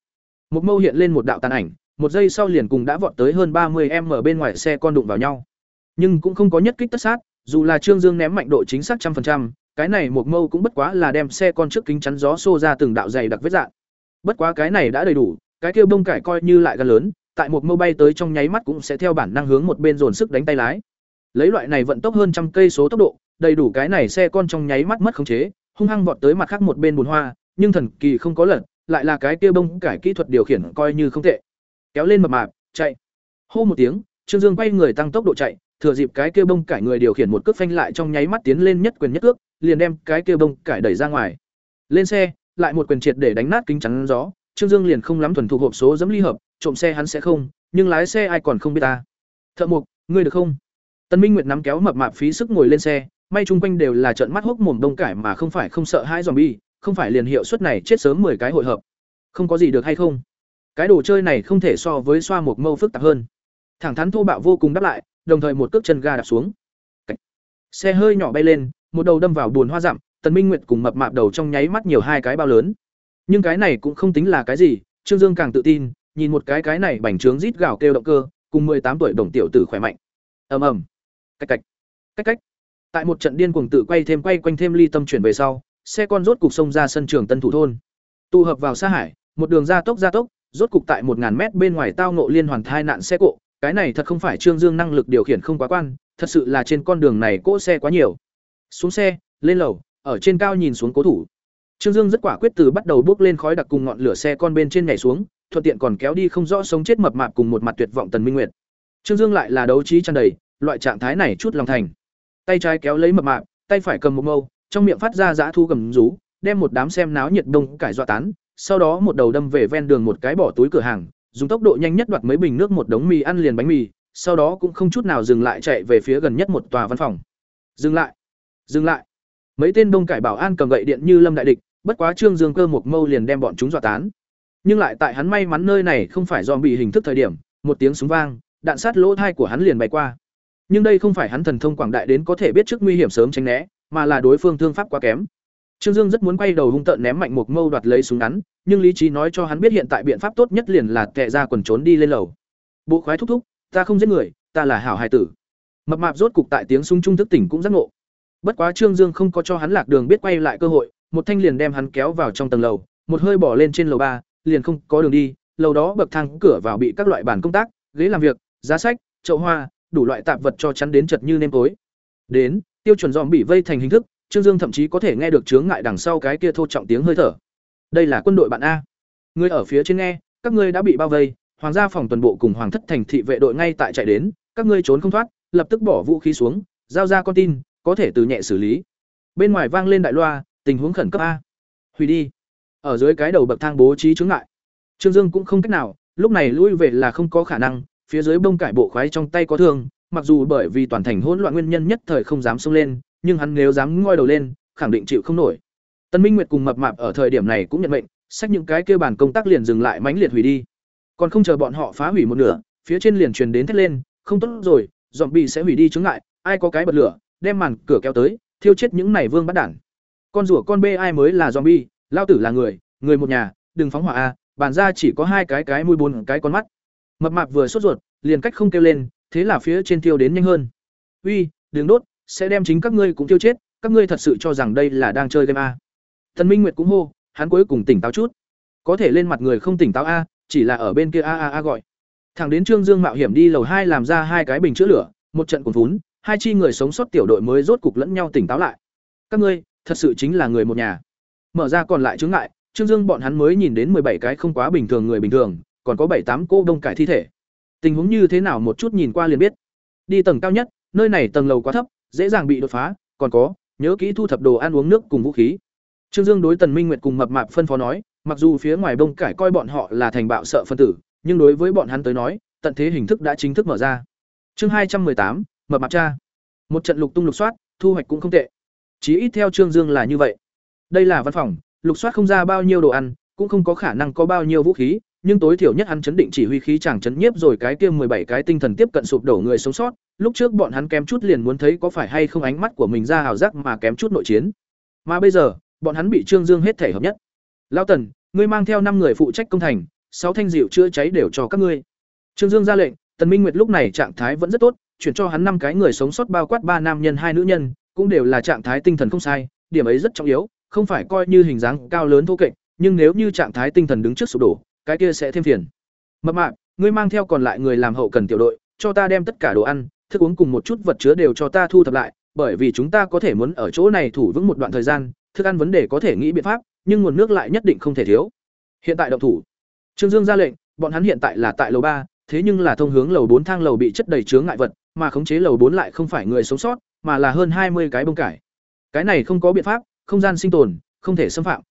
Một mâu hiện lên một đạo tàn ảnh, một giây sau liền cùng đã vọt tới hơn ba mươi m bên ngoài xe con đụng vào nhau. Nhưng cũng không có nhất kích tất sát, dù là Trương Dương ném mạnh độ chính xác trăm phần trăm, cái này một mâu cũng bất quá là đem xe con trước kính chắn gió xô ra từng đạo dày đặc vết dạn. Bất quá cái này đã đầy đủ, cái kia bông cải coi như lại gần lớn, tại một mâu bay tới trong nháy mắt cũng sẽ theo bản năng hướng một bên dồn sức đánh tay lái. Lấy loại này vận tốc hơn trăm cây số tốc độ, đầy đủ cái này xe con trong nháy mắt mất khống chế, hung hăng vọt tới mặt khác một bên bùn hoa, nhưng thần kỳ không có lật, lại là cái kia bông cải kỹ thuật điều khiển coi như không tệ. Kéo lên mập mạp, chạy. Hô một tiếng, Trương Dương quay người tăng tốc độ chạy, thừa dịp cái kia bông cải người điều khiển một cước phanh lại trong nháy mắt tiến lên nhất quyền nhất cước, liền đem cái kia bông cải đẩy ra ngoài. Lên xe, lại một quyền triệt để đánh nát kính chắn gió, Trương Dương liền không lắm thuần thục hộp số dẫm ly hợp, trộm xe hắn sẽ không, nhưng lái xe ai còn không biết ta. Thợ mục, ngươi được không? Tân Minh Nguyệt nắm kéo mập mạp phí sức ngồi lên xe, may chung quanh đều là trợn mắt hốc mồm đông cải mà không phải không sợ hai zombie, không phải liền hiệu suất này chết sớm 10 cái hội hợp. Không có gì được hay không? Cái đồ chơi này không thể so với xoa một mâu phức tạp hơn. Thẳng thắn thô bạo vô cùng đáp lại, đồng thời một cước chân ga đạp xuống. Xe hơi nhỏ bay lên, một đầu đâm vào bùn hoa dặm, Tần Minh Nguyệt cùng mập mạp đầu trong nháy mắt nhiều hai cái bao lớn. Nhưng cái này cũng không tính là cái gì, Trương Dương càng tự tin, nhìn một cái cái này bành trướng rít gào kêu động cơ, cùng mười tám tuổi đồng tiểu tử khỏe mạnh. Ầm ầm. Cách cách. Cách cách. Tại một trận điên cuồng tự quay thêm quay quanh thêm ly tâm chuyển về sau, xe con rốt cục sông ra sân trường Tân Thủ thôn. Tụ hợp vào xa hải, một đường gia tốc gia tốc, rốt cục tại 1000 mét bên ngoài tao ngộ liên hoàn thai nạn xe cộ, cái này thật không phải Trương Dương năng lực điều khiển không quá quan, thật sự là trên con đường này cỗ xe quá nhiều. Xuống xe, lên lầu, ở trên cao nhìn xuống cố thủ. Trương Dương rất quả quyết từ bắt đầu bước lên khói đặc cùng ngọn lửa xe con bên trên nhảy xuống, thuận tiện còn kéo đi không rõ sống chết mập mạp cùng một mặt tuyệt vọng Tần Minh Nguyệt. Trương Dương lại là đấu trí tràn đầy, loại trạng thái này chút lòng thành. Tay trái kéo lấy mập mạp, tay phải cầm một mâu, trong miệng phát ra dã thu gầm rú, đem một đám xem náo nhiệt đông cải dọa tán, sau đó một đầu đâm về ven đường một cái bỏ túi cửa hàng, dùng tốc độ nhanh nhất đoạt mấy bình nước một đống mì ăn liền bánh mì, sau đó cũng không chút nào dừng lại chạy về phía gần nhất một tòa văn phòng. Dừng lại, dừng lại. Mấy tên đông cải bảo an cầm gậy điện như lâm đại địch, bất quá Trương Dương Cơ một mâu liền đem bọn chúng dọa tán. Nhưng lại tại hắn may mắn nơi này không phải do bị hình thức thời điểm, một tiếng súng vang, đạn sát lỗ thai của hắn liền bay qua. Nhưng đây không phải hắn thần thông quảng đại đến có thể biết trước nguy hiểm sớm tránh né, mà là đối phương thương pháp quá kém. Trương Dương rất muốn quay đầu hung tợn ném mạnh một mâu đoạt lấy súng ngắn, nhưng lý trí nói cho hắn biết hiện tại biện pháp tốt nhất liền là tè ra quần trốn đi lên lầu. Bộ khoái thúc thúc, ta không giết người, ta là hảo hài tử. Mập mạp rốt cục tại tiếng súng trung thức tỉnh cũng giác ngộ. Bất quá Trương Dương không có cho hắn lạc đường biết quay lại cơ hội, một thanh liền đem hắn kéo vào trong tầng lầu, một hơi bỏ lên trên lầu ba, liền không có đường đi, lầu đó bậc thang cửa vào bị các loại bàn công tác, ghế làm việc, giá sách, chậu hoa, đủ loại tạp vật cho chắn đến chật như nêm tối. Đến, tiêu chuẩn dòm bị vây thành hình thức, Trương Dương thậm chí có thể nghe được chướng ngại đằng sau cái kia thô trọng tiếng hơi thở. Đây là quân đội bạn a. Ngươi ở phía trên nghe, các ngươi đã bị bao vây, hoàng gia phòng tuần bộ cùng hoàng thất thành thị vệ đội ngay tại chạy đến các ngươi trốn không thoát lập tức bỏ vũ khí xuống giao ra con tin có thể từ nhẹ xử lý bên ngoài vang lên đại loa tình huống khẩn cấp a hủy đi ở dưới cái đầu bậc thang bố trí chướng ngại trương dương cũng không cách nào lúc này lui về là không có khả năng phía dưới bông cải bộ khoái trong tay có thương mặc dù bởi vì toàn thành hỗn loạn nguyên nhân nhất thời không dám xông lên nhưng hắn nếu dám ngoi đầu lên, khẳng định chịu không nổi. Tân minh nguyệt cùng mập mạp ở thời điểm này cũng nhận mệnh sách những cái kia bàn công tác liền dừng lại mãnh liệt hủy đi. Còn không chờ bọn họ phá hủy một nửa, phía trên liền truyền đến thét lên, không tốt rồi, zombie sẽ hủy đi chứng ngại, ai có cái bật lửa, đem màn cửa kéo tới, thiêu chết những này vương bắt đản. Con rùa con bê ai mới là zombie, lao tử là người người một nhà, đừng phóng hỏa a bàn ra chỉ có hai cái cái mũi bốn cái con mắt. Mập mạp vừa sốt ruột, liền cách không kêu lên, thế là phía trên tiêu đến nhanh hơn. Uy đừng đốt sẽ đem chính các ngươi cũng tiêu chết, các ngươi thật sự cho rằng đây là đang chơi game a. Thần minh nguyệt cũng hô, hắn cuối cùng tỉnh táo chút. Có thể lên mặt người không tỉnh táo a, chỉ là ở bên kia a a a gọi. Thằng đến trương dương mạo hiểm đi lầu hai làm ra hai cái bình chữa lửa, một trận cuồng vún hai chi người sống sót tiểu đội mới rốt cục lẫn nhau tỉnh táo lại. Các ngươi, thật sự chính là người một nhà. Mở ra còn lại chứng ngại, trương dương bọn hắn mới nhìn đến bảy cái không quá bình thường người bình thường, còn có bảy tám cô đông cải thi thể. Tình huống như thế nào một chút nhìn qua liền biết. Đi tầng cao nhất, nơi này tầng lầu quá thấp dễ dàng bị đột phá còn có nhớ kỹ thu thập đồ ăn uống nước cùng vũ khí. Trương dương đối tần minh nguyệt cùng mập mạp phân phó nói mặc dù phía ngoài đông cải coi bọn họ là thành bạo sợ phân tử nhưng đối với bọn hắn tới nói tận thế hình thức đã chính thức mở ra. Chương hai trăm tám mập mạp cha. Một trận lục tung lục soát thu hoạch cũng không tệ. Chí ít theo trương dương là như vậy. Đây là văn phòng lục soát không ra bao nhiêu đồ ăn cũng không có khả năng có bao nhiêu vũ khí nhưng tối thiểu nhất hắn chấn định chỉ huy khí chẳng chấn nhiếp rồi cái kia bảy cái tinh thần tiếp cận sụp đổ người sống sót, lúc trước bọn hắn kém chút liền muốn thấy có phải hay không ánh mắt của mình ra hào giác mà kém chút nội chiến. Mà bây giờ, bọn hắn bị Trương Dương hết thể hợp nhất. lao Tần, ngươi mang theo năm người phụ trách công thành, sáu thanh dịu chữa cháy đều cho các ngươi. Trương Dương ra lệnh, Tần Minh Nguyệt lúc này trạng thái vẫn rất tốt, chuyển cho hắn năm cái người sống sót bao quát ba nam nhân hai nữ nhân, cũng đều là trạng thái tinh thần không sai, điểm ấy rất trọng yếu, không phải coi như hình dáng cao lớn thô kệch, nhưng nếu như trạng thái tinh thần đứng trước sụp đổ, cái kia sẽ thêm phiền. Mập mạp, ngươi mang theo còn lại người làm hậu cần tiểu đội, cho ta đem tất cả đồ ăn, thức uống cùng một chút vật chứa đều cho ta thu thập lại, bởi vì chúng ta có thể muốn ở chỗ này thủ vững một đoạn thời gian, thức ăn vấn đề có thể nghĩ biện pháp, nhưng nguồn nước lại nhất định không thể thiếu. Hiện tại động thủ. Trương Dương ra lệnh, bọn hắn hiện tại là tại lầu ba, thế nhưng là thông hướng lầu bốn thang lầu bị chất đầy chướng ngại vật, mà khống chế lầu bốn lại không phải người sống sót, mà là hơn hai mươi cái bông cải. Cái này không có biện pháp, không gian sinh tồn, không thể xâm phạm.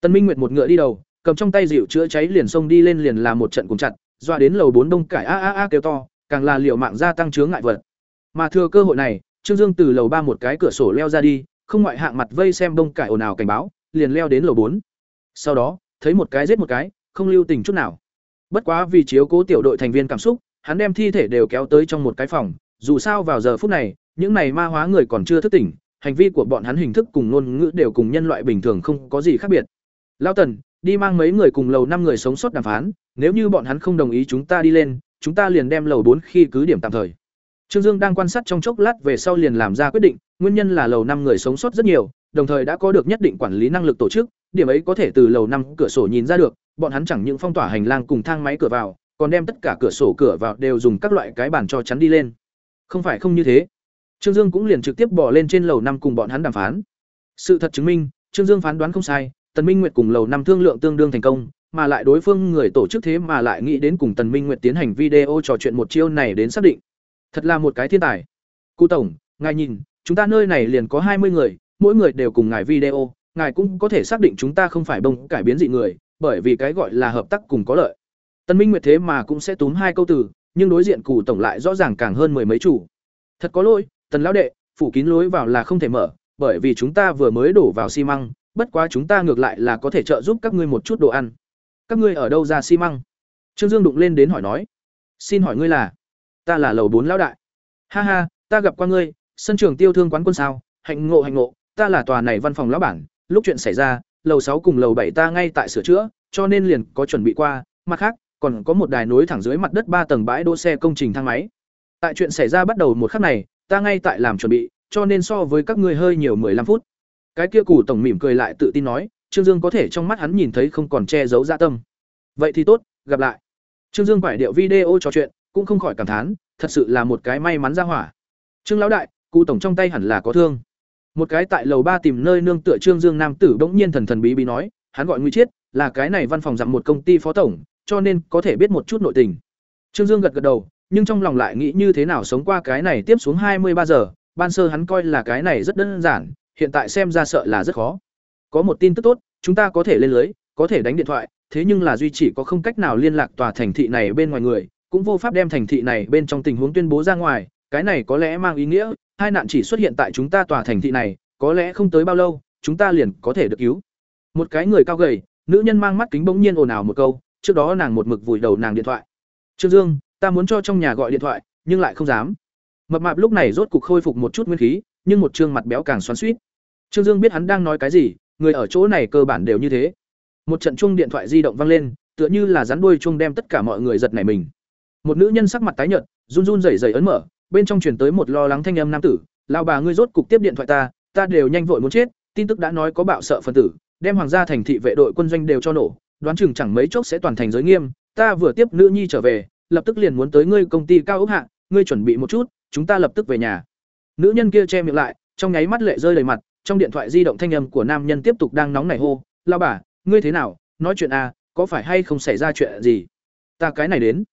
Tân Minh Nguyệt một ngựa đi đầu, cầm trong tay dịu chữa cháy liền xông đi lên liền là một trận cùng chặt, doa đến lầu bốn đông cải a a a kêu to, càng là liều mạng gia tăng chướng ngại vật. Mà thừa cơ hội này, Trương Dương từ lầu ba một cái cửa sổ leo ra đi, không ngoại hạng mặt vây xem đông cải ồn ào cảnh báo, liền leo đến lầu bốn. Sau đó, thấy một cái giết một cái, không lưu tình chút nào. Bất quá vì chiếu cố tiểu đội thành viên cảm xúc, hắn đem thi thể đều kéo tới trong một cái phòng, dù sao vào giờ phút này, những này ma hóa người còn chưa thức tỉnh, hành vi của bọn hắn hình thức cùng ngôn ngữ đều cùng nhân loại bình thường không có gì khác biệt. Lão Tần, đi mang mấy người cùng lầu năm người sống sót đàm phán, nếu như bọn hắn không đồng ý chúng ta đi lên, chúng ta liền đem lầu bốn khi cứ điểm tạm thời. Trương Dương đang quan sát trong chốc lát về sau liền làm ra quyết định, nguyên nhân là lầu năm người sống sót rất nhiều, đồng thời đã có được nhất định quản lý năng lực tổ chức, điểm ấy có thể từ lầu năm cửa sổ nhìn ra được, bọn hắn chẳng những phong tỏa hành lang cùng thang máy cửa vào, còn đem tất cả cửa sổ cửa vào đều dùng các loại cái bàn cho chắn đi lên. Không phải không như thế. Trương Dương cũng liền trực tiếp bỏ lên trên lầu năm cùng bọn hắn đàm phán. Sự thật chứng minh, Trương Dương phán đoán không sai, Tần Minh Nguyệt cùng lầu năm thương lượng tương đương thành công, mà lại đối phương người tổ chức thế mà lại nghĩ đến cùng Tần Minh Nguyệt tiến hành video trò chuyện một chiêu này đến xác định. Thật là một cái thiên tài. Cụ tổng, ngài nhìn, chúng ta nơi này liền có hai mươi người, mỗi người đều cùng ngài video, ngài cũng có thể xác định chúng ta không phải bông cải biến dị người, bởi vì cái gọi là hợp tác cùng có lợi. tân Minh Nguyệt thế mà cũng sẽ túm hai câu từ, nhưng đối diện cụ tổng lại rõ ràng càng hơn mười mấy chủ. Thật có lỗi, Tần lão đệ, phủ kín lối vào là không thể mở, bởi vì chúng ta vừa mới đổ vào xi măng, bất quá chúng ta ngược lại là có thể trợ giúp các ngươi một chút đồ ăn. Các ngươi ở đâu ra xi măng? Trương Dương đụng lên đến hỏi nói. Xin hỏi ngươi là? Ta là lầu bốn lão đại. Ha ha, ta gặp qua ngươi, sân trường tiêu thương quán quân sao? Hạnh ngộ hạnh ngộ, ta là tòa này văn phòng lão bản, lúc chuyện xảy ra, lầu sáu cùng lầu bảy ta ngay tại sửa chữa, cho nên liền có chuẩn bị qua, mặt khác, còn có một đài nối thẳng dưới mặt đất ba tầng bãi đỗ xe công trình thang máy. Tại chuyện xảy ra bắt đầu một khắc này, ta ngay tại làm chuẩn bị, cho nên so với các ngươi hơi nhiều 15 phút. Cái kia cù tổng mỉm cười lại tự tin nói, Trương Dương có thể trong mắt hắn nhìn thấy không còn che giấu dạ tâm. Vậy thì tốt, gặp lại. Trương Dương phải điệu video trò chuyện, cũng không khỏi cảm thán, thật sự là một cái may mắn ra hỏa. Trương lão đại, cụ tổng trong tay hẳn là có thương. Một cái tại lầu ba tìm nơi nương tựa Trương Dương nam tử bỗng nhiên thần thần bí bí nói, hắn gọi Ngụy Chiết, là cái này văn phòng dặm một công ty phó tổng, cho nên có thể biết một chút nội tình. Trương Dương gật gật đầu, nhưng trong lòng lại nghĩ như thế nào sống qua cái này tiếp xuống hai mươi ba giờ, ban sơ hắn coi là cái này rất đơn giản, hiện tại xem ra sợ là rất khó. Có một tin tức tốt, chúng ta có thể lên lưới, có thể đánh điện thoại, thế nhưng là duy chỉ có không cách nào liên lạc tòa thành thị này bên ngoài người, cũng vô pháp đem thành thị này bên trong tình huống tuyên bố ra ngoài, cái này có lẽ mang ý nghĩa, hai nạn chỉ xuất hiện tại chúng ta tòa thành thị này, có lẽ không tới bao lâu, chúng ta liền có thể được cứu. Một cái người cao gầy, nữ nhân mang mắt kính bỗng nhiên ồn ào một câu, trước đó nàng một mực vùi đầu nàng điện thoại. "Trương Dương, ta muốn cho trong nhà gọi điện thoại, nhưng lại không dám." Mập mạp lúc này rốt cục khôi phục một chút nguyên khí, nhưng một trương mặt béo càng xoắn xuýt. Trương Dương biết hắn đang nói cái gì, người ở chỗ này cơ bản đều như thế. Một trận chuông điện thoại di động vang lên, tựa như là rắn đuôi chuông đem tất cả mọi người giật nảy mình. Một nữ nhân sắc mặt tái nhợt, run run rẩy rẩy ấn mở, bên trong truyền tới một lo lắng thanh âm nam tử, lao bà ngươi rốt cục tiếp điện thoại ta, ta đều nhanh vội muốn chết, tin tức đã nói có bạo sợ phần tử, đem hoàng gia thành thị vệ đội quân doanh đều cho nổ, đoán chừng chẳng mấy chốc sẽ toàn thành giới nghiêm, ta vừa tiếp nữ nhi trở về, lập tức liền muốn tới ngươi công ty cao ốc hạ, ngươi chuẩn bị một chút, chúng ta lập tức về nhà." Nữ nhân kia che miệng lại, trong nháy mắt lệ rơi đầy mặt, trong điện thoại di động thanh âm của nam nhân tiếp tục đang nóng nảy hô, lao bà, ngươi thế nào? Nói chuyện à, có phải hay không xảy ra chuyện gì?" Ta cái này đến.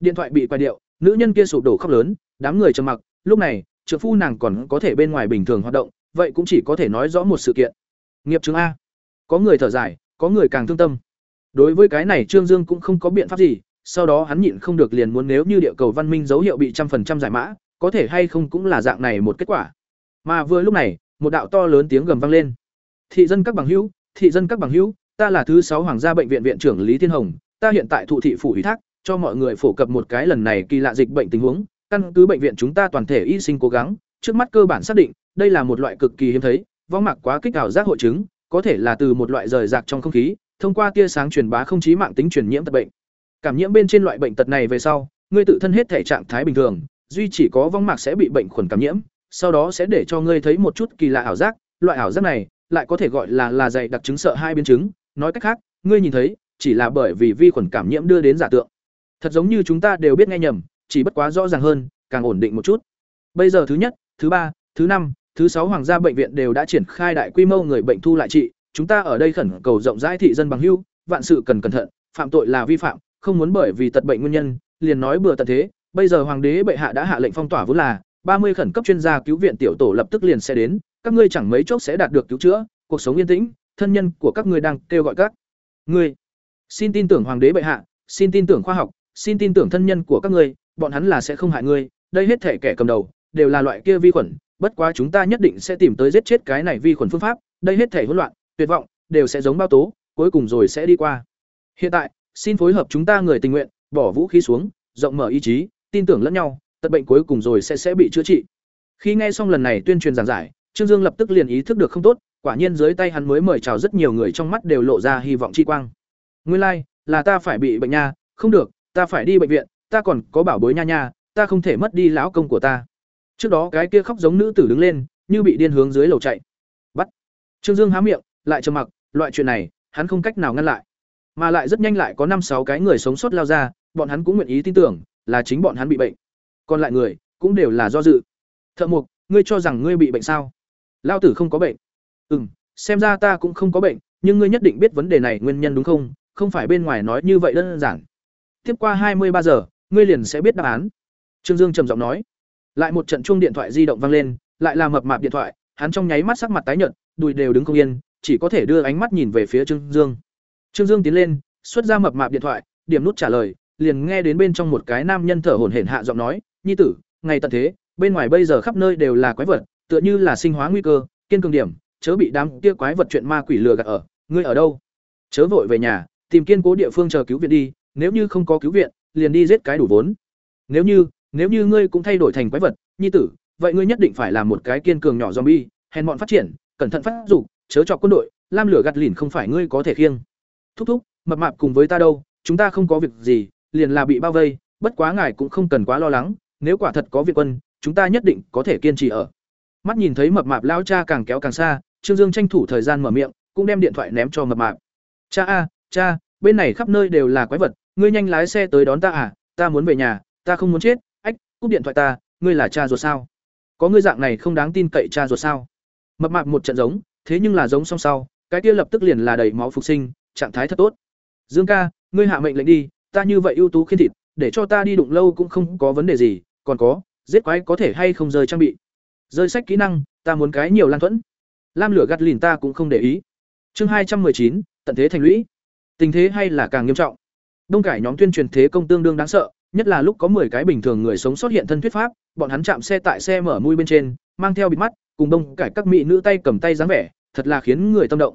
Điện thoại bị quay điệu, nữ nhân kia sụp đổ khóc lớn, đám người trầm mặc, lúc này, trưởng phu nàng còn có thể bên ngoài bình thường hoạt động, vậy cũng chỉ có thể nói rõ một sự kiện. Nghiệp chứng a. Có người thở dài, có người càng thương tâm. Đối với cái này Trương Dương cũng không có biện pháp gì, sau đó hắn nhịn không được liền muốn nếu như địa cầu văn minh dấu hiệu bị trăm phần trăm giải mã, có thể hay không cũng là dạng này một kết quả. Mà vừa lúc này, một đạo to lớn tiếng gầm vang lên. Thị dân các bằng hữu, thị dân các bằng hữu, ta là thứ sáu hoàng gia bệnh viện viện trưởng Lý Thiên Hồng, ta hiện tại thụ thị phủ ủy thác, cho mọi người phổ cập một cái lần này kỳ lạ dịch bệnh tình huống, căn cứ bệnh viện chúng ta toàn thể y sinh cố gắng, trước mắt cơ bản xác định, đây là một loại cực kỳ hiếm thấy, võng mạc quá kích ảo giác hội chứng, có thể là từ một loại rời rạc trong không khí, thông qua tia sáng truyền bá không chí mạng tính truyền nhiễm tật bệnh. Cảm nhiễm bên trên loại bệnh tật này về sau, ngươi tự thân hết thể trạng thái bình thường, duy chỉ có võng mạc sẽ bị bệnh khuẩn cảm nhiễm, sau đó sẽ để cho ngươi thấy một chút kỳ lạ ảo giác, loại ảo giác này lại có thể gọi là là dày đặc chứng sợ hai biến chứng, nói cách khác, ngươi nhìn thấy chỉ là bởi vì vi khuẩn cảm nhiễm đưa đến giả tượng. Thật giống như chúng ta đều biết nghe nhầm, chỉ bất quá rõ ràng hơn, càng ổn định một chút. Bây giờ thứ nhất, thứ ba, thứ năm, thứ sáu hoàng gia bệnh viện đều đã triển khai đại quy mô người bệnh thu lại trị, chúng ta ở đây khẩn cầu rộng rãi thị dân bằng hưu, vạn sự cần cẩn thận, phạm tội là vi phạm, không muốn bởi vì tật bệnh nguyên nhân, liền nói bừa tật thế. Bây giờ hoàng đế bệ hạ đã hạ lệnh phong tỏa vốn là, ba mươi khẩn cấp chuyên gia cứu viện tiểu tổ lập tức liền sẽ đến, các ngươi chẳng mấy chốc sẽ đạt được cứu chữa, cuộc sống yên tĩnh, thân nhân của các ngươi đang kêu gọi các ngươi. Xin tin tưởng hoàng đế bệ hạ, xin tin tưởng khoa học, xin tin tưởng thân nhân của các ngươi, bọn hắn là sẽ không hại ngươi, đây hết thể kẻ cầm đầu đều là loại kia vi khuẩn, bất quá chúng ta nhất định sẽ tìm tới giết chết cái này vi khuẩn phương pháp, đây hết thể hỗn loạn, tuyệt vọng, đều sẽ giống bao tố, cuối cùng rồi sẽ đi qua. Hiện tại, xin phối hợp chúng ta người tình nguyện, bỏ vũ khí xuống, rộng mở ý chí, tin tưởng lẫn nhau, tật bệnh cuối cùng rồi sẽ sẽ bị chữa trị. Khi nghe xong lần này tuyên truyền giảng giải, Trương Dương lập tức liền ý thức được không tốt, quả nhiên dưới tay hắn mới mời chào rất nhiều người trong mắt đều lộ ra hy vọng chi quang. Nguyên lai, like, là ta phải bị bệnh nha, không được, ta phải đi bệnh viện, ta còn có bảo bối nha nha, ta không thể mất đi lão công của ta. Trước đó cái kia khóc giống nữ tử đứng lên, như bị điên hướng dưới lầu chạy. Bắt. Trương Dương há miệng, lại trầm mặc, loại chuyện này, hắn không cách nào ngăn lại. Mà lại rất nhanh lại có năm sáu cái người sống sót lao ra, bọn hắn cũng nguyện ý tin tưởng, là chính bọn hắn bị bệnh. Còn lại người, cũng đều là do dự. Thợ Mục, ngươi cho rằng ngươi bị bệnh sao? Lao tử không có bệnh. Ừm, xem ra ta cũng không có bệnh, nhưng ngươi nhất định biết vấn đề này nguyên nhân đúng không? Không phải bên ngoài nói như vậy đơn giản. Tiếp qua hai mươi ba giờ, ngươi liền sẽ biết đáp án. Trương Dương trầm giọng nói. Lại một trận chuông điện thoại di động vang lên, lại là mập mạp điện thoại, hắn trong nháy mắt sắc mặt tái nhợt, đùi đều đứng không yên, chỉ có thể đưa ánh mắt nhìn về phía Trương Dương. Trương Dương tiến lên, xuất ra mập mạp điện thoại, điểm nút trả lời, liền nghe đến bên trong một cái nam nhân thở hổn hển hạ giọng nói, "Nhi tử, ngày tận thế, bên ngoài bây giờ khắp nơi đều là quái vật, tựa như là sinh hóa nguy cơ, kiên cường điểm, chớ bị đám kia quái vật chuyện ma quỷ lừa gạt ở, ngươi ở đâu? Chớ vội về nhà, tìm kiên cố địa phương chờ cứu viện đi, nếu như không có cứu viện, liền đi giết cái đủ vốn. Nếu như, nếu như ngươi cũng thay đổi thành quái vật, nhi tử, vậy ngươi nhất định phải làm một cái kiên cường nhỏ zombie, hèn mọn phát triển, cẩn thận phát dục, chớ chọc quân đội, lam lửa gạt lìn không phải ngươi có thể khiêng. Thúc thúc, mập mạp cùng với ta đâu, chúng ta không có việc gì, liền là bị bao vây, bất quá ngài cũng không cần quá lo lắng, nếu quả thật có việc quân, chúng ta nhất định có thể kiên trì ở. Mắt nhìn thấy mập mạp lao cha càng kéo càng xa, Trương Dương tranh thủ thời gian mở miệng, cũng đem điện thoại ném cho mập mạp. "Cha a, cha, bên này khắp nơi đều là quái vật, ngươi nhanh lái xe tới đón ta à, ta muốn về nhà, ta không muốn chết." Ách, cúp điện thoại ta, ngươi là cha ruột sao? Có ngươi dạng này không đáng tin cậy cha ruột sao? Mập mạp một trận giống, thế nhưng là giống song sau, cái kia lập tức liền là đầy máu phục sinh, trạng thái thật tốt. Dương ca, ngươi hạ mệnh lệnh đi, ta như vậy ưu tú khiên thịt, để cho ta đi đụng lâu cũng không có vấn đề gì, còn có, giết quái có thể hay không rơi trang bị. Rơi sách kỹ năng, ta muốn cái nhiều lan thuẫn. Lam lửa gắt lìn ta cũng không để ý. Chương hai trăm chín tận thế thành lũy. Tình thế hay là càng nghiêm trọng. Đông cải nhóm tuyên truyền thế công tương đương đáng sợ, nhất là lúc có 10 cái bình thường người sống sót hiện thân thuyết pháp, bọn hắn chạm xe tại xe mở mui bên trên, mang theo bịt mắt, cùng đông cải các mỹ nữ tay cầm tay dáng vẻ, thật là khiến người tâm động.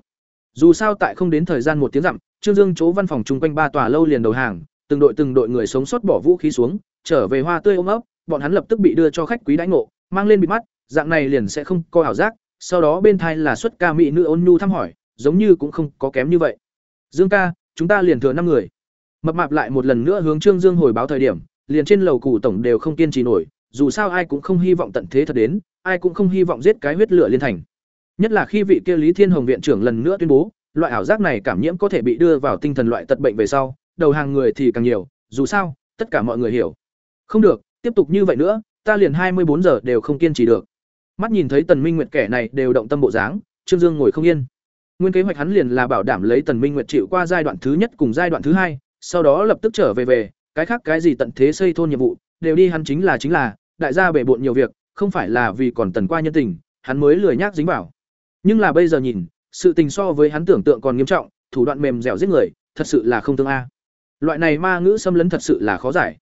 Dù sao tại không đến thời gian một tiếng dặm, Trương Dương chỗ văn phòng chung quanh ba tòa lâu liền đầu hàng, từng đội từng đội người sống sót bỏ vũ khí xuống, trở về hoa tươi ôm ấp, bọn hắn lập tức bị đưa cho khách quý đãi ngộ, mang lên bịt mắt, dạng này liền sẽ không có ảo giác, sau đó bên thai là xuất ca mỹ nữ ôn nhu thăm hỏi, giống như cũng không có kém như vậy. Dương ca, chúng ta liền thừa năm người. Mập mạp lại một lần nữa hướng Trương Dương hồi báo thời điểm, liền trên lầu cụ tổng đều không kiên trì nổi, dù sao ai cũng không hy vọng tận thế thật đến, ai cũng không hy vọng giết cái huyết lửa liên thành. Nhất là khi vị kia Lý Thiên Hồng viện trưởng lần nữa tuyên bố, loại ảo giác này cảm nhiễm có thể bị đưa vào tinh thần loại tật bệnh về sau, đầu hàng người thì càng nhiều, dù sao, tất cả mọi người hiểu. Không được, tiếp tục như vậy nữa, ta liền hai mươi bốn giờ đều không kiên trì được. Mắt nhìn thấy Tần Minh Nguyệt kẻ này đều động tâm bộ dáng, Trương Dương ngồi không yên. Nguyên kế hoạch hắn liền là bảo đảm lấy Tần Minh Nguyệt chịu qua giai đoạn thứ nhất cùng giai đoạn thứ hai, sau đó lập tức trở về về, cái khác cái gì tận thế xây thôn nhiệm vụ, đều đi hắn chính là chính là, đại gia bể bộn nhiều việc, không phải là vì còn tần qua nhân tình, hắn mới lười nhác dính bảo Nhưng là bây giờ nhìn, sự tình so với hắn tưởng tượng còn nghiêm trọng, thủ đoạn mềm dẻo giết người, thật sự là không tương a. Loại này ma ngữ xâm lấn thật sự là khó giải.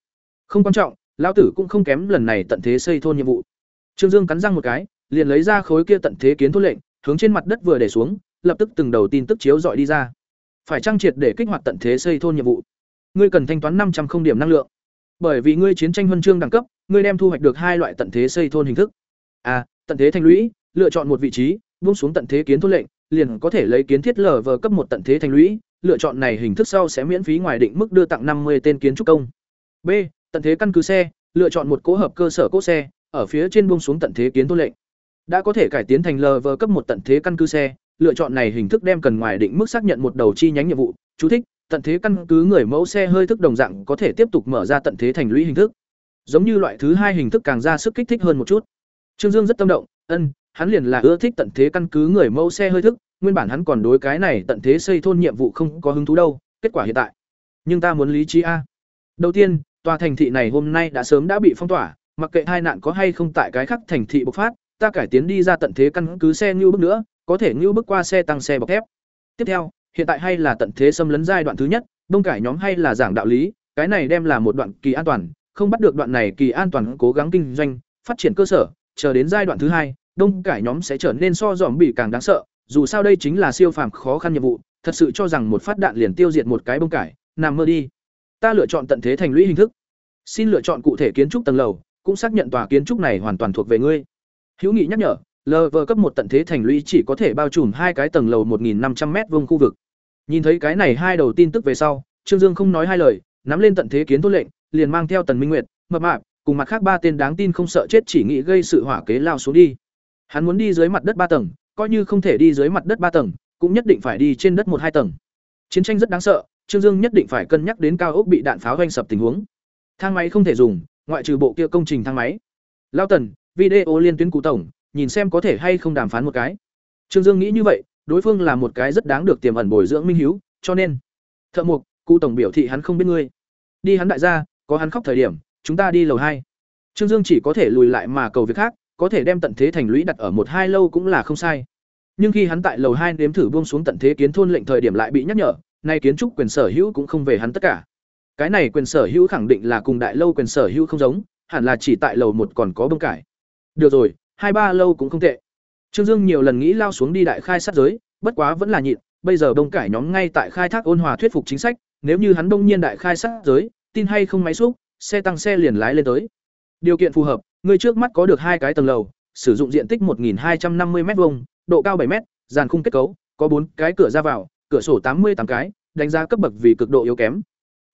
Không quan trọng, lão tử cũng không kém lần này tận thế xây thôn nhiệm vụ. Trương Dương cắn răng một cái, liền lấy ra khối kia tận thế kiến thốt lệnh, hướng trên mặt đất vừa để xuống, lập tức từng đầu tin tức chiếu dọi đi ra. Phải trang triệt để kích hoạt tận thế xây thôn nhiệm vụ. Ngươi cần thanh toán năm trăm không điểm năng lượng. Bởi vì ngươi chiến tranh huân chương đẳng cấp, ngươi đem thu hoạch được hai loại tận thế xây thôn hình thức. A, tận thế thành lũy, lựa chọn một vị trí, buông xuống tận thế kiến thôn lệnh, liền có thể lấy kiến thiết lở vờ cấp một tận thế thành lũy, lựa chọn này hình thức sau sẽ miễn phí ngoài định mức đưa tặng năm mươi tên kiến trúc công. B, tận thế căn cứ xe, lựa chọn một cố hợp cơ sở cỗ xe, ở phía trên buông xuống tận thế kiến thôn lệnh. Đã có thể cải tiến thành lờ vờ cấp một tận thế căn cứ xe, lựa chọn này hình thức đem cần ngoài định mức xác nhận một đầu chi nhánh nhiệm vụ. Chú thích: Tận thế căn cứ người mẫu xe hơi thức đồng dạng có thể tiếp tục mở ra tận thế thành lũy hình thức. Giống như loại thứ hai hình thức càng ra sức kích thích hơn một chút. Trương Dương rất tâm động, ân, hắn liền là ưa thích tận thế căn cứ người mẫu xe hơi thức, nguyên bản hắn còn đối cái này tận thế xây thôn nhiệm vụ không có hứng thú đâu, kết quả hiện tại. Nhưng ta muốn lý trí a. Đầu tiên, tòa thành thị này hôm nay đã sớm đã bị phong tỏa, mặc kệ hai nạn có hay không tại cái khác thành thị bộc phát, ta cải tiến đi ra tận thế căn cứ xe ngưu bước nữa, có thể ngưu bước qua xe tăng xe bọc thép. Tiếp theo, hiện tại hay là tận thế xâm lấn giai đoạn thứ nhất, đông cải nhóm hay là giảng đạo lý, cái này đem là một đoạn kỳ an toàn, không bắt được đoạn này kỳ an toàn cố gắng kinh doanh, phát triển cơ sở, chờ đến giai đoạn thứ hai, đông cải nhóm sẽ trở nên so dòm bị càng đáng sợ, dù sao đây chính là siêu phàm khó khăn nhiệm vụ, thật sự cho rằng một phát đạn liền tiêu diệt một cái bông cải, nằm mơ đi. Ta lựa chọn tận thế thành lũy hình thức. Xin lựa chọn cụ thể kiến trúc tầng lầu, cũng xác nhận tòa kiến trúc này hoàn toàn thuộc về ngươi. Hữu Nghị nhắc nhở, LV cấp một tận thế thành lũy chỉ có thể bao trùm hai cái tầng lầu 1500 m vuông khu vực. Nhìn thấy cái này hai đầu tin tức về sau, Trương Dương không nói hai lời, nắm lên tận thế kiến thôn lệnh, liền mang theo Tần Minh Nguyệt, mập mạp, cùng mặt khác ba tên đáng tin không sợ chết chỉ nghĩ gây sự hỏa kế lao xuống đi. Hắn muốn đi dưới mặt đất ba tầng, coi như không thể đi dưới mặt đất ba tầng, cũng nhất định phải đi trên đất một hai tầng. Chiến tranh rất đáng sợ, Trương Dương nhất định phải cân nhắc đến cao ốc bị đạn pháo doanh sập tình huống. Thang máy không thể dùng, ngoại trừ bộ kia công trình thang máy. Lao Tần, video liên tuyến cụ tổng, nhìn xem có thể hay không đàm phán một cái. Trương Dương nghĩ như vậy, đối phương là một cái rất đáng được tiềm ẩn bồi dưỡng minh hiếu, cho nên Thợ Mục, cụ tổng biểu thị hắn không biết ngươi. Đi hắn đại gia, có hắn khóc thời điểm, chúng ta đi lầu hai. Trương Dương chỉ có thể lùi lại mà cầu việc khác, có thể đem tận thế thành lũy đặt ở một hai lâu cũng là không sai. Nhưng khi hắn tại lầu hai nếm thử buông xuống tận thế kiến thôn lệnh thời điểm lại bị nhắc nhở, nay kiến trúc quyền sở hữu cũng không về hắn tất cả. Cái này quyền sở hữu khẳng định là cùng đại lâu quyền sở hữu không giống, hẳn là chỉ tại lầu một còn có bông cải. Được rồi, hai ba lâu cũng không tệ. Trương Dương nhiều lần nghĩ lao xuống đi đại khai sát giới, bất quá vẫn là nhịn, bây giờ đông cải nhóm ngay tại khai thác ôn hòa thuyết phục chính sách, nếu như hắn đông nhiên đại khai sát giới, tin hay không máy xúc, xe tăng xe liền lái lên tới. Điều kiện phù hợp, người trước mắt có được hai cái tầng lầu, sử dụng diện tích 1250 m2, độ cao 7 m, dàn khung kết cấu, có bốn cái cửa ra vào, cửa sổ 88 cái, đánh giá cấp bậc vì cực độ yếu kém.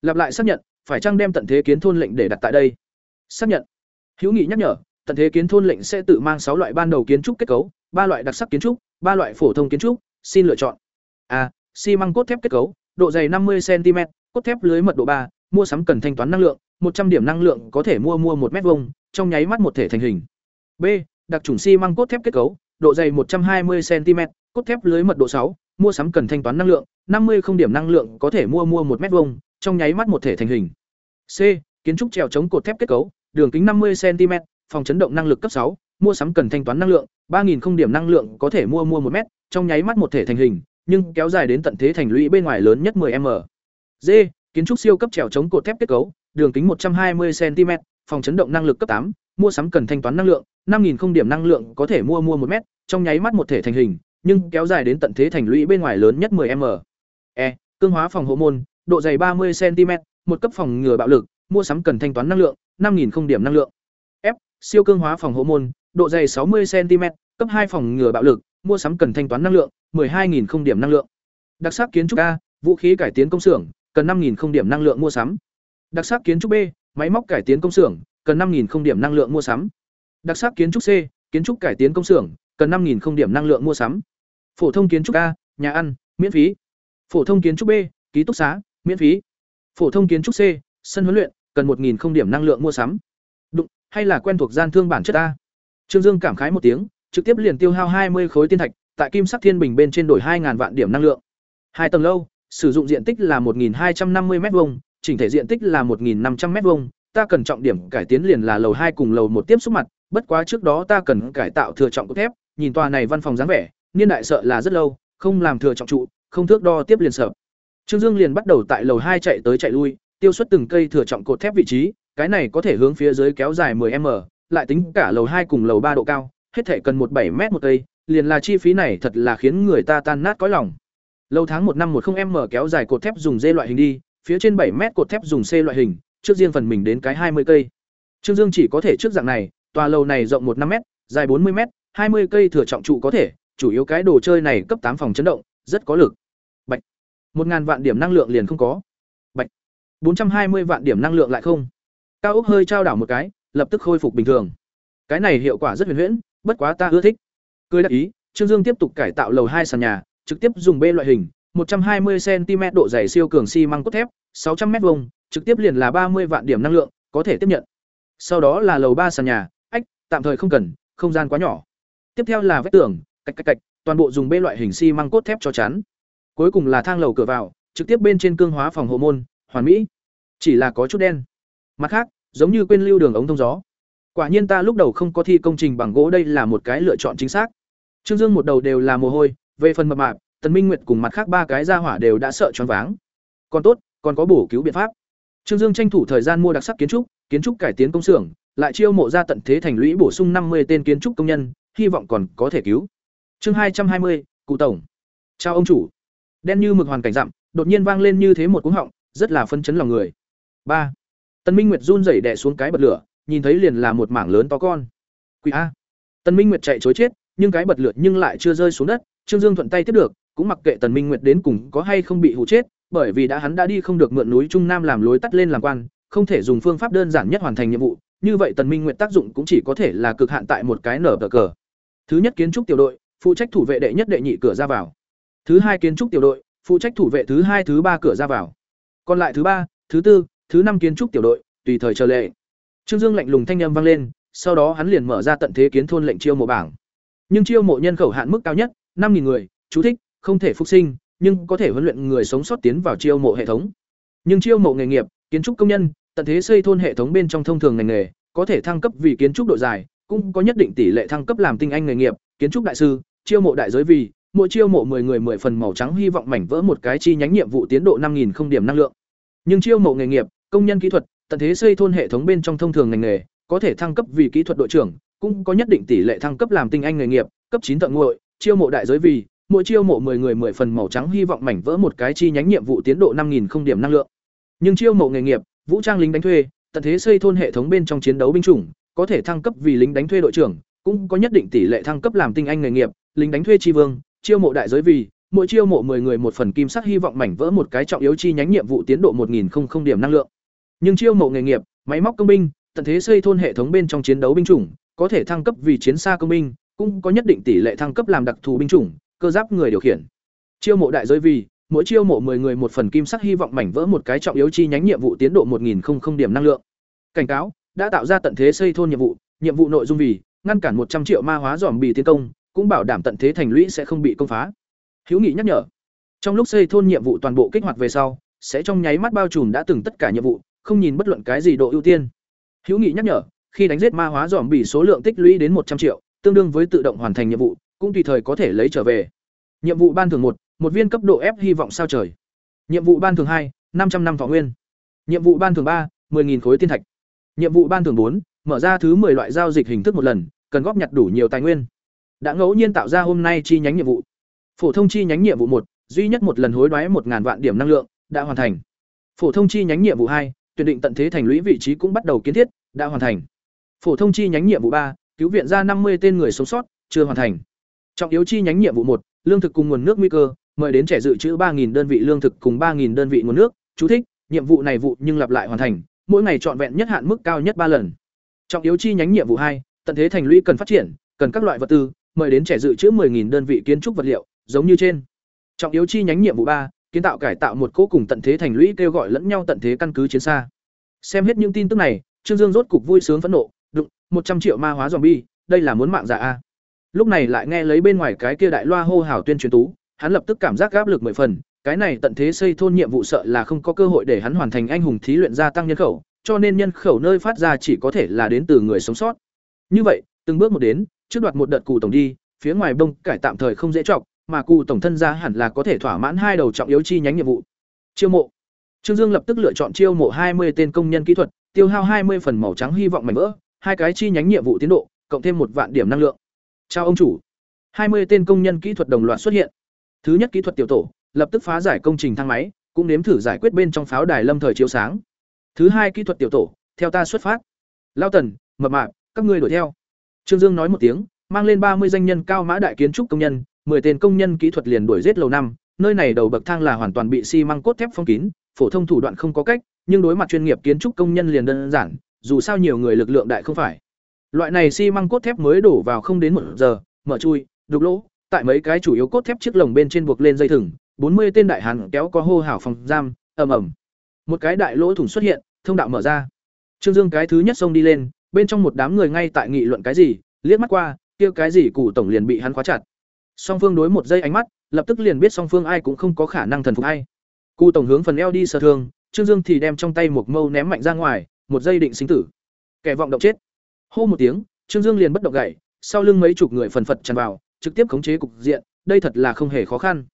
Lặp lại xác nhận, phải chăng đem tận thế kiến thôn lệnh để đặt tại đây? Xác nhận. Hữu Nghị nhắc nhở, tận thế kiến thôn lệnh sẽ tự mang sáu loại ban đầu kiến trúc kết cấu, ba loại đặc sắc kiến trúc, ba loại phổ thông kiến trúc, xin lựa chọn. A. Xi măng cốt thép kết cấu, độ dày 50 cm, cốt thép lưới mật độ 3, mua sắm cần thanh toán năng lượng, 100 điểm năng lượng có thể mua mua 1 mét vuông, trong nháy mắt một thể thành hình. B. Đặc trùng xi măng cốt thép kết cấu, độ dày 120 cm, cốt thép lưới mật độ 6, mua sắm cần thanh toán năng lượng, 50 không điểm năng lượng có thể mua mua 1 mét vuông, trong nháy mắt một thể thành hình. C. Kiến trúc trèo chống cột thép kết cấu, đường kính 50 cm, phòng chấn động năng lực cấp 6, mua sắm cần thanh toán năng lượng, 3000 không điểm năng lượng có thể mua mua 1 mét, trong nháy mắt một thể thành hình, nhưng kéo dài đến tận thế thành lũy bên ngoài lớn nhất 10m. D. Kiến trúc siêu cấp trèo chống cột thép kết cấu, đường kính 120 cm, phòng chấn động năng lực cấp 8, mua sắm cần thanh toán năng lượng, 5000 không điểm năng lượng có thể mua mua 1 mét, trong nháy mắt một thể thành hình, nhưng kéo dài đến tận thế thành lũy bên ngoài lớn nhất 10m. E. Cương hóa phòng hộ môn, độ dày 30 cm, một cấp phòng ngừa bạo lực, mua sắm cần thanh toán năng lượng, 5000 không điểm năng lượng. Siêu cương hóa phòng hộ môn, độ dày 60 cm, cấp 2 phòng ngừa bạo lực, mua sắm cần thanh toán năng lượng, 12000 không điểm năng lượng. Đặc sắc kiến trúc A, vũ khí cải tiến công xưởng, cần 5000 không điểm năng lượng mua sắm. Đặc sắc kiến trúc B, máy móc cải tiến công xưởng, cần 5000 không điểm năng lượng mua sắm. Đặc sắc kiến trúc C, kiến trúc cải tiến công xưởng, cần 5000 không điểm năng lượng mua sắm. Phổ thông kiến trúc A, nhà ăn, miễn phí. Phổ thông kiến trúc B, ký túc xá, miễn phí. Phổ thông kiến trúc C, sân huấn luyện, cần 1000 không điểm năng lượng mua sắm. Hay là quen thuộc gian thương bản chất ta. Trương Dương cảm khái một tiếng, trực tiếp liền tiêu hao 20 khối tiên thạch, tại Kim Sắc Thiên Bình bên trên đổi 2000 vạn điểm năng lượng. Hai tầng lâu, sử dụng diện tích là 1250 m2, chỉnh thể diện tích là 1500 m2, ta cần trọng điểm cải tiến liền là lầu hai cùng lầu một tiếp xúc mặt, bất quá trước đó ta cần cải tạo thừa trọng cốt thép, nhìn tòa này văn phòng dáng vẻ, niên đại sợ là rất lâu, không làm thừa trọng trụ, không thước đo tiếp liền sợ. Trương Dương liền bắt đầu tại lầu hai chạy tới chạy lui, tiêu xuất từng cây thừa trọng cột thép vị trí, cái này có thể hướng phía dưới kéo dài 10m, lại tính cả lầu hai cùng lầu ba độ cao, hết thể cần một bảy m một cây, liền là chi phí này thật là khiến người ta tan nát cõi lòng. Lâu tháng một năm một không m kéo dài cột thép dùng dê loại hình đi, phía trên bảy m cột thép dùng C loại hình, trước riêng phần mình đến cái hai mươi cây. Trương Dương chỉ có thể trước dạng này, tòa lầu này rộng một năm m dài bốn mươi m hai mươi cây thừa trọng trụ có thể, chủ yếu cái đồ chơi này cấp tám phòng chấn động, rất có lực. Bạch. một ngàn vạn điểm năng lượng liền không có. Bạch. bốn trăm hai mươi vạn điểm năng lượng lại không. Cao úc hơi trao đảo một cái, lập tức khôi phục bình thường. Cái này hiệu quả rất huyền huyễn, bất quá ta ưa thích. Cười đắc ý, Trương Dương tiếp tục cải tạo lầu hai sàn nhà, trực tiếp dùng B loại hình, 120 cm độ dày siêu cường xi măng cốt thép, 600 m vuông, trực tiếp liền là 30 vạn điểm năng lượng, có thể tiếp nhận. Sau đó là lầu ba sàn nhà, ách, tạm thời không cần, không gian quá nhỏ. Tiếp theo là vách tường, cạch cạch cạch, toàn bộ dùng B loại hình xi măng cốt thép cho chắn. Cuối cùng là thang lầu cửa vào, trực tiếp bên trên cương hóa phòng hộ môn, hoàn mỹ. Chỉ là có chút đen. Mặt khác, giống như quên lưu đường ống thông gió. Quả nhiên ta lúc đầu không có thi công trình bằng gỗ đây là một cái lựa chọn chính xác. Trương Dương một đầu đều là mồ hôi, về phần mập mạp, Tần Minh Nguyệt cùng mặt khác ba cái ra hỏa đều đã sợ choáng váng. Còn tốt, còn có bổ cứu biện pháp. Trương Dương tranh thủ thời gian mua đặc sắc kiến trúc, kiến trúc cải tiến công xưởng, lại chiêu mộ ra tận thế thành lũy bổ sung năm mươi tên kiến trúc công nhân, hy vọng còn có thể cứu. Chương hai trăm hai mươi, cụ tổng. Chào ông chủ. Đen như mực hoàn cảnh dặm, đột nhiên vang lên như thế một cú họng, rất là phân chấn lòng người. Ba. Tần Minh Nguyệt run rẩy đè xuống cái bật lửa, nhìn thấy liền là một mảng lớn to con. Quỷ a. Tần Minh Nguyệt chạy trối chết, nhưng cái bật lửa nhưng lại chưa rơi xuống đất, Trương Dương thuận tay tiếp được, cũng mặc kệ Tần Minh Nguyệt đến cùng có hay không bị hù chết, bởi vì đã hắn đã đi không được mượn núi Trung Nam làm lối tắt lên làm quan, không thể dùng phương pháp đơn giản nhất hoàn thành nhiệm vụ, như vậy Tần Minh Nguyệt tác dụng cũng chỉ có thể là cực hạn tại một cái nở tờ cờ. Thứ nhất kiến trúc tiểu đội, phụ trách thủ vệ đệ nhất đệ nhị cửa ra vào. Thứ hai kiến trúc tiểu đội, phụ trách thủ vệ thứ hai thứ ba cửa ra vào. Còn lại thứ ba, thứ tư, thứ năm kiến trúc tiểu đội, tùy thời chờ lệ. Trương Dương lạnh lùng thanh âm vang lên, sau đó hắn liền mở ra tận thế kiến thôn lệnh chiêu mộ bảng. Nhưng chiêu mộ nhân khẩu hạn mức cao nhất, 5000 người, chú thích, không thể phục sinh, nhưng có thể huấn luyện người sống sót tiến vào chiêu mộ hệ thống. Nhưng chiêu mộ nghề nghiệp, kiến trúc công nhân, tận thế xây thôn hệ thống bên trong thông thường ngành nghề, có thể thăng cấp vì kiến trúc độ dài, cũng có nhất định tỷ lệ thăng cấp làm tinh anh nghề nghiệp, kiến trúc đại sư, chiêu mộ đại giới vì, mỗi chiêu mộ 10 người 10 phần màu trắng hy vọng mảnh vỡ một cái chi nhánh nhiệm vụ tiến độ 5000 không điểm năng lượng. Nhưng chiêu mộ nghề nghiệp, công nhân kỹ thuật, tận thế xây thôn hệ thống bên trong thông thường ngành nghề, có thể thăng cấp vì kỹ thuật đội trưởng, cũng có nhất định tỷ lệ thăng cấp làm tinh anh nghề nghiệp, cấp chín tận nguội, chiêu mộ đại giới vì, mỗi chiêu mộ 10 người 10 phần màu trắng hy vọng mảnh vỡ một cái chi nhánh nhiệm vụ tiến độ 5000 không điểm năng lượng. Nhưng chiêu mộ nghề nghiệp, vũ trang lính đánh thuê, tận thế xây thôn hệ thống bên trong chiến đấu binh chủng, có thể thăng cấp vì lính đánh thuê đội trưởng, cũng có nhất định tỷ lệ thăng cấp làm tinh anh nghề nghiệp, lính đánh thuê chi vương, chiêu mộ đại giới vì, mỗi chiêu mộ 10 người một phần kim sắc hy vọng mảnh vỡ một cái trọng yếu chi nhánh nhiệm vụ tiến độ 1000 không điểm năng lượng. Nhưng chiêu mộ nghề nghiệp, máy móc công binh, tận thế xây thôn hệ thống bên trong chiến đấu binh chủng, có thể thăng cấp vì chiến xa công binh, cũng có nhất định tỷ lệ thăng cấp làm đặc thù binh chủng, cơ giáp người điều khiển. Chiêu mộ đại giới vì, mỗi chiêu mộ 10 người một phần kim sắc hy vọng mảnh vỡ một cái trọng yếu chi nhánh nhiệm vụ tiến độ 1000 điểm năng lượng. Cảnh cáo, đã tạo ra tận thế xây thôn nhiệm vụ, nhiệm vụ nội dung vì ngăn cản 100 triệu ma hóa giòm bì tiến công, cũng bảo đảm tận thế thành lũy sẽ không bị công phá. Hiếu nghị nhắc nhở. Trong lúc xây thôn nhiệm vụ toàn bộ kích hoạt về sau, sẽ trong nháy mắt bao trùm đã từng tất cả nhiệm vụ, không nhìn bất luận cái gì độ ưu tiên. Hữu Nghị nhắc nhở, khi đánh giết ma hóa dòm bị số lượng tích lũy đến một trăm triệu, tương đương với tự động hoàn thành nhiệm vụ, cũng tùy thời có thể lấy trở về. Nhiệm vụ ban thường một, một viên cấp độ F hy vọng sao trời. Nhiệm vụ ban thường hai, năm trăm năm thọ nguyên. Nhiệm vụ ban thường ba, 10000 khối tiên thạch. Nhiệm vụ ban thường bốn, mở ra thứ 10 loại giao dịch hình thức một lần, cần góp nhặt đủ nhiều tài nguyên. Đã ngẫu nhiên tạo ra hôm nay chi nhánh nhiệm vụ. Phổ thông chi nhánh nhiệm vụ một, duy nhất một lần hối đoái 1000 vạn điểm năng lượng, đã hoàn thành. Phổ thông chi nhánh nhiệm vụ hai, tuyển định tận thế thành lũy vị trí cũng bắt đầu kiến thiết, đã hoàn thành. Phổ thông chi nhánh nhiệm vụ ba, cứu viện ra 50 tên người sống sót, chưa hoàn thành. Trọng yếu chi nhánh nhiệm vụ một, lương thực cùng nguồn nước nguy cơ, mời đến trẻ dự trữ 3000 đơn vị lương thực cùng 3000 đơn vị nguồn nước, chú thích, nhiệm vụ này vụ nhưng lặp lại hoàn thành, mỗi ngày trọn vẹn nhất hạn mức cao nhất ba lần. Trọng yếu chi nhánh nhiệm vụ hai, tận thế thành lũy cần phát triển, cần các loại vật tư, mời đến trẻ dự trữ 10000 đơn vị kiến trúc vật liệu, giống như trên. Trọng yếu chi nhánh nhiệm vụ ba, kiến tạo cải tạo một cố cùng tận thế thành lũy kêu gọi lẫn nhau tận thế căn cứ chiến xa. Xem hết những tin tức này, Trương Dương rốt cục vui sướng phẫn nộ, đụng, một trăm triệu ma hóa zombie, đây là muốn mạng giả a. Lúc này lại nghe lấy bên ngoài cái kia đại loa hô hào tuyên truyền tú, hắn lập tức cảm giác áp lực mười phần, cái này tận thế xây thôn nhiệm vụ sợ là không có cơ hội để hắn hoàn thành anh hùng thí luyện gia tăng nhân khẩu, cho nên nhân khẩu nơi phát ra chỉ có thể là đến từ người sống sót. Như vậy, từng bước một đến, trước đoạt một đợt cụ tổng đi, phía ngoài bông cải tạm thời không dễ trọng, mà cụ tổng thân gia hẳn là có thể thỏa mãn hai đầu trọng yếu chi nhánh nhiệm vụ. Chiêu mộ. Trương Dương lập tức lựa chọn chiêu mộ hai mươi tên công nhân kỹ thuật, tiêu hao hai mươi phần màu trắng hy vọng mảnh vỡ, hai cái chi nhánh nhiệm vụ tiến độ, cộng thêm một vạn điểm năng lượng. Chào ông chủ. hai mươi tên công nhân kỹ thuật đồng loạt xuất hiện. Thứ nhất kỹ thuật tiểu tổ, lập tức phá giải công trình thang máy, cũng nếm thử giải quyết bên trong pháo đài lâm thời chiếu sáng. Thứ hai kỹ thuật tiểu tổ, theo ta xuất phát. Lao Tần, mập mạp, các ngươi đuổi theo. Trương Dương nói một tiếng, mang lên ba mươi danh nhân cao mã đại kiến trúc công nhân, 10 tên công nhân kỹ thuật liền đuổi giết lầu năm, nơi này đầu bậc thang là hoàn toàn bị xi măng cốt thép phong kín, phổ thông thủ đoạn không có cách, nhưng đối mặt chuyên nghiệp kiến trúc công nhân liền đơn giản, dù sao nhiều người lực lượng đại không phải. Loại này xi măng cốt thép mới đổ vào không đến một giờ, mở chui, đục lỗ, tại mấy cái chủ yếu cốt thép chiếc lồng bên trên buộc lên dây thừng, 40 tên đại hàn kéo có hô hào phòng giam, ầm ầm. Một cái đại lỗ thủng xuất hiện, thông đạo mở ra. Trương Dương cái thứ nhất xông đi lên, bên trong một đám người ngay tại nghị luận cái gì, liếc mắt qua, kia cái gì cụ tổng liền bị hắn khóa chặt. Song phương đối một giây ánh mắt, lập tức liền biết song phương ai cũng không có khả năng thần phục ai. Cụ tổng hướng phần eo đi sờ thương, Trương Dương thì đem trong tay một mâu ném mạnh ra ngoài, một giây định sinh tử. Kẻ vọng động chết. Hô một tiếng, Trương Dương liền bất động gậy, sau lưng mấy chục người phần phật tràn vào, trực tiếp khống chế cục diện, đây thật là không hề khó khăn.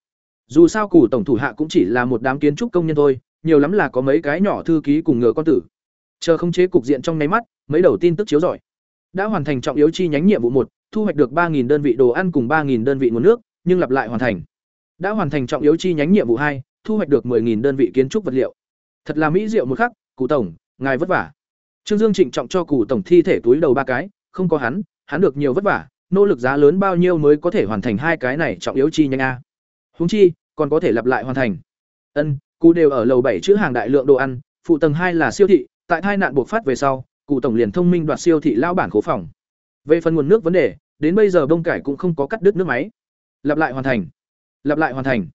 Dù sao cụ tổng thủ hạ cũng chỉ là một đám kiến trúc công nhân thôi, nhiều lắm là có mấy cái nhỏ thư ký cùng ngựa con tử. Chờ khống chế cục diện trong nháy mắt, mấy đầu tin tức chiếu rọi. Đã hoàn thành trọng yếu chi nhánh nhiệm vụ một, thu hoạch được 3000 đơn vị đồ ăn cùng 3000 đơn vị nguồn nước, nhưng lặp lại hoàn thành. Đã hoàn thành trọng yếu chi nhánh nhiệm vụ hai, thu hoạch được 10000 đơn vị kiến trúc vật liệu. Thật là mỹ diệu một khắc, cụ tổng, ngài vất vả. Trương Dương trịnh trọng cho cụ tổng thi thể túi đầu ba cái, không có hắn, hắn được nhiều vất vả, nỗ lực giá lớn bao nhiêu mới có thể hoàn thành hai cái này trọng yếu chi nhánh a. Huống chi, còn có thể lặp lại hoàn thành. Ân, cụ đều ở lầu bảy chữ hàng đại lượng đồ ăn, phụ tầng hai là siêu thị, tại tai nạn buộc phát về sau, cụ tổng liền thông minh đoạt siêu thị lao bản khố phòng. Về phần nguồn nước vấn đề, đến bây giờ bông cải cũng không có cắt đứt nước máy. Lặp lại hoàn thành. Lặp lại hoàn thành.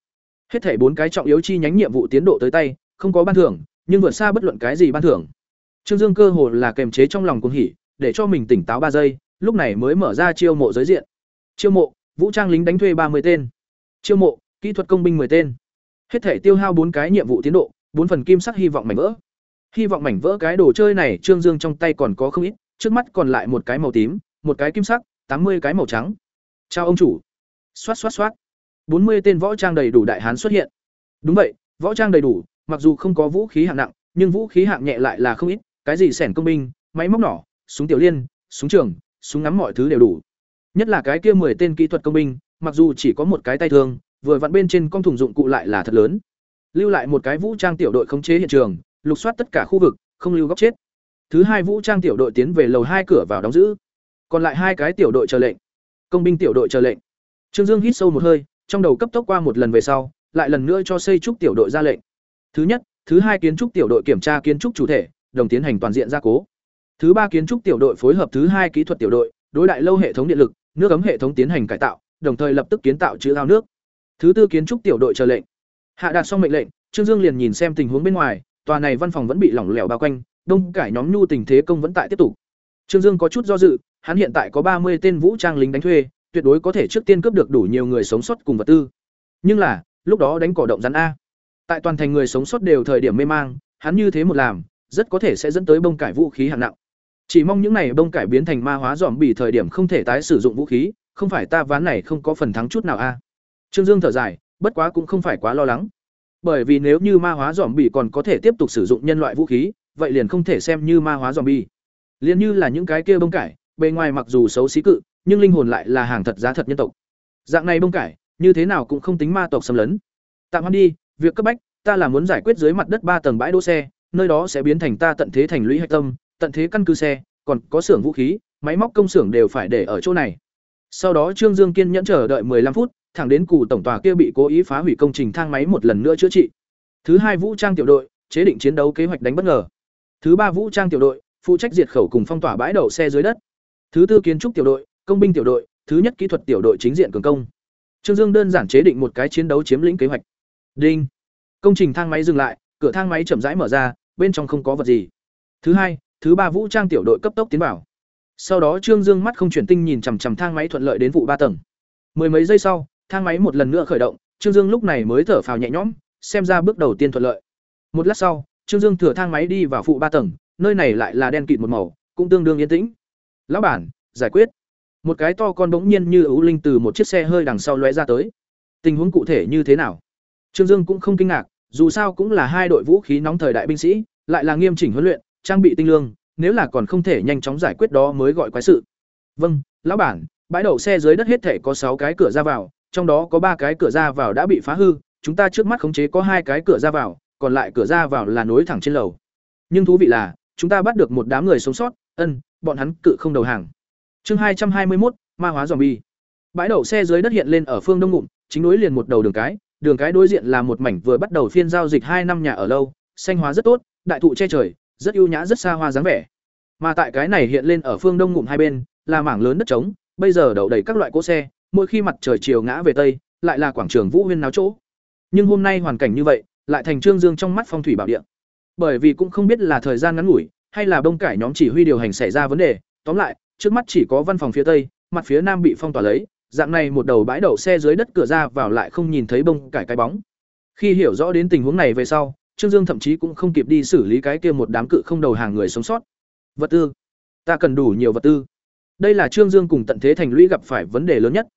Hết thảy bốn cái trọng yếu chi nhánh nhiệm vụ tiến độ tới tay, không có ban thưởng, nhưng vượt xa bất luận cái gì ban thưởng. Trương Dương cơ hồ là kềm chế trong lòng cuồng hỉ, để cho mình tỉnh táo ba giây, lúc này mới mở ra chiêu mộ giới diện. Chiêu mộ, vũ trang lính đánh thuê ba mươi tên. Chiêu mộ, kỹ thuật công binh 10 tên. Hết thể tiêu hao bốn cái nhiệm vụ tiến độ, bốn phần kim sắc hy vọng mảnh vỡ. Hy vọng mảnh vỡ cái đồ chơi này Trương Dương trong tay còn có không ít, trước mắt còn lại một cái màu tím, một cái kim sắc, tám mươi cái màu trắng. Chào ông chủ. Xoát xoát xoát. bốn mươi tên võ trang đầy đủ đại hán xuất hiện. Đúng vậy, võ trang đầy đủ, mặc dù không có vũ khí hạng nặng, nhưng vũ khí hạng nhẹ lại là không ít, cái gì sẻn công binh, máy móc nỏ, súng tiểu liên, súng trường, súng ngắm mọi thứ đều đủ. Nhất là cái kia 10 tên kỹ thuật công binh, mặc dù chỉ có một cái tay thương, vừa vặn bên trên con thùng dụng cụ lại là thật lớn. Lưu lại một cái vũ trang tiểu đội khống chế hiện trường, lục soát tất cả khu vực, không lưu góc chết. Thứ hai vũ trang tiểu đội tiến về lầu hai cửa vào đóng giữ. Còn lại hai cái tiểu đội chờ lệnh. Công binh tiểu đội chờ lệnh. Trương Dương hít sâu một hơi, trong đầu cấp tốc qua một lần về sau, lại lần nữa cho xây trúc tiểu đội ra lệnh. Thứ nhất, thứ hai kiến trúc tiểu đội kiểm tra kiến trúc chủ thể, đồng tiến hành toàn diện gia cố. Thứ ba kiến trúc tiểu đội phối hợp thứ hai kỹ thuật tiểu đội, đối đại lâu hệ thống điện lực, nước ấm hệ thống tiến hành cải tạo, đồng thời lập tức kiến tạo chữ ao nước. Thứ tư kiến trúc tiểu đội chờ lệnh. Hạ đạt xong mệnh lệnh, Trương Dương liền nhìn xem tình huống bên ngoài, tòa này văn phòng vẫn bị lỏng lẻo bao quanh, đông cải nhóm nhu tình thế công vẫn tại tiếp tục. Trương Dương có chút do dự, hắn hiện tại có ba mươi tên vũ trang lính đánh thuê, tuyệt đối có thể trước tiên cướp được đủ nhiều người sống sót cùng vật tư. Nhưng là, lúc đó đánh cỏ động rắn a. Tại toàn thành người sống sót đều thời điểm mê mang, hắn như thế một làm, rất có thể sẽ dẫn tới bông cải vũ khí hạng nặng. Chỉ mong những này bông cải biến thành ma hóa giòm bỉ thời điểm không thể tái sử dụng vũ khí, không phải ta ván này không có phần thắng chút nào a. Trương Dương thở dài, bất quá cũng không phải quá lo lắng. Bởi vì nếu như ma hóa giòm bỉ còn có thể tiếp tục sử dụng nhân loại vũ khí, vậy liền không thể xem như ma hóa giòm bỉ, Liên như là những cái kia bông cải, bề ngoài mặc dù xấu xí cự, nhưng linh hồn lại là hàng thật giá thật nhân tộc. Dạng này bông cải, như thế nào cũng không tính ma tộc xâm lấn. Tạm hoãn đi, việc cấp bách, ta là muốn giải quyết dưới mặt đất ba tầng bãi đỗ xe, nơi đó sẽ biến thành ta tận thế thành lũy hạch tâm, tận thế căn cứ xe, còn có xưởng vũ khí, máy móc công xưởng đều phải để ở chỗ này. Sau đó Trương Dương kiên nhẫn chờ đợi 15 phút, thẳng đến cụ tổng tòa kia bị cố ý phá hủy công trình thang máy một lần nữa chữa trị. Thứ hai vũ trang tiểu đội, chế định chiến đấu kế hoạch đánh bất ngờ. Thứ ba vũ trang tiểu đội, phụ trách diệt khẩu cùng phong tỏa bãi đậu xe dưới đất. Thứ tư kiến trúc tiểu đội, công binh tiểu đội, thứ nhất kỹ thuật tiểu đội chính diện cường công. Trương Dương đơn giản chế định một cái chiến đấu chiếm lĩnh kế hoạch. Đinh. Công trình thang máy dừng lại, cửa thang máy chậm rãi mở ra, bên trong không có vật gì. Thứ hai, thứ ba vũ trang tiểu đội cấp tốc tiến vào. Sau đó Trương Dương mắt không chuyển tinh nhìn chằm chằm thang máy thuận lợi đến vụ ba tầng. Mười mấy giây sau, thang máy một lần nữa khởi động, Trương Dương lúc này mới thở phào nhẹ nhõm, xem ra bước đầu tiên thuận lợi. Một lát sau, Trương Dương thừa thang máy đi vào phụ ba tầng, nơi này lại là đen kịt một màu, cũng tương đương yên tĩnh. "Lão bản, giải quyết." Một cái to con bỗng nhiên như ưu linh từ một chiếc xe hơi đằng sau lóe ra tới. Tình huống cụ thể như thế nào? Trương Dương cũng không kinh ngạc, dù sao cũng là hai đội vũ khí nóng thời đại binh sĩ, lại là nghiêm chỉnh huấn luyện, trang bị tinh lương, nếu là còn không thể nhanh chóng giải quyết đó mới gọi quái sự. Vâng, lão bản, bãi đậu xe dưới đất hết thể có sáu cái cửa ra vào, trong đó có ba cái cửa ra vào đã bị phá hư, chúng ta trước mắt khống chế có hai cái cửa ra vào, còn lại cửa ra vào là nối thẳng trên lầu. Nhưng thú vị là, chúng ta bắt được một đám người sống sót, ân, bọn hắn cự không đầu hàng. Chương hai trăm hai mươi một, ma hóa zombie. Bãi đậu xe dưới đất hiện lên ở phương đông ngụm, chính đối liền một đầu đường cái, đường cái đối diện là một mảnh vừa bắt đầu phiên giao dịch hai năm nhà ở lâu, xanh hóa rất tốt, đại thụ che trời, rất ưu nhã rất xa hoa dáng vẻ. Mà tại cái này hiện lên ở phương đông ngụm hai bên, là mảng lớn đất trống, bây giờ đậu đầy các loại cỗ xe, mỗi khi mặt trời chiều ngã về tây, lại là quảng trường Vũ Huyên náo chỗ. Nhưng hôm nay hoàn cảnh như vậy, lại thành Trương Dương trong mắt phong thủy bảo địa. Bởi vì cũng không biết là thời gian ngắn ngủi, hay là bông cải nhóm chỉ huy điều hành xảy ra vấn đề, tóm lại, trước mắt chỉ có văn phòng phía tây, mặt phía nam bị phong tỏa lấy, dạng này một đầu bãi đậu xe dưới đất cửa ra vào lại không nhìn thấy bông cải cái bóng. Khi hiểu rõ đến tình huống này về sau, Trương Dương thậm chí cũng không kịp đi xử lý cái kia một đám cự không đầu hàng người sống sót. Vật tư, ta cần đủ nhiều vật tư. Đây là Trương Dương cùng tận thế thành lũy gặp phải vấn đề lớn nhất.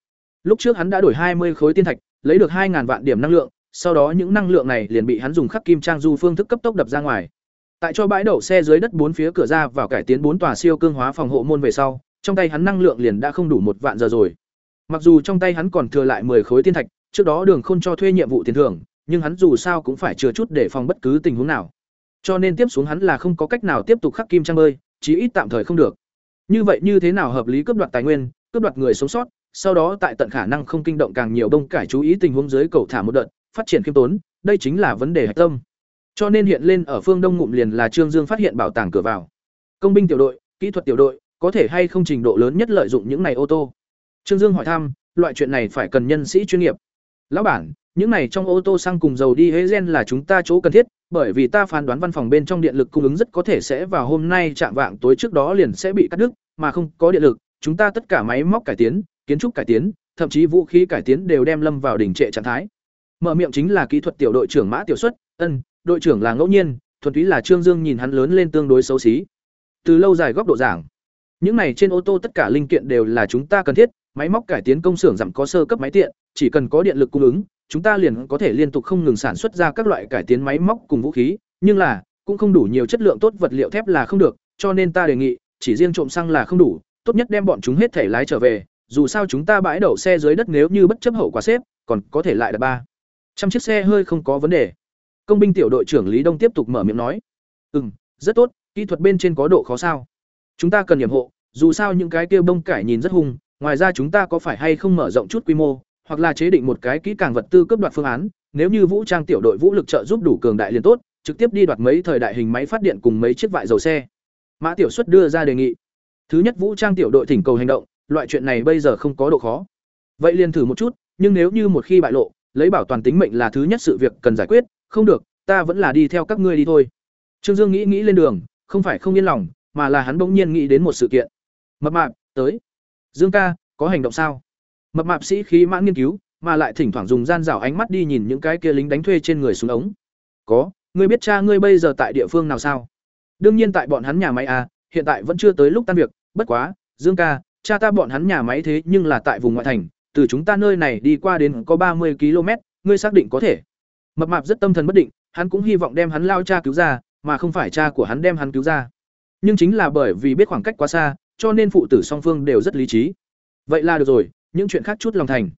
Lúc trước hắn đã đổi hai mươi khối tiên thạch, lấy được hai vạn điểm năng lượng, sau đó những năng lượng này liền bị hắn dùng khắc kim trang du phương thức cấp tốc đập ra ngoài. Tại cho bãi đậu xe dưới đất bốn phía cửa ra vào cải tiến bốn tòa siêu cương hóa phòng hộ môn về sau, trong tay hắn năng lượng liền đã không đủ một vạn giờ rồi. Mặc dù trong tay hắn còn thừa lại 10 khối tiên thạch, trước đó Đường Khôn cho thuê nhiệm vụ tiền thưởng, nhưng hắn dù sao cũng phải chừa chút để phòng bất cứ tình huống nào. Cho nên tiếp xuống hắn là không có cách nào tiếp tục khắc kim trang bơi, chí ít tạm thời không được. Như vậy như thế nào hợp lý cướp đoạt tài nguyên, cướp đoạt người sống sót, sau đó tại tận khả năng không kinh động càng nhiều đông cải chú ý tình huống dưới cầu thả một đợt, phát triển khiêm tốn, đây chính là vấn đề hạch tâm. Cho nên hiện lên ở phương Đông ngụm liền là Trương Dương phát hiện bảo tàng cửa vào. Công binh tiểu đội, kỹ thuật tiểu đội, có thể hay không trình độ lớn nhất lợi dụng những này ô tô. Trương Dương hỏi thăm, loại chuyện này phải cần nhân sĩ chuyên nghiệp. Lão bản, những này trong ô tô xăng cùng dầu đi hế gen là chúng ta chỗ cần thiết, bởi vì ta phán đoán văn phòng bên trong điện lực cung ứng rất có thể sẽ vào hôm nay chạm vạng tối trước đó liền sẽ bị cắt đứt, mà không có điện lực, chúng ta tất cả máy móc cải tiến, kiến trúc cải tiến, thậm chí vũ khí cải tiến đều đem lâm vào đỉnh trệ trạng thái. Mở miệng chính là kỹ thuật tiểu đội trưởng Mã Tiểu Xuất, ân, đội trưởng là ngẫu nhiên, thuần túy là Trương Dương nhìn hắn lớn lên tương đối xấu xí. Từ lâu dài góc độ giảng, những này trên ô tô tất cả linh kiện đều là chúng ta cần thiết, máy móc cải tiến công xưởng giảm có sơ cấp máy tiện, chỉ cần có điện lực cung ứng, chúng ta liền có thể liên tục không ngừng sản xuất ra các loại cải tiến máy móc cùng vũ khí, nhưng là cũng không đủ nhiều chất lượng tốt vật liệu thép là không được, cho nên ta đề nghị, chỉ riêng trộm xăng là không đủ, tốt nhất đem bọn chúng hết thể lái trở về, dù sao chúng ta bãi đậu xe dưới đất nếu như bất chấp hậu quả xếp, còn có thể lại đặt ba trăm chiếc xe hơi không có vấn đề. Công binh tiểu đội trưởng Lý Đông tiếp tục mở miệng nói, "Ừm, rất tốt, kỹ thuật bên trên có độ khó sao? Chúng ta cần nhiệm hộ, dù sao những cái kia bông cải nhìn rất hung, ngoài ra chúng ta có phải hay không mở rộng chút quy mô, hoặc là chế định một cái kỹ càng vật tư cấp đoạt phương án, nếu như vũ trang tiểu đội vũ lực trợ giúp đủ cường đại liền tốt, trực tiếp đi đoạt mấy thời đại hình máy phát điện cùng mấy chiếc vại dầu xe. Mã Tiểu Xuất đưa ra đề nghị. Thứ nhất vũ trang tiểu đội thỉnh cầu hành động, loại chuyện này bây giờ không có độ khó. Vậy liền thử một chút, nhưng nếu như một khi bại lộ, lấy bảo toàn tính mệnh là thứ nhất sự việc cần giải quyết, không được, ta vẫn là đi theo các ngươi đi thôi. Trương Dương nghĩ nghĩ lên đường, không phải không yên lòng, mà là hắn bỗng nhiên nghĩ đến một sự kiện. Mập mạp, tới. Dương ca, có hành động sao? Mập mạp sĩ khí mãn nghiên cứu, mà lại thỉnh thoảng dùng gian rảo ánh mắt đi nhìn những cái kia lính đánh thuê trên người xuống ống. có ngươi biết cha ngươi bây giờ tại địa phương nào sao đương nhiên tại bọn hắn nhà máy à hiện tại vẫn chưa tới lúc tan việc bất quá dương ca cha ta bọn hắn nhà máy thế nhưng là tại vùng ngoại thành từ chúng ta nơi này đi qua đến có ba mươi km ngươi xác định có thể mập mạp rất tâm thần bất định, hắn cũng hy vọng đem hắn lao cha cứu ra, mà không phải cha của hắn đem hắn cứu ra. Nhưng chính là bởi vì biết khoảng cách quá xa, cho nên phụ tử song phương đều rất lý trí. Vậy là được rồi, những chuyện khác chút lòng thành.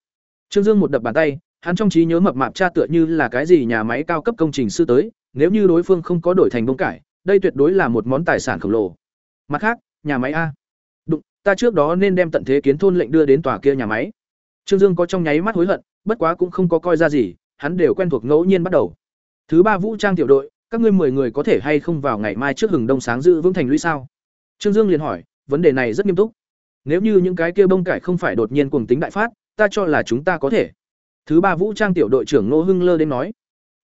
Trương dương một đập bàn tay, hắn trong trí nhớ mập mạp cha tựa như là cái gì nhà máy cao cấp công trình sư tới, nếu như đối phương không có đổi thành bông cải, đây tuyệt đối là một món tài sản khổng lồ. Mặt khác, nhà máy a. Đụng, ta trước đó nên đem tận thế kiến thôn lệnh đưa đến tòa kia nhà máy. Trương dương có trong nháy mắt hối hận, bất quá cũng không có coi ra gì hắn đều quen thuộc ngẫu nhiên bắt đầu. Thứ ba vũ trang tiểu đội, các ngươi mười người có thể hay không vào ngày mai trước hừng đông sáng giữ vững thành lũy sao? Trương dương liền hỏi, vấn đề này rất nghiêm túc. Nếu như những cái kia bông cải không phải đột nhiên cuồng tính đại phát, ta cho là chúng ta có thể. Thứ ba vũ trang tiểu đội trưởng ngô hưng lơ đến nói,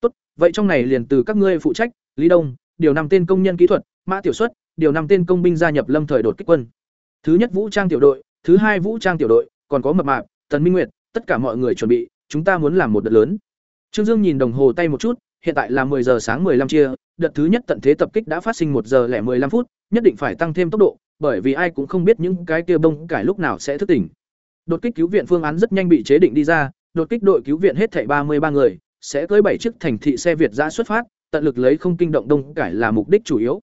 tốt, vậy trong này liền từ các ngươi phụ trách, lý đông, điều năm tên công nhân kỹ thuật, mã tiểu xuất, điều năm tên công binh gia nhập lâm thời đột kích quân. Thứ nhất vũ trang tiểu đội, thứ hai vũ trang tiểu đội, còn có mập mạp, tần minh nguyệt, tất cả mọi người chuẩn bị, chúng ta muốn làm một đợt lớn trương dương nhìn đồng hồ tay một chút hiện tại là 10 giờ sáng 15 chia đợt thứ nhất tận thế tập kích đã phát sinh một giờ lẻ 15 phút nhất định phải tăng thêm tốc độ bởi vì ai cũng không biết những cái kia bông cải lúc nào sẽ thức tỉnh đột kích cứu viện phương án rất nhanh bị chế định đi ra đột kích đội cứu viện hết thảy 33 người sẽ tới bảy chiếc thành thị xe Việt giã xuất phát, tận lực lấy không kinh động đông cải là mục đích chủ yếu.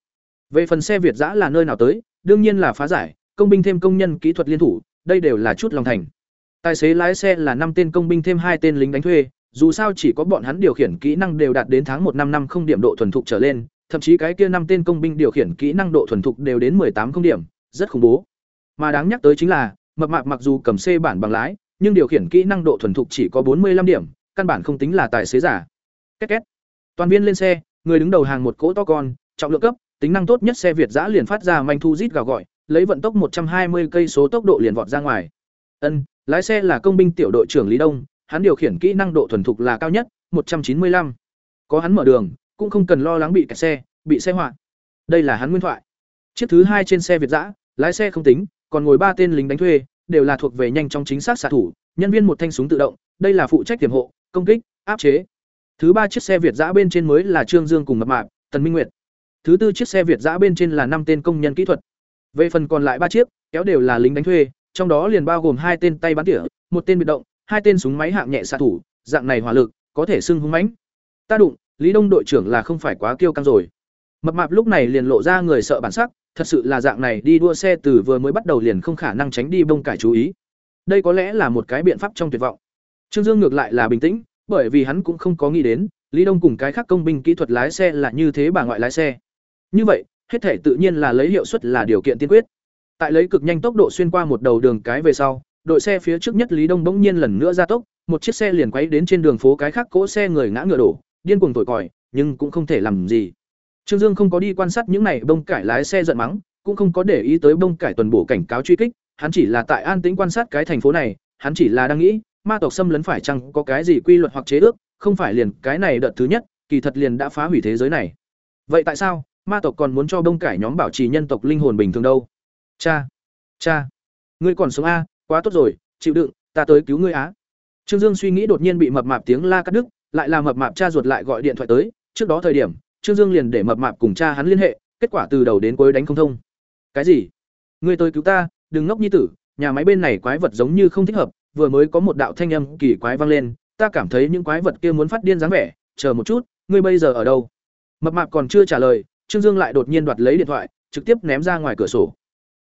Về phần xe Việt giã là nơi nào tới, đương nhiên là phá giải, công binh thêm công nhân kỹ thuật liên thủ, đây đều là chút lòng thành. Tài xế lái xe là năm tên công binh thêm hai tên lính đánh thuê, dù sao chỉ có bọn hắn điều khiển kỹ năng đều đạt đến tháng một năm năm không điểm độ thuần thục trở lên, thậm chí cái kia năm tên công binh điều khiển kỹ năng độ thuần thục đều đến tám không điểm, rất khủng bố. Mà đáng nhắc tới chính là, mập mạp mặc dù cầm C bản bằng lái, nhưng điều khiển kỹ năng độ thuần thục chỉ có bốn mươi 45 điểm, căn bản không tính là tài xế giả. Két két. Toàn viên lên xe, người đứng đầu hàng một cỗ to con, trọng lượng cấp, tính năng tốt nhất xe Việt giã liền phát ra manh thu rít gào gọi, lấy vận tốc 120 cây số tốc độ liền vọt ra ngoài. Ân, lái xe là công binh tiểu đội trưởng Lý Đông, hắn điều khiển kỹ năng độ thuần thục là cao nhất, 195. Có hắn mở đường, cũng không cần lo lắng bị kẹt xe, bị xe hoạn. Đây là hắn nguyên thoại. Chiếc thứ hai trên xe Việt dã, lái xe không tính, còn ngồi ba tên lính đánh thuê, đều là thuộc về nhanh trong chính xác xạ thủ, nhân viên một thanh súng tự động, đây là phụ trách tiềm hộ, công kích, áp chế. Thứ ba chiếc xe Việt dã bên trên mới là Trương Dương cùng Mập Mạp, Tần Minh Nguyệt. Thứ tư chiếc xe Việt dã bên trên là năm tên công nhân kỹ thuật. Về phần còn lại ba chiếc, kéo đều là lính đánh thuê, trong đó liền bao gồm hai tên tay bắn tỉa, một tên bị động, hai tên súng máy hạng nhẹ xạ thủ, dạng này hỏa lực, có thể xưng hung mãnh. Ta đụng, Lý Đông đội trưởng là không phải quá kiêu căng rồi. Mập mạp lúc này liền lộ ra người sợ bản sắc, thật sự là dạng này đi đua xe từ vừa mới bắt đầu liền không khả năng tránh đi bông cải chú ý. Đây có lẽ là một cái biện pháp trong tuyệt vọng. Trương Dương ngược lại là bình tĩnh, bởi vì hắn cũng không có nghĩ đến, Lý Đông cùng cái khác công binh kỹ thuật lái xe là như thế bà ngoại lái xe. Như vậy, hết thể tự nhiên là lấy hiệu suất là điều kiện tiên quyết. Tại lấy cực nhanh tốc độ xuyên qua một đầu đường cái về sau, đội xe phía trước nhất Lý Đông bỗng nhiên lần nữa ra tốc, một chiếc xe liền quấy đến trên đường phố cái khác cỗ xe người ngã ngựa đổ, điên cuồng thổi còi, nhưng cũng không thể làm gì. Trương Dương không có đi quan sát những này bông cải lái xe giận mắng, cũng không có để ý tới bông cải tuần bổ cảnh cáo truy kích, hắn chỉ là tại an tĩnh quan sát cái thành phố này, hắn chỉ là đang nghĩ, ma tộc xâm lấn phải chăng có cái gì quy luật hoặc chế ước, không phải liền cái này đợt thứ nhất, kỳ thật liền đã phá hủy thế giới này. Vậy tại sao ma tộc còn muốn cho bông cải nhóm bảo trì nhân tộc linh hồn bình thường đâu? Cha, cha, ngươi còn sống a, quá tốt rồi, chịu đựng, ta tới cứu ngươi á. Trương Dương suy nghĩ đột nhiên bị mập mạp tiếng la cắt đứt, lại là mập mạp cha ruột lại gọi điện thoại tới, trước đó thời điểm, Trương Dương liền để mập mạp cùng cha hắn liên hệ, kết quả từ đầu đến cuối đánh không thông. Cái gì? Ngươi tới cứu ta, đừng ngốc như tử, nhà máy bên này quái vật giống như không thích hợp, vừa mới có một đạo thanh âm kỳ quái vang lên, ta cảm thấy những quái vật kia muốn phát điên dáng vẻ, chờ một chút, ngươi bây giờ ở đâu? Mập mạp còn chưa trả lời, Trương Dương lại đột nhiên đoạt lấy điện thoại, trực tiếp ném ra ngoài cửa sổ.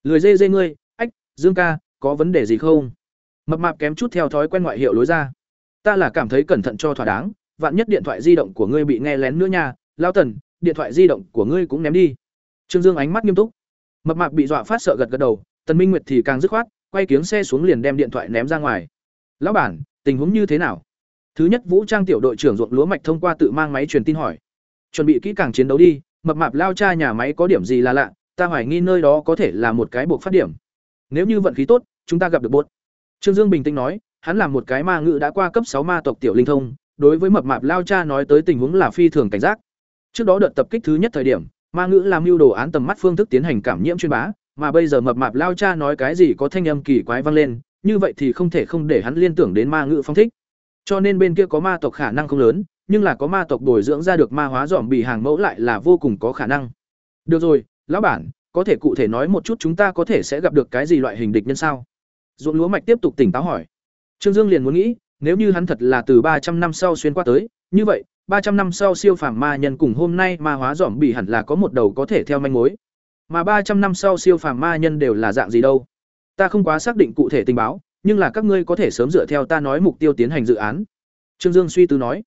Lười dê dê ngươi, ách, Dương ca, có vấn đề gì không? Mập mạp kém chút theo thói quen ngoại hiệu lối ra. Ta là cảm thấy cẩn thận cho thỏa đáng, vạn nhất điện thoại di động của ngươi bị nghe lén nữa nha, Lão Tần, điện thoại di động của ngươi cũng ném đi. Trương Dương ánh mắt nghiêm túc. Mập mạp bị dọa phát sợ gật gật đầu, Tần Minh Nguyệt thì càng dứt khoát, quay kiếng xe xuống liền đem điện thoại ném ra ngoài. "Lão bản, tình huống như thế nào?" Thứ nhất Vũ Trang tiểu đội trưởng ruộng lúa mạch thông qua tự mang máy truyền tin hỏi. "Chuẩn bị kỹ càng chiến đấu đi, mập mạp lao cha nhà máy có điểm gì là lạ, ta hoài nghi nơi đó có thể là một cái buộc phát điểm. Nếu như vận khí tốt, chúng ta gặp được bốt." Trương Dương bình tĩnh nói, hắn là một cái ma ngự đã qua cấp sáu ma tộc tiểu linh thông, đối với mập mạp lao cha nói tới tình huống là phi thường cảnh giác. Trước đó đợt tập kích thứ nhất thời điểm, ma ngữ làm mưu đồ án tầm mắt phương thức tiến hành cảm nhiễm chuyên bá, mà bây giờ mập mạp lao cha nói cái gì có thanh âm kỳ quái vang lên, như vậy thì không thể không để hắn liên tưởng đến ma ngữ phong thích. Cho nên bên kia có ma tộc khả năng không lớn, nhưng là có ma tộc bồi dưỡng ra được ma hóa dòm bị hàng mẫu lại là vô cùng có khả năng. Được rồi, lão bản, có thể cụ thể nói một chút chúng ta có thể sẽ gặp được cái gì loại hình địch nhân sao? Ruộng lúa mạch tiếp tục tỉnh táo hỏi. Trương Dương liền muốn nghĩ, nếu như hắn thật là từ ba trăm năm sau xuyên qua tới, như vậy, ba trăm năm sau siêu phàm ma nhân cùng hôm nay ma hóa giỏm bị hẳn là có một đầu có thể theo manh mối. Mà ba trăm năm sau siêu phàm ma nhân đều là dạng gì đâu? Ta không quá xác định cụ thể tình báo, nhưng là các ngươi có thể sớm dựa theo ta nói mục tiêu tiến hành dự án. Trương Dương suy tư nói.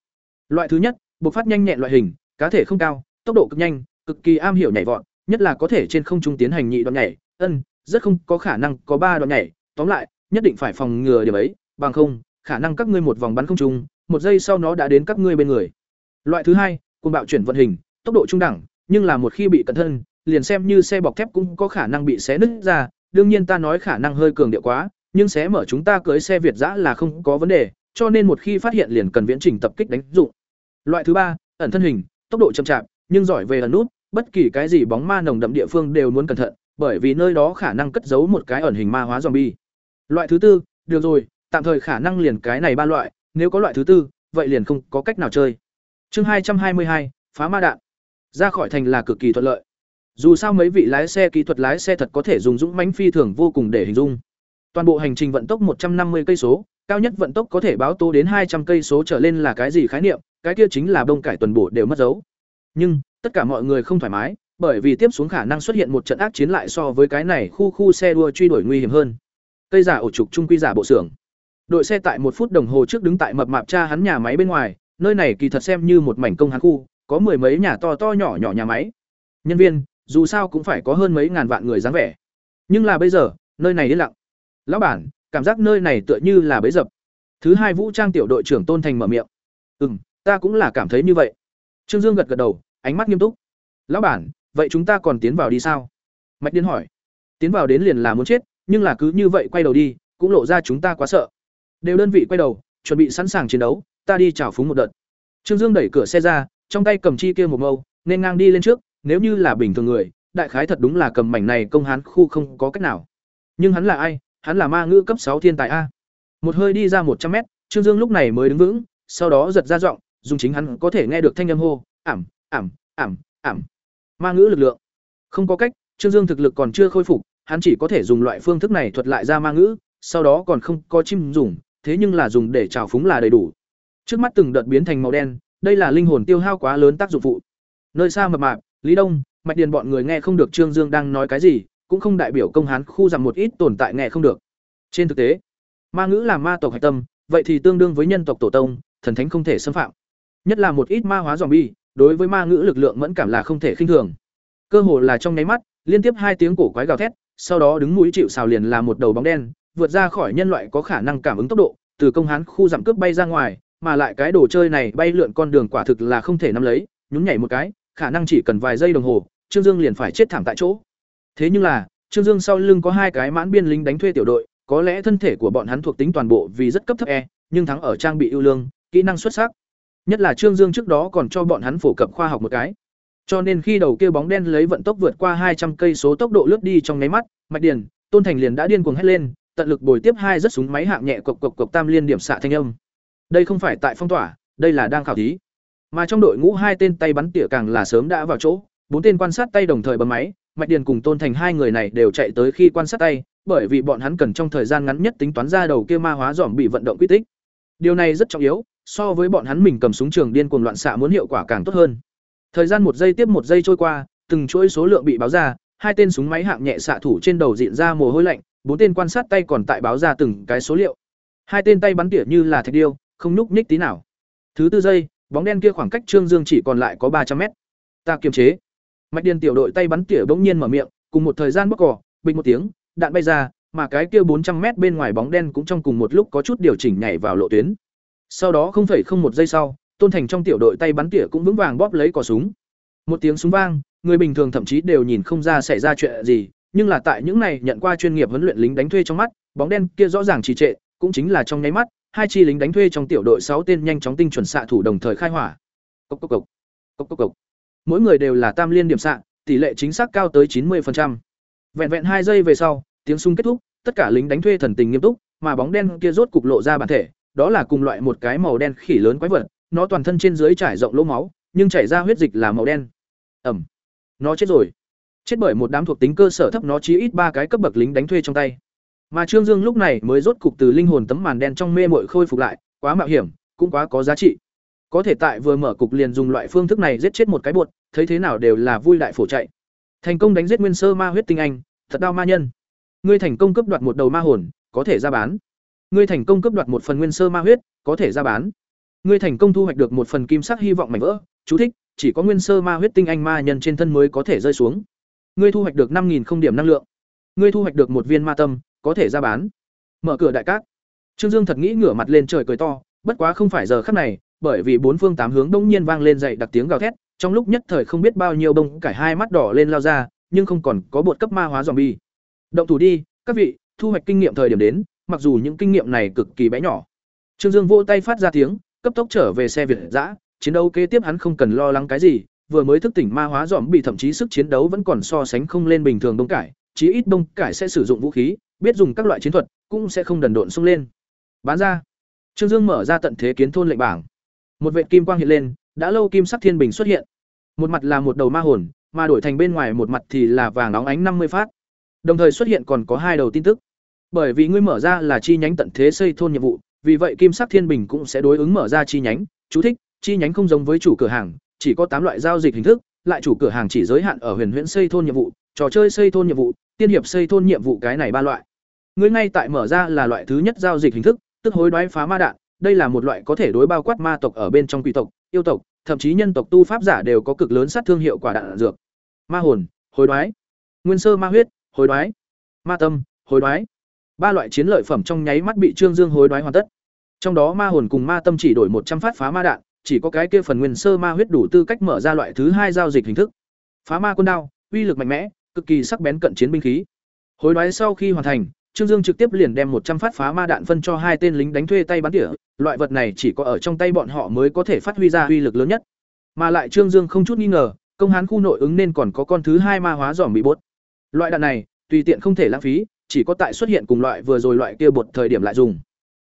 Loại thứ nhất, bộc phát nhanh nhẹn loại hình, cá thể không cao, tốc độ cực nhanh, cực kỳ am hiểu nhảy vọt, nhất là có thể trên không trung tiến hành nhị đoạn nhảy, ân, rất không có khả năng có ba đoạn nhảy, tóm lại, nhất định phải phòng ngừa điểm ấy, bằng không, khả năng các ngươi một vòng bắn không trung, một giây sau nó đã đến các ngươi bên người. Loại thứ hai, cùng bạo chuyển vận hình, tốc độ trung đẳng, nhưng là một khi bị cẩn thân, liền xem như xe bọc thép cũng có khả năng bị xé nứt ra, đương nhiên ta nói khả năng hơi cường điệu quá, nhưng xé mở chúng ta cưới xe Việt dã là không có vấn đề, cho nên một khi phát hiện liền cần viễn trình tập kích đánh dụng. Loại thứ ba, ẩn thân hình, tốc độ chậm chạp, nhưng giỏi về ẩn nút, bất kỳ cái gì bóng ma nồng đậm địa phương đều muốn cẩn thận, bởi vì nơi đó khả năng cất giấu một cái ẩn hình ma hóa zombie. Loại thứ tư, được rồi, tạm thời khả năng liền cái này ba loại, nếu có loại thứ tư, vậy liền không có cách nào chơi. Chương hai trăm hai mươi hai, phá ma đạn. Ra khỏi thành là cực kỳ thuận lợi. Dù sao mấy vị lái xe kỹ thuật lái xe thật có thể dùng dũng mãnh phi thường vô cùng để hình dung. Toàn bộ hành trình vận tốc một trăm năm mươi cây số, cao nhất vận tốc có thể báo tố đến hai trăm cây số trở lên là cái gì khái niệm, cái kia chính là bông cải tuần bổ đều mất dấu. Nhưng, tất cả mọi người không thoải mái, bởi vì tiếp xuống khả năng xuất hiện một trận ác chiến lại so với cái này khu khu xe đua truy đuổi nguy hiểm hơn. Cây giả ổ trục trung quy giả bộ xưởng. Đội xe tại một phút đồng hồ trước đứng tại mập mạp cha hắn nhà máy bên ngoài, nơi này kỳ thật xem như một mảnh công hắn khu, có mười mấy nhà to to nhỏ nhỏ nhà máy. Nhân viên, dù sao cũng phải có hơn mấy ngàn vạn người dáng vẻ. Nhưng là bây giờ, nơi này yên lặng. Lão bản, cảm giác nơi này tựa như là bấy dập. Thứ hai vũ trang tiểu đội trưởng Tôn Thành mở miệng. "Ừm, ta cũng là cảm thấy như vậy." Trương Dương gật gật đầu, ánh mắt nghiêm túc. "Lão bản, vậy chúng ta còn tiến vào đi sao?" Mạch Điên hỏi. "Tiến vào đến liền là muốn chết, nhưng là cứ như vậy quay đầu đi, cũng lộ ra chúng ta quá sợ." Đều đơn vị quay đầu, chuẩn bị sẵn sàng chiến đấu, ta đi chào phúng một đợt. Trương Dương đẩy cửa xe ra, trong tay cầm chi kia một mâu, nên ngang đi lên trước, nếu như là bình thường người, đại khái thật đúng là cầm mảnh này công hán khu không có cách nào. Nhưng hắn là ai? Hắn là ma ngữ cấp sáu thiên tài a. Một hơi đi ra một trăm mét, Trương Dương lúc này mới đứng vững, sau đó giật ra giọng, dùng chính hắn có thể nghe được thanh âm hô, ảm, ảm, ảm, ảm. Ma ngữ lực lượng. Không có cách, Trương Dương thực lực còn chưa khôi phục, hắn chỉ có thể dùng loại phương thức này thuật lại ra ma ngữ, sau đó còn không có chim dùng, thế nhưng là dùng để trào phúng là đầy đủ. Trước mắt từng đợt biến thành màu đen, đây là linh hồn tiêu hao quá lớn tác dụng phụ. Nơi xa mập mạp, Lý Đông, Mạch Điền bọn người nghe không được Trương Dương đang nói cái gì, cũng không đại biểu công hán khu giảm một ít tồn tại nghe không được. Trên thực tế, ma ngữ là ma tộc hạch tâm, vậy thì tương đương với nhân tộc tổ tông, thần thánh không thể xâm phạm. Nhất là một ít ma hóa zombie, đối với ma ngữ lực lượng mẫn cảm là không thể khinh thường. Cơ hồ là trong nháy mắt, liên tiếp hai tiếng cổ quái gào thét, sau đó đứng mũi chịu sào liền là một đầu bóng đen, vượt ra khỏi nhân loại có khả năng cảm ứng tốc độ, từ công hán khu giảm cướp bay ra ngoài, mà lại cái đồ chơi này bay lượn con đường quả thực là không thể nắm lấy, nhún nhảy một cái, khả năng chỉ cần vài giây đồng hồ, Trương Dương liền phải chết thảm tại chỗ. Thế nhưng là, Trương Dương sau lưng có hai cái mãn biên lính đánh thuê tiểu đội, có lẽ thân thể của bọn hắn thuộc tính toàn bộ vì rất cấp thấp e, nhưng thắng ở trang bị ưu lương, kỹ năng xuất sắc. Nhất là Trương Dương trước đó còn cho bọn hắn phổ cập khoa học một cái. Cho nên khi đầu kia bóng đen lấy vận tốc vượt qua hai trăm cây số tốc độ lướt đi trong nháy mắt, Mạch Điền, Tôn Thành liền đã điên cuồng hét lên, tận lực bồi tiếp hai rất súng máy hạng nhẹ cộc cộc cộc tam liên điểm xạ thanh âm. Đây không phải tại phong tỏa, đây là đang khảo thí. Mà trong đội ngũ hai tên tay bắn tỉa càng là sớm đã vào chỗ, bốn tên quan sát tay đồng thời bấm máy, Mạch Điền cùng Tôn Thành hai người này đều chạy tới khi quan sát tay, bởi vì bọn hắn cần trong thời gian ngắn nhất tính toán ra đầu kia ma hóa giòm bị vận động quy tích. Điều này rất trọng yếu, so với bọn hắn mình cầm súng trường điên cuồng loạn xạ muốn hiệu quả càng tốt hơn. Thời gian một giây tiếp một giây trôi qua, từng chuỗi số lượng bị báo ra, hai tên súng máy hạng nhẹ xạ thủ trên đầu diện ra mồ hôi lạnh, bốn tên quan sát tay còn tại báo ra từng cái số liệu. Hai tên tay bắn tỉa như là thạch điêu, không nhúc nhích tí nào. Thứ tư giây, bóng đen kia khoảng cách Trương Dương chỉ còn lại có ba trăm mét. Ta kiềm chế. Mạch Điền tiểu đội tay bắn tỉa bỗng nhiên mở miệng, cùng một thời gian bóc cỏ, bình một tiếng, đạn bay ra, mà cái kia bốn trăm mét bên ngoài bóng đen cũng trong cùng một lúc có chút điều chỉnh nhảy vào lộ tuyến. Sau đó không không một giây sau, Tôn Thành trong tiểu đội tay bắn tỉa cũng vững vàng bóp lấy cò súng. Một tiếng súng vang, người bình thường thậm chí đều nhìn không ra xảy ra chuyện gì, nhưng là tại những này nhận qua chuyên nghiệp huấn luyện lính đánh thuê trong mắt, bóng đen kia rõ ràng trì trệ, cũng chính là trong nháy mắt, hai chi lính đánh thuê trong tiểu đội sáu tên nhanh chóng tinh chuẩn xạ thủ đồng thời khai hỏa. Cốc cốc cốc. Cốc cốc cốc. Mỗi người đều là tam liên điểm xạ, tỷ lệ chính xác cao tới chín 90%. Vẹn vẹn hai giây về sau, tiếng súng kết thúc, tất cả lính đánh thuê thần tình nghiêm túc, mà bóng đen kia rốt cục lộ ra bản thể, đó là cùng loại một cái màu đen khỉ lớn quái vật, nó toàn thân trên dưới trải rộng lỗ máu, nhưng chảy ra huyết dịch là màu đen. Ẩm. Nó chết rồi. Chết bởi một đám thuộc tính cơ sở thấp nó chỉ ít ba cái cấp bậc lính đánh thuê trong tay. Mà trương dương lúc này mới rốt cục từ linh hồn tấm màn đen trong mê mội khôi phục lại, quá mạo hiểm, cũng quá có giá trị. Có thể tại vừa mở cục liền dùng loại phương thức này giết chết một cái bột thấy thế nào đều là vui đại phổ chạy. Thành công đánh giết nguyên sơ ma huyết tinh anh, thật đau ma nhân. Ngươi thành công cấp đoạt một đầu ma hồn, có thể ra bán. Ngươi thành công cấp đoạt một phần nguyên sơ ma huyết, có thể ra bán ngươi thành công thu hoạch được một phần kim sắc hy vọng mảnh vỡ, chú thích, chỉ có nguyên sơ ma huyết tinh anh ma nhân trên thân mới có thể rơi xuống. Ngươi thu hoạch được năm không điểm năng lượng. Ngươi thu hoạch được một viên ma tâm, có thể ra bán. Mở cửa đại cát. Trương dương thật nghĩ ngửa mặt lên trời cười to, bất quá không phải giờ khắc này, bởi vì bốn phương tám hướng đông nhiên vang lên dậy đặc tiếng gào thét, trong lúc nhất thời không biết bao nhiêu bông cải hai mắt đỏ lên lao ra, nhưng không còn có bột cấp ma hóa dòm bi động thủ đi, các vị, thu hoạch kinh nghiệm thời điểm đến, mặc dù những kinh nghiệm này cực kỳ bé nhỏ. Trương dương vỗ tay phát ra tiếng cấp tốc trở về xe việt giã chiến đấu kế tiếp hắn không cần lo lắng cái gì, vừa mới thức tỉnh ma hóa dòm bị thậm chí sức chiến đấu vẫn còn so sánh không lên bình thường Đông cải, chí ít Đông cải sẽ sử dụng vũ khí, biết dùng các loại chiến thuật, cũng sẽ không đần độn xông lên. Bán ra. Trương dương mở ra tận thế kiến thôn lệnh bảng. Một vệ kim quang hiện lên, đã lâu kim sắc thiên bình xuất hiện. Một mặt là một đầu ma hồn, mà đổi thành bên ngoài một mặt thì là vàng óng ánh năm mươi phát. Đồng thời xuất hiện còn có hai đầu tin tức. Bởi vì ngươi mở ra là chi nhánh tận thế xây thôn nhiệm vụ vì vậy kim sắc thiên bình cũng sẽ đối ứng mở ra chi nhánh. Chú thích, chi nhánh không giống với chủ cửa hàng, chỉ có tám loại giao dịch hình thức, lại chủ cửa hàng chỉ giới hạn ở huyền huyễn xây thôn nhiệm vụ, trò chơi xây thôn nhiệm vụ, tiên hiệp xây thôn nhiệm vụ cái này ba loại. Ngươi ngay tại mở ra là loại thứ nhất giao dịch hình thức, tức hối đoái phá ma đạn. Đây là một loại có thể đối bao quát ma tộc ở bên trong quỷ tộc, yêu tộc, thậm chí nhân tộc tu pháp giả đều có cực lớn sát thương hiệu quả đạn dược. Ma hồn, hối đoái. Nguyên sơ ma huyết, hối đoái. Ma tâm, hối đoái. Ba loại chiến lợi phẩm trong nháy mắt bị trương dương hối đoái hoàn tất trong đó ma hồn cùng ma tâm chỉ đổi một trăm phát phá ma đạn chỉ có cái kia phần nguyên sơ ma huyết đủ tư cách mở ra loại thứ hai giao dịch hình thức phá ma quân đao uy lực mạnh mẽ cực kỳ sắc bén cận chiến binh khí hối đoái sau khi hoàn thành Trương Dương trực tiếp liền đem một trăm phát phá ma đạn phân cho hai tên lính đánh thuê tay bắn tỉa, loại vật này chỉ có ở trong tay bọn họ mới có thể phát huy ra uy lực lớn nhất. Mà lại Trương Dương không chút nghi ngờ, công hán khu nội ứng nên còn có con thứ hai ma hóa giòm bị bốt. Loại đạn này, tùy tiện không thể lãng phí, chỉ có tại xuất hiện cùng loại vừa rồi loại kia bột thời điểm lại dùng.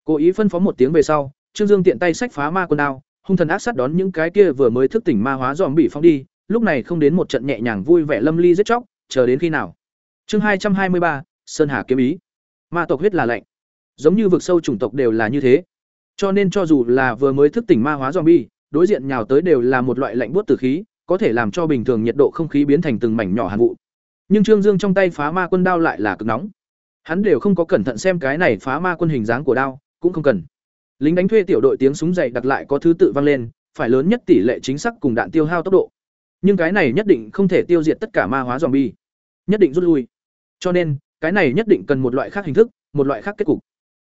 Cố ý phân phó một tiếng về sau, Trương Dương tiện tay xách phá ma quân đao, hung thần ác sát đón những cái kia vừa mới thức tỉnh ma hóa dòm bị phóng đi, lúc này không đến một trận nhẹ nhàng vui vẻ lâm ly giết chóc, chờ đến khi nào. Chương hai trăm hai mươi ba Sơn Hà kiếm ý. Ma tộc huyết là lạnh. Giống như vực sâu chủng tộc đều là như thế. Cho nên cho dù là vừa mới thức tỉnh ma hóa zombie đối diện nhào tới đều là một loại lạnh buốt từ khí có thể làm cho bình thường nhiệt độ không khí biến thành từng mảnh nhỏ hàn vụ. Nhưng trương dương trong tay phá ma quân đao lại là cực nóng. Hắn đều không có cẩn thận xem cái này phá ma quân hình dáng của đao cũng không cần. Lính đánh thuê tiểu đội tiếng súng dày đặt lại có thứ tự vang lên, phải lớn nhất tỷ lệ chính xác cùng đạn tiêu hao tốc độ. Nhưng cái này nhất định không thể tiêu diệt tất cả ma hóa zombie. Nhất định rút lui. Cho nên, cái này nhất định cần một loại khác hình thức, một loại khác kết cục.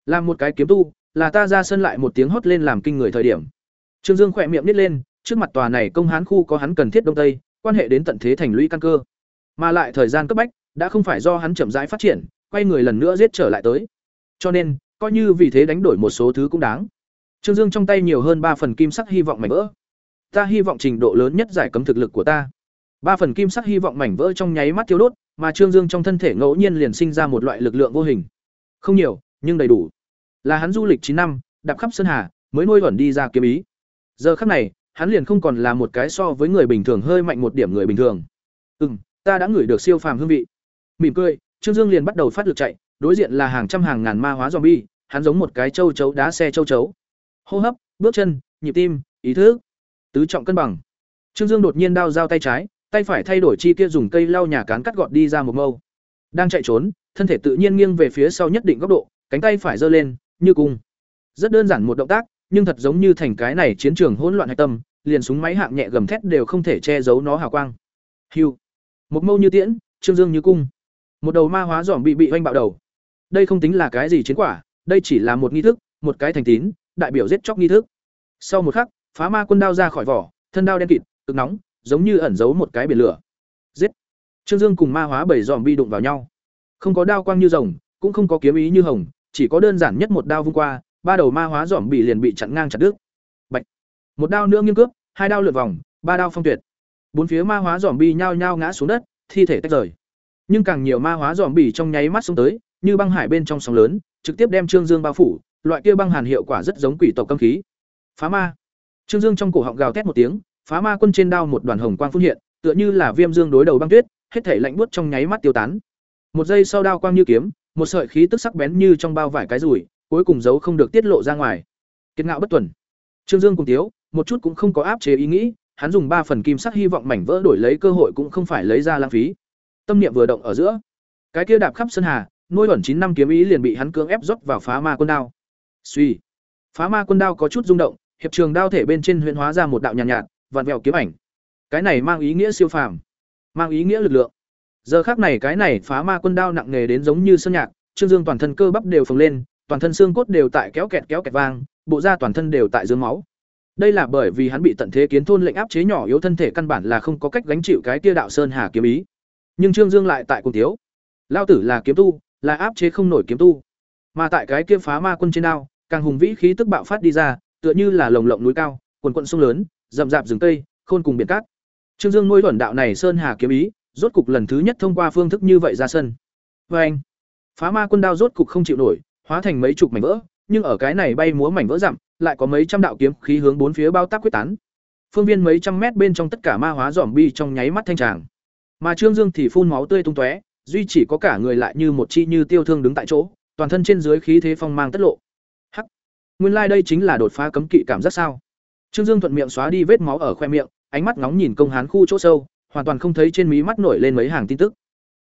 Làm một cái kiếm tu, là ta ra sân lại một tiếng hót lên làm kinh người thời điểm. Trương dương khỏe miệng nít lên, trước mặt tòa này công hán khu có hắn cần thiết đông tây, quan hệ đến tận thế thành lũy căn cơ. Mà lại thời gian cấp bách, đã không phải do hắn chậm rãi phát triển, quay người lần nữa giết trở lại tới. Cho nên coi như vì thế đánh đổi một số thứ cũng đáng trương dương trong tay nhiều hơn ba phần kim sắc hy vọng mảnh vỡ ta hy vọng trình độ lớn nhất giải cấm thực lực của ta ba phần kim sắc hy vọng mảnh vỡ trong nháy mắt thiếu đốt mà Trương Dương trong thân thể ngẫu nhiên liền sinh ra một loại lực lượng vô hình. Không nhiều, nhưng đầy đủ. Là hắn du lịch chín năm, đạp khắp sơn hà, mới nuôi ẩn đi ra kiếm ý. Giờ khắc này, hắn liền không còn là một cái so với người bình thường hơi mạnh một điểm người bình thường. Ừm, ta đã ngửi được siêu phàm hương vị. Mỉm cười, Trương Dương liền bắt đầu phát lực chạy, đối diện là hàng trăm hàng ngàn ma hóa zombie, hắn giống một cái châu chấu đá xe châu chấu. Hô hấp, bước chân, nhịp tim, ý thức, tứ trọng cân bằng. Trương Dương đột nhiên đao dao tay trái, tay phải thay đổi chi kia dùng cây lau nhà cán cắt gọt đi ra một mâu. Đang chạy trốn, thân thể tự nhiên nghiêng về phía sau nhất định góc độ, cánh tay phải giơ lên, như cung. Rất đơn giản một động tác, nhưng thật giống như thành cái này chiến trường hỗn loạn hạch tâm, liền súng máy hạng nhẹ gầm thét đều không thể che giấu nó hào quang. Hưu. Một mâu như tiễn, trương dương như cung. Một đầu ma hóa giỏm bị bị hoanh bạo đầu. Đây không tính là cái gì chiến quả, đây chỉ là một nghi thức, một cái thành tín, đại biểu giết chóc nghi thức. Sau một khắc, phá ma quân đao ra khỏi vỏ, thân đao đen kịt, cực nóng, giống như ẩn giấu một cái biển lửa. Giết! Trương Dương cùng ma hóa bảy giòm bi đụng vào nhau. Không có đao quang như rồng, cũng không có kiếm ý như hồng, chỉ có đơn giản nhất một đao vung qua, ba đầu ma hóa giòm bị liền bị chặn ngang chặt đứt. Bạch! Một đao nữa nghiêng cướp, hai đao lượn vòng, ba đao phong tuyệt. Bốn phía ma hóa giòm bi nhao nhao ngã xuống đất, thi thể tách rời. Nhưng càng nhiều ma hóa giòm bỉ trong nháy mắt xuống tới, như băng hải bên trong sóng lớn, trực tiếp đem Trương Dương bao phủ, loại kia băng hàn hiệu quả rất giống quỷ tộc cấm khí. Phá ma. Trương Dương trong cổ họng gào thét một tiếng, phá ma quân trên đao một đoàn hồng quang phun hiện, tựa như là viêm dương đối đầu băng tuyết, hết thảy lạnh buốt trong nháy mắt tiêu tán. Một giây sau đao quang như kiếm, một sợi khí tức sắc bén như trong bao vải cái rủi, cuối cùng giấu không được tiết lộ ra ngoài. Kiệt ngạo bất tuần. Trương Dương cùng tiếu, một chút cũng không có áp chế ý nghĩ, hắn dùng ba phần kim sắc hy vọng mảnh vỡ đổi lấy cơ hội cũng không phải lấy ra lãng phí. Tâm niệm vừa động ở giữa, cái kia đạp khắp sân hà, nuôi ẩn chín năm kiếm ý liền bị hắn cưỡng ép rót vào phá ma quân đao. Suy, phá ma quân đao có chút rung động, hiệp trường đao thể bên trên huyễn hóa ra một đạo nhàn nhạt, nhạt vặn vẹo kiếm ảnh. Cái này mang ý nghĩa siêu phàm, mang ý nghĩa lực lượng. Giờ khắc này cái này phá ma quân đao nặng nề đến giống như sơn nhạc, Trương Dương toàn thân cơ bắp đều phồng lên, toàn thân xương cốt đều tại kéo kẹt kéo kẹt vang, bộ da toàn thân đều tại dương máu. Đây là bởi vì hắn bị tận thế kiến thôn lệnh áp chế nhỏ yếu thân thể căn bản là không có cách gánh chịu cái kia đạo sơn hà kiếm ý. Nhưng Trương Dương lại tại cùng thiếu. Lao tử là kiếm tu, là áp chế không nổi kiếm tu. Mà tại cái kia phá ma quân trên đao, càng hùng vĩ khí tức bạo phát đi ra, tựa như là lồng lộng núi cao, quần quận sông lớn, rậm rạp rừng cây, khôn cùng biển cát. Trương Dương nuôi thuần đạo này sơn hà kiếm ý, rốt cục lần thứ nhất thông qua phương thức như vậy ra sân. Và anh, phá ma quân đao rốt cục không chịu nổi, hóa thành mấy chục mảnh vỡ, nhưng ở cái này bay múa mảnh vỡ dặm, lại có mấy trăm đạo kiếm khí hướng bốn phía bao tác quyết tán. Phương viên mấy trăm mét bên trong tất cả ma hóa bi trong nháy mắt thanh tràng. Mà Trương Dương thì phun máu tươi tung tóe, duy chỉ có cả người lại như một chi như tiêu thương đứng tại chỗ, toàn thân trên dưới khí thế phong mang tất lộ. Hắc. Nguyên lai đây chính là đột phá cấm kỵ cảm giác sao? Trương Dương thuận miệng xóa đi vết máu ở khoe miệng, ánh mắt ngóng nhìn công hán khu chỗ sâu, hoàn toàn không thấy trên mí mắt nổi lên mấy hàng tin tức.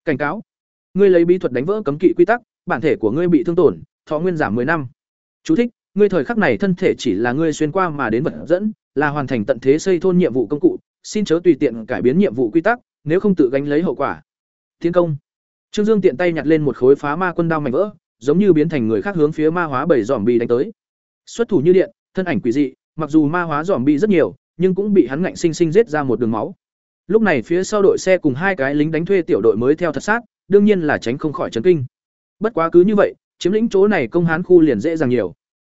Cảnh cáo: Ngươi lấy bí thuật đánh vỡ cấm kỵ quy tắc, bản thể của ngươi bị thương tổn, thọ nguyên giảm 10 năm. Chú thích: Ngươi thời khắc này thân thể chỉ là ngươi xuyên qua mà đến vật dẫn, là hoàn thành tận thế xây thôn nhiệm vụ công cụ, xin chớ tùy tiện cải biến nhiệm vụ quy tắc, nếu không tự gánh lấy hậu quả. Tiến công. Trương Dương tiện tay nhặt lên một khối phá ma quân đao mảnh vỡ, giống như biến thành người khác hướng phía ma hóa bảy zombie đánh tới. Xuất thủ như điện, thân ảnh quỷ dị, mặc dù ma hóa zombie rất nhiều, nhưng cũng bị hắn ngạnh sinh sinh giết ra một đường máu. Lúc này phía sau đội xe cùng hai cái lính đánh thuê tiểu đội mới theo thật sát, đương nhiên là tránh không khỏi chấn kinh. Bất quá cứ như vậy, chiếm lĩnh chỗ này công hán khu liền dễ dàng nhiều.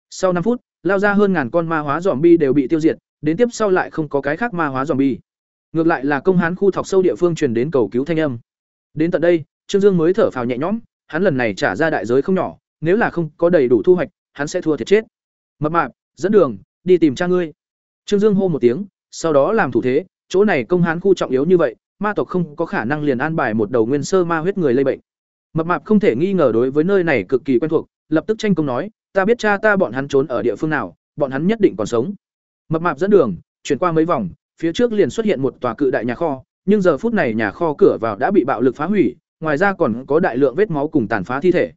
Sau năm phút, lao ra hơn ngàn con ma hóa zombie đều bị tiêu diệt, đến tiếp sau lại không có cái khác ma hóa zombie. Ngược lại là công hán khu thọc sâu địa phương truyền đến cầu cứu thanh âm. Đến tận đây, Trương Dương mới thở phào nhẹ nhõm, hắn lần này trả ra đại giới không nhỏ, nếu là không có đầy đủ thu hoạch, hắn sẽ thua thiệt chết. Mập mạp, dẫn đường, đi tìm cha ngươi. Trương Dương hô một tiếng, sau đó làm thủ thế, chỗ này công hán khu trọng yếu như vậy, ma tộc không có khả năng liền an bài một đầu nguyên sơ ma huyết người lây bệnh. Mập mạp không thể nghi ngờ đối với nơi này cực kỳ quen thuộc, lập tức tranh công nói, ta biết cha ta bọn hắn trốn ở địa phương nào, bọn hắn nhất định còn sống. Mập mạp dẫn đường, chuyển qua mấy vòng, phía trước liền xuất hiện một tòa cự đại nhà kho, nhưng giờ phút này nhà kho cửa vào đã bị bạo lực phá hủy, ngoài ra còn có đại lượng vết máu cùng tàn phá thi thể.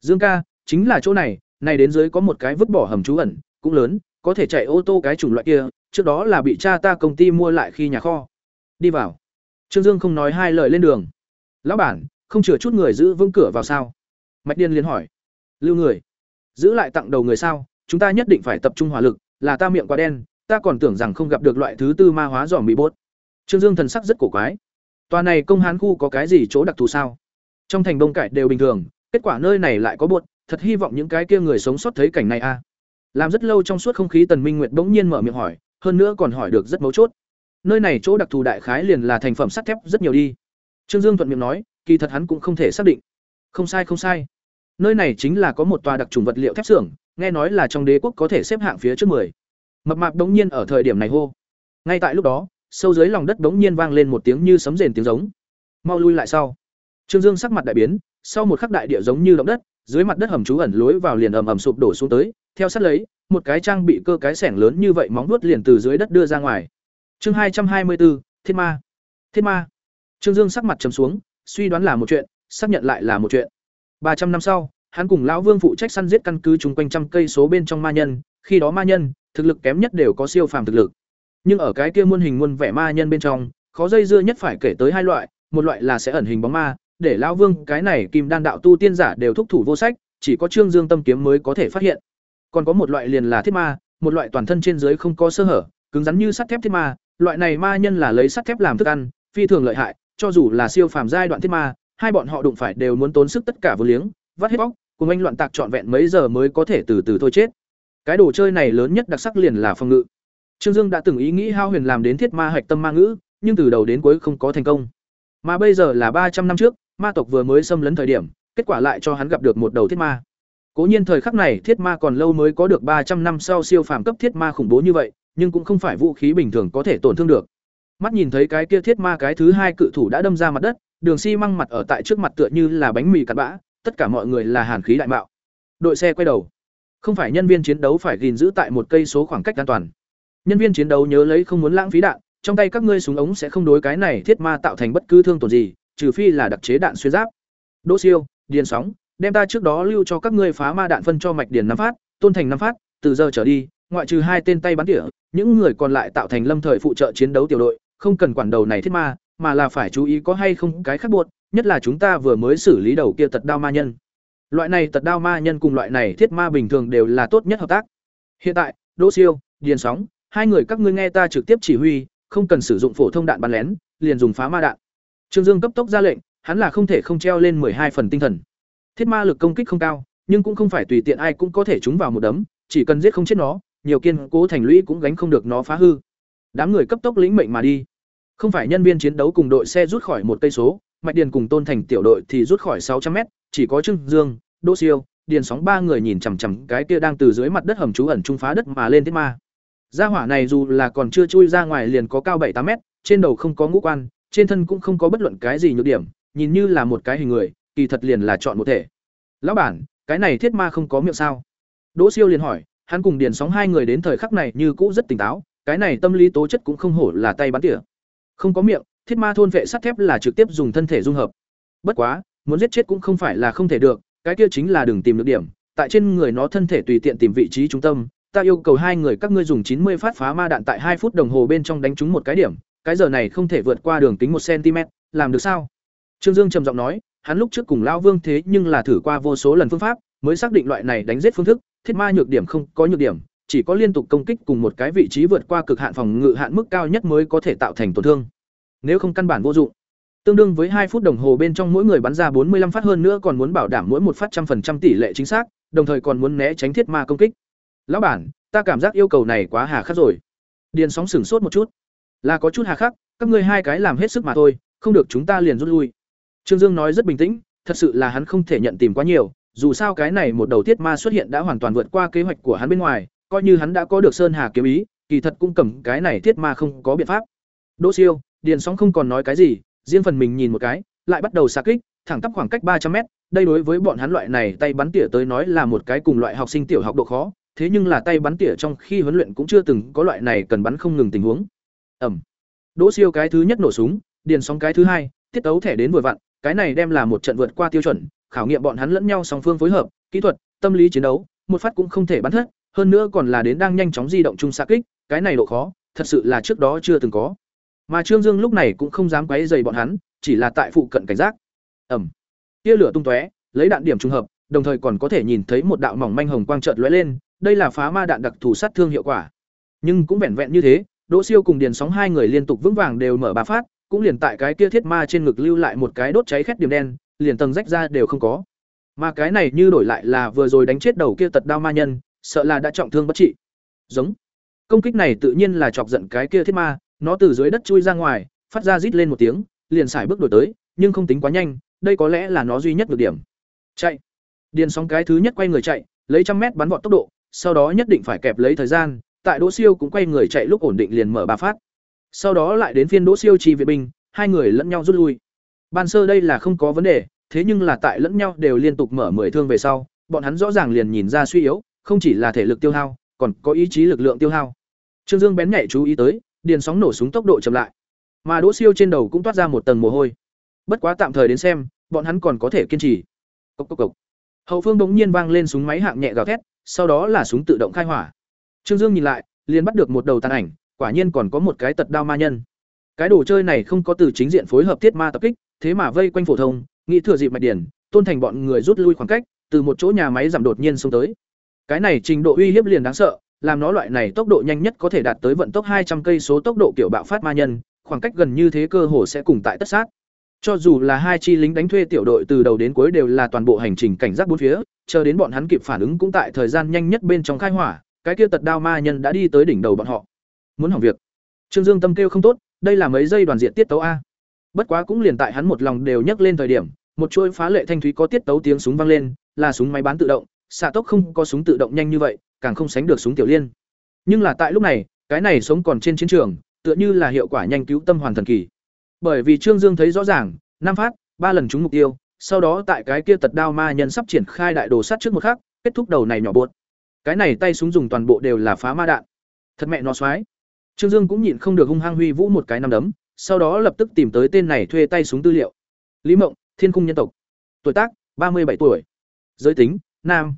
Dương ca, chính là chỗ này, này đến dưới có một cái vứt bỏ hầm trú ẩn, cũng lớn, có thể chạy ô tô cái chủng loại kia, trước đó là bị cha ta công ty mua lại khi nhà kho. Đi vào. Trương Dương không nói hai lời lên đường. Lão bản, không chừa chút người giữ vững cửa vào sao? Mạch Điên liền hỏi. Lưu người giữ lại tặng đầu người sao chúng ta nhất định phải tập trung hỏa lực là ta miệng quá đen ta còn tưởng rằng không gặp được loại thứ tư ma hóa giòm bị bốt trương dương thần sắc rất cổ quái tòa này công hán khu có cái gì chỗ đặc thù sao? Trong thành đông cải đều bình thường kết quả nơi này lại có buột thật hy vọng những cái kia người sống sót thấy cảnh này a làm rất lâu trong suốt không khí tần minh nguyệt bỗng nhiên mở miệng hỏi hơn nữa còn hỏi được rất mấu chốt. Nơi này chỗ đặc thù đại khái liền là thành phẩm sắt thép rất nhiều đi. Trương dương thuận miệng nói kỳ thật hắn cũng không thể xác định. Không sai không sai. Nơi này chính là có một tòa đặc trùng vật liệu thép xưởng, nghe nói là trong đế quốc có thể xếp hạng phía trước 10. Mập mạp đống nhiên ở thời điểm này hô. Ngay tại lúc đó, sâu dưới lòng đất đống nhiên vang lên một tiếng như sấm rền tiếng giống. Mau lui lại sau. Trương Dương sắc mặt đại biến, sau một khắc đại địa giống như động đất, dưới mặt đất hầm trú ẩn lối vào liền ầm ầm sụp đổ xuống tới, theo sát lấy, một cái trang bị cơ cái sẻng lớn như vậy móng vuốt liền từ dưới đất đưa ra ngoài. Chương hai trăm hai mươi bốn, Thiên ma. Thiên ma. Trương Dương sắc mặt trầm xuống, suy đoán là một chuyện, xác nhận lại là một chuyện ba trăm năm sau, hắn cùng lão Vương phụ trách săn giết căn cứ chung quanh trăm cây số bên trong ma nhân, khi đó ma nhân, thực lực kém nhất đều có siêu phàm thực lực. Nhưng ở cái kia muôn hình muôn vẻ ma nhân bên trong, khó dây dưa nhất phải kể tới hai loại, một loại là sẽ ẩn hình bóng ma, để lão Vương cái này kim đan đạo tu tiên giả đều thúc thủ vô sách, chỉ có Trương Dương tâm kiếm mới có thể phát hiện. Còn có một loại liền là thiết ma, một loại toàn thân trên dưới không có sơ hở, cứng rắn như sắt thép thiết ma, loại này ma nhân là lấy sắt thép làm thức ăn, phi thường lợi hại, cho dù là siêu phàm giai đoạn thiết ma, hai bọn họ đụng phải đều muốn tốn sức tất cả vô liếng, vắt hết bóc, cùng anh loạn tạc trọn vẹn mấy giờ mới có thể từ từ thôi chết. Cái đồ chơi này lớn nhất đặc sắc liền là phòng ngự. Trương Dương đã từng ý nghĩ hao huyền làm đến thiết ma hạch tâm ma ngữ, nhưng từ đầu đến cuối không có thành công. Mà bây giờ là ba trăm năm trước, ma tộc vừa mới xâm lấn thời điểm, kết quả lại cho hắn gặp được một đầu thiết ma. Cố nhiên thời khắc này thiết ma còn lâu mới có được ba trăm năm sau siêu phàm cấp thiết ma khủng bố như vậy, nhưng cũng không phải vũ khí bình thường có thể tổn thương được. Mắt nhìn thấy cái kia thiết ma cái thứ hai cự thủ đã đâm ra mặt đất, đường xi măng mặt ở tại trước mặt tựa như là bánh mì cặn bã, tất cả mọi người là hàn khí đại mạo. Đội xe quay đầu. Không phải nhân viên chiến đấu phải gìn giữ tại một cây số khoảng cách an toàn. Nhân viên chiến đấu nhớ lấy không muốn lãng phí đạn, trong tay các ngươi súng ống sẽ không đối cái này thiết ma tạo thành bất cứ thương tổn gì, trừ phi là đặc chế đạn xuyên giáp. Đỗ Siêu, điền sóng, đem ta trước đó lưu cho các ngươi phá ma đạn phân cho mạch điền năm phát, tôn thành năm phát, từ giờ trở đi, ngoại trừ hai tên tay bắn tỉa, những người còn lại tạo thành lâm thời phụ trợ chiến đấu tiểu đội, không cần quản đầu này thiết ma, mà là phải chú ý có hay không cái khác buộc, nhất là chúng ta vừa mới xử lý đầu kia tật đao ma nhân. Loại này tật đao ma nhân cùng loại này thiết ma bình thường đều là tốt nhất hợp tác. Hiện tại, Đỗ Siêu, Điền Sóng, hai người các ngươi nghe ta trực tiếp chỉ huy, không cần sử dụng phổ thông đạn bắn lén, liền dùng phá ma đạn. Trương Dương cấp tốc ra lệnh, hắn là không thể không treo lên hai phần tinh thần. Thiết ma lực công kích không cao, nhưng cũng không phải tùy tiện ai cũng có thể trúng vào một đấm, chỉ cần giết không chết nó, nhiều kiên cố thành lũy cũng gánh không được nó phá hư. Đám người cấp tốc lĩnh mệnh mà đi. Không phải nhân viên chiến đấu cùng đội xe rút khỏi một cây số, Mạch Điền cùng Tôn Thành tiểu đội thì rút khỏi sáu trăm mét, chỉ có Trương Dương, Đỗ Siêu, Điền Sóng ba người nhìn chằm chằm cái kia đang từ dưới mặt đất hầm trú ẩn trung phá đất mà lên thiết ma. Gia hỏa này dù là còn chưa chui ra ngoài liền có cao bảy tám mét, trên đầu không có ngũ quan, trên thân cũng không có bất luận cái gì nhược điểm, nhìn như là một cái hình người, kỳ thật liền là chọn một thể. Lão bản, cái này thiết ma không có miệng sao? Đỗ Siêu liền hỏi, hắn cùng Điền Sóng hai người đến thời khắc này như cũ rất tỉnh táo, cái này tâm lý tố chất cũng không hổ là tay bắn tỉa. Không có miệng, thiết ma thôn vệ sắt thép là trực tiếp dùng thân thể dung hợp. Bất quá, muốn giết chết cũng không phải là không thể được, cái kia chính là đừng tìm được điểm, tại trên người nó thân thể tùy tiện tìm vị trí trung tâm, ta yêu cầu hai người các ngươi dùng chín mươi phát phá ma đạn tại hai phút đồng hồ bên trong đánh trúng một cái điểm, cái giờ này không thể vượt qua đường kính một cm, làm được sao? Trương Dương trầm giọng nói, hắn lúc trước cùng lão Vương thế nhưng là thử qua vô số lần phương pháp, mới xác định loại này đánh giết phương thức, thiết ma nhược điểm không có nhược điểm, chỉ có liên tục công kích cùng một cái vị trí vượt qua cực hạn phòng ngự hạn mức cao nhất mới có thể tạo thành tổn thương. Nếu không căn bản vô dụng. Tương đương với hai phút đồng hồ bên trong mỗi người bắn ra bốn mươi 45 phát hơn nữa còn muốn bảo đảm mỗi một phát trăm phần trăm tỷ lệ chính xác, đồng thời còn muốn né tránh thiết ma công kích. Lão bản, ta cảm giác yêu cầu này quá hà khắc rồi. Điền sóng sửng sốt một chút. Là có chút hà khắc, các ngươi hai cái làm hết sức mà thôi, không được chúng ta liền rút lui. Trương Dương nói rất bình tĩnh, thật sự là hắn không thể nhận tìm quá nhiều, dù sao cái này một đầu thiết ma xuất hiện đã hoàn toàn vượt qua kế hoạch của hắn bên ngoài, coi như hắn đã có được sơn hà kiếm ý, kỳ thật cũng cầm cái này thiết ma không có biện pháp. Đỗ Siêu, Điền Sóng không còn nói cái gì, riêng phần mình nhìn một cái, lại bắt đầu xa kích, thẳng tắp khoảng cách ba trăm mét, đây đối với bọn hắn loại này tay bắn tỉa tới nói là một cái cùng loại học sinh tiểu học độ khó, thế nhưng là tay bắn tỉa trong khi huấn luyện cũng chưa từng có loại này cần bắn không ngừng tình huống. Ẩm. Đỗ Siêu cái thứ nhất nổ súng, Điền Sóng cái thứ hai, tiết tấu thẻ đến vừa vặn, cái này đem là một trận vượt qua tiêu chuẩn, khảo nghiệm bọn hắn lẫn nhau song phương phối hợp, kỹ thuật, tâm lý chiến đấu, một phát cũng không thể bắn thất, hơn nữa còn là đến đang nhanh chóng di động chung xạ kích, cái này độ khó, thật sự là trước đó chưa từng có. Mà Trương Dương lúc này cũng không dám quấy rầy bọn hắn, chỉ là tại phụ cận cảnh giác. Ầm. Tia lửa tung tóe, lấy đạn điểm trùng hợp, đồng thời còn có thể nhìn thấy một đạo mỏng manh hồng quang chợt lóe lên, đây là phá ma đạn đặc thù sát thương hiệu quả. Nhưng cũng vẹn vẹn như thế, Đỗ Siêu cùng Điền Sóng hai người liên tục vững vàng đều mở ba phát, cũng liền tại cái kia thiết ma trên ngực lưu lại một cái đốt cháy khét điểm đen, liền tầng rách ra đều không có. Mà cái này như đổi lại là vừa rồi đánh chết đầu kia tật đao ma nhân, sợ là đã trọng thương bất trị. Giống. Công kích này tự nhiên là chọc giận cái kia thiết ma, nó từ dưới đất chui ra ngoài, phát ra rít lên một tiếng, liền xài bước đổi tới, nhưng không tính quá nhanh, đây có lẽ là nó duy nhất được điểm. Chạy. Điền sóng cái thứ nhất quay người chạy, lấy trăm mét bắn vọt tốc độ, sau đó nhất định phải kẹp lấy thời gian, tại Đỗ Siêu cũng quay người chạy lúc ổn định liền mở ba phát. Sau đó lại đến phiên Đỗ Siêu trì viện binh, hai người lẫn nhau rút lui. Ban sơ đây là không có vấn đề, thế nhưng là tại lẫn nhau đều liên tục mở mười thương về sau, bọn hắn rõ ràng liền nhìn ra suy yếu, không chỉ là thể lực tiêu hao, còn có ý chí lực lượng tiêu hao. Trương Dương bén nhạy chú ý tới, điền sóng nổ súng tốc độ chậm lại. Mà Đỗ Siêu trên đầu cũng toát ra một tầng mồ hôi. Bất quá tạm thời đến xem, bọn hắn còn có thể kiên trì. Cốc cốc cốc. Hậu phương bỗng nhiên vang lên súng máy hạng nhẹ gào thét, sau đó là súng tự động khai hỏa. Trương Dương nhìn lại, liền bắt được một đầu tàn ảnh, quả nhiên còn có một cái tật đao ma nhân. Cái đồ chơi này không có từ chính diện phối hợp thiết ma tập kích, thế mà vây quanh phổ thông, nghĩ thừa dịp mạch điển, tôn thành bọn người rút lui khoảng cách, từ một chỗ nhà máy giảm đột nhiên xông tới. Cái này trình độ uy hiếp liền đáng sợ, làm nó loại này tốc độ nhanh nhất có thể đạt tới vận tốc hai trăm cây số tốc độ kiểu bạo phát ma nhân, khoảng cách gần như thế cơ hồ sẽ cùng tại tất sát. Cho dù là hai chi lính đánh thuê tiểu đội từ đầu đến cuối đều là toàn bộ hành trình cảnh giác bốn phía, chờ đến bọn hắn kịp phản ứng cũng tại thời gian nhanh nhất bên trong khai hỏa, cái kia tật đao ma nhân đã đi tới đỉnh đầu bọn họ. Muốn hỏng việc. Trương Dương tâm kêu không tốt, đây là mấy giây đoàn diện tiết tấu a. Bất quá cũng liền tại hắn một lòng đều nhấc lên thời điểm, một chuỗi phá lệ thanh thúy có tiết tấu tiếng súng vang lên, là súng máy bán tự động, xạ tốc không có súng tự động nhanh như vậy, càng không sánh được súng tiểu liên. Nhưng là tại lúc này, cái này sống còn trên chiến trường, tựa như là hiệu quả nhanh cứu tâm hoàn thần kỳ. Bởi vì Trương Dương thấy rõ ràng, năm phát, ba lần trúng mục tiêu, sau đó tại cái kia tật đao ma nhân sắp triển khai đại đồ sát trước một khắc, kết thúc đầu này nhỏ buột. Cái này tay súng dùng toàn bộ đều là phá ma đạn. Thật mẹ nó xoái. Trương Dương cũng nhịn không được hung hăng huy vũ một cái năm đấm, sau đó lập tức tìm tới tên này thuê tay súng tư liệu. Lý Mộng, Thiên cung nhân tộc. Tuổi tác, ba mươi bảy tuổi. Giới tính, nam.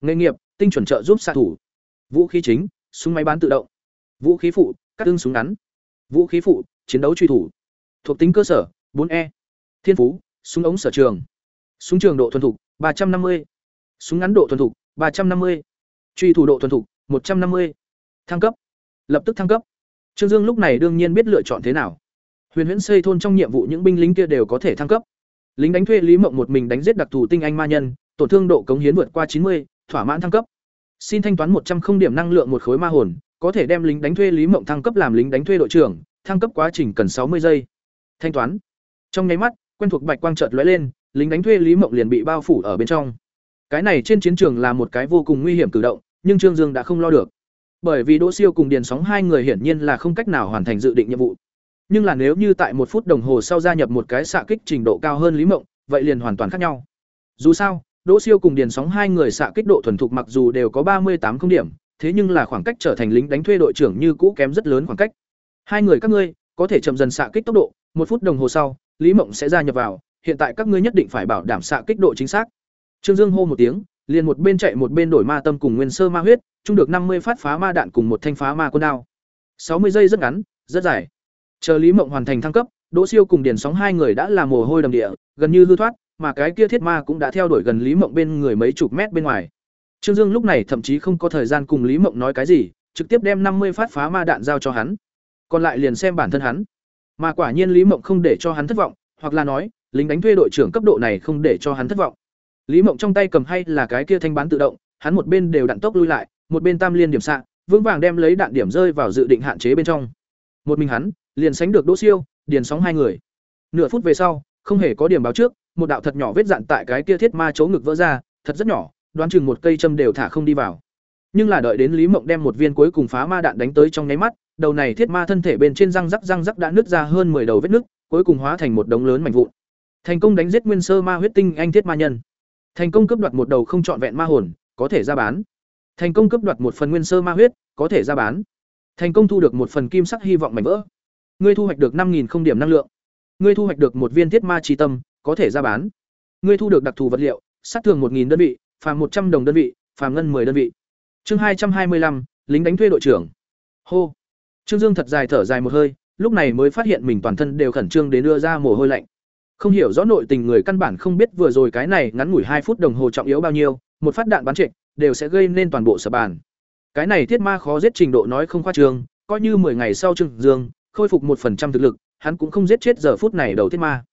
Nghề nghiệp, tinh chuẩn trợ giúp xạ thủ. Vũ khí chính, súng máy bán tự động. Vũ khí phụ, cắt tương súng ngắn. Vũ khí phụ, chiến đấu truy thủ. Thuộc tính cơ sở, 4E. Thiên phú, súng ống sở trường. Súng trường độ thuần thục, 350. Súng ngắn độ thuần thục, 350. Truy thủ độ thuần thục, 150. Thăng cấp. Lập tức thăng cấp. Trương Dương lúc này đương nhiên biết lựa chọn thế nào. Huyền Huyễn xây thôn trong nhiệm vụ những binh lính kia đều có thể thăng cấp. Lính đánh thuê Lý Mộng một mình đánh giết đặc thù tinh anh ma nhân, tổn thương độ cống hiến vượt qua 90, thỏa mãn thăng cấp. Xin thanh toán một trăm không điểm năng lượng một khối ma hồn, có thể đem lính đánh thuê Lý Mộng thăng cấp làm lính đánh thuê đội trưởng, thăng cấp quá trình cần sáu mươi giây. Thanh toán. Trong nháy mắt, quen thuộc bạch quang chợt lóe lên, lính đánh thuê Lý Mộng liền bị bao phủ ở bên trong. Cái này trên chiến trường là một cái vô cùng nguy hiểm cử động, nhưng Trương Dương đã không lo được. Bởi vì Đỗ Siêu cùng Điền Sóng hai người hiển nhiên là không cách nào hoàn thành dự định nhiệm vụ. Nhưng là nếu như tại một phút đồng hồ sau gia nhập một cái xạ kích trình độ cao hơn Lý Mộng, vậy liền hoàn toàn khác nhau. Dù sao, Đỗ Siêu cùng Điền Sóng hai người xạ kích độ thuần thục mặc dù đều có ba mươi tám không điểm, thế nhưng là khoảng cách trở thành lính đánh thuê đội trưởng như cũ kém rất lớn khoảng cách. Hai người các ngươi có thể chậm dần xạ kích tốc độ, một phút đồng hồ sau, Lý Mộng sẽ gia nhập vào, hiện tại các ngươi nhất định phải bảo đảm xạ kích độ chính xác. Trương Dương hô một tiếng, liền một bên chạy một bên đổi ma tâm cùng nguyên sơ ma huyết, chung được năm mươi phát phá ma đạn cùng một thanh phá ma quân đao. sáu mươi giây rất ngắn, rất dài. Chờ Lý Mộng hoàn thành thăng cấp, Đỗ Siêu cùng Điền Sóng hai người đã làm mồ hôi đầm địa, gần như hư thoát, mà cái kia thiết ma cũng đã theo đuổi gần Lý Mộng bên người mấy chục mét bên ngoài. Trương Dương lúc này thậm chí không có thời gian cùng Lý Mộng nói cái gì, trực tiếp đem năm mươi phát phá ma đạn giao cho hắn. Còn lại liền xem bản thân hắn. Mà quả nhiên Lý Mộng không để cho hắn thất vọng, hoặc là nói, lính đánh thuê đội trưởng cấp độ này không để cho hắn thất vọng. Lý Mộng trong tay cầm hay là cái kia thanh bán tự động, hắn một bên đều đạn tốc lui lại, một bên tam liên điểm xạ, vững vàng đem lấy đạn điểm rơi vào dự định hạn chế bên trong. Một mình hắn, liền sánh được Đỗ Siêu, Điền Sóng hai người. Nửa phút về sau, không hề có điểm báo trước, một đạo thật nhỏ vết dạn tại cái kia thiết ma chỗ ngực vỡ ra, thật rất nhỏ, đoán chừng một cây châm đều thả không đi vào. Nhưng là đợi đến Lý Mộng đem một viên cuối cùng phá ma đạn đánh tới trong nháy mắt, đầu này thiết ma thân thể bên trên răng rắc răng rắc đã nứt ra hơn 10 đầu vết nứt, cuối cùng hóa thành một đống lớn mảnh vụn. Thành công đánh giết nguyên sơ ma huyết tinh anh thiết ma nhân. Thành công cướp đoạt một đầu không trọn vẹn ma hồn, có thể ra bán. Thành công cướp đoạt một phần nguyên sơ ma huyết, có thể ra bán. Thành công thu được một phần kim sắc hy vọng mảnh vỡ. Ngươi thu hoạch được năm không điểm năng lượng. Ngươi thu hoạch được một viên thiết ma tri tâm, có thể ra bán. Ngươi thu được đặc thù vật liệu, sát thường một đơn vị, phàm 100 đồng đơn vị, phàm ngân 10 đơn vị. Chương 225, lính đánh thuê đội trưởng. Hô. Trương Dương thật dài thở dài một hơi, lúc này mới phát hiện mình toàn thân đều khẩn trương đến đưa ra mồ hôi lạnh. Không hiểu rõ nội tình người căn bản không biết vừa rồi cái này ngắn ngủi hai phút đồng hồ trọng yếu bao nhiêu, một phát đạn bắn trệch đều sẽ gây nên toàn bộ sở bàn. Cái này thiết ma khó giết trình độ nói không khoa trương, coi như 10 ngày sau Trương Dương khôi phục một phần trăm thực lực, hắn cũng không giết chết giờ phút này đầu thiết ma.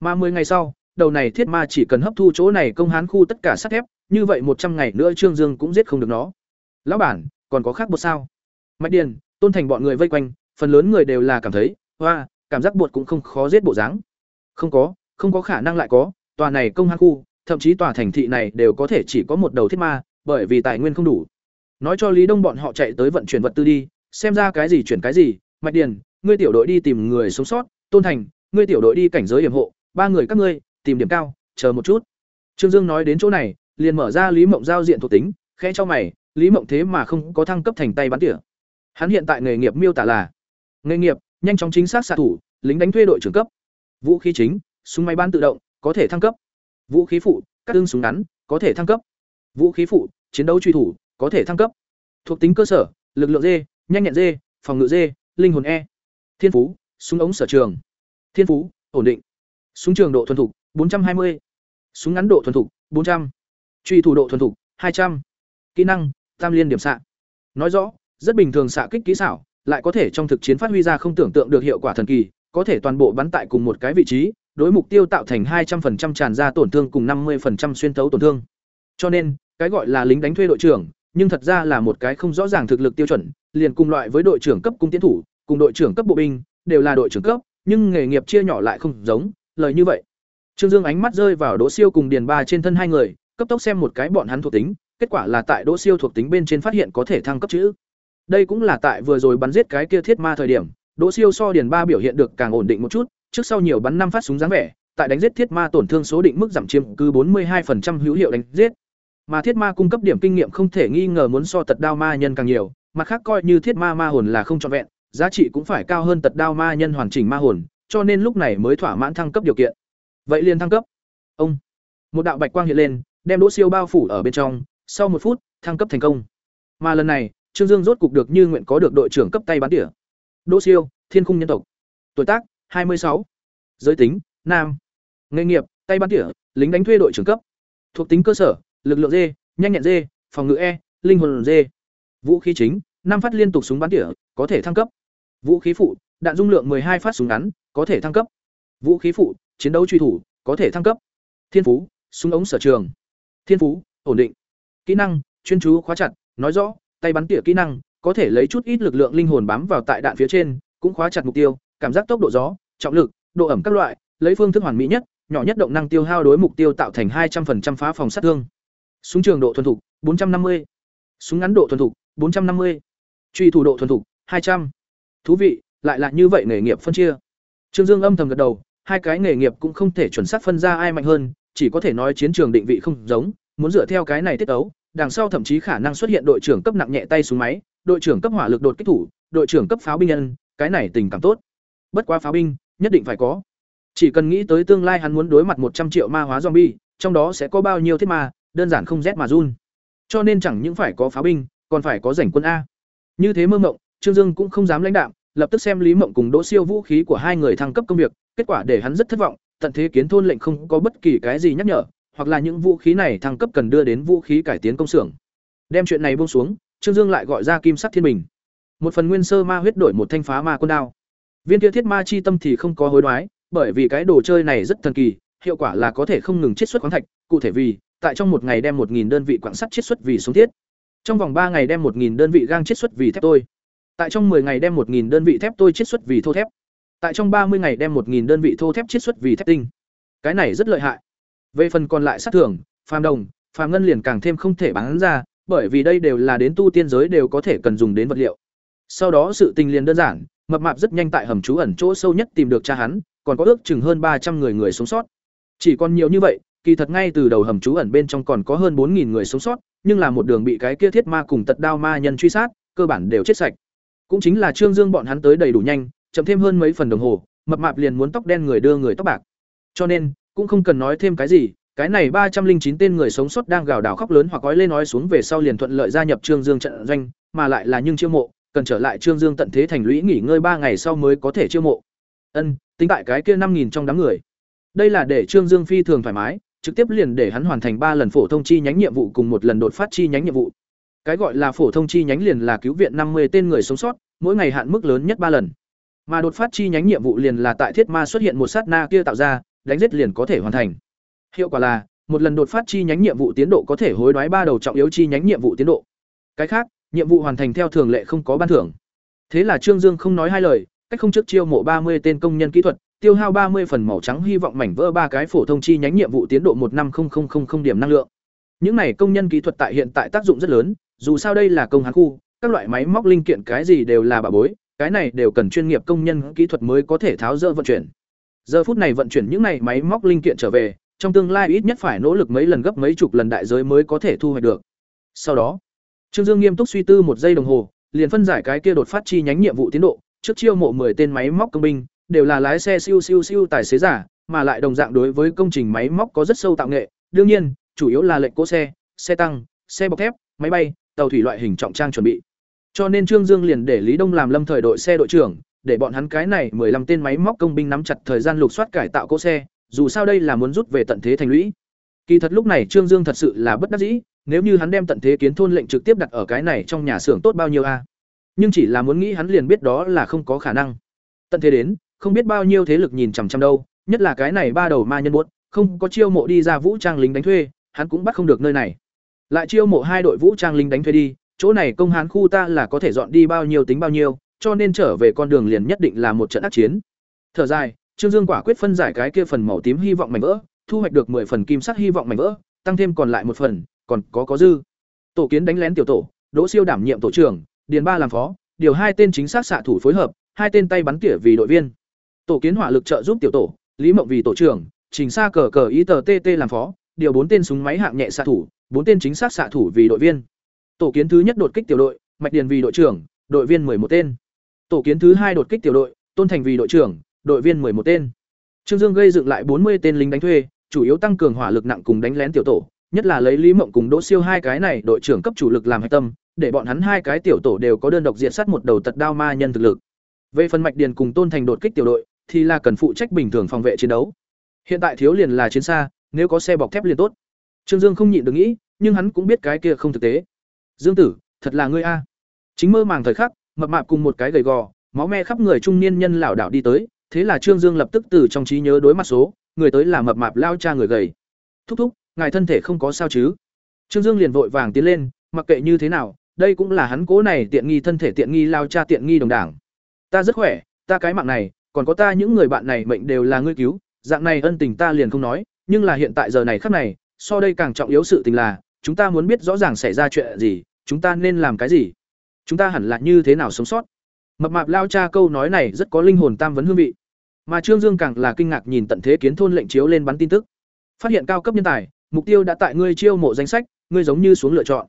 Mà 10 ngày sau, đầu này thiết ma chỉ cần hấp thu chỗ này công hán khu tất cả sắt thép, như vậy một trăm ngày nữa Trương Dương cũng giết không được nó. Lão bản, còn có khác bột sao? Mạch Điền, Tôn Thành bọn người vây quanh, phần lớn người đều là cảm thấy, hoa, cảm giác bột cũng không khó giết bộ dáng. Không có, không có khả năng lại có, tòa này công hán khu, thậm chí tòa thành thị này đều có thể chỉ có một đầu thiết ma, bởi vì tài nguyên không đủ. Nói cho Lý Đông bọn họ chạy tới vận chuyển vật tư đi, xem ra cái gì chuyển cái gì, Mạch Điền, ngươi tiểu đội đi tìm người sống sót, Tôn Thành, ngươi tiểu đội đi cảnh giới hiểm hộ, ba người các ngươi, tìm điểm cao, chờ một chút. Trương Dương nói đến chỗ này, liền mở ra Lý Mộng giao diện thuộc tính, khẽ cho mày, Lý Mộng thế mà không có thăng cấp thành tay bắn tỉa. Hắn hiện tại nghề nghiệp miêu tả là: nghề nghiệp, nhanh chóng chính xác xạ thủ, lính đánh thuê đội trưởng cấp. Vũ khí chính, súng máy bán tự động, có thể thăng cấp. Vũ khí phụ, các tương súng ngắn, có thể thăng cấp. Vũ khí phụ, chiến đấu truy thủ, có thể thăng cấp. Thuộc tính cơ sở, lực lượng D, nhanh nhẹn D, phòng ngự D, linh hồn E. Thiên phú, súng ống sở trường. Thiên phú, ổn định. Súng trường độ thuần thục, 420. Súng ngắn độ thuần thục, 400. Truy thủ độ thuần thục, 200. Kỹ năng, tam liên điểm xạ. Nói rõ, rất bình thường xạ kích kỹ xảo, lại có thể trong thực chiến phát huy ra không tưởng tượng được hiệu quả thần kỳ, có thể toàn bộ bắn tại cùng một cái vị trí, đối mục tiêu tạo thành 200% tràn ra tổn thương cùng 50% xuyên thấu tổn thương. Cho nên, cái gọi là lính đánh thuê đội trưởng, nhưng thật ra là một cái không rõ ràng thực lực tiêu chuẩn, liền cùng loại với đội trưởng cấp cung tiến thủ, cùng đội trưởng cấp bộ binh, đều là đội trưởng cấp, nhưng nghề nghiệp chia nhỏ lại không giống, lời như vậy. Trương Dương ánh mắt rơi vào Đỗ Siêu cùng Điền Ba trên thân hai người, cấp tốc xem một cái bọn hắn thuộc tính, kết quả là tại Đỗ Siêu thuộc tính bên trên phát hiện có thể thăng cấp chữ. Đây cũng là tại vừa rồi bắn giết cái kia thiết ma thời điểm, Đỗ Siêu so Điền Ba biểu hiện được càng ổn định một chút, trước sau nhiều bắn năm phát súng dáng vẻ, tại đánh giết thiết ma tổn thương số định mức giảm chiếm cứ 42% hữu hiệu đánh giết. Mà thiết ma cung cấp điểm kinh nghiệm không thể nghi ngờ muốn so tật đao ma nhân càng nhiều, mặt khác coi như thiết ma ma hồn là không trọn vẹn, giá trị cũng phải cao hơn tật đao ma nhân hoàn chỉnh ma hồn, cho nên lúc này mới thỏa mãn thăng cấp điều kiện. Vậy liền thăng cấp. Ông. Một đạo bạch quang hiện lên, đem Đỗ Siêu bao phủ ở bên trong, sau một phút, thăng cấp thành công. Mà lần này, Trương Dương rốt cục được như nguyện có được đội trưởng cấp tay bắn tỉa. Đỗ Siêu, Thiên Khung nhân tộc. Tuổi tác: hai mươi sáu, Giới tính: nam. Nghề nghiệp: tay bắn tỉa, lính đánh thuê đội trưởng cấp. Thuộc tính cơ sở: lực lượng D, nhanh nhẹn D, phòng ngự E, linh hồn D. Vũ khí chính: năm phát liên tục súng bắn tỉa, có thể thăng cấp. Vũ khí phụ: đạn dung lượng hai phát súng ngắn, có thể thăng cấp. Vũ khí phụ: chiến đấu truy thủ, có thể thăng cấp. Thiên phú: súng ống sở trường. Thiên phú: ổn định. Kỹ năng: chuyên chú khóa chặt, nói rõ, tay bắn tỉa kỹ năng, có thể lấy chút ít lực lượng linh hồn bám vào tại đạn phía trên, cũng khóa chặt mục tiêu, cảm giác tốc độ gió, trọng lực, độ ẩm các loại, lấy phương thức hoàn mỹ nhất, nhỏ nhất động năng tiêu hao đối mục tiêu tạo thành 200% phá phòng sát thương. Súng trường độ thuần thục 450. Súng ngắn độ thuần thục 450. Truy thủ độ thuần thục 200. Thú vị, lại là như vậy nghề nghiệp phân chia. Trương Dương âm thầm gật đầu, hai cái nghề nghiệp cũng không thể chuẩn xác phân ra ai mạnh hơn, chỉ có thể nói chiến trường định vị không giống, muốn dựa theo cái này tiết ấu đằng sau thậm chí khả năng xuất hiện đội trưởng cấp nặng nhẹ tay súng máy, đội trưởng cấp hỏa lực đột kích thủ, đội trưởng cấp pháo binh nhân, cái này tình cảm tốt. Bất quá pháo binh, nhất định phải có. Chỉ cần nghĩ tới tương lai hắn muốn đối mặt một trăm triệu ma hóa zombie, trong đó sẽ có bao nhiêu thiết ma, đơn giản không rét mà run. Cho nên chẳng những phải có pháo binh, còn phải có rảnh quân a. Như thế mơ mộng, Trương Dương cũng không dám lãnh đạm, lập tức xem Lý Mộng cùng Đỗ Siêu vũ khí của hai người thăng cấp công việc, kết quả để hắn rất thất vọng, tận thế kiến thôn lệnh không có bất kỳ cái gì nhắc nhở, hoặc là những vũ khí này thăng cấp cần đưa đến vũ khí cải tiến công xưởng. Đem chuyện này buông xuống, Trương Dương lại gọi ra Kim Sắc Thiên Bình. Một phần nguyên sơ ma huyết đổi một thanh phá ma quân đao. Viên kia thiết ma chi tâm thì không có hối đoái, bởi vì cái đồ chơi này rất thần kỳ, hiệu quả là có thể không ngừng chiết xuất khoáng thạch, cụ thể vì, tại trong một ngày đem một nghìn đơn vị quặng sắt chiết xuất vì xuống thiết. Trong vòng ba ngày đem một nghìn đơn vị gang chiết xuất vì thép tôi. Tại trong 10 ngày đem một nghìn đơn vị thép tôi chiết xuất vì thô thép. Tại trong ba mươi ngày đem một nghìn đơn vị thô thép chiết xuất vì thép tinh. Cái này rất lợi hại. Về phần còn lại sát thưởng, phàm đồng, phàm ngân liền càng thêm không thể bán ra, bởi vì đây đều là đến tu tiên giới đều có thể cần dùng đến vật liệu. Sau đó sự tình liền đơn giản, mập mạp rất nhanh tại hầm trú ẩn chỗ sâu nhất tìm được cha hắn, còn có ước chừng hơn ba trăm người người sống sót. Chỉ còn nhiều như vậy, kỳ thật ngay từ đầu hầm trú ẩn bên trong còn có hơn bốn nghìn người sống sót, nhưng là một đường bị cái kia thiết ma cùng tật đao ma nhân truy sát, cơ bản đều chết sạch. Cũng chính là Trương Dương bọn hắn tới đầy đủ nhanh, chậm thêm hơn mấy phần đồng hồ, mập mạp liền muốn tóc đen người đưa người tóc bạc. Cho nên, cũng không cần nói thêm cái gì, cái này ba trăm linh chín tên người sống sót đang gào đảo khóc lớn hoặc gói lên nói xuống về sau liền thuận lợi gia nhập Trương Dương trận doanh, mà lại là nhưng chiêu mộ, cần trở lại Trương Dương tận thế thành lũy nghỉ ngơi ba ngày sau mới có thể chiêu mộ. Ân, tính tại cái kia năm nghìn trong đám người. Đây là để Trương Dương phi thường thoải mái, trực tiếp liền để hắn hoàn thành ba lần phổ thông chi nhánh nhiệm vụ cùng một lần đột phát chi nhánh nhiệm vụ. Cái gọi là phổ thông chi nhánh liền là cứu viện năm mươi tên người sống sót, mỗi ngày hạn mức lớn nhất ba lần. Mà đột phát chi nhánh nhiệm vụ liền là tại thiết ma xuất hiện một sát na kia tạo ra, đánh giết liền có thể hoàn thành. Hiệu quả là, một lần đột phát chi nhánh nhiệm vụ tiến độ có thể hối đoái ba đầu trọng yếu chi nhánh nhiệm vụ tiến độ. Cái khác, nhiệm vụ hoàn thành theo thường lệ không có ban thưởng. Thế là Trương Dương không nói hai lời, cách không trước chiêu mộ ba mươi tên công nhân kỹ thuật, tiêu hao ba mươi phần màu trắng hy vọng mảnh vỡ ba cái phổ thông chi nhánh nhiệm vụ tiến độ một năm điểm năng lượng. Những này công nhân kỹ thuật tại hiện tại tác dụng rất lớn, dù sao đây là công hán khu, các loại máy móc linh kiện cái gì đều là bà bối, cái này đều cần chuyên nghiệp công nhân kỹ thuật mới có thể tháo dỡ vận chuyển. Giờ phút này vận chuyển những này máy móc linh kiện trở về, trong tương lai ít nhất phải nỗ lực mấy lần gấp mấy chục lần đại giới mới có thể thu hoạch được. Sau đó, Trương Dương nghiêm túc suy tư một giây đồng hồ, liền phân giải cái kia đột phát chi nhánh nhiệm vụ tiến độ, trước chiêu mộ 10 tên máy móc công binh, đều là lái xe siêu siêu siêu tài xế giả, mà lại đồng dạng đối với công trình máy móc có rất sâu tạo nghệ, đương nhiên, chủ yếu là lệnh cỗ xe, xe tăng, xe bọc thép, máy bay, tàu thủy loại hình trọng trang chuẩn bị. Cho nên Trương Dương liền để Lý Đông làm lâm thời đội xe đội trưởng, để bọn hắn cái này 15 tên máy móc công binh nắm chặt thời gian lục soát cải tạo cỗ xe, dù sao đây là muốn rút về tận thế thành lũy. Kỳ thật lúc này Trương Dương thật sự là bất đắc dĩ, nếu như hắn đem tận thế kiến thôn lệnh trực tiếp đặt ở cái này trong nhà xưởng tốt bao nhiêu a. Nhưng chỉ là muốn nghĩ hắn liền biết đó là không có khả năng. Tận thế đến, không biết bao nhiêu thế lực nhìn chằm chằm đâu, nhất là cái này ba đầu ma nhân buốt, không có chiêu mộ đi ra vũ trang lính đánh thuê, hắn cũng bắt không được nơi này. Lại chiêu mộ hai đội vũ trang lính đánh thuê đi, chỗ này công hán khu ta là có thể dọn đi bao nhiêu tính bao nhiêu, cho nên trở về con đường liền nhất định là một trận ác chiến. Thở dài, Trương Dương quả quyết phân giải cái kia phần màu tím hy vọng mảnh vỡ, thu hoạch được 10 phần kim sắc hy vọng mảnh vỡ, tăng thêm còn lại một phần, còn có có dư. Tổ kiến đánh lén tiểu tổ, Đỗ Siêu đảm nhiệm tổ trưởng, điền ba làm phó điều hai tên chính xác xạ thủ phối hợp hai tên tay bắn tỉa vì đội viên tổ kiến hỏa lực trợ giúp tiểu tổ lý mộng vì tổ trưởng trình xa cờ cờ ý tờ tt làm phó điều bốn tên súng máy hạng nhẹ xạ thủ bốn tên chính xác xạ thủ vì đội viên tổ kiến thứ nhất đột kích tiểu đội mạch điền vì đội trưởng đội viên một tên tổ kiến thứ hai đột kích tiểu đội, tôn thành vì đội trưởng, đội viên một tên. Trương dương gây dựng lại bốn mươi tên lính đánh thuê, chủ yếu tăng cường hỏa lực nặng cùng đánh lén tiểu tổ, nhất là lấy lý mộng cùng đỗ siêu hai cái này đội trưởng cấp chủ lực làm hạch tâm, để bọn hắn hai cái tiểu tổ đều có đơn độc diện sát một đầu tật đao ma nhân thực lực. Về phần mạch điền cùng tôn thành đột kích tiểu đội, thì là cần phụ trách bình thường phòng vệ chiến đấu. Hiện tại thiếu liền là chiến xa, nếu có xe bọc thép liền tốt. Trương dương không nhịn được nghĩ, nhưng hắn cũng biết cái kia không thực tế. Dương tử, thật là ngươi a. Chính mơ màng thời khắc mập mạp cùng một cái gầy gò, máu me khắp người trung niên nhân lảo đảo đi tới, thế là trương dương lập tức từ trong trí nhớ đối mặt số, người tới là mập mạp lao cha người gầy. Thúc thúc, ngài thân thể không có sao chứ? Trương dương liền vội vàng tiến lên, mặc kệ như thế nào, đây cũng là hắn cố này tiện nghi thân thể tiện nghi lao cha tiện nghi đồng đảng. Ta rất khỏe, ta cái mạng này, còn có ta những người bạn này mệnh đều là ngươi cứu, dạng này ân tình ta liền không nói, nhưng là hiện tại giờ này khắc này, so đây càng trọng yếu sự tình là, chúng ta muốn biết rõ ràng xảy ra chuyện gì, chúng ta nên làm cái gì? Chúng ta hẳn là như thế nào sống sót? Mập mạp lao cha câu nói này rất có linh hồn tam vấn hương vị. Mà trương dương càng là kinh ngạc nhìn tận thế kiến thôn lệnh chiếu lên bắn tin tức. Phát hiện cao cấp nhân tài, mục tiêu đã tại ngươi chiêu mộ danh sách, ngươi giống như xuống lựa chọn.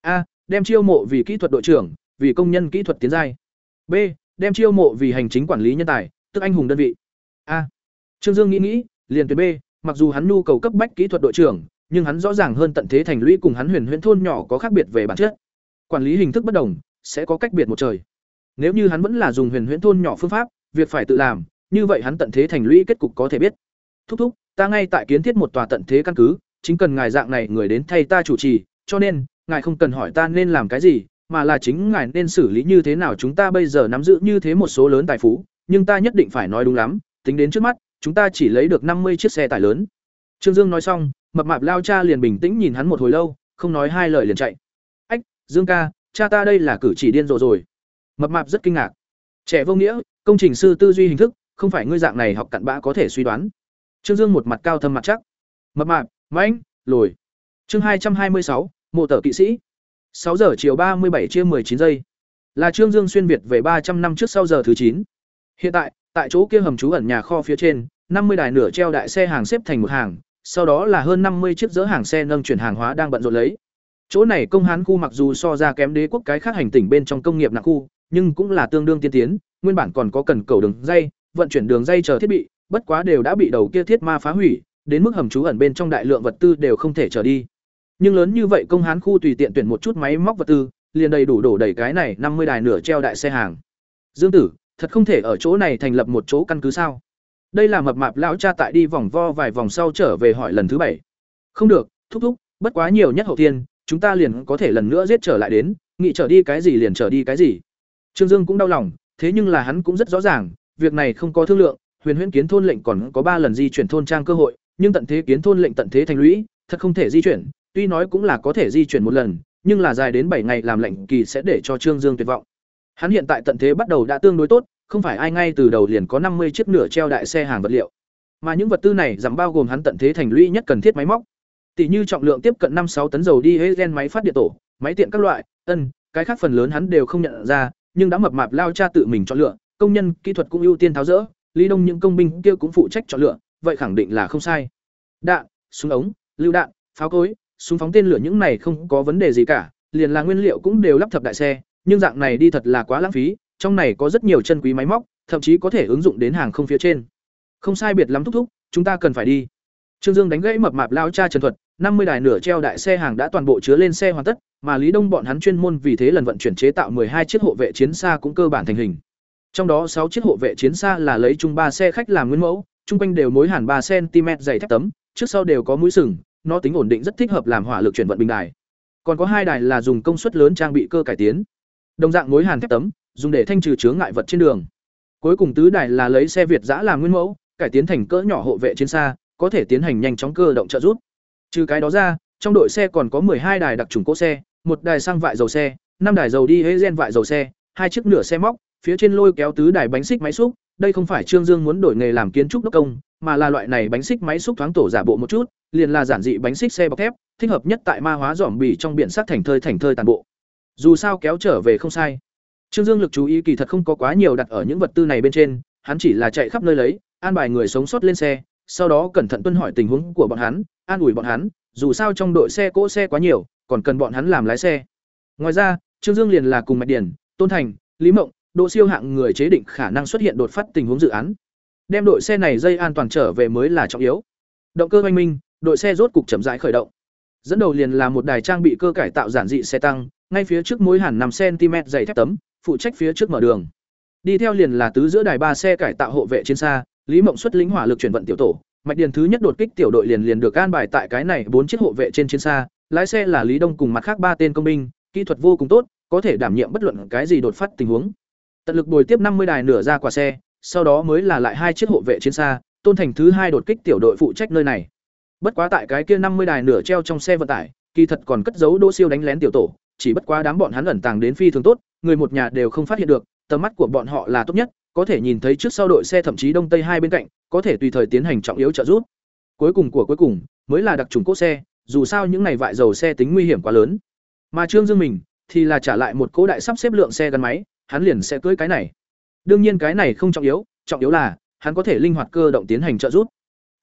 A, đem chiêu mộ vì kỹ thuật đội trưởng, vì công nhân kỹ thuật tiến giai. B, đem chiêu mộ vì hành chính quản lý nhân tài, tức anh hùng đơn vị. A. Trương dương nghĩ nghĩ, liền tuyệt b, mặc dù hắn nhu cầu cấp bách kỹ thuật đội trưởng, nhưng hắn rõ ràng hơn tận thế thành lũy cùng hắn huyền huyễn thôn nhỏ có khác biệt về bản chất. Quản lý hình thức bất đồng sẽ có cách biệt một trời. Nếu như hắn vẫn là dùng huyền huyễn thôn nhỏ phương pháp, việc phải tự làm, như vậy hắn tận thế thành lũy kết cục có thể biết. Thúc thúc, ta ngay tại kiến thiết một tòa tận thế căn cứ, chính cần ngài dạng này người đến thay ta chủ trì, cho nên, ngài không cần hỏi ta nên làm cái gì, mà là chính ngài nên xử lý như thế nào chúng ta bây giờ nắm giữ như thế một số lớn tài phú, nhưng ta nhất định phải nói đúng lắm, tính đến trước mắt, chúng ta chỉ lấy được năm mươi chiếc xe tải lớn. Trương dương nói xong, mập mạp lao cha liền bình tĩnh nhìn hắn một hồi lâu, không nói hai lời liền chạy. Ách, dương ca cha ta đây là cử chỉ điên rồ rồi. Mập mạp rất kinh ngạc. Trẻ vô nghĩa, công trình sư tư duy hình thức, không phải ngươi dạng này học cặn bã có thể suy đoán. Trương dương một mặt cao thâm mặt chắc. Mập mạp, mãnh, lồi. Chương hai trăm hai mươi sáu, mộ tở kỵ sĩ. Sáu giờ chiều ba mươi bảy chia chín giây. Là trương dương xuyên việt về ba trăm năm trước sau giờ thứ chín. Hiện tại tại chỗ kia hầm trú ẩn nhà kho phía trên, năm mươi đài nửa treo đại xe hàng xếp thành một hàng, sau đó là hơn năm mươi chiếc dỡ hàng xe nâng chuyển hàng hóa đang bận rộn lấy chỗ này công hán khu mặc dù so ra kém đế quốc cái khác hành tỉnh bên trong công nghiệp nặng khu, nhưng cũng là tương đương tiên tiến, nguyên bản còn có cần cầu đường dây, vận chuyển đường dây chờ thiết bị, bất quá đều đã bị đầu kia thiết ma phá hủy, đến mức hầm trú ẩn bên trong đại lượng vật tư đều không thể trở đi. Nhưng lớn như vậy công hán khu tùy tiện tuyển một chút máy móc vật tư, liền đầy đủ đổ đầy cái này năm mươi đài nửa treo đại xe hàng. Dương tử, thật không thể ở chỗ này thành lập một chỗ căn cứ sao? Đây là mập mạp lão cha tại đi vòng vo vài vòng sau trở về hỏi lần thứ bảy. Không được, thúc thúc, bất quá nhiều nhất hậu thiên chúng ta liền có thể lần nữa giết trở lại đến nghị trở đi cái gì liền trở đi cái gì. Trương dương cũng đau lòng, thế nhưng là hắn cũng rất rõ ràng, việc này không có thương lượng, huyền huyễn kiến thôn lệnh còn có ba lần di chuyển thôn trang cơ hội, nhưng tận thế kiến thôn lệnh tận thế thành lũy, thật không thể di chuyển, tuy nói cũng là có thể di chuyển một lần, nhưng là dài đến bảy ngày làm lệnh kỳ sẽ để cho trương dương tuyệt vọng. Hắn hiện tại tận thế bắt đầu đã tương đối tốt, không phải ai ngay từ đầu liền có năm mươi chiếc nửa treo đại xe hàng vật liệu. Mà những vật tư này giảm bao gồm hắn tận thế thành lũy nhất cần thiết máy móc tỷ như trọng lượng tiếp cận năm sáu tấn dầu đi hết máy phát điện tổ, máy tiện các loại, ân, cái khác phần lớn hắn đều không nhận ra, nhưng đã mập mạp lao cha tự mình chọn lựa, công nhân kỹ thuật cũng ưu tiên tháo rỡ, lý đông những công binh kia cũng phụ trách chọn lựa, vậy khẳng định là không sai. Đạn, súng ống lưu đạn, pháo cối, súng phóng tên lửa những này không có vấn đề gì cả, liền là nguyên liệu cũng đều lắp thập đại xe, nhưng dạng này đi thật là quá lãng phí, trong này có rất nhiều chân quý máy móc, thậm chí có thể ứng dụng đến hàng không phía trên. Không sai biệt lắm thúc thúc, chúng ta cần phải đi trương dương đánh gãy mập mạp lao cha trần thuật năm mươi đài nửa treo đại xe hàng đã toàn bộ chứa lên xe hoàn tất mà lý đông bọn hắn chuyên môn vì thế lần vận chuyển chế tạo hai chiếc hộ vệ chiến xa cũng cơ bản thành hình. Trong đó sáu chiếc hộ vệ chiến xa là lấy chung ba xe khách làm nguyên mẫu trung quanh đều mối hàn ba cm dày thép tấm trước sau đều có mũi sừng nó tính ổn định rất thích hợp làm hỏa lực chuyển vận bình đài. Còn có hai đài là dùng công suất lớn trang bị cơ cải tiến. Đồng dạng mối hàn thép tấm dùng để thanh trừ chướng ngại vật trên đường. Cuối cùng tứ đài là lấy xe Việt giã làm nguyên mẫu, cải tiến thành cỡ nhỏ hộ vệ chiến xa, có thể tiến hành nhanh chóng cơ động trợ giúp. Trừ cái đó ra, trong đội xe còn có hai đài đặc trùng cỗ xe, một đài xăng vại dầu xe, năm đài dầu đi hế gen vại dầu xe, hai chiếc nửa xe móc, phía trên lôi kéo tứ đài bánh xích máy xúc, đây không phải Trương Dương muốn đổi nghề làm kiến trúc đốc công, mà là loại này bánh xích máy xúc thoáng tổ giả bộ một chút, liền là giản dị bánh xích xe bọc thép, thích hợp nhất tại ma hóa giòm bì trong biển sắc thành thơi thành thơi tàn bộ. Dù sao kéo trở về không sai. Trương Dương lực chú ý kỳ thật không có quá nhiều đặt ở những vật tư này bên trên, hắn chỉ là chạy khắp nơi lấy, an bài người sống sót lên xe, sau đó cẩn thận tuân hỏi tình huống của bọn hắn, an ủi bọn hắn, dù sao trong đội xe cỗ xe quá nhiều, còn cần bọn hắn làm lái xe. Ngoài ra, Trương Dương liền là cùng Mạch Điển, Tôn Thành, Lý Mộng, Đỗ Siêu hạng người chế định khả năng xuất hiện đột phát tình huống dự án. Đem đội xe này dây an toàn trở về mới là trọng yếu. Động cơ hoành minh, đội xe rốt cục chậm rãi khởi động. Dẫn đầu liền là một đài trang bị cơ cải tạo giản dị xe tăng, ngay phía trước mối hẳn 5 cm dày thép tấm, phụ trách phía trước mở đường. Đi theo liền là tứ giữa đài ba xe cải tạo hộ vệ trên xa, Lý Mộng xuất lĩnh hỏa lực chuyển vận tiểu tổ, mạch điền thứ nhất đột kích tiểu đội liền liền được an bài tại cái này bốn chiếc hộ vệ trên chiến xa, lái xe là Lý Đông cùng mặt khác ba tên công binh, kỹ thuật vô cùng tốt, có thể đảm nhiệm bất luận cái gì đột phát tình huống. Tận lực bồi tiếp năm mươi đài nửa ra quả xe, sau đó mới là lại hai chiếc hộ vệ chiến xa, Tôn Thành thứ hai đột kích tiểu đội phụ trách nơi này. Bất quá tại cái kia năm mươi đài nửa treo trong xe vận tải, kỳ thật còn cất giấu Đỗ Siêu đánh lén tiểu tổ, chỉ bất quá đám bọn hắn ẩn tàng đến phi thường tốt, người một nhà đều không phát hiện được, tầm mắt của bọn họ là tốt nhất, có thể nhìn thấy trước sau đội xe thậm chí đông tây hai bên cạnh, có thể tùy thời tiến hành trọng yếu trợ giúp. Cuối cùng của cuối cùng mới là đặc trùng cố xe, dù sao những này vại dầu xe tính nguy hiểm quá lớn. Mà Trương Dương mình thì là trả lại một cố đại sắp xếp lượng xe gắn máy, hắn liền sẽ cưới cái này. Đương nhiên cái này không trọng yếu, trọng yếu là hắn có thể linh hoạt cơ động tiến hành trợ giúp.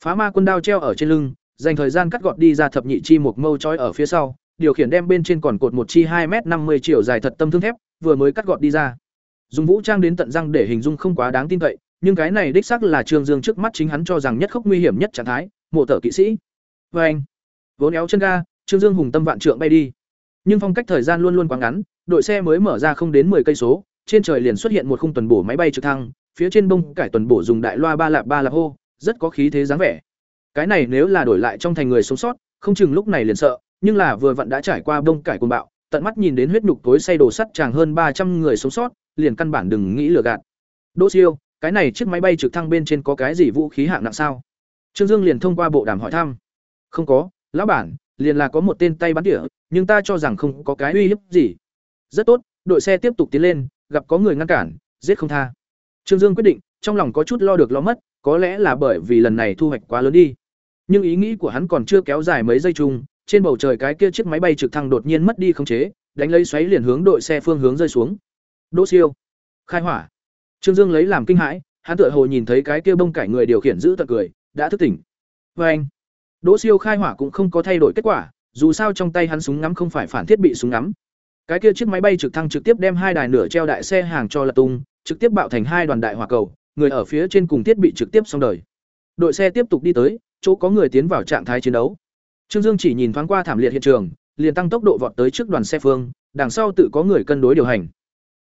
Phá ma quân đao treo ở trên lưng, dành thời gian cắt gọt đi ra thập nhị chi một mâu trói ở phía sau, điều khiển đem bên trên còn cột một chi hai m năm mươi chiều dài thật tâm thương thép, vừa mới cắt gọt đi ra. Dùng vũ trang đến tận răng để hình dung không quá đáng tin cậy, nhưng cái này đích xác là Trương Dương trước mắt chính hắn cho rằng nhất khốc nguy hiểm nhất trạng thái, mộ tở kỵ sĩ. vê anh, vốn éo chân ga, Trương Dương hùng tâm vạn trượng bay đi. Nhưng phong cách thời gian luôn luôn quá ngắn, đội xe mới mở ra không đến 10 cây số, trên trời liền xuất hiện một khung tuần bổ máy bay trực thăng, phía trên bông cải tuần bổ dùng đại loa ba lạp ba lạp hô, rất có khí thế dáng vẻ. Cái này nếu là đổi lại trong thành người sống sót, không chừng lúc này liền sợ, nhưng là vừa vặn đã trải qua bông cải cuồng bạo, tận mắt nhìn đến huyết nhục tối say đổ sắt chàng hơn ba trăm người sống sót, liền căn bản đừng nghĩ lừa gạt. Đỗ Siêu, cái này chiếc máy bay trực thăng bên trên có cái gì vũ khí hạng nặng sao? Trương Dương liền thông qua bộ đàm hỏi thăm. Không có, lão bản, liền là có một tên tay bắn tỉa, nhưng ta cho rằng không có cái uy hiếp gì. Rất tốt, đội xe tiếp tục tiến lên, gặp có người ngăn cản, giết không tha. Trương Dương quyết định, trong lòng có chút lo được lo mất, có lẽ là bởi vì lần này thu hoạch quá lớn đi. Nhưng ý nghĩ của hắn còn chưa kéo dài mấy giây chung, trên bầu trời cái kia chiếc máy bay trực thăng đột nhiên mất đi khống chế, đánh lấy xoáy liền hướng đội xe phương hướng rơi xuống. Đỗ Siêu, khai hỏa. Trương Dương lấy làm kinh hãi, hắn tựa hồ nhìn thấy cái kia bông cải người điều khiển giữ tận cười, đã thức tỉnh. Và anh, Đỗ Siêu khai hỏa cũng không có thay đổi kết quả, dù sao trong tay hắn súng ngắm không phải phản thiết bị súng ngắm. Cái kia chiếc máy bay trực thăng trực tiếp đem hai đài nửa treo đại xe hàng cho lật tung, trực tiếp bạo thành hai đoàn đại hỏa cầu, người ở phía trên cùng thiết bị trực tiếp xong đời. Đội xe tiếp tục đi tới, chỗ có người tiến vào trạng thái chiến đấu. Trương Dương chỉ nhìn thoáng qua thảm liệt hiện trường, liền tăng tốc độ vọt tới trước đoàn xe phương, đằng sau tự có người cân đối điều hành.